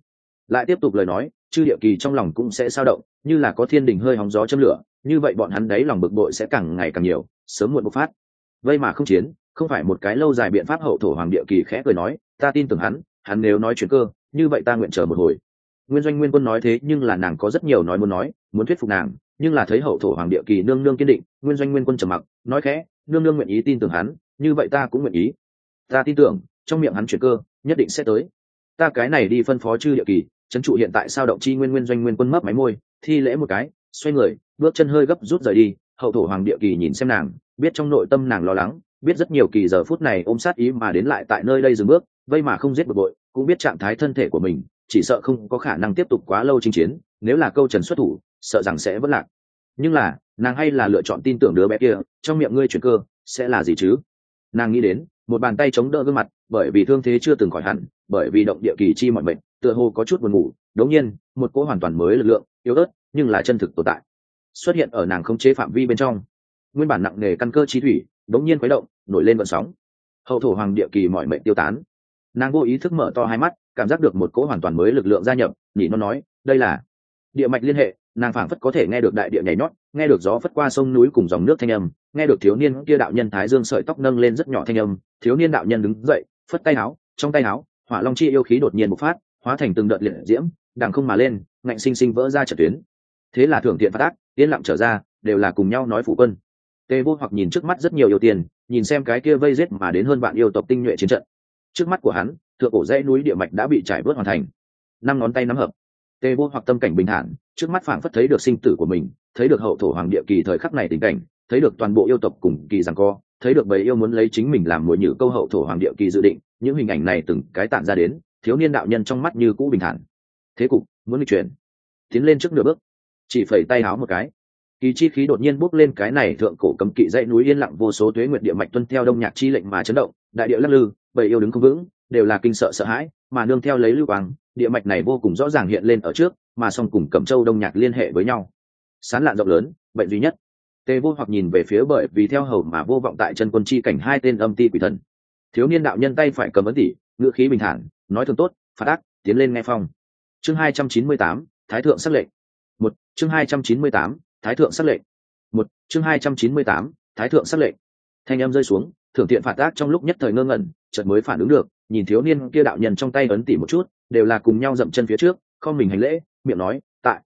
Lại tiếp tục lời nói, chư địa kỳ trong lòng cũng sẽ sao động, như là có thiên đình hơi hóng gió châm lửa, như vậy bọn hắn đấy lòng bực bội sẽ càng ngày càng nhiều, sớm muộn bộc phát. Vây mà không chiến, không phải một cái lâu dài biện pháp hậu thổ hoàng địa kỳ khẽ cười nói, ta tin tưởng hắn hắn nếu nói chuyện cơ, như vậy ta nguyện chờ một hồi. Nguyên doanh nguyên quân nói thế nhưng là nàng có rất nhiều nói muốn nói, muốn thuyết phục nàng nhưng là thấy hậu thổ hoàng địa kỳ nương nương kiên định, nguyên doanh nguyên quân trầm mặc, nói khẽ, nương nương nguyện ý tin tưởng hắn, như vậy ta cũng nguyện ý. Ta tin tưởng, trong miệng hắn chuyển cơ, nhất định sẽ tới. Ta cái này đi phân phó chư địa kỳ trấn trụ hiện tại sao động chi nguyên nguyên doanh nguyên quân mấp máy môi, thi lễ một cái, xoay người, bước chân hơi gấp rút rời đi, hậu thổ hoàng địa kỳ nhìn xem nàng, biết trong nội tâm nàng lo lắng, biết rất nhiều kỳ giờ phút này ôm sát ý mà đến lại tại nơi đây dừng bước, vây mà không giết bực bội, cũng biết trạng thái thân thể của mình, chỉ sợ không có khả năng tiếp tục quá lâu chinh chiến nếu là câu trần xuất thủ, sợ rằng sẽ vất lạc. Nhưng là, nàng hay là lựa chọn tin tưởng đứa bé kia, trong miệng ngươi chuyển cơ, sẽ là gì chứ? Nàng nghĩ đến, một bàn tay chống đỡ gương mặt, bởi vì thương thế chưa từng khỏi hẳn, bởi vì động địa kỳ chi mọi bệnh tựa hồ có chút buồn ngủ. Đống nhiên, một cỗ hoàn toàn mới lực lượng, yếu ớt, nhưng là chân thực tồn tại, xuất hiện ở nàng không chế phạm vi bên trong. Nguyên bản nặng nề căn cơ chi thủy, đống nhiên khuấy động, nổi lên vận sóng. Hậu thổ hoàng địa kỳ mọi mệnh tiêu tán. Nàng vô ý thức mở to hai mắt, cảm giác được một cỗ hoàn toàn mới lực lượng gia nhập nhỉ nó nói, đây là địa mạch liên hệ, nàng phảng phất có thể nghe được đại địa nhảy nhót, nghe được gió phất qua sông núi cùng dòng nước thanh âm, nghe được thiếu niên kia đạo nhân thái dương sợi tóc nâng lên rất nhỏ thanh âm, thiếu niên đạo nhân đứng dậy, phất tay áo trong tay áo hỏa long chi yêu khí đột nhiên bộc phát, hóa thành từng đợt liệt diễm, đằng không mà lên, ngạnh sinh sinh vỡ ra trở tuyến. Thế là thưởng thiện phát ác, yên lặng trở ra, đều là cùng nhau nói phụ quân. Tề vô hoặc nhìn trước mắt rất nhiều yêu tiền, nhìn xem cái kia vây rết mà đến hơn bạn yêu tộc tinh nhuệ chiến trận. Trước mắt của hắn, thượng cổ dãy núi địa mạch đã bị trải bớt hoàn thành. Năm ngón tay nắm hợp tề vô hoặc tâm cảnh bình thản, trước mắt phảng phất thấy được sinh tử của mình, thấy được hậu thổ hoàng địa kỳ thời khắc này tình cảnh, thấy được toàn bộ yêu tộc cùng kỳ rằng co, thấy được bầy yêu muốn lấy chính mình làm mồi nhử câu hậu thổ hoàng địa kỳ dự định, những hình ảnh này từng cái tản ra đến, thiếu niên đạo nhân trong mắt như cũ bình thản. Thế cục, muốn đi chuyển. Tiến lên trước nửa bước. Chỉ phẩy tay háo một cái. Kỳ chi khí đột nhiên bốc lên cái này thượng cổ cấm kỵ dãy núi yên lặng vô số tuế nguyệt địa mạch tuân theo đông nhạc chi lệnh mà chấn động, đại địa lắc lư, bầy yêu đứng không vững, đều là kinh sợ sợ hãi, mà nương theo lấy lưu quang địa mạch này vô cùng rõ ràng hiện lên ở trước, mà song cùng cẩm châu đông nhạc liên hệ với nhau. Sán lạn rộng lớn, bệnh duy nhất. Tề vô hoặc nhìn về phía bởi vì theo hầu mà vô vọng tại chân quân chi cảnh hai tên âm ti quỷ thần. Thiếu niên đạo nhân tay phải cầm ấn tỷ ngữ khí bình thản, nói thường tốt, phạt ác, tiến lên nghe phong. Chương hai trăm chín mươi tám, thái thượng xác lệnh. Một, chương hai trăm chín mươi tám, thái thượng xác lệnh. Một, chương hai trăm chín mươi tám, thái thượng xác lệnh. Thanh em rơi xuống, thưởng thiện phạt ác trong lúc nhất thời ngơ ngẩn, chợt mới phản ứng được nhìn thiếu niên kia đạo nhân trong tay ấn tỉ một chút, đều là cùng nhau dậm chân phía trước, không mình hành lễ, miệng nói, tại.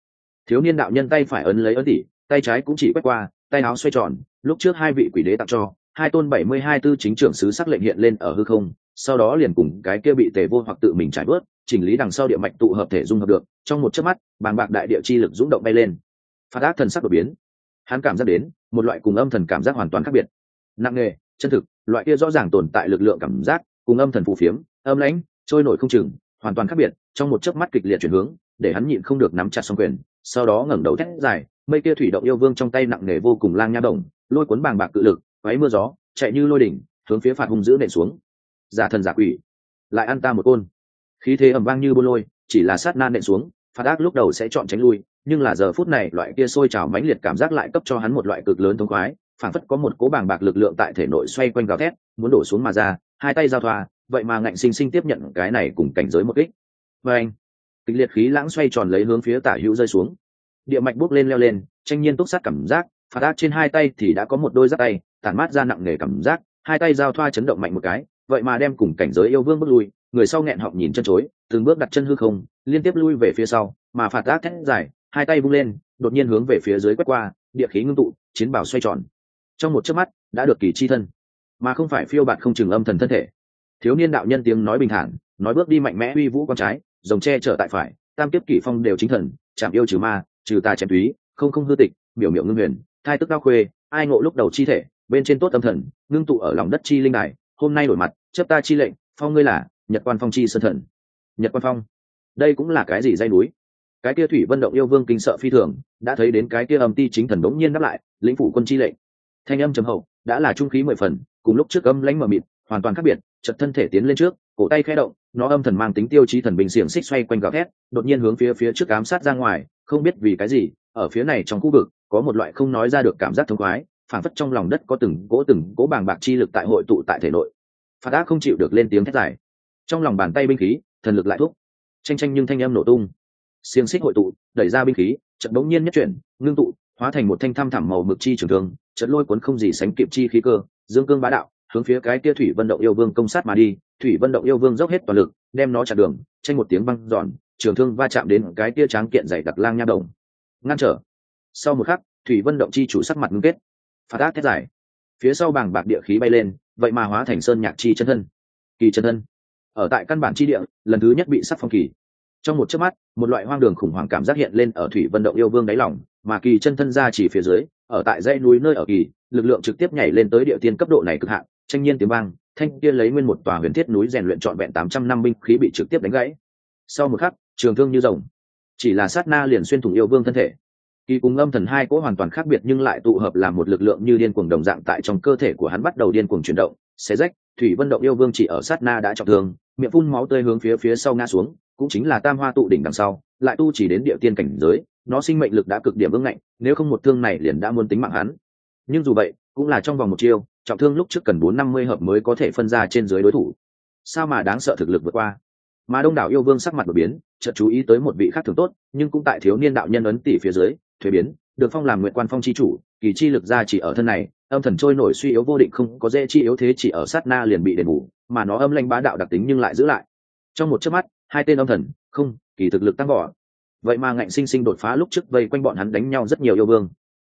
Thiếu niên đạo nhân tay phải ấn lấy ấn tỉ, tay trái cũng chỉ quét qua, tay áo xoay tròn, lúc trước hai vị quỷ đế tặng cho, hai tôn bảy mươi hai tư chính trưởng sứ sắc lệnh hiện lên ở hư không, sau đó liền cùng cái kia bị tề vô hoặc tự mình trải bớt chỉnh lý đằng sau địa mạch tụ hợp thể dung hợp được, trong một chớp mắt, bàng bạc đại địa chi lực dũng động bay lên. Phát ác thần sắc đột biến. Hắn cảm giác đến, một loại cùng âm thần cảm giác hoàn toàn khác biệt. Nặng nề, chân thực, loại kia rõ ràng tồn tại lực lượng cảm giác cùng âm thần phù phiếm, âm lãnh, trôi nổi không chừng, hoàn toàn khác biệt, trong một chớp mắt kịch liệt chuyển hướng, để hắn nhịn không được nắm chặt xong quyền, sau đó ngẩng đầu thét dài, mây kia thủy động yêu vương trong tay nặng nề vô cùng lang nha động lôi cuốn bàng bạc cự lực, váy mưa gió, chạy như lôi đỉnh, hướng phía phạt hung dữ nện xuống. Giả thần giả quỷ, lại ăn ta một côn. Khí thế ầm vang như bôn lôi, chỉ là sát nan nện xuống, phạt ác lúc đầu sẽ chọn tránh lui, nhưng là giờ phút này loại kia sôi trào mãnh liệt cảm giác lại cấp cho hắn một loại cực lớn thống khoái phản phất có một cố bàng bạc lực lượng tại thể nội xoay quanh gào thét, muốn đổ xuống mà ra hai tay giao thoa, vậy mà ngạnh sinh sinh tiếp nhận cái này cùng cảnh giới một kích. Và anh, kịch liệt khí lãng xoay tròn lấy hướng phía tả hữu rơi xuống. Địa mạch bốc lên leo lên, tranh nhiên túc sát cảm giác, phạt ác trên hai tay thì đã có một đôi giáp tay, tản mát ra nặng nề cảm giác, hai tay giao thoa chấn động mạnh một cái, vậy mà đem cùng cảnh giới yêu vương bước lui, người sau nghẹn họng nhìn chân chối, từng bước đặt chân hư không, liên tiếp lui về phía sau, mà phạt ác thét dài, hai tay vung lên, đột nhiên hướng về phía dưới quét qua, địa khí ngưng tụ, chiến bảo xoay tròn. Trong một chớp mắt, đã được kỳ chi thân mà không phải phiêu bạt không chừng âm thần thân thể. Thiếu niên đạo nhân tiếng nói bình thản, nói bước đi mạnh mẽ uy vũ con trái dòng tre trở tại phải, tam kiếp kỷ phong đều chính thần, chạm yêu trừ ma, trừ tà chém túy, không không hư tịch miểu miểu ngưng huyền, thai tức cao khuê, ai ngộ lúc đầu chi thể, bên trên tốt âm thần, ngưng tụ ở lòng đất chi linh đài, hôm nay đổi mặt, chấp ta chi lệnh, phong ngươi là, nhật quan phong chi sơn thần. Nhật quan phong, đây cũng là cái gì dây núi? Cái kia thủy vân động yêu vương kinh sợ phi thường, đã thấy đến cái kia âm ti chính thần đống nhiên đáp lại, lĩnh phủ quân chi lệnh. Thanh âm trầm hậu, đã là trung khí mười phần cùng lúc trước âm lãnh mờ mịt, hoàn toàn khác biệt chật thân thể tiến lên trước, cổ tay khẽ động, nó âm thần mang tính tiêu chí thần bình xiềng xích xoay quanh gào thét, đột nhiên hướng phía phía trước ám sát ra ngoài, không biết vì cái gì, ở phía này trong khu vực, có một loại không nói ra được cảm giác thông khoái phản phất trong lòng đất có từng gỗ từng gỗ bàng bạc chi lực tại hội tụ tại thể nội. Phạt ác không chịu được lên tiếng thét dài. Trong lòng bàn tay binh khí, thần lực lại thúc. Tranh tranh nhưng thanh âm nổ tung. Xiềng xích hội tụ, đẩy ra binh khí trận bỗng nhiên nhất chuyển, ngưng tụ, hóa thành một thanh thăm thẳm màu mực chi trường thương trận lôi cuốn không gì sánh kịp chi khí cơ, dương cương bá đạo, hướng phía cái kia thủy vận động yêu vương công sát mà đi, thủy vận động yêu vương dốc hết toàn lực, đem nó chặn đường, tranh một tiếng băng giòn, trường thương va chạm đến cái kia tráng kiện dày đặc lang nha đồng. Ngăn trở. Sau một khắc, thủy vận động chi chủ sắc mặt ngưng kết. Phạt ác thét giải phía sau bảng bạc địa khí bay lên, vậy mà hóa thành sơn nhạc chi chân thân. Kỳ chân thân. Ở tại căn bản chi địa, lần thứ nhất bị sắc phong kỳ. Trong một chớp mắt, một loại hoang đường khủng hoảng cảm giác hiện lên ở thủy vận động yêu vương đáy lòng, mà kỳ chân thân ra chỉ phía dưới ở tại dãy núi nơi ở kỳ, lực lượng trực tiếp nhảy lên tới địa tiên cấp độ này cực hạn, tranh nhiên tiếng vang, thanh kia lấy nguyên một tòa huyền thiết núi rèn luyện trọn vẹn tám trăm năm binh khí bị trực tiếp đánh gãy. Sau một khắc, trường thương như rồng, chỉ là sát na liền xuyên thủng yêu vương thân thể. Kỳ cùng âm thần hai cỗ hoàn toàn khác biệt nhưng lại tụ hợp làm một lực lượng như điên cuồng đồng dạng tại trong cơ thể của hắn bắt đầu điên cuồng chuyển động, xé rách, thủy vân động yêu vương chỉ ở sát na đã trọng thương, miệng phun máu tươi hướng phía phía sau ngã xuống, cũng chính là tam hoa tụ đỉnh đằng sau, lại tu chỉ đến địa tiên cảnh giới nó sinh mệnh lực đã cực điểm ưng ngạnh, nếu không một thương này liền đã muốn tính mạng hắn. Nhưng dù vậy, cũng là trong vòng một chiêu, trọng thương lúc trước cần bốn năm mươi hợp mới có thể phân ra trên dưới đối thủ. Sao mà đáng sợ thực lực vượt qua? Mà đông đảo yêu vương sắc mặt đột biến, chợt chú ý tới một vị khác thường tốt, nhưng cũng tại thiếu niên đạo nhân ấn tỷ phía dưới, thuế biến, được phong làm nguyện quan phong chi chủ, kỳ chi lực ra chỉ ở thân này, âm thần trôi nổi suy yếu vô định không có dễ chi yếu thế chỉ ở sát na liền bị đền bù, mà nó âm lanh bá đạo đặc tính nhưng lại giữ lại. Trong một chớp mắt, hai tên âm thần, không, kỳ thực lực tăng vỏ vậy mà ngạnh sinh sinh đột phá lúc trước vây quanh bọn hắn đánh nhau rất nhiều yêu vương.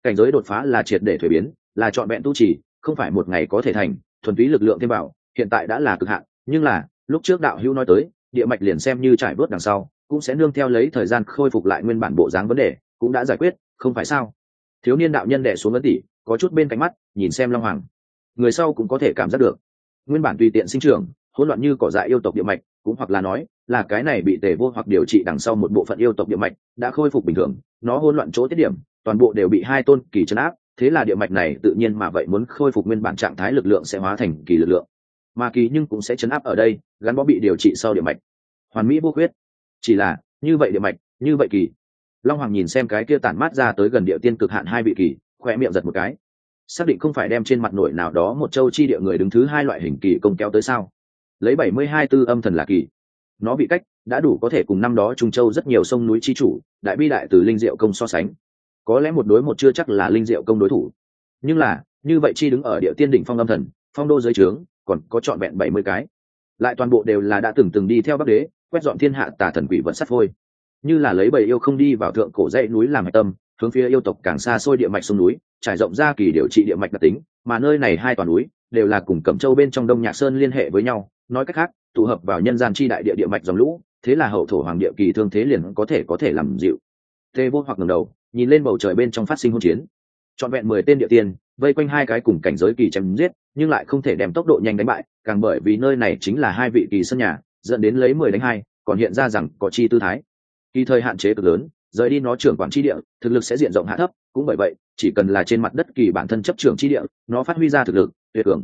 Cảnh giới đột phá là triệt để thuế biến, là trọn vẹn tu trì, không phải một ngày có thể thành, thuần túy lực lượng thêm bảo hiện tại đã là cực hạn. Nhưng là, lúc trước đạo hữu nói tới, địa mạch liền xem như trải bớt đằng sau, cũng sẽ nương theo lấy thời gian khôi phục lại nguyên bản bộ dáng vấn đề, cũng đã giải quyết, không phải sao? Thiếu niên đạo nhân đẻ xuống vấn tỷ có chút bên cạnh mắt, nhìn xem long hoàng. Người sau cũng có thể cảm giác được. Nguyên bản tùy tiện sinh trưởng, hỗn loạn như cỏ dại yêu tộc địa mạch cũng hoặc là nói là cái này bị tề vô hoặc điều trị đằng sau một bộ phận yêu tộc địa mạch đã khôi phục bình thường, nó hỗn loạn chỗ tiết điểm, toàn bộ đều bị hai tôn kỳ chấn áp, thế là địa mạch này tự nhiên mà vậy muốn khôi phục nguyên bản trạng thái lực lượng sẽ hóa thành kỳ lực lượng. Mà kỳ nhưng cũng sẽ chấn áp ở đây, gắn bó bị điều trị sau địa mạch. Hoàn mỹ vô khuyết. Chỉ là, như vậy địa mạch, như vậy kỳ. Long hoàng nhìn xem cái kia tản mát ra tới gần địa tiên cực hạn hai vị kỳ khoe miệng giật một cái. Xác định không phải đem trên mặt nổi nào đó một châu chi địa người đứng thứ hai loại hình kỳ công kéo tới sao? Lấy bảy mươi hai tư âm thần là kỳ. Nó bị cách đã đủ có thể cùng năm đó trung châu rất nhiều sông núi chi chủ, đại bi đại từ linh diệu công so sánh. Có lẽ một đối một chưa chắc là linh diệu công đối thủ. Nhưng là, như vậy chi đứng ở địa tiên đỉnh phong âm thần, phong đô giới trướng, còn có trọn vẹn bảy mươi cái. Lại toàn bộ đều là đã từng từng đi theo bắc đế, quét dọn thiên hạ tà thần quỷ vật sắt vôi. như là lấy bầy yêu không đi vào thượng cổ dãy núi làm hạch tâm, hướng phía yêu tộc càng xa xôi địa mạch sông núi, trải rộng ra kỳ điều trị địa mạch đặc tính, mà nơi này hai toàn núi đều là cùng cẩm châu bên trong đông nhạc sơn liên hệ với nhau nói cách khác, tụ hợp vào nhân gian chi đại địa địa mạch dòng lũ, thế là hậu thổ hoàng địa kỳ thương thế liền có thể có thể làm dịu. Tê vô hoặc ngầm đầu, nhìn lên bầu trời bên trong phát sinh hôn chiến. Trọn vẹn mười tên địa tiên, vây quanh hai cái cùng cảnh giới kỳ chém giết, nhưng lại không thể đem tốc độ nhanh đánh bại, càng bởi vì nơi này chính là hai vị kỳ sân nhà, dẫn đến lấy mười đánh hai, còn hiện ra rằng có chi tư thái. Kỳ thời hạn chế cực lớn, rời đi nó trưởng quản chi địa, thực lực sẽ diện rộng hạ thấp, cũng bởi vậy, chỉ cần là trên mặt đất kỳ bản thân chấp trưởng chi địa, nó phát huy ra thực lực, tuyệt cường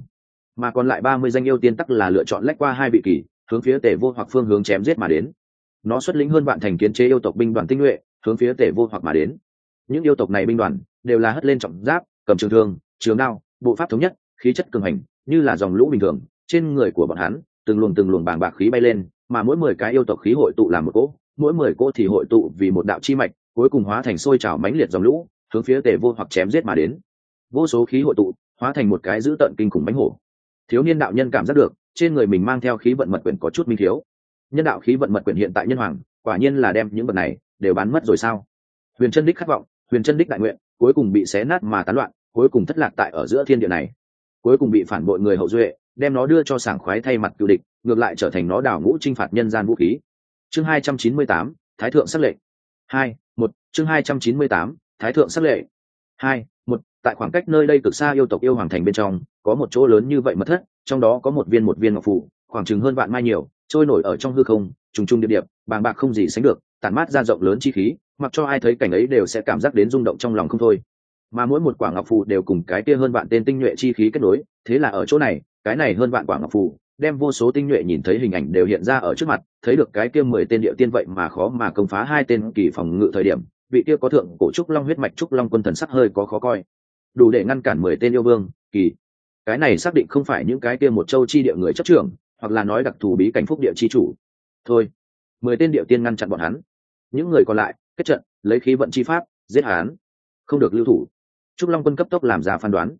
mà còn lại ba mươi danh yêu tiên tắc là lựa chọn lách qua hai vị kỳ, hướng phía tể vô hoặc phương hướng chém giết mà đến. Nó xuất lĩnh hơn bạn thành kiến chế yêu tộc binh đoàn tinh nhuệ, hướng phía tể vô hoặc mà đến. Những yêu tộc này binh đoàn đều là hất lên trọng giáp, cầm trường thương, trường đao, bộ pháp thống nhất, khí chất cường hành, như là dòng lũ bình thường. Trên người của bọn hắn, từng luồng từng luồng bàng bạc khí bay lên, mà mỗi mười cái yêu tộc khí hội tụ làm một cỗ, mỗi mười cỗ thì hội tụ vì một đạo chi mạch, cuối cùng hóa thành sôi trào mãnh liệt dòng lũ, hướng phía tề vô hoặc chém giết mà đến. Vô số khí hội tụ, hóa thành một cái dữ tợn kinh khủng bánh hổ thiếu niên đạo nhân cảm giác được, trên người mình mang theo khí vận mật quyển có chút minh thiếu. Nhân đạo khí vận mật quyển hiện tại nhân hoàng, quả nhiên là đem những vật này đều bán mất rồi sao? Huyền chân đích khát vọng, huyền chân đích đại nguyện, cuối cùng bị xé nát mà tán loạn, cuối cùng thất lạc tại ở giữa thiên địa này. Cuối cùng bị phản bội người hậu duệ, đem nó đưa cho sảng khoái thay mặt cựu địch, ngược lại trở thành nó đảo ngũ t r i n h phạt nhân gian vũ khí. Chương hai trăm chín mươi tám, thái thượng sắc lệ. Hai, một, chương hai trăm chín mươi tám, thái thượng sắc lệ. Hai, một tại khoảng cách nơi đây cực xa yêu tộc yêu hoàng thành bên trong, có một chỗ lớn như vậy mật thất, trong đó có một viên một viên ngọc phủ, khoảng chừng hơn vạn mai nhiều, trôi nổi ở trong hư không, trùng trùng điệp điệp, bàng bạc không gì sánh được, tản mát ra rộng lớn chi khí, mặc cho ai thấy cảnh ấy đều sẽ cảm giác đến rung động trong lòng không thôi. Mà mỗi một quả ngọc phù đều cùng cái kia hơn vạn tên tinh nhuệ chi khí kết nối, thế là ở chỗ này, cái này hơn vạn quả ngọc phù đem vô số tinh nhuệ nhìn thấy hình ảnh đều hiện ra ở trước mặt, thấy được cái kia mười tên địa tiên vậy mà khó mà công phá hai tên kỳ phòng ngự thời điểm, vị kia có thượng cổ trúc long huyết mạch trúc long quân thần sắc hơi có khó coi đủ để ngăn cản mười tên yêu vương, kỳ. Cái này xác định không phải những cái kia một châu chi địa người chấp trưởng, hoặc là nói đặc thù bí cảnh phúc địa chi chủ. Thôi, mười tên địa tiên ngăn chặn bọn hắn. Những người còn lại, kết trận, lấy khí vận chi pháp, giết hắn. Không được lưu thủ. Trúc long quân cấp tốc làm ra phán đoán.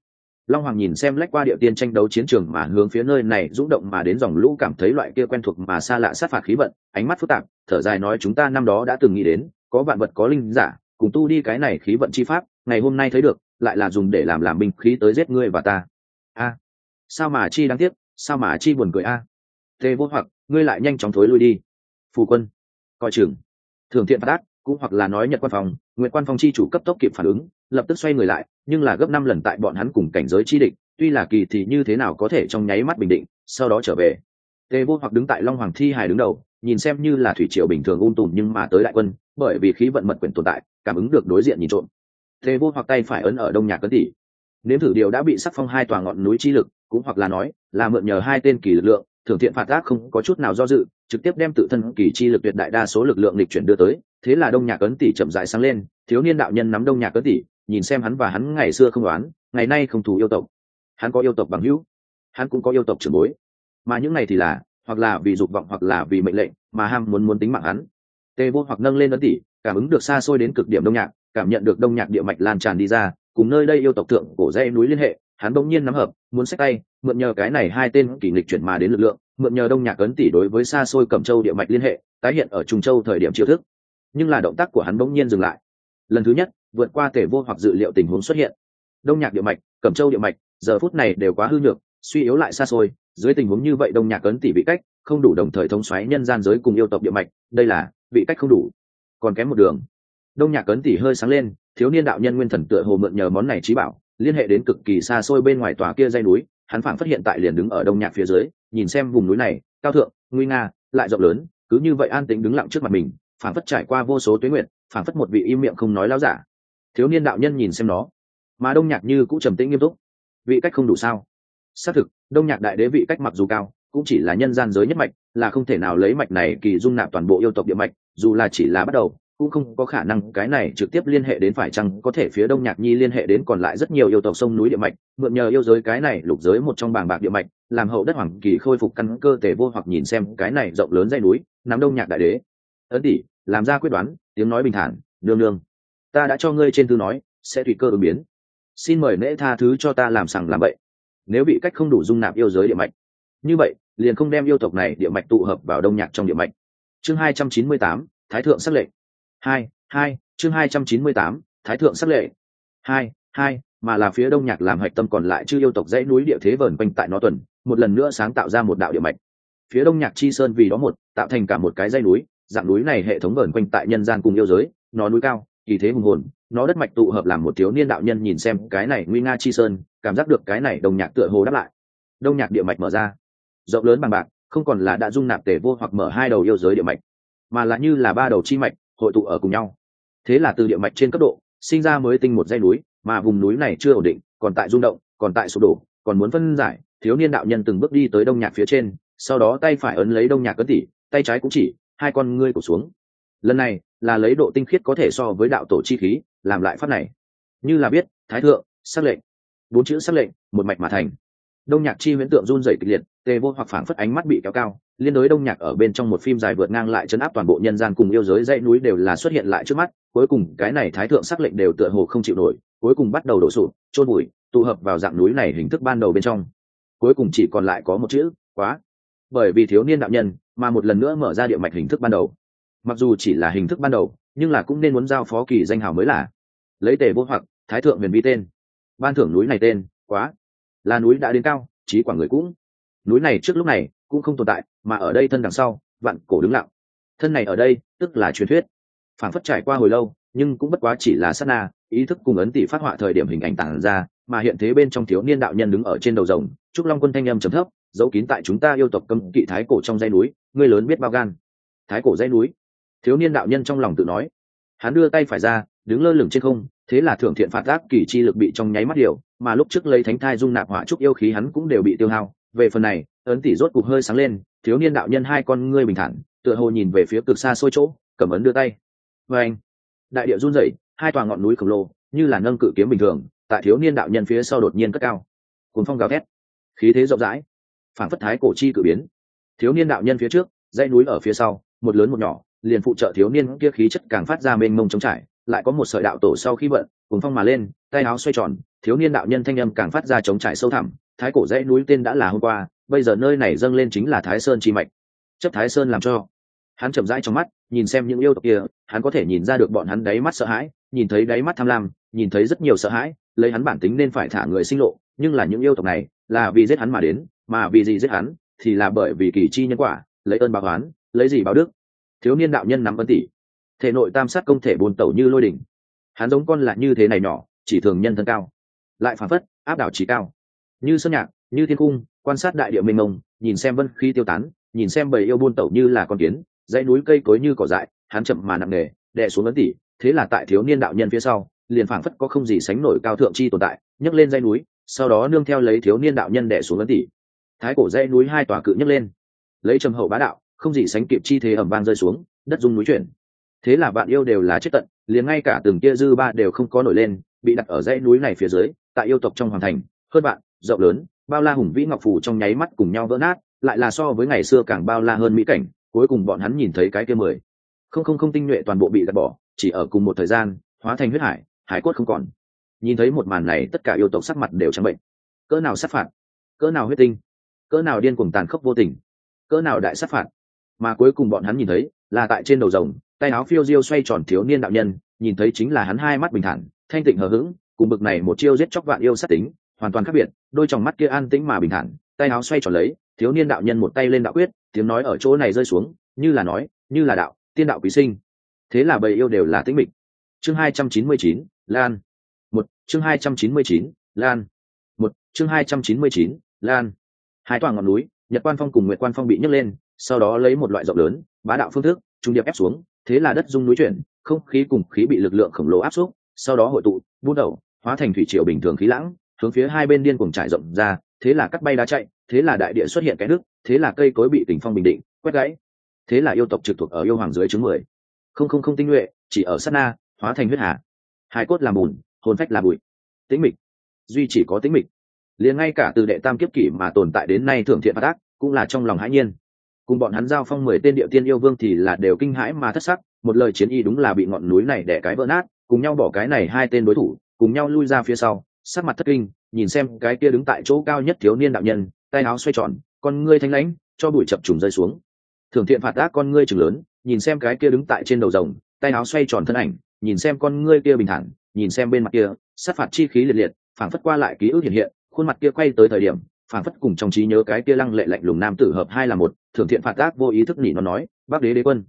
Long hoàng nhìn xem lách qua địa tiên tranh đấu chiến trường mà hướng phía nơi này rung động mà đến dòng lũ cảm thấy loại kia quen thuộc mà xa lạ sát phạt khí vận, ánh mắt phức tạp, thở dài nói chúng ta năm đó đã từng nghĩ đến, có vạn vật có linh giả, cùng tu đi cái này khí vận chi pháp, ngày hôm nay thấy được lại là dùng để làm làm binh khí tới giết ngươi và ta. A, sao mà chi đáng tiếc, sao mà chi buồn cười a? À? tê vô hoặc, ngươi lại nhanh chóng thối lui đi. Phù quân, coi chừng. Thường thiện phát ác, cũng hoặc là nói nhật quan phòng nguyện quan phòng chi chủ cấp tốc kịp phản ứng, lập tức xoay người lại, nhưng là gấp năm lần tại bọn hắn cùng cảnh giới chi định tuy là kỳ thì như thế nào có thể trong nháy mắt bình định, sau đó trở về. Tề vô hoặc đứng tại long hoàng thi hài đứng đầu, nhìn xem như là thủy triều bình thường ung tùm nhưng mà tới đại quân, bởi vì khí vận mật quyền tồn tại, cảm ứng được đối diện nhìn trộm tề vô hoặc tay phải ấn ở đông nhạc cấn tỷ nếm thử điều đã bị sắc phong hai tòa ngọn núi chi lực, cũng hoặc là nói, là mượn nhờ hai tên kỳ lực lượng thường thiện phạt ác không có chút nào do dự, trực tiếp đem tự thân kỳ chi lực tuyệt đại đa số lực lượng lịch chuyển đưa tới. Thế là đông nhạc ấn tỷ chậm dại sáng lên, thiếu niên đạo nhân nắm đông nhạc ấn tỷ nhìn xem hắn và hắn ngày xưa không đoán ngày nay không thù yêu tộc. Hắn có yêu tộc bằng hữu, hắn cũng có yêu tộc trưởng bối. Mà những này thì là, hoặc là vì dục vọng hoặc là vì mệnh lệnh, mà ham muốn muốn tính mạng hắn tê vô hoặc nâng lên ấn tỷ cảm ứng được xa xôi đến cực điểm đông nhạc, cảm nhận được đông nhạc địa mạch lan tràn đi ra, cùng nơi đây yêu tộc tượng cổ dây núi liên hệ, hắn bỗng nhiên nắm hợp, muốn xách tay, mượn nhờ cái này hai tên kỷ lịch chuyển mà đến lực lượng, mượn nhờ đông nhạc ấn tỷ đối với xa xôi cẩm châu địa mạch liên hệ, tái hiện ở trung châu thời điểm chiêu thức. Nhưng là động tác của hắn bỗng nhiên dừng lại. Lần thứ nhất, vượt qua thể vô hoặc dự liệu tình huống xuất hiện. Đông nhạc địa mạch, cẩm châu địa mạch, giờ phút này đều quá hư nhược, suy yếu lại xa xôi, dưới tình huống như vậy đông nhạc ấn tỷ bị cách, không đủ đồng thời thống xoáy nhân gian giới cùng yêu tộc địa mạch, đây là vị cách không đủ. Còn kém một đường. Đông nhạc cấn tỷ hơi sáng lên, thiếu niên đạo nhân nguyên thần tựa hồ mượn nhờ món này trí bảo, liên hệ đến cực kỳ xa xôi bên ngoài tòa kia dây núi, hắn phảng phát hiện tại liền đứng ở đông nhạc phía dưới, nhìn xem vùng núi này, cao thượng, nguy nga, lại rộng lớn, cứ như vậy an tĩnh đứng lặng trước mặt mình, phảng phất trải qua vô số tuyến nguyện phảng phất một vị im miệng không nói láo giả. Thiếu niên đạo nhân nhìn xem nó, mà đông nhạc như cũng trầm tĩnh nghiêm túc. Vị cách không đủ sao? Xác thực, đông nhạc đại đế vị cách mặc dù cao, cũng chỉ là nhân gian giới nhất mạch là không thể nào lấy mạch này kỳ dung nạp toàn bộ yêu tộc địa mạch, dù là chỉ là bắt đầu, cũng không có khả năng cái này trực tiếp liên hệ đến phải chăng có thể phía đông nhạc nhi liên hệ đến còn lại rất nhiều yêu tộc sông núi địa mạch, mượn nhờ yêu giới cái này lục giới một trong bàng bạc địa mạch, làm hậu đất hoàng kỳ khôi phục căn cơ thể vô hoặc nhìn xem cái này rộng lớn dây núi, nắm đông nhạc đại đế. Ấn tỷ, làm ra quyết đoán, tiếng nói bình thản, nương nương. Ta đã cho ngươi trên thư nói, sẽ tùy cơ ứng biến. Xin mời nễ tha thứ cho ta làm sằng làm bậy. Nếu bị cách không đủ dung nạp yêu giới địa mạch. Như vậy liền không đem yêu tộc này địa mạch tụ hợp vào đông nhạc trong địa mạch. Chương hai trăm chín mươi tám, thái thượng sắc lệ. hai hai, chương hai trăm chín mươi tám, thái thượng sắc lệ. Hai hai, mà là phía đông nhạc làm hạch tâm còn lại chưa yêu tộc dãy núi địa thế vờn quanh tại nó tuần, một lần nữa sáng tạo ra một đạo địa mạch. Phía đông nhạc chi sơn vì đó một, tạo thành cả một cái dãy núi, dạng núi này hệ thống vờn quanh tại nhân gian cùng yêu giới, nó núi cao, kỳ thế hùng hồn, nó đất mạch tụ hợp làm một thiếu niên đạo nhân nhìn xem cái này nguy nga chi sơn, cảm giác được cái này đông nhạc tựa hồ đáp lại. Đông nhạc địa mạch mở ra rộng lớn bằng bạc, không còn là đã dung nạp tề vô hoặc mở hai đầu yêu giới địa mạch, mà là như là ba đầu chi mạch hội tụ ở cùng nhau. Thế là từ địa mạch trên cấp độ, sinh ra mới tinh một dây núi, mà vùng núi này chưa ổn định, còn tại rung động, còn tại sụp đổ, còn muốn phân giải, thiếu niên đạo nhân từng bước đi tới đông nhạc phía trên, sau đó tay phải ấn lấy đông nhạc cấn tỉ, tay trái cũng chỉ, hai con ngươi cổ xuống. Lần này là lấy độ tinh khiết có thể so với đạo tổ chi khí, làm lại pháp này. Như là biết, thái thượng, sắc lệnh. Bốn chữ sắc lệnh, một mạch mà thành đông nhạc chi huyễn tượng run rẩy kịch liệt, tề vô hoặc phảng phất ánh mắt bị kéo cao, liên đối đông nhạc ở bên trong một phim dài vượt ngang lại chấn áp toàn bộ nhân gian cùng yêu giới dãy núi đều là xuất hiện lại trước mắt, cuối cùng cái này thái thượng sắc lệnh đều tựa hồ không chịu nổi, cuối cùng bắt đầu đổ sụp trôn bụi, tụ hợp vào dạng núi này hình thức ban đầu bên trong. Cuối cùng chỉ còn lại có một chữ, quá. Bởi vì thiếu niên đạo nhân mà một lần nữa mở ra địa mạch hình thức ban đầu. Mặc dù chỉ là hình thức ban đầu, nhưng là cũng nên muốn giao phó kỳ danh hào mới là. Lấy tề vô hoặc, thái thượng huyền vi tên. Ban thưởng núi này tên, quá là núi đã đến cao trí quả người cũng. Núi này trước lúc này cũng không tồn tại, mà ở đây thân đằng sau, vạn cổ đứng lặng. Thân này ở đây, tức là truyền thuyết. Phản phất trải qua hồi lâu, nhưng cũng bất quá chỉ là sát na, ý thức cùng ấn tỷ phát họa thời điểm hình ảnh tản ra, mà hiện thế bên trong thiếu niên đạo nhân đứng ở trên đầu rồng, trúc long quân thanh âm trầm thấp, giấu kín tại chúng ta yêu tộc cấm kỵ thái cổ trong dãy núi người lớn biết bao gan. Thái cổ dãy núi? Thiếu niên đạo nhân trong lòng tự nói. Hắn đưa tay phải ra, đứng lơ lửng trên không, thế là thượng thiện phạt ác kỳ chi lực bị trong nháy mắt điều mà lúc trước lấy thánh thai dung nạp hỏa trúc yêu khí hắn cũng đều bị tiêu hao. Về phần này, ấn tỷ rốt cục hơi sáng lên, thiếu niên đạo nhân hai con ngươi bình thản, tựa hồ nhìn về phía cực xa xôi chỗ, cầm ấn đưa tay. Và anh, đại địa run rẩy, hai tòa ngọn núi khổng lồ, như là nâng cự kiếm bình thường, tại thiếu niên đạo nhân phía sau đột nhiên cất cao. Cuốn phong gào thét, khí thế rộng rãi phản phất thái cổ chi cử biến. Thiếu niên đạo nhân phía trước, dãy núi ở phía sau, một lớn một nhỏ, liền phụ trợ thiếu niên kia khí chất càng phát ra mênh mông trống trải lại có một sợi đạo tổ sau khi bận cùng phong mà lên, tay áo xoay tròn, thiếu niên đạo nhân thanh âm càng phát ra chống trải sâu thẳm, thái cổ dãy núi tên đã là hôm qua, bây giờ nơi này dâng lên chính là thái sơn chi mạch. Chấp thái sơn làm cho. Hắn chậm rãi trong mắt, nhìn xem những yêu tộc kia, hắn có thể nhìn ra được bọn hắn đáy mắt sợ hãi, nhìn thấy đáy mắt tham lam, nhìn thấy rất nhiều sợ hãi, lấy hắn bản tính nên phải thả người sinh lộ, nhưng là những yêu tộc này, là vì giết hắn mà đến, mà vì gì giết hắn, thì là bởi vì kỳ chi nhân quả, lấy ơn báo oán, lấy gì báo đức. Thiếu niên đạo nhân nắm ân tỷ thể nội tam sát công thể bồn tẩu như lôi đỉnh. Hắn giống con là như thế này nhỏ, chỉ thường nhân thân cao, lại phản phất, áp đảo trí cao. Như sơn nhạc, như thiên cung, quan sát đại địa mênh mông, nhìn xem vân khí tiêu tán, nhìn xem bầy yêu buôn tẩu như là con kiến, dãy núi cây cối như cỏ dại, hắn chậm mà nặng nề, đè xuống ấn tỷ, thế là tại thiếu niên đạo nhân phía sau, liền phảng phất có không gì sánh nổi cao thượng chi tồn tại, nhấc lên dãy núi, sau đó nương theo lấy thiếu niên đạo nhân đè xuống ấn tỷ. Thái cổ dãy núi hai tòa cự nhấc lên. Lấy trầm hậu bá đạo, không gì sánh kịp chi thế ẩm vang rơi xuống, đất dung núi chuyển thế là bạn yêu đều là chết tận, liền ngay cả từng kia dư ba đều không có nổi lên, bị đặt ở dãy núi này phía dưới, tại yêu tộc trong hoàng thành, hơn bạn, rộng lớn, bao la hùng vĩ ngọc phủ trong nháy mắt cùng nhau vỡ nát, lại là so với ngày xưa càng bao la hơn mỹ cảnh, cuối cùng bọn hắn nhìn thấy cái kia mười. Không không không tinh nhuệ toàn bộ bị gạt bỏ, chỉ ở cùng một thời gian, hóa thành huyết hải hải cốt không còn. Nhìn thấy một màn này, tất cả yêu tộc sắc mặt đều trắng bệnh. Cỡ nào sát phạt, cỡ nào huyết tinh, cỡ nào điên cuồng tàn khốc vô tình, cỡ nào đại sát phạt. Mà cuối cùng bọn hắn nhìn thấy, là tại trên đầu rồng tay áo phiêu diêu xoay tròn thiếu niên đạo nhân, nhìn thấy chính là hắn hai mắt bình thản, thanh tịnh hờ hững, cùng bực này một chiêu giết chóc vạn yêu sát tính, hoàn toàn khác biệt, đôi tròng mắt kia an tĩnh mà bình thản, tay áo xoay tròn lấy, thiếu niên đạo nhân một tay lên đạo quyết, tiếng nói ở chỗ này rơi xuống, như là nói, như là đạo, tiên đạo quý sinh. Thế là bầy yêu đều là tĩnh mịch. Chương hai trăm chín mươi chín, lan. Một, chương hai trăm chín mươi chín, lan. Một, chương hai trăm chín mươi chín, lan. Hai tòa ngọn núi, nhật quan phong cùng nguyệt quan phong bị nhấc lên, sau đó lấy một loại rộng lớn, bá đạo phương thức, trung điệp ép xuống thế là đất dung núi chuyển, không khí cùng khí bị lực lượng khổng lồ áp xúc, sau đó hội tụ bút đầu, hóa thành thủy triều bình thường khí lãng, hướng phía hai bên điên cùng trải rộng ra, thế là cắt bay đá chạy, thế là đại địa xuất hiện cái nước, thế là cây cối bị tỉnh phong bình định, quét gãy. Thế là yêu tộc trực thuộc ở yêu hoàng dưới chứng mười. Không không không tinh nhuệ, chỉ ở sát na, hóa thành huyết hà. Hai cốt làm bùn, hồn phách là bụi. Tĩnh mịch. Duy chỉ có tĩnh mịch. Liền ngay cả từ đệ tam kiếp kỷ mà tồn tại đến nay thượng thiện phát ác, cũng là trong lòng hãi nhiên cùng bọn hắn giao phong mười tên địa tiên yêu vương thì là đều kinh hãi mà thất sắc, một lời chiến y đúng là bị ngọn núi này đẻ cái vỡ nát, cùng nhau bỏ cái này hai tên đối thủ, cùng nhau lui ra phía sau, sắc mặt thất kinh, nhìn xem cái kia đứng tại chỗ cao nhất thiếu niên đạo nhân, tay áo xoay tròn, con ngươi thanh lãnh, cho bụi chập trùng rơi xuống. Thường thiện phạt ác con ngươi chừng lớn, nhìn xem cái kia đứng tại trên đầu rồng, tay áo xoay tròn thân ảnh, nhìn xem con ngươi kia bình thản, nhìn xem bên mặt kia, sát phạt chi khí liệt liệt, phảng phất qua lại ký ức hiện hiện, khuôn mặt kia quay tới thời điểm phản phất cùng trong trí nhớ cái kia lăng lệ lạnh lùng nam tử hợp hai là một, thường thiện phạt ác vô ý thức nỉ nó nói, bác đế đế quân.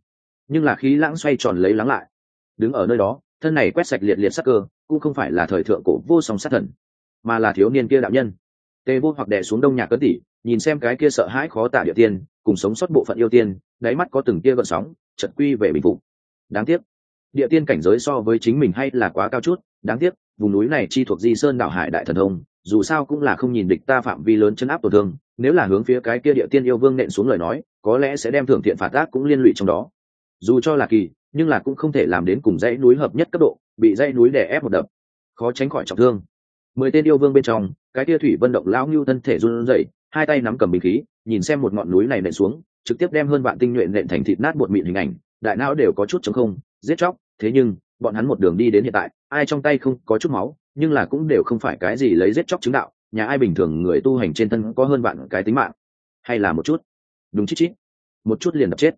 Nhưng là khí lãng xoay tròn lấy lắng lại. Đứng ở nơi đó, thân này quét sạch liệt liệt sắc cơ, cũng không phải là thời thượng cổ vô song sát thần, mà là thiếu niên kia đạo nhân. Tê vô hoặc đè xuống đông nhạc cấn tỉ, nhìn xem cái kia sợ hãi khó tả địa tiên, cùng sống sót bộ phận yêu tiên, đáy mắt có từng tia gợn sóng chật quy về bình phục. Đáng tiếc địa tiên cảnh giới so với chính mình hay là quá cao chút, đáng tiếc, vùng núi này chi thuộc di sơn đảo hải đại thần thông, dù sao cũng là không nhìn địch ta phạm vi lớn chân áp tổn thương, nếu là hướng phía cái kia địa tiên yêu vương nện xuống lời nói, có lẽ sẽ đem thưởng thiện phạt ác cũng liên lụy trong đó. Dù cho là kỳ, nhưng là cũng không thể làm đến cùng dãy núi hợp nhất cấp độ, bị dãy núi đè ép một đập, khó tránh khỏi trọng thương. Mười tên yêu vương bên trong, cái kia thủy vân động lão ngưu thân thể run rẩy, hai tay nắm cầm bình khí, nhìn xem một ngọn núi này nện xuống, trực tiếp đem hơn vạn tinh nhuệ nện thành thịt nát bột mịn hình ảnh, đại não đều có chút chống không giết chóc, thế nhưng, bọn hắn một đường đi đến hiện tại, ai trong tay không có chút máu, nhưng là cũng đều không phải cái gì lấy giết chóc chứng đạo, nhà ai bình thường người tu hành trên thân có hơn bạn cái tính mạng. Hay là một chút. Đúng chít chít. Một chút liền đập chết.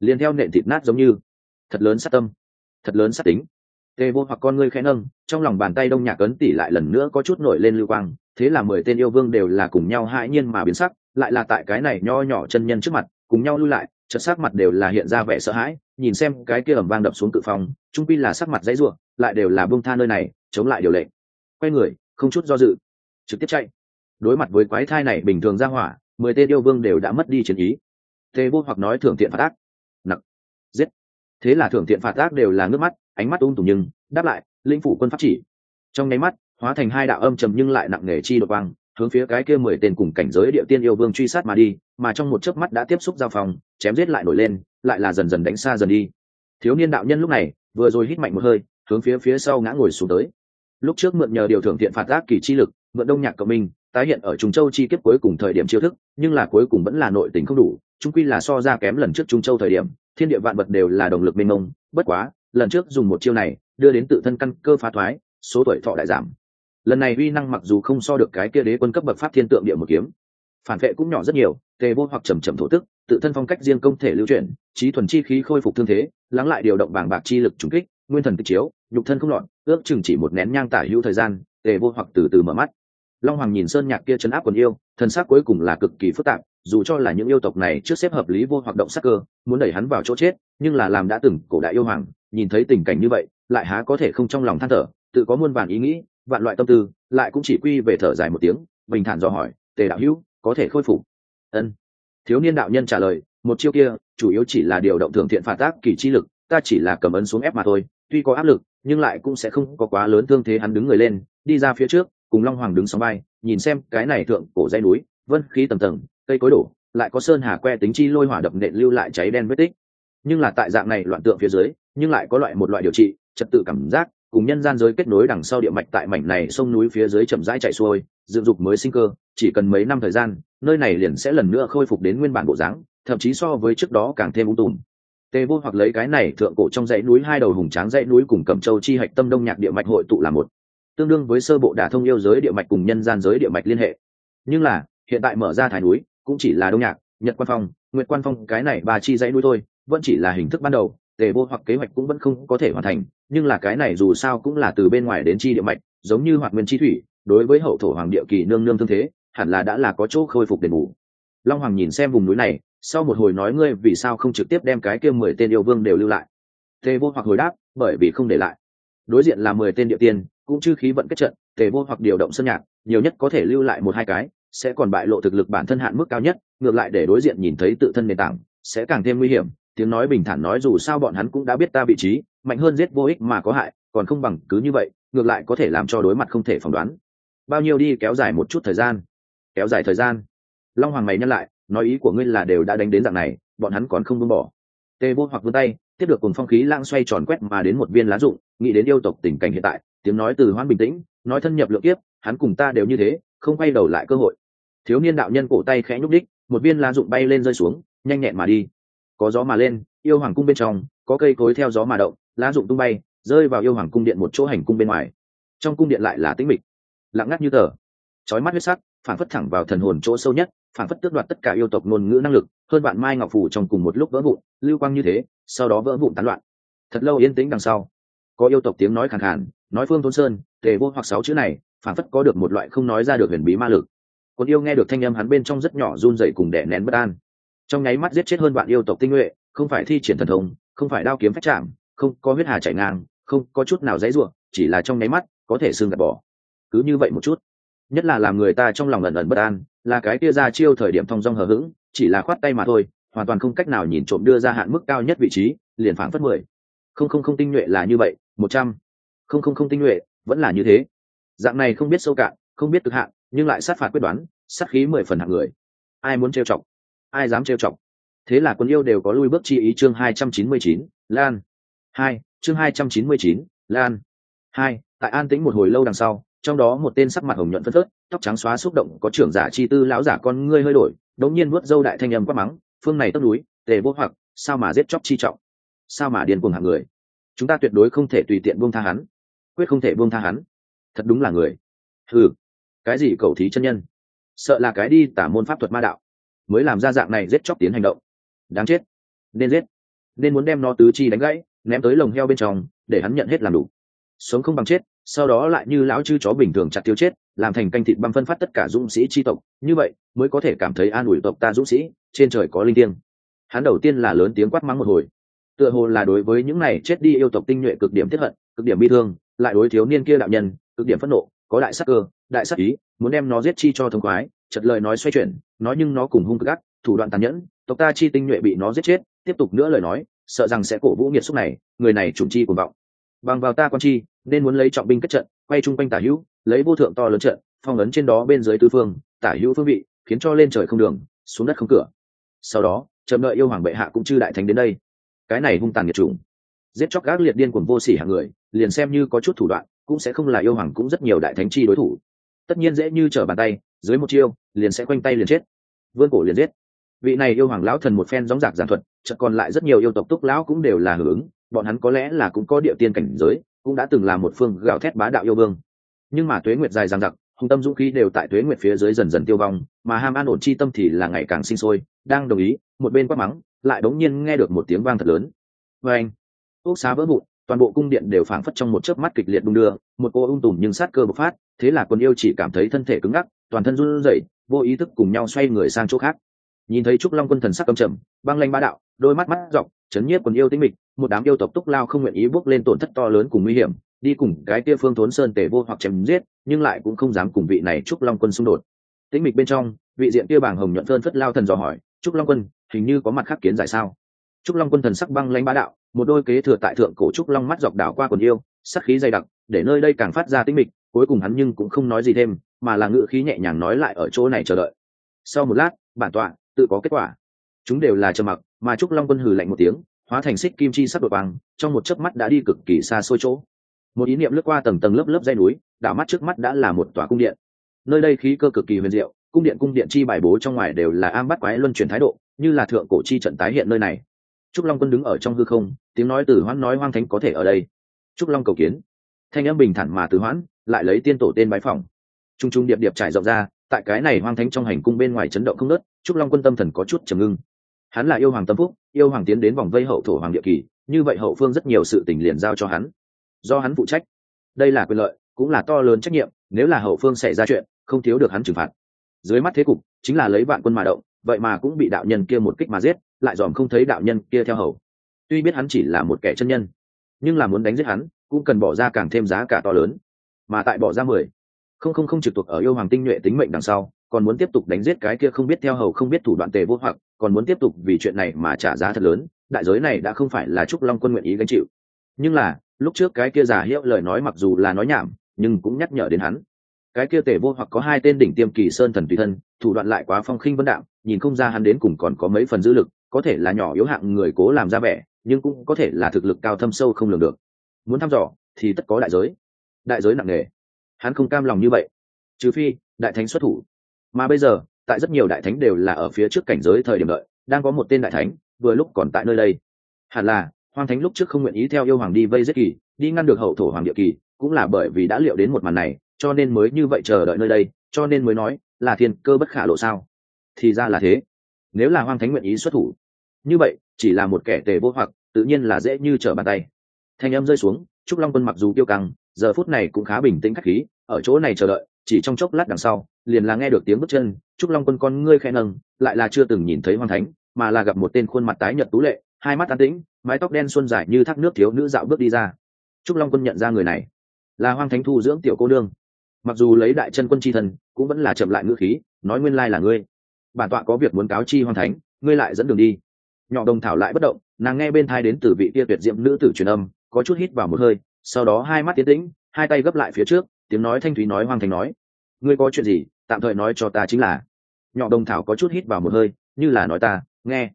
Liền theo nện thịt nát giống như. Thật lớn sát tâm. Thật lớn sát tính. Tê vô hoặc con ngươi khẽ nâng, trong lòng bàn tay đông nhạc ấn tỉ lại lần nữa có chút nổi lên lưu quang, thế là mười tên yêu vương đều là cùng nhau hãi nhiên mà biến sắc, lại là tại cái này nho nhỏ chân nhân trước mặt, cùng nhau lui lại chợt sắc mặt đều là hiện ra vẻ sợ hãi nhìn xem cái kia ầm vang đập xuống cự phòng trung quy là sắc mặt dãy ruộng lại đều là bông tha nơi này chống lại điều lệnh. Quay người không chút do dự trực tiếp chạy. Đối mặt với quái thai này bình thường ra hỏa mười tên yêu vương đều đã mất đi chiến ý. Tê vô hoặc nói thưởng thiện phạt ác. Nặng, giết. Thế là thưởng thiện phạt ác đều là nước mắt ánh mắt ung tùng nhưng đáp lại linh phủ quân pháp chỉ. Trong nháy mắt hóa thành hai đạo âm trầm nhưng lại nặng nề chi đột vang hướng phía cái kia mười tên cùng cảnh giới địa tiên yêu vương truy sát mà đi mà trong một chớp mắt đã tiếp xúc giao phòng, chém giết lại nổi lên, lại là dần dần đánh xa dần đi. Thiếu niên đạo nhân lúc này, vừa rồi hít mạnh một hơi, hướng phía phía sau ngã ngồi xuống tới. Lúc trước mượn nhờ điều thưởng thiện phạt ác kỳ chi lực, mượn đông nhạc cộng minh, tái hiện ở trung châu chi kiếp cuối cùng thời điểm chiêu thức, nhưng là cuối cùng vẫn là nội tình không đủ trung quy là so ra kém lần trước trung châu thời điểm, thiên địa vạn vật đều là động lực mênh mông, bất quá, lần trước dùng một chiêu này, đưa đến tự thân căn cơ phá thoái, số tuổi thọ đại giảm. Lần này uy năng mặc dù không so được cái kia đế quân cấp bậc pháp thiên tượng địa một kiếm phản vệ cũng nhỏ rất nhiều, tề vô hoặc trầm trầm thổ tức, tự thân phong cách riêng công thể lưu chuyển, trí thuần chi khí khôi phục thương thế, lắng lại điều động bảng bạc chi lực trùng kích, nguyên thần kích chiếu, nhục thân không lọt ước chừng chỉ một nén nhang tả hữu thời gian, tề vô hoặc từ từ mở mắt. Long hoàng nhìn sơn nhạc kia chấn áp quần yêu, thần sắc cuối cùng là cực kỳ phức tạp, dù cho là những yêu tộc này trước xếp hợp lý vô hoạt động sắc cơ, muốn đẩy hắn vào chỗ chết, nhưng là làm đã từng cổ đại yêu hoàng, nhìn thấy tình cảnh như vậy, lại há có thể không trong lòng than thở, tự có muôn vàn ý nghĩ, vạn loại tâm tư, lại cũng chỉ quy về thở dài một tiếng, bình thản dò hỏi, tề đạo hữu có thể khôi phục. Ân. Thiếu niên đạo nhân trả lời, một chiêu kia, chủ yếu chỉ là điều động thường thiện phạt tác kỳ chi lực, ta chỉ là cầm ấn xuống ép mà thôi, tuy có áp lực, nhưng lại cũng sẽ không có quá lớn thương thế hắn đứng người lên, đi ra phía trước, cùng long hoàng đứng sóng bay nhìn xem cái này thượng cổ dây núi, vân khí tầm tầng, cây cối đổ, lại có sơn hà que tính chi lôi hỏa đập nện lưu lại cháy đen vết tích. Nhưng là tại dạng này loạn tượng phía dưới, nhưng lại có loại một loại điều trị, trật tự cảm giác cùng nhân gian giới kết nối đằng sau địa mạch tại mảnh này sông núi phía dưới chậm rãi chạy xuôi, dựng dục mới sinh cơ, chỉ cần mấy năm thời gian, nơi này liền sẽ lần nữa khôi phục đến nguyên bản bộ dáng, thậm chí so với trước đó càng thêm ung tùm. Tê vô hoặc lấy cái này thượng cổ trong dãy núi hai đầu hùng tráng dãy núi cùng cẩm châu chi hạch tâm đông nhạc địa mạch hội tụ là một. Tương đương với sơ bộ đả thông yêu giới địa mạch cùng nhân gian giới địa mạch liên hệ. Nhưng là, hiện tại mở ra thải núi, cũng chỉ là đông nhạc, nhật quan phong, nguyệt quan phong, cái này ba chi dãy núi thôi, vẫn chỉ là hình thức ban đầu tề vô hoặc kế hoạch cũng vẫn không có thể hoàn thành, nhưng là cái này dù sao cũng là từ bên ngoài đến chi địa mạch, giống như hoạt nguyên chi thủy, đối với hậu thổ hoàng địa kỳ nương nương thương thế, hẳn là đã là có chỗ khôi phục đền bù. Long hoàng nhìn xem vùng núi này, sau một hồi nói ngươi vì sao không trực tiếp đem cái kia mười tên yêu vương đều lưu lại? Tề vô hoặc hồi đáp, bởi vì không để lại. Đối diện là mười tên địa tiên, cũng chư khí vận kết trận, tề vô hoặc điều động sân nhạc, nhiều nhất có thể lưu lại một hai cái, sẽ còn bại lộ thực lực bản thân hạn mức cao nhất, ngược lại để đối diện nhìn thấy tự thân nền tảng, sẽ càng thêm nguy hiểm tiếng nói bình thản nói dù sao bọn hắn cũng đã biết ta vị trí, mạnh hơn giết vô ích mà có hại, còn không bằng cứ như vậy, ngược lại có thể làm cho đối mặt không thể phỏng đoán. Bao nhiêu đi, kéo dài một chút thời gian. Kéo dài thời gian. Long hoàng mày nhân lại, nói ý của ngươi là đều đã đánh đến dạng này, bọn hắn còn không buông bỏ. Tê vô hoặc vươn tay, tiếp được cùng phong khí lang xoay tròn quét mà đến một viên lá rụng, nghĩ đến yêu tộc tình cảnh hiện tại, tiếng nói từ hoan bình tĩnh, nói thân nhập lượng kiếp, hắn cùng ta đều như thế, không quay đầu lại cơ hội. Thiếu niên đạo nhân cổ tay khẽ nhúc đích một viên lá rụng bay lên rơi xuống, nhanh nhẹn mà đi có gió mà lên, yêu hoàng cung bên trong, có cây cối theo gió mà động, lá rụng tung bay, rơi vào yêu hoàng cung điện một chỗ hành cung bên ngoài. Trong cung điện lại là tĩnh mịch. Lặng ngắt như tờ. Trói mắt huyết sắc phản phất thẳng vào thần hồn chỗ sâu nhất phản phất tước đoạt tất cả yêu tộc ngôn ngữ năng lực, hơn bạn mai ngọc phủ trong cùng một lúc vỡ vụn, lưu quang như thế, sau đó vỡ vụn tán loạn. Thật lâu yên tĩnh đằng sau. Có yêu tộc tiếng nói khàn khàn, nói phương tôn sơn, tề vô hoặc sáu chữ này phản phất có được một loại không nói ra được huyền bí ma lực. Còn yêu nghe được thanh âm hắn bên trong rất nhỏ run dậy cùng đẻ nén bất an trong nháy mắt giết chết hơn bạn yêu tộc tinh nhuệ, không phải thi triển thần thông, không phải đao kiếm phách chạm, không có huyết hà chảy ngang, không có chút nào dãy ruộng chỉ là trong nháy mắt, có thể xương gạt bỏ. Cứ như vậy một chút, nhất là làm người ta trong lòng ẩn ẩn bất an, là cái kia ra chiêu thời điểm thong dong hờ hững, chỉ là khoát tay mà thôi, hoàn toàn không cách nào nhìn trộm đưa ra hạn mức cao nhất vị trí, liền phảng phất mười. Không không không tinh nhuệ là như vậy, một trăm. Không không không tinh nhuệ, vẫn là như thế. Dạng này không biết sâu cạn, không biết cực hạn, nhưng lại sát phạt quyết đoán, sát khí mười phần hạng người. Ai muốn trêu chọc? Ai dám trêu chọc. Thế là quân yêu đều có lui bước chi ý chương hai trăm chín mươi chín, lan. Hai, chương hai trăm chín mươi chín, lan. Hai, tại an tĩnh một hồi lâu đằng sau, trong đó một tên sắc mặt hồng nhuận phân phớt, tóc trắng xóa xúc động, có trưởng giả chi tư lão giả con ngươi hơi đổi, đống nhiên nuốt dâu đại thanh âm quát mắng, phương này tấp núi, tề vô hoặc, sao mà giết chóc chi trọng? Sao mà điên cuồng hạng người? Chúng ta tuyệt đối không thể tùy tiện buông tha hắn, quyết không thể buông tha hắn. Thật đúng là người. Ừ cái gì cầu thí chân nhân? Sợ là cái đi tả môn pháp thuật ma đạo mới làm ra dạng này giết chóc tiến hành động. Đáng chết. Nên giết. Nên muốn đem nó tứ chi đánh gãy, ném tới lồng heo bên trong, để hắn nhận hết làm đủ. Sống không bằng chết, sau đó lại như lão chư chó bình thường chặt tiêu chết, làm thành canh thịt băm phân phát tất cả dũng sĩ tri tộc. Như vậy, mới có thể cảm thấy an ủi tộc ta dũng sĩ, trên trời có linh thiêng. Hắn đầu tiên là lớn tiếng quát mắng một hồi. Tựa hồ là đối với những này chết đi yêu tộc tinh nhuệ cực điểm tiếp hận, cực điểm bi thương, lại đối thiếu niên kia đạo nhân, cực điểm phẫn nộ, có đại sắc cơ, đại sắc ý, muốn đem nó giết chi cho thông khoái, chật lời nói xoay chuyển nói nhưng nó cùng hung cực ác, thủ đoạn tàn nhẫn, tộc ta chi tinh nhuệ bị nó giết chết, tiếp tục nữa lời nói, sợ rằng sẽ cổ vũ nghiệt xúc này, người này trùng chi cuồng vọng. Bằng vào ta con chi, nên muốn lấy trọng binh kết trận, quay chung quanh tả hữu, lấy vô thượng to lớn trận, phong ấn trên đó bên dưới tư phương, tả hữu phương vị, khiến cho lên trời không đường, xuống đất không cửa. Sau đó, chậm đợi yêu hoàng bệ hạ cũng chư đại thánh đến đây. Cái này hung tàn nghiệt chủng. Giết chóc gác liệt điên cuồng vô sỉ hàng người, liền xem như có chút thủ đoạn, cũng sẽ không là yêu hoàng cũng rất nhiều đại thánh chi đối thủ tất nhiên dễ như trở bàn tay, dưới một chiêu, liền sẽ quanh tay liền chết. Vươn cổ liền giết. Vị này yêu hoàng lão thần một phen gióng giạc giản thuật, chợt còn lại rất nhiều yêu tộc túc lão cũng đều là hưởng bọn hắn có lẽ là cũng có địa tiên cảnh giới, cũng đã từng là một phương gạo thét bá đạo yêu vương. Nhưng mà tuế nguyệt dài dằng dặc hùng tâm dũng khí đều tại tuế nguyệt phía dưới dần dần tiêu vong, mà ham an ổn chi tâm thì là ngày càng sinh sôi, đang đồng ý, một bên quát mắng, lại đống nhiên nghe được một tiếng vang thật lớn. Vê anh ốc xá vỡ vụn, toàn bộ cung điện đều phảng phất trong một chớp mắt kịch liệt đung đưa, một cô ung tùm nhưng sát cơ bộc phát thế là quân yêu chỉ cảm thấy thân thể cứng ngắc, toàn thân run rẩy, vô ý thức cùng nhau xoay người sang chỗ khác. Nhìn thấy trúc long quân thần sắc cầm trầm, băng lanh bá đạo, đôi mắt mắt dọc, chấn nhiếp quần yêu tinh mịch, một đám yêu tộc túc lao không nguyện ý bước lên tổn thất to lớn cùng nguy hiểm, đi cùng cái kia phương thốn sơn tể vô hoặc chém giết, nhưng lại cũng không dám cùng vị này trúc long quân xung đột. Tĩnh mịch bên trong, vị diện kia bảng hồng nhuận phơn phất lao thần dò hỏi, trúc long quân, hình như có mặt khác kiến giải sao? Trúc long quân thần sắc băng lãnh bá đạo, một đôi kế thừa tại thượng cổ trúc long mắt dọc đảo qua quần yêu, sắc khí dày đặc, để nơi đây càng phát ra tĩnh mịch cuối cùng hắn nhưng cũng không nói gì thêm, mà là ngự khí nhẹ nhàng nói lại ở chỗ này chờ đợi. Sau một lát, bản tọa, tự có kết quả. Chúng đều là trầm mặc, mà trúc long quân hừ lạnh một tiếng, hóa thành xích kim chi sắp đột bằng trong một chớp mắt đã đi cực kỳ xa xôi chỗ. Một ý niệm lướt qua tầng tầng lớp lớp dây núi, đảo mắt trước mắt đã là một tòa cung điện. Nơi đây khí cơ cực kỳ huyền diệu, cung điện cung điện chi bài bố trong ngoài đều là am bắt quái luân chuyển thái độ, như là thượng cổ chi trận tái hiện nơi này. Trúc long quân đứng ở trong hư không, tiếng nói từ hoãn nói hoang thánh có thể ở đây. Trúc long cầu kiến. Thanh âm bình thản mà từ hoãn lại lấy tiên tổ tên bái phòng trung trung điệp điệp trải rộng ra, tại cái này hoang thánh trong hành cung bên ngoài chấn động không nớt trúc long quân tâm thần có chút trầm ngưng. Hắn là yêu hoàng tâm phúc, yêu hoàng tiến đến vòng vây hậu thổ hoàng địa kỳ, như vậy hậu phương rất nhiều sự tình liền giao cho hắn. Do hắn phụ trách, đây là quyền lợi, cũng là to lớn trách nhiệm, nếu là hậu phương xảy ra chuyện, không thiếu được hắn trừng phạt. Dưới mắt thế cục, chính là lấy vạn quân mà động, vậy mà cũng bị đạo nhân kia một kích mà giết, lại dòm không thấy đạo nhân kia theo hầu. Tuy biết hắn chỉ là một kẻ chân nhân, nhưng là muốn đánh giết hắn, cũng cần bỏ ra càng thêm giá cả to lớn mà tại bỏ ra mười. Không không không trực thuộc ở yêu hoàng tinh nhuệ tính mệnh đằng sau, còn muốn tiếp tục đánh giết cái kia không biết theo hầu không biết thủ đoạn tề vô hoặc, còn muốn tiếp tục vì chuyện này mà trả giá thật lớn, đại giới này đã không phải là trúc long quân nguyện ý gánh chịu. Nhưng là, lúc trước cái kia giả hiệu lời nói mặc dù là nói nhảm, nhưng cũng nhắc nhở đến hắn. Cái kia tề vô hoặc có hai tên đỉnh tiêm kỳ sơn thần tùy thân, thủ đoạn lại quá phong khinh vân đạo nhìn không ra hắn đến cùng còn có mấy phần dữ lực, có thể là nhỏ yếu hạng người cố làm ra vẻ, nhưng cũng có thể là thực lực cao thâm sâu không lường được. Muốn thăm dò, thì tất có đại giới đại giới nặng nề. Hắn không cam lòng như vậy. Trừ phi, đại thánh xuất thủ. Mà bây giờ, tại rất nhiều đại thánh đều là ở phía trước cảnh giới thời điểm đợi, đang có một tên đại thánh, vừa lúc còn tại nơi đây. Hẳn là hoàng thánh lúc trước không nguyện ý theo yêu hoàng đi vây giết kỳ, đi ngăn được hậu thổ hoàng địa kỳ, cũng là bởi vì đã liệu đến một màn này, cho nên mới như vậy chờ đợi nơi đây, cho nên mới nói là thiên cơ bất khả lộ sao. Thì ra là thế. Nếu là hoàng thánh nguyện ý xuất thủ, như vậy, chỉ là một kẻ tề vô hoặc, tự nhiên là dễ như trở bàn tay. Thanh âm rơi xuống, trúc long quân mặc dù tiêu căng giờ phút này cũng khá bình tĩnh khách khí, ở chỗ này chờ đợi, chỉ trong chốc lát đằng sau, liền là nghe được tiếng bước chân, trúc long quân con ngươi khẽ nâng, lại là chưa từng nhìn thấy hoàng thánh, mà là gặp một tên khuôn mặt tái nhợt tú lệ, hai mắt an tĩnh, mái tóc đen xuân dài như thác nước thiếu nữ dạo bước đi ra. Trúc long quân nhận ra người này, là hoàng thánh thu dưỡng tiểu cô đương mặc dù lấy đại chân quân chi thần cũng vẫn là chậm lại ngữ khí, nói nguyên lai là ngươi. Bản tọa có việc muốn cáo chi hoang thánh, ngươi lại dẫn đường đi. Nhỏ đồng thảo lại bất động, nàng nghe bên thai đến từ vị kia tuyệt diệm nữ tử truyền âm, có chút hít vào một hơi sau đó hai mắt tiến tĩnh hai tay gấp lại phía trước tiếng nói thanh thúy nói hoang thánh nói. Ngươi có chuyện gì tạm thời nói cho ta chính là. Nhỏ đồng thảo có chút hít vào một hơi như là nói ta nghe.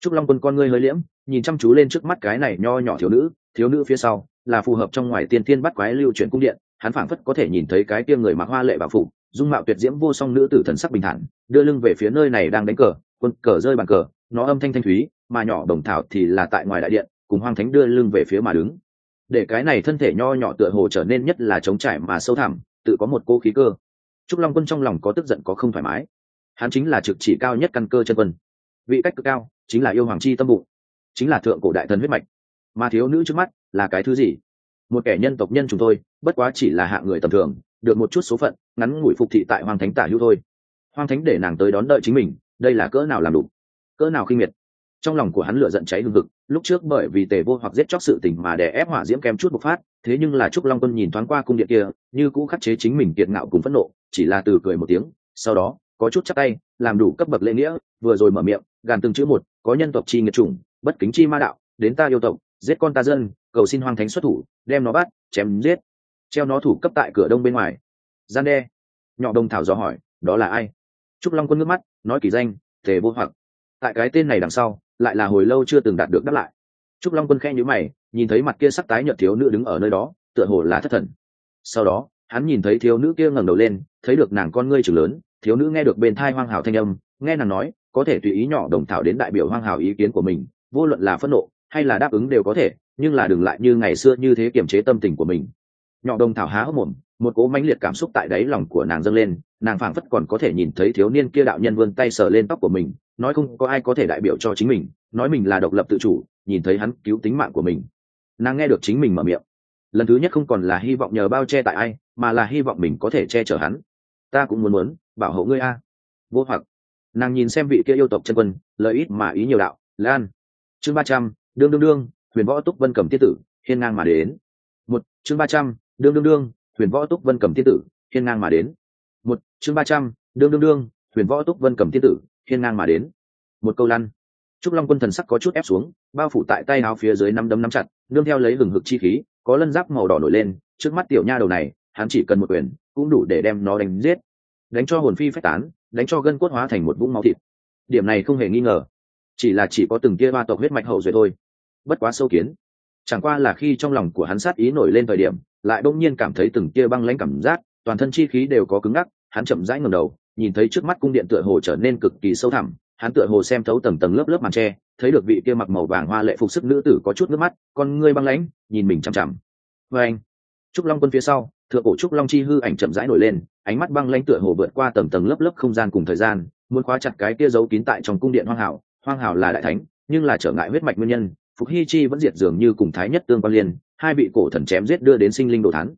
Trúc long quân con ngươi hơi liễm nhìn chăm chú lên trước mắt cái này nho nhỏ thiếu nữ thiếu nữ phía sau là phù hợp trong ngoài tiên tiên bắt quái lưu chuyển cung điện hắn phảng phất có thể nhìn thấy cái kia người mặc hoa lệ bảo phủ, dung mạo tuyệt diễm vô song nữ tử thần sắc bình thản đưa lưng về phía nơi này đang đánh cờ quân cờ rơi bàn cờ nó âm thanh thanh thúy mà nhỏ đồng thảo thì là tại ngoài đại điện cùng hoang thánh đưa lưng về phía mà đứng để cái này thân thể nho nhỏ tựa hồ trở nên nhất là trống trải mà sâu thẳm, tự có một cô khí cơ. Trúc long quân trong lòng có tức giận, có không thoải mái. Hắn chính là trực chỉ cao nhất căn cơ chân quân. Vị cách cực cao, chính là yêu hoàng chi tâm bụng, chính là thượng cổ đại thần huyết mạch. Mà thiếu nữ trước mắt là cái thứ gì? Một kẻ nhân tộc nhân chúng tôi bất quá chỉ là hạng người tầm thường, được một chút số phận, ngắn ngủi phục thị tại hoàng thánh tả hữu thôi. Hoàng thánh để nàng tới đón đợi chính mình, đây là cỡ nào làm đủ? Cỡ nào khinh miệt? Trong lòng của hắn lửa giận cháy hừng hực, lúc trước bởi vì tề vô hoặc giết chóc sự tình mà đè ép hỏa diễm kem chút bộc phát, thế nhưng là trúc long quân nhìn thoáng qua cung điện kia, như cũ khắc chế chính mình kiệt ngạo cùng phẫn nộ, chỉ là từ cười một tiếng, sau đó, có chút chắc tay, làm đủ cấp bậc lễ nghĩa, vừa rồi mở miệng, gàn từng chữ một, có nhân tộc chi nghiệt chủng, bất kính chi ma đạo, đến ta yêu tộc, giết con ta dân, cầu xin hoang thánh xuất thủ, đem nó bắt, chém giết, treo nó thủ cấp tại cửa đông bên ngoài. Gian đe, nhỏ đông thảo dò hỏi, đó là ai? Trúc long quân nước mắt, nói kỳ danh, tề vô hoặc. Tại cái tên này đằng sau lại là hồi lâu chưa từng đạt được đáp lại. Trúc long quân khe nhữ mày, nhìn thấy mặt kia sắc tái nhợt thiếu nữ đứng ở nơi đó, tựa hồ là thất thần. Sau đó, hắn nhìn thấy thiếu nữ kia ngẩng đầu lên, thấy được nàng con ngươi chừng lớn, thiếu nữ nghe được bên thai hoang hào thanh âm, nghe nàng nói, có thể tùy ý nhỏ đồng thảo đến đại biểu hoang hào ý kiến của mình, vô luận là phẫn nộ, hay là đáp ứng đều có thể, nhưng là đừng lại như ngày xưa như thế kiềm chế tâm tình của mình. Nhỏ đồng thảo há hốc mồm, một cỗ mãnh liệt cảm xúc tại đáy lòng của nàng dâng lên, nàng phảng phất còn có thể nhìn thấy thiếu niên kia đạo nhân vươn tay sờ lên tóc của mình nói không có ai có thể đại biểu cho chính mình, nói mình là độc lập tự chủ, nhìn thấy hắn cứu tính mạng của mình. Nàng nghe được chính mình mở miệng. Lần thứ nhất không còn là hy vọng nhờ bao che tại ai, mà là hy vọng mình có thể che chở hắn. Ta cũng muốn muốn, bảo hộ ngươi a. Vô hoặc. Nàng nhìn xem vị kia yêu tộc chân quân lợi ít mà ý nhiều đạo, lan. Chương ba trăm, đương đương đương, huyền võ túc vân cầm tiết tử, hiên ngang mà đến. Một, chương ba trăm, đương đương đương, huyền võ túc vân cầm tiết tử, hiên ngang mà đến. Một, chương ba trăm, đương đương đương, huyền võ túc vân cầm tiết tử hiên ngang mà đến. Một câu lăn. Trúc long quân thần sắc có chút ép xuống, bao phủ tại tay áo phía dưới năm đấm nắm chặt, nương theo lấy gừng hực chi khí, có lân giáp màu đỏ nổi lên, trước mắt tiểu nha đầu này, hắn chỉ cần một quyền, cũng đủ để đem nó đánh giết. Đánh cho hồn phi phách tán, đánh cho gân cốt hóa thành một vũng máu thịt. Điểm này không hề nghi ngờ. Chỉ là chỉ có từng kia ba tộc huyết mạch hậu duệ thôi. Bất quá sâu kiến. Chẳng qua là khi trong lòng của hắn sát ý nổi lên thời điểm, lại đông nhiên cảm thấy từng kia băng lãnh cảm giác, toàn thân chi khí đều có cứng ngắc, hắn chậm rãi ngẩng đầu nhìn thấy trước mắt cung điện tựa hồ trở nên cực kỳ sâu thẳm, hắn tựa hồ xem thấu tầng tầng lớp lớp màn tre, thấy được vị kia mặc màu vàng hoa lệ phục sức nữ tử có chút nước mắt, con ngươi băng lãnh, nhìn mình chằm chằm. Vê anh, trúc long quân phía sau, thượng cổ trúc long chi hư ảnh chậm rãi nổi lên, ánh mắt băng lãnh tựa hồ vượt qua tầng tầng lớp lớp không gian cùng thời gian, muốn khóa chặt cái kia giấu kín tại trong cung điện hoang hảo hoang hảo là đại thánh, nhưng là trở ngại huyết mạch nguyên nhân, phục hy chi vẫn diệt dường như cùng thái nhất tương quan liên, hai bị cổ thần chém giết đưa đến sinh linh đồ thán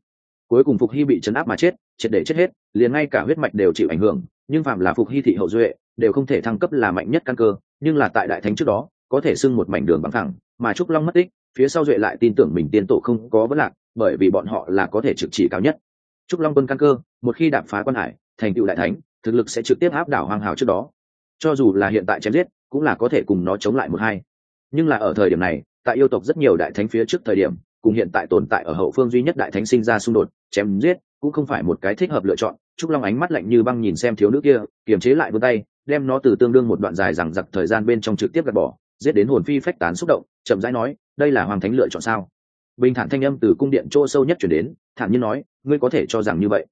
cuối cùng phục hy bị chấn áp mà chết, triệt để chết hết, liền ngay cả huyết mạch đều chịu ảnh hưởng, nhưng phạm là phục hy thị hậu duệ, đều không thể thăng cấp là mạnh nhất căn cơ, nhưng là tại đại thánh trước đó, có thể xưng một mảnh đường bằng thẳng mà trúc long mất tích, phía sau duệ lại tin tưởng mình tiên tổ không có vấn lạc, bởi vì bọn họ là có thể trực chỉ cao nhất. Trúc long quân căn cơ, một khi đạp phá quan hải, thành tựu đại thánh, thực lực sẽ trực tiếp áp đảo hoang hào trước đó. Cho dù là hiện tại chém giết, cũng là có thể cùng nó chống lại một hai. Nhưng là ở thời điểm này, tại yêu tộc rất nhiều đại thánh phía trước thời điểm cùng hiện tại tồn tại ở hậu phương duy nhất đại thánh sinh ra xung đột, chém giết, cũng không phải một cái thích hợp lựa chọn. Trúc long ánh mắt lạnh như băng nhìn xem thiếu nữ kia, kiềm chế lại vươn tay, đem nó từ tương đương một đoạn dài rằng giặc thời gian bên trong trực tiếp gạt bỏ, giết đến hồn phi phách tán xúc động, chậm rãi nói, đây là hoàng thánh lựa chọn sao? Bình thản thanh âm từ cung điện chỗ sâu nhất chuyển đến, thản nhiên nói, ngươi có thể cho rằng như vậy.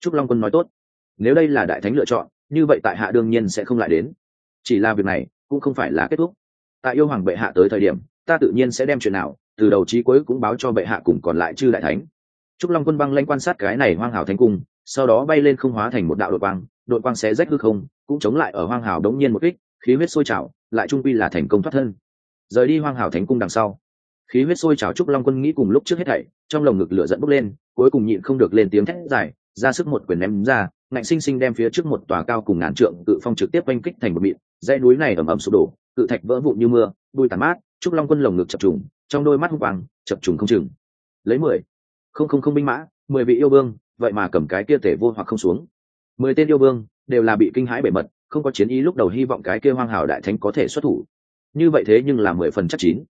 Trúc long quân nói tốt, nếu đây là đại thánh lựa chọn, như vậy tại hạ đương nhiên sẽ không lại đến. Chỉ là việc này cũng không phải là kết thúc. Tại yêu hoàng bệ hạ tới thời điểm ta tự nhiên sẽ đem chuyện nào, từ đầu chí cuối cũng báo cho bệ hạ cùng còn lại chư đại thánh. Trúc long quân băng lanh quan sát cái này hoang hảo thánh cung, sau đó bay lên không hóa thành một đạo đội quang đội quang sẽ rách hư không, cũng chống lại ở hoang hảo đống nhiên một kích, khí huyết sôi trào, lại trung quy là thành công thoát thân. Rời đi hoang hảo thánh cung đằng sau, khí huyết sôi trào trúc long quân nghĩ cùng lúc trước hết thảy, trong lồng ngực lửa dẫn bốc lên, cuối cùng nhịn không được lên tiếng thét dài, ra sức một quyền ném ra, ngạnh sinh sinh đem phía trước một tòa cao cùng ngàn trượng cự phong trực tiếp oanh kích thành một mịn, dãy núi này ẩm ẩm sụp đổ, cự thạch vỡ vụn như mưa đuôi tàn mát trúc long quân lồng ngực chập trùng, trong đôi mắt hung quang chập trùng không chừng. Lấy mười. Không không không binh mã, mười vị yêu vương, vậy mà cầm cái kia tể vô hoặc không xuống. Mười tên yêu vương đều là bị kinh hãi bể mật không có chiến ý lúc đầu hy vọng cái kia hoang hào đại thánh có thể xuất thủ. Như vậy thế nhưng là mười phần chắc chín.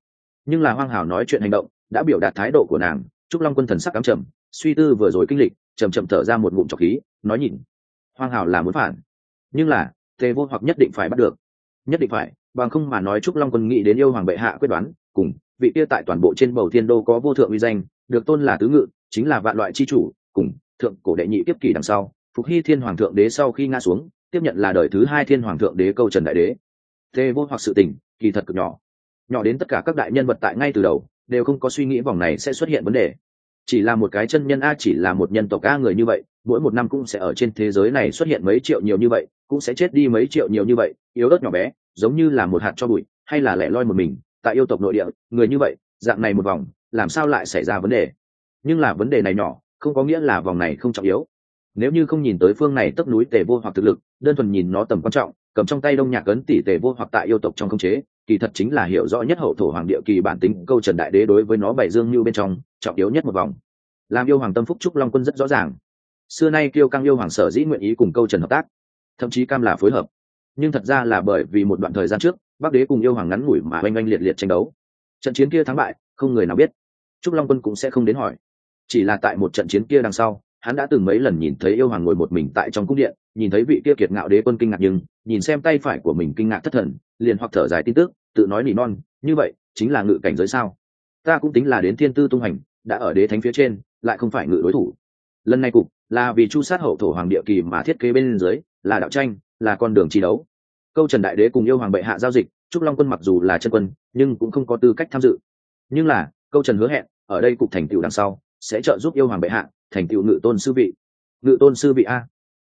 Nhưng là hoang hào nói chuyện hành động, đã biểu đạt thái độ của nàng, trúc long quân thần sắc cắm trầm, suy tư vừa rồi kinh lịch chầm chậm thở ra một ngụm trọc khí, nói nhìn. Hoang hào là muốn phản. Nhưng là tề vô hoặc nhất định phải bắt được. Nhất định phải bằng không mà nói trúc long quân nghĩ đến yêu hoàng bệ hạ quyết đoán, cùng vị kia tại toàn bộ trên bầu thiên đô có vô thượng uy danh, được tôn là tứ ngự, chính là vạn loại chi chủ, cùng thượng cổ đệ nhị tiếp kỳ đằng sau, phục hy thiên hoàng thượng đế sau khi nga xuống, tiếp nhận là đời thứ hai thiên hoàng thượng đế câu trần đại đế. Tê vô hoặc sự tình, kỳ thật cực nhỏ. Nhỏ đến tất cả các đại nhân vật tại ngay từ đầu, đều không có suy nghĩ vòng này sẽ xuất hiện vấn đề. Chỉ là một cái chân nhân a, chỉ là một nhân tộc a người như vậy, mỗi một năm cũng sẽ ở trên thế giới này xuất hiện mấy triệu nhiều như vậy, cũng sẽ chết đi mấy triệu nhiều như vậy, yếu ớt nhỏ bé giống như là một hạt cho bụi, hay là lẻ loi một mình, tại yêu tộc nội địa, người như vậy, dạng này một vòng, làm sao lại xảy ra vấn đề? Nhưng là vấn đề này nhỏ, không có nghĩa là vòng này không trọng yếu. Nếu như không nhìn tới phương này tấp núi tề vô hoặc thực lực, đơn thuần nhìn nó tầm quan trọng, cầm trong tay đông nhạc ấn tỷ tề vô hoặc tại yêu tộc trong không chế, kỳ thật chính là hiểu rõ nhất hậu thổ hoàng địa kỳ bản tính câu trần đại đế đối với nó bảy dương như bên trong, trọng yếu nhất một vòng. Làm yêu hoàng tâm phúc trúc long quân rất rõ ràng. Xưa nay kêu căng yêu hoàng sở dĩ nguyện ý cùng câu trần hợp tác, thậm chí cam là phối hợp nhưng thật ra là bởi vì một đoạn thời gian trước, bắc đế cùng yêu hoàng ngắn ngủi mà oanh oanh liệt liệt tranh đấu. Trận chiến kia thắng bại, không người nào biết. Trúc long quân cũng sẽ không đến hỏi. Chỉ là tại một trận chiến kia đằng sau, hắn đã từng mấy lần nhìn thấy yêu hoàng ngồi một mình tại trong cung điện, nhìn thấy vị kia kiệt ngạo đế quân kinh ngạc nhưng, nhìn xem tay phải của mình kinh ngạc thất thần, liền hoặc thở dài tin tức, tự nói nỉ non, như vậy, chính là ngự cảnh giới sao? Ta cũng tính là đến thiên tư tung hành, đã ở đế thánh phía trên, lại không phải ngự đối thủ. Lần này cục là vì chu sát hậu thổ hoàng địa kỳ mà thiết kế bên dưới, là đạo tranh là con đường chi đấu. Câu trần đại đế cùng yêu hoàng bệ hạ giao dịch, trúc long quân mặc dù là chân quân, nhưng cũng không có tư cách tham dự. Nhưng là, câu trần hứa hẹn, ở đây cục thành tựu đằng sau, sẽ trợ giúp yêu hoàng bệ hạ thành tựu ngự tôn sư vị. Ngự tôn sư vị a.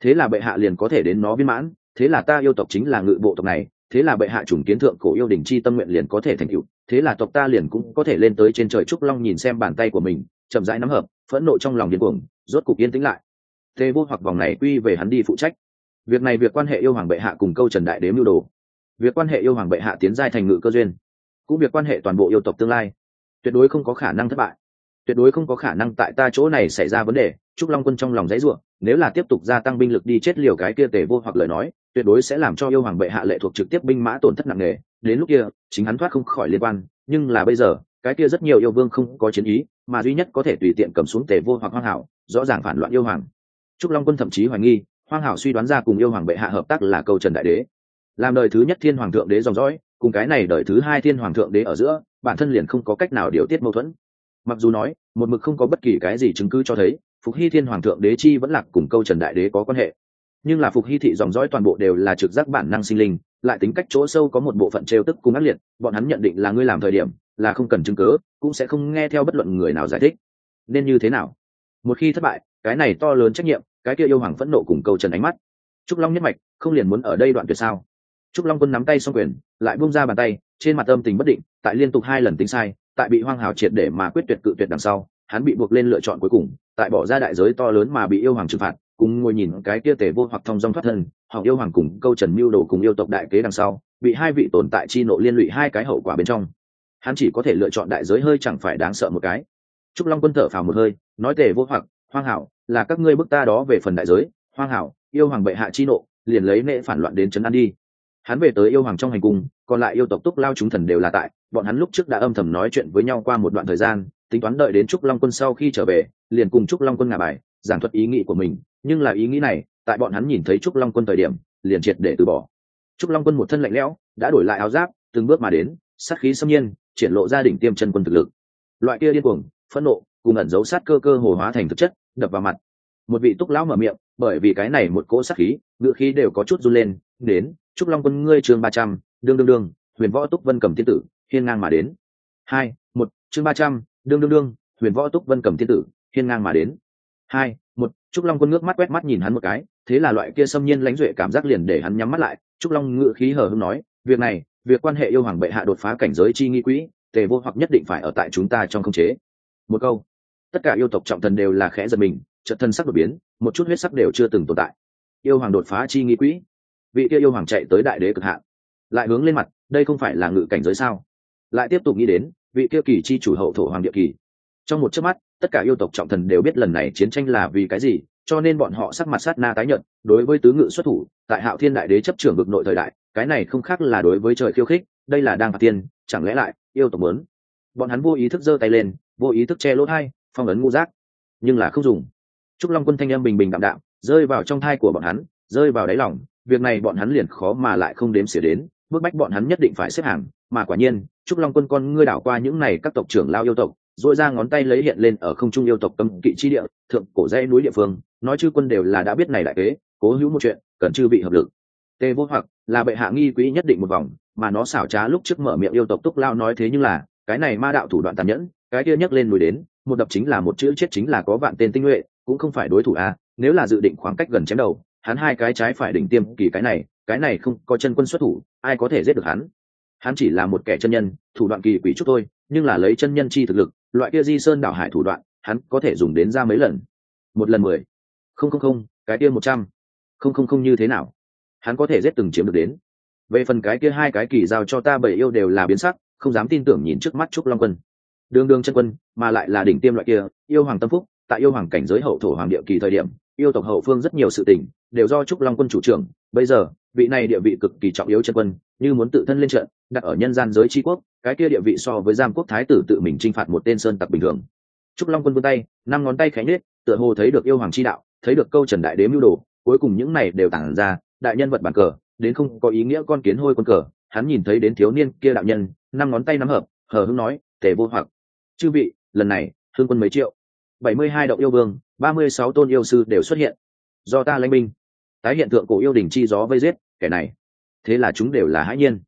Thế là bệ hạ liền có thể đến nó viên mãn, thế là ta yêu tộc chính là ngự bộ tộc này, thế là bệ hạ chủng kiến thượng cổ yêu đình chi tâm nguyện liền có thể thành tựu, thế là tộc ta liền cũng có thể lên tới trên trời trúc long nhìn xem bàn tay của mình, chậm rãi nắm hợp, phẫn nộ trong lòng điên cuồng, rốt cục yên tĩnh lại. Tề vô hoặc vòng này quy về hắn đi phụ trách việc này việc quan hệ yêu hoàng bệ hạ cùng câu trần đại đếm lưu đồ. Việc quan hệ yêu hoàng bệ hạ tiến giai thành ngự cơ duyên. Cũng việc quan hệ toàn bộ yêu tộc tương lai. Tuyệt đối không có khả năng thất bại. Tuyệt đối không có khả năng tại ta chỗ này xảy ra vấn đề. Trúc long quân trong lòng dãy ruộng nếu là tiếp tục gia tăng binh lực đi chết liều cái kia tề vô hoặc lời nói, tuyệt đối sẽ làm cho yêu hoàng bệ hạ lệ thuộc trực tiếp binh mã tổn thất nặng nề. Đến lúc kia, chính hắn thoát không khỏi liên quan, nhưng là bây giờ, cái kia rất nhiều yêu vương không có chiến ý, mà duy nhất có thể tùy tiện cầm xuống tề vô hoặc hoang hảo, rõ ràng phản loạn yêu hoàng. Trúc long quân thậm chí hoài nghi hoang hảo suy đoán ra cùng yêu hoàng bệ hạ hợp tác là câu trần đại đế. Làm đời thứ nhất thiên hoàng thượng đế dòng dõi, cùng cái này đời thứ hai thiên hoàng thượng đế ở giữa, bản thân liền không có cách nào điều tiết mâu thuẫn. Mặc dù nói, một mực không có bất kỳ cái gì chứng cứ cho thấy, phục hy thiên hoàng thượng đế chi vẫn lạc cùng câu trần đại đế có quan hệ. Nhưng là phục hy thị dòng dõi toàn bộ đều là trực giác bản năng sinh linh, lại tính cách chỗ sâu có một bộ phận trêu tức cùng ác liệt, bọn hắn nhận định là ngươi làm thời điểm, là không cần chứng cớ cũng sẽ không nghe theo bất luận người nào giải thích. Nên như thế nào? Một khi thất bại, cái này to lớn trách nhiệm cái kia yêu hoàng phẫn nộ cùng câu trần ánh mắt. Trúc long nhất mạch, không liền muốn ở đây đoạn tuyệt sao? Trúc long quân nắm tay xong quyền, lại bung ra bàn tay, trên mặt âm tình bất định, tại liên tục hai lần tính sai, tại bị hoang hào triệt để mà quyết tuyệt cự tuyệt đằng sau, hắn bị buộc lên lựa chọn cuối cùng, tại bỏ ra đại giới to lớn mà bị yêu hoàng trừng phạt, cùng ngồi nhìn cái kia tề vô hoặc thông dong thoát thân, hoặc yêu hoàng cùng câu trần mưu đồ cùng yêu tộc đại kế đằng sau, bị hai vị tồn tại chi nộ liên lụy hai cái hậu quả bên trong. Hắn chỉ có thể lựa chọn đại giới hơi chẳng phải đáng sợ một cái. Trúc long quân thở phào một hơi, nói tề vô hoặc hoang hảo, là các ngươi bức ta đó về phần đại giới. Hoang hảo, yêu hoàng bệ hạ chi nộ, liền lấy nệ phản loạn đến trấn an đi. Hắn về tới yêu hoàng trong hành cung, còn lại yêu tộc túc lao chúng thần đều là tại. Bọn hắn lúc trước đã âm thầm nói chuyện với nhau qua một đoạn thời gian, tính toán đợi đến trúc long quân sau khi trở về, liền cùng trúc long quân ngả bài, giảng thuật ý nghĩ của mình. Nhưng là ý nghĩ này, tại bọn hắn nhìn thấy trúc long quân thời điểm, liền triệt để từ bỏ. Trúc long quân một thân lạnh lẽo, đã đổi lại áo giáp, từng bước mà đến, sát khí xâm nhiên, triển lộ gia đình tiêm chân quân thực lực. Loại kia điên cuồng, phẫn nộ, cùng ẩn dấu sát cơ cơ hồ hóa thành thực chất đập vào mặt. Một vị túc lão mở miệng, bởi vì cái này một cỗ sát khí ngựa khí đều có chút run lên, đến trúc long quân ngươi chương ba trăm, đương đương đương, huyền võ túc vân cầm thiên tử, hiên ngang mà đến. Hai, một, chương ba trăm, đương đương đương, huyền võ túc vân cầm thiên tử, hiên ngang mà đến. Hai, một trúc long quân ngước mắt quét mắt nhìn hắn một cái, thế là loại kia xâm nhiên lãnh duệ cảm giác liền để hắn nhắm mắt lại. Trúc long ngự khí hờ hưng nói, việc này, việc quan hệ yêu hoàng bệ hạ đột phá cảnh giới chi nghi quỹ, tề vô hoặc nhất định phải ở tại chúng ta trong không chế. Một câu tất cả yêu tộc trọng thần đều là khẽ giật mình trận thân sắc đột biến, một chút huyết sắc đều chưa từng tồn tại. Yêu hoàng đột phá chi nghi quỹ. Vị kia yêu hoàng chạy tới đại đế cực hạn lại hướng lên mặt, đây không phải là ngự cảnh giới sao? Lại tiếp tục nghĩ đến, vị kia kỳ chi chủ hậu thổ hoàng địa kỳ. Trong một chớp mắt, tất cả yêu tộc trọng thần đều biết lần này chiến tranh là vì cái gì, cho nên bọn họ sắc mặt sát na tái nhận đối với tứ ngự xuất thủ, tại hạo thiên đại đế chấp trưởng vực nội thời đại, cái này không khác là đối với trời khiêu khích, đây là đang phạt tiên, chẳng lẽ lại, yêu tộc muốn? Bọn hắn vô ý thức giơ tay lên, vô ý thức che lỗ thai phong ấn ngu giác. Nhưng là không dùng. Trúc long quân thanh em bình bình đạm đạm, rơi vào trong thai của bọn hắn, rơi vào đáy lòng, việc này bọn hắn liền khó mà lại không đếm xỉa đến, bức bách bọn hắn nhất định phải xếp hàng, mà quả nhiên, trúc long quân con ngươi đảo qua những này các tộc trưởng lao yêu tộc dội ra ngón tay lấy hiện lên ở không trung yêu tộc cấm kỵ chi địa, thượng cổ dãy núi địa phương, nói chư quân đều là đã biết này đại kế, cố hữu một chuyện, cần chư bị hợp lực. Tê vô hoặc là bệ hạ nghi quỹ nhất định một vòng, mà nó xảo trá lúc trước mở miệng yêu tộc túc lao nói thế nhưng là, cái này ma đạo thủ đoạn tàn nhẫn, cái kia nhấc lên núi đến một đập chính là một chữ chết chính là có vạn tên tinh nhuệ, cũng không phải đối thủ a, nếu là dự định khoảng cách gần chém đầu, hắn hai cái trái phải đỉnh tiêm kỳ cái này cái này không có chân quân xuất thủ, ai có thể giết được hắn? Hắn chỉ là một kẻ chân nhân, thủ đoạn kỳ quỷ chút thôi, nhưng là lấy chân nhân chi thực lực, loại kia di sơn đảo hải thủ đoạn, hắn có thể dùng đến ra mấy lần? Một lần mười. Không không không, cái kia một trăm. Không không không như thế nào. Hắn có thể giết từng chiếm được đến. Về phần cái kia hai cái kỳ giao cho ta bảy yêu đều là biến sắc, không dám tin tưởng nhìn trước mắt trúc long quân đường đường chân quân, mà lại là đỉnh tiêm loại kia, yêu hoàng tâm phúc, tại yêu hoàng cảnh giới hậu thổ hoàng địa kỳ thời điểm, yêu tộc hậu phương rất nhiều sự tình, đều do trúc long quân chủ trưởng. Bây giờ, vị này địa vị cực kỳ trọng yếu chân quân, như muốn tự thân lên trận, đặt ở nhân gian giới tri quốc, cái kia địa vị so với giam quốc thái tử tự mình t r i n h phạt một tên sơn tặc bình thường. Trúc long quân vươn tay, năm ngón tay khánh nết tựa hồ thấy được yêu hoàng chi đạo, thấy được câu trần đại đế mưu đồ, cuối cùng những này đều tản ra, đại nhân vật bàn cờ, đến không có ý nghĩa con kiến hôi quân cờ. Hắn nhìn thấy đến thiếu niên kia đạo nhân, năm ngón tay nắm hợp, hờ hưng nói, tề vô hoặc chư vị, lần này, thương quân mấy triệu? Bảy mươi hai động yêu vương, ba mươi sáu tôn yêu sư đều xuất hiện. Do ta lãnh binh. Tái hiện tượng cổ yêu đình chi gió vây giết, kẻ này. Thế là chúng đều là hãi nhiên.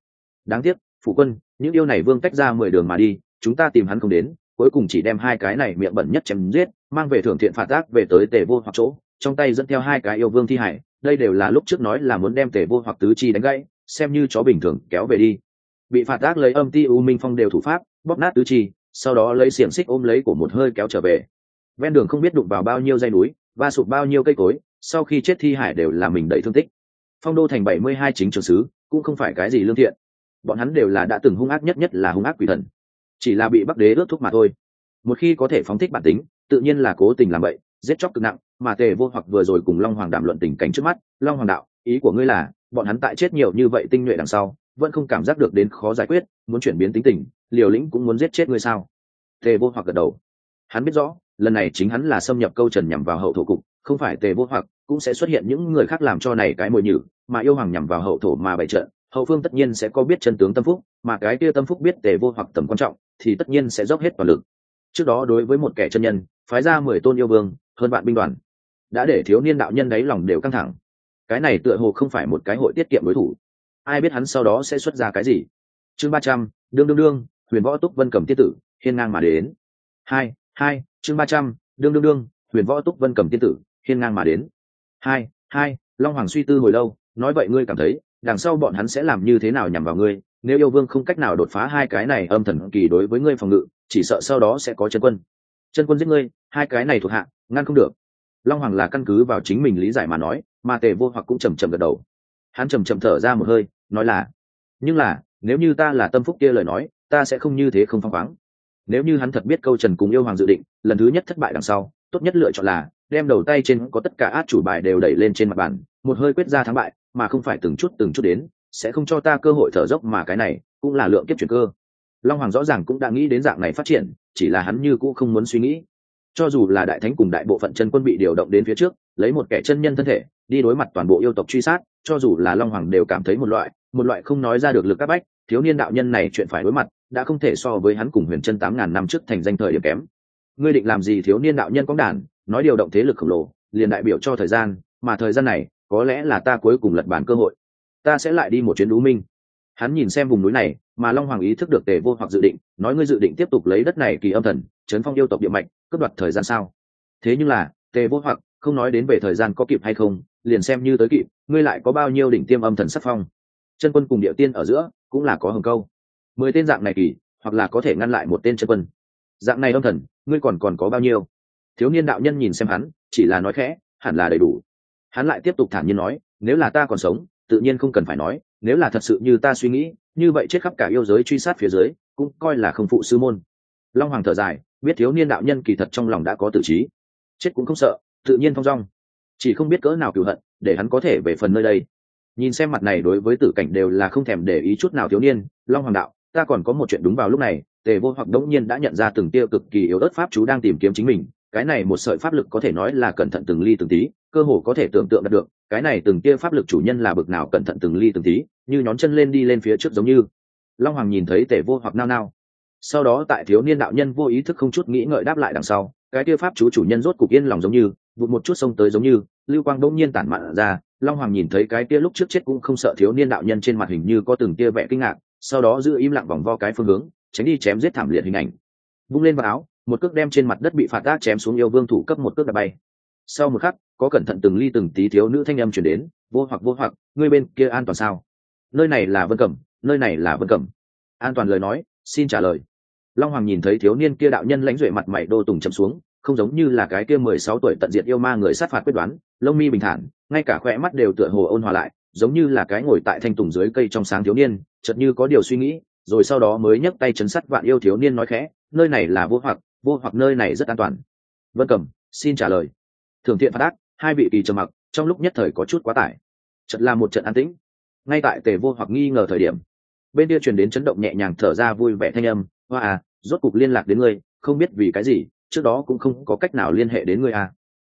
Đáng tiếc phụ quân, những yêu này vương tách ra mười đường mà đi, chúng ta tìm hắn không đến, cuối cùng chỉ đem hai cái này miệng bẩn nhất chém giết, mang về thưởng thiện phạt tác về tới tề vô hoặc chỗ, trong tay dẫn theo hai cái yêu vương thi hải. Đây đều là lúc trước nói là muốn đem tề vô hoặc tứ chi đánh gãy, xem như chó bình thường kéo về đi. Bị phạt tác lấy âm ti u minh phong đều thủ pháp, bóp nát tứ chi sau đó lấy xiềng xích ôm lấy của một hơi kéo trở về. Ven đường không biết đụng vào bao nhiêu dây núi và sụp bao nhiêu cây cối, sau khi chết thi hải đều là mình đầy thương tích. Phong đô thành bảy mươi hai chính trường sứ cũng không phải cái gì lương thiện. Bọn hắn đều là đã từng hung ác nhất nhất là hung ác quỷ thần. Chỉ là bị bắc đế ướt thuốc mà thôi. Một khi có thể phóng thích bản tính, tự nhiên là cố tình làm vậy, giết chóc cực nặng, mà tề vô hoặc vừa rồi cùng long hoàng đàm luận tình cảnh trước mắt, long hoàng đạo, ý của ngươi là, bọn hắn tại chết nhiều như vậy tinh nhuệ đằng sau, vẫn không cảm giác được đến khó giải quyết, muốn chuyển biến tính tình liều lĩnh cũng muốn giết chết ngươi sao? Tề vô hoặc gật đầu. Hắn biết rõ, lần này chính hắn là xâm nhập câu trần nhằm vào hậu thổ cục, không phải tề vô hoặc, cũng sẽ xuất hiện những người khác làm cho này cái mồi nhử, mà yêu hoàng nhằm vào hậu thổ mà bày trận, hậu phương tất nhiên sẽ có biết chân tướng tâm phúc, mà cái kia tâm phúc biết tề vô hoặc tầm quan trọng, thì tất nhiên sẽ dốc hết toàn lực. Trước đó đối với một kẻ chân nhân, phái ra mười tôn yêu vương, hơn bạn binh đoàn, đã để thiếu niên đạo nhân đáy lòng đều căng thẳng. Cái này tựa hồ không phải một cái hội tiết kiệm đối thủ. Ai biết hắn sau đó sẽ xuất ra cái gì? Chương ba trăm, đương đương đương huyền võ túc vân cầm tiết tử, hiên ngang mà đến. Hai hai, chương ba trăm, đương đương đương, huyền võ túc vân cầm tiên tử, hiên ngang mà đến. Hai hai, long hoàng suy tư hồi lâu, nói vậy ngươi cảm thấy, đằng sau bọn hắn sẽ làm như thế nào nhằm vào ngươi, nếu yêu vương không cách nào đột phá hai cái này âm thần kỳ đối với ngươi phòng ngự, chỉ sợ sau đó sẽ có chân quân. Chân quân giết ngươi, hai cái này thuộc hạ, ngăn không được. Long hoàng là căn cứ vào chính mình lý giải mà nói, mà tề vô hoặc cũng chầm chầm gật đầu. Hắn chầm chầm thở ra một hơi, nói là, nhưng là, nếu như ta là tâm phúc kia lời nói ta sẽ không như thế không phăng khoáng. Nếu như hắn thật biết câu trần cùng yêu hoàng dự định, lần thứ nhất thất bại đằng sau, tốt nhất lựa chọn là đem đầu tay trên có tất cả át chủ bài đều đẩy lên trên mặt bàn, một hơi quyết ra thắng bại, mà không phải từng chút từng chút đến, sẽ không cho ta cơ hội thở dốc mà cái này cũng là lượng kiếp chuyển cơ. Long hoàng rõ ràng cũng đã nghĩ đến dạng này phát triển, chỉ là hắn như cũng không muốn suy nghĩ. Cho dù là đại thánh cùng đại bộ phận chân quân bị điều động đến phía trước, lấy một kẻ chân nhân thân thể, đi đối mặt toàn bộ yêu tộc truy sát, cho dù là long hoàng đều cảm thấy một loại một loại không nói ra được lực các bách thiếu niên đạo nhân này chuyện phải đối mặt, đã không thể so với hắn cùng huyền chân tám ngàn năm trước thành danh thời điểm kém. Ngươi định làm gì thiếu niên đạo nhân có đàn, nói điều động thế lực khổng lồ, liền đại biểu cho thời gian, mà thời gian này, có lẽ là ta cuối cùng lật bản cơ hội. Ta sẽ lại đi một chuyến đú minh. Hắn nhìn xem vùng núi này, mà long hoàng ý thức được tề vô hoặc dự định, nói ngươi dự định tiếp tục lấy đất này kỳ âm thần, chấn phong yêu tộc địa mạch, cướp đoạt thời gian sao? Thế nhưng là, tề vô hoặc không nói đến về thời gian có kịp hay không, liền xem như tới kịp, ngươi lại có bao nhiêu đỉnh tiêm âm thần sắc phong chân quân cùng địa tiên ở giữa cũng là có hồng câu. Mười tên dạng này kỳ, hoặc là có thể ngăn lại một tên chân quân. Dạng này âm thần, ngươi còn còn có bao nhiêu? Thiếu niên đạo nhân nhìn xem hắn, chỉ là nói khẽ, hẳn là đầy đủ. Hắn lại tiếp tục thản nhiên nói, nếu là ta còn sống, tự nhiên không cần phải nói, nếu là thật sự như ta suy nghĩ, như vậy chết khắp cả yêu giới truy sát phía dưới, cũng coi là không phụ sư môn. Long hoàng thở dài, biết thiếu niên đạo nhân kỳ thật trong lòng đã có tử trí. Chết cũng không sợ, tự nhiên thong dong. Chỉ không biết cỡ nào cựu hận, để hắn có thể về phần nơi đây nhìn xem mặt này đối với tử cảnh đều là không thèm để ý chút nào thiếu niên, long hoàng đạo, ta còn có một chuyện đúng vào lúc này, tề vô hoặc đống nhiên đã nhận ra từng tia cực kỳ yếu ớt pháp chú đang tìm kiếm chính mình, cái này một sợi pháp lực có thể nói là cẩn thận từng ly từng tí, cơ hồ có thể tưởng tượng được, cái này từng tia pháp lực chủ nhân là bực nào cẩn thận từng ly từng tí, như nhón chân lên đi lên phía trước giống như. Long hoàng nhìn thấy tề vô hoặc nao nao. Sau đó tại thiếu niên đạo nhân vô ý thức không chút nghĩ ngợi đáp lại đằng sau, cái tia pháp chú chủ nhân rốt cục yên lòng giống như, vụt một chút xông tới giống như, lưu quang đống nhiên tản mạn ra long hoàng nhìn thấy cái tia lúc trước chết cũng không sợ thiếu niên đạo nhân trên mặt hình như có từng tia vẽ kinh ngạc, sau đó giữ im lặng vòng vo cái phương hướng, tránh đi chém giết thảm liệt hình ảnh. Vung lên vào áo, một cước đem trên mặt đất bị phạt tác chém xuống yêu vương thủ cấp một cước đã bay. Sau một khắc, có cẩn thận từng ly từng tí thiếu nữ thanh âm chuyển đến, vô hoặc vô hoặc, ngươi bên kia an toàn sao? Nơi này là vân cẩm, nơi này là vân cẩm. An toàn lời nói, xin trả lời. Long hoàng nhìn thấy thiếu niên kia đạo nhân lãnh duệ mặt mày đô tùng chậm xuống không giống như là cái kia mười sáu tuổi tận diệt yêu ma người sát phạt quyết đoán, lông mi bình thản, ngay cả khoe mắt đều tựa hồ ôn hòa lại, giống như là cái ngồi tại thanh tùng dưới cây trong sáng thiếu niên, chợt như có điều suy nghĩ, rồi sau đó mới nhấc tay chấn sắt vạn yêu thiếu niên nói khẽ, nơi này là vô hoặc vô hoặc nơi này rất an toàn. Vân cẩm xin trả lời. Thường thiện phát ác, hai vị kỳ trầm mặc, trong lúc nhất thời có chút quá tải. Chật là một trận an tĩnh. Ngay tại tề vô hoặc nghi ngờ thời điểm, bên kia truyền đến chấn động nhẹ nhàng thở ra vui vẻ thanh âm, hoa à rốt cục liên lạc đến ngươi, không biết vì cái gì trước đó cũng không có cách nào liên hệ đến ngươi à.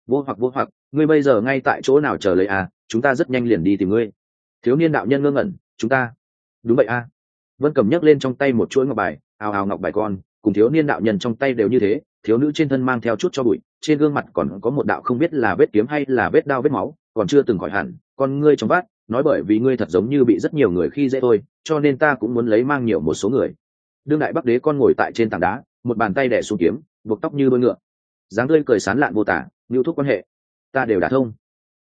Vô hoặc vô hoặc, ngươi bây giờ ngay tại chỗ nào chờ lấy à chúng ta rất nhanh liền đi tìm ngươi. Thiếu niên đạo nhân ngơ ngẩn, chúng ta. Đúng vậy à. Vân cầm nhấc lên trong tay một chuỗi ngọc bài, ào ào ngọc bài con, cùng thiếu niên đạo nhân trong tay đều như thế, thiếu nữ trên thân mang theo chút cho bụi, trên gương mặt còn có một đạo không biết là vết kiếm hay là vết đao vết máu, còn chưa từng khỏi hẳn, con ngươi trong vát nói bởi vì ngươi thật giống như bị rất nhiều người khi dễ thôi, cho nên ta cũng muốn lấy mang nhiều một số người. Đương đại bắc đế con ngồi tại trên tảng đá, một bàn tay đẻ xuống kiếm buộc tóc như bơi ngựa. Dáng tươi cười sán lạn vô tả, ngưu thúc quan hệ. Ta đều đã thông.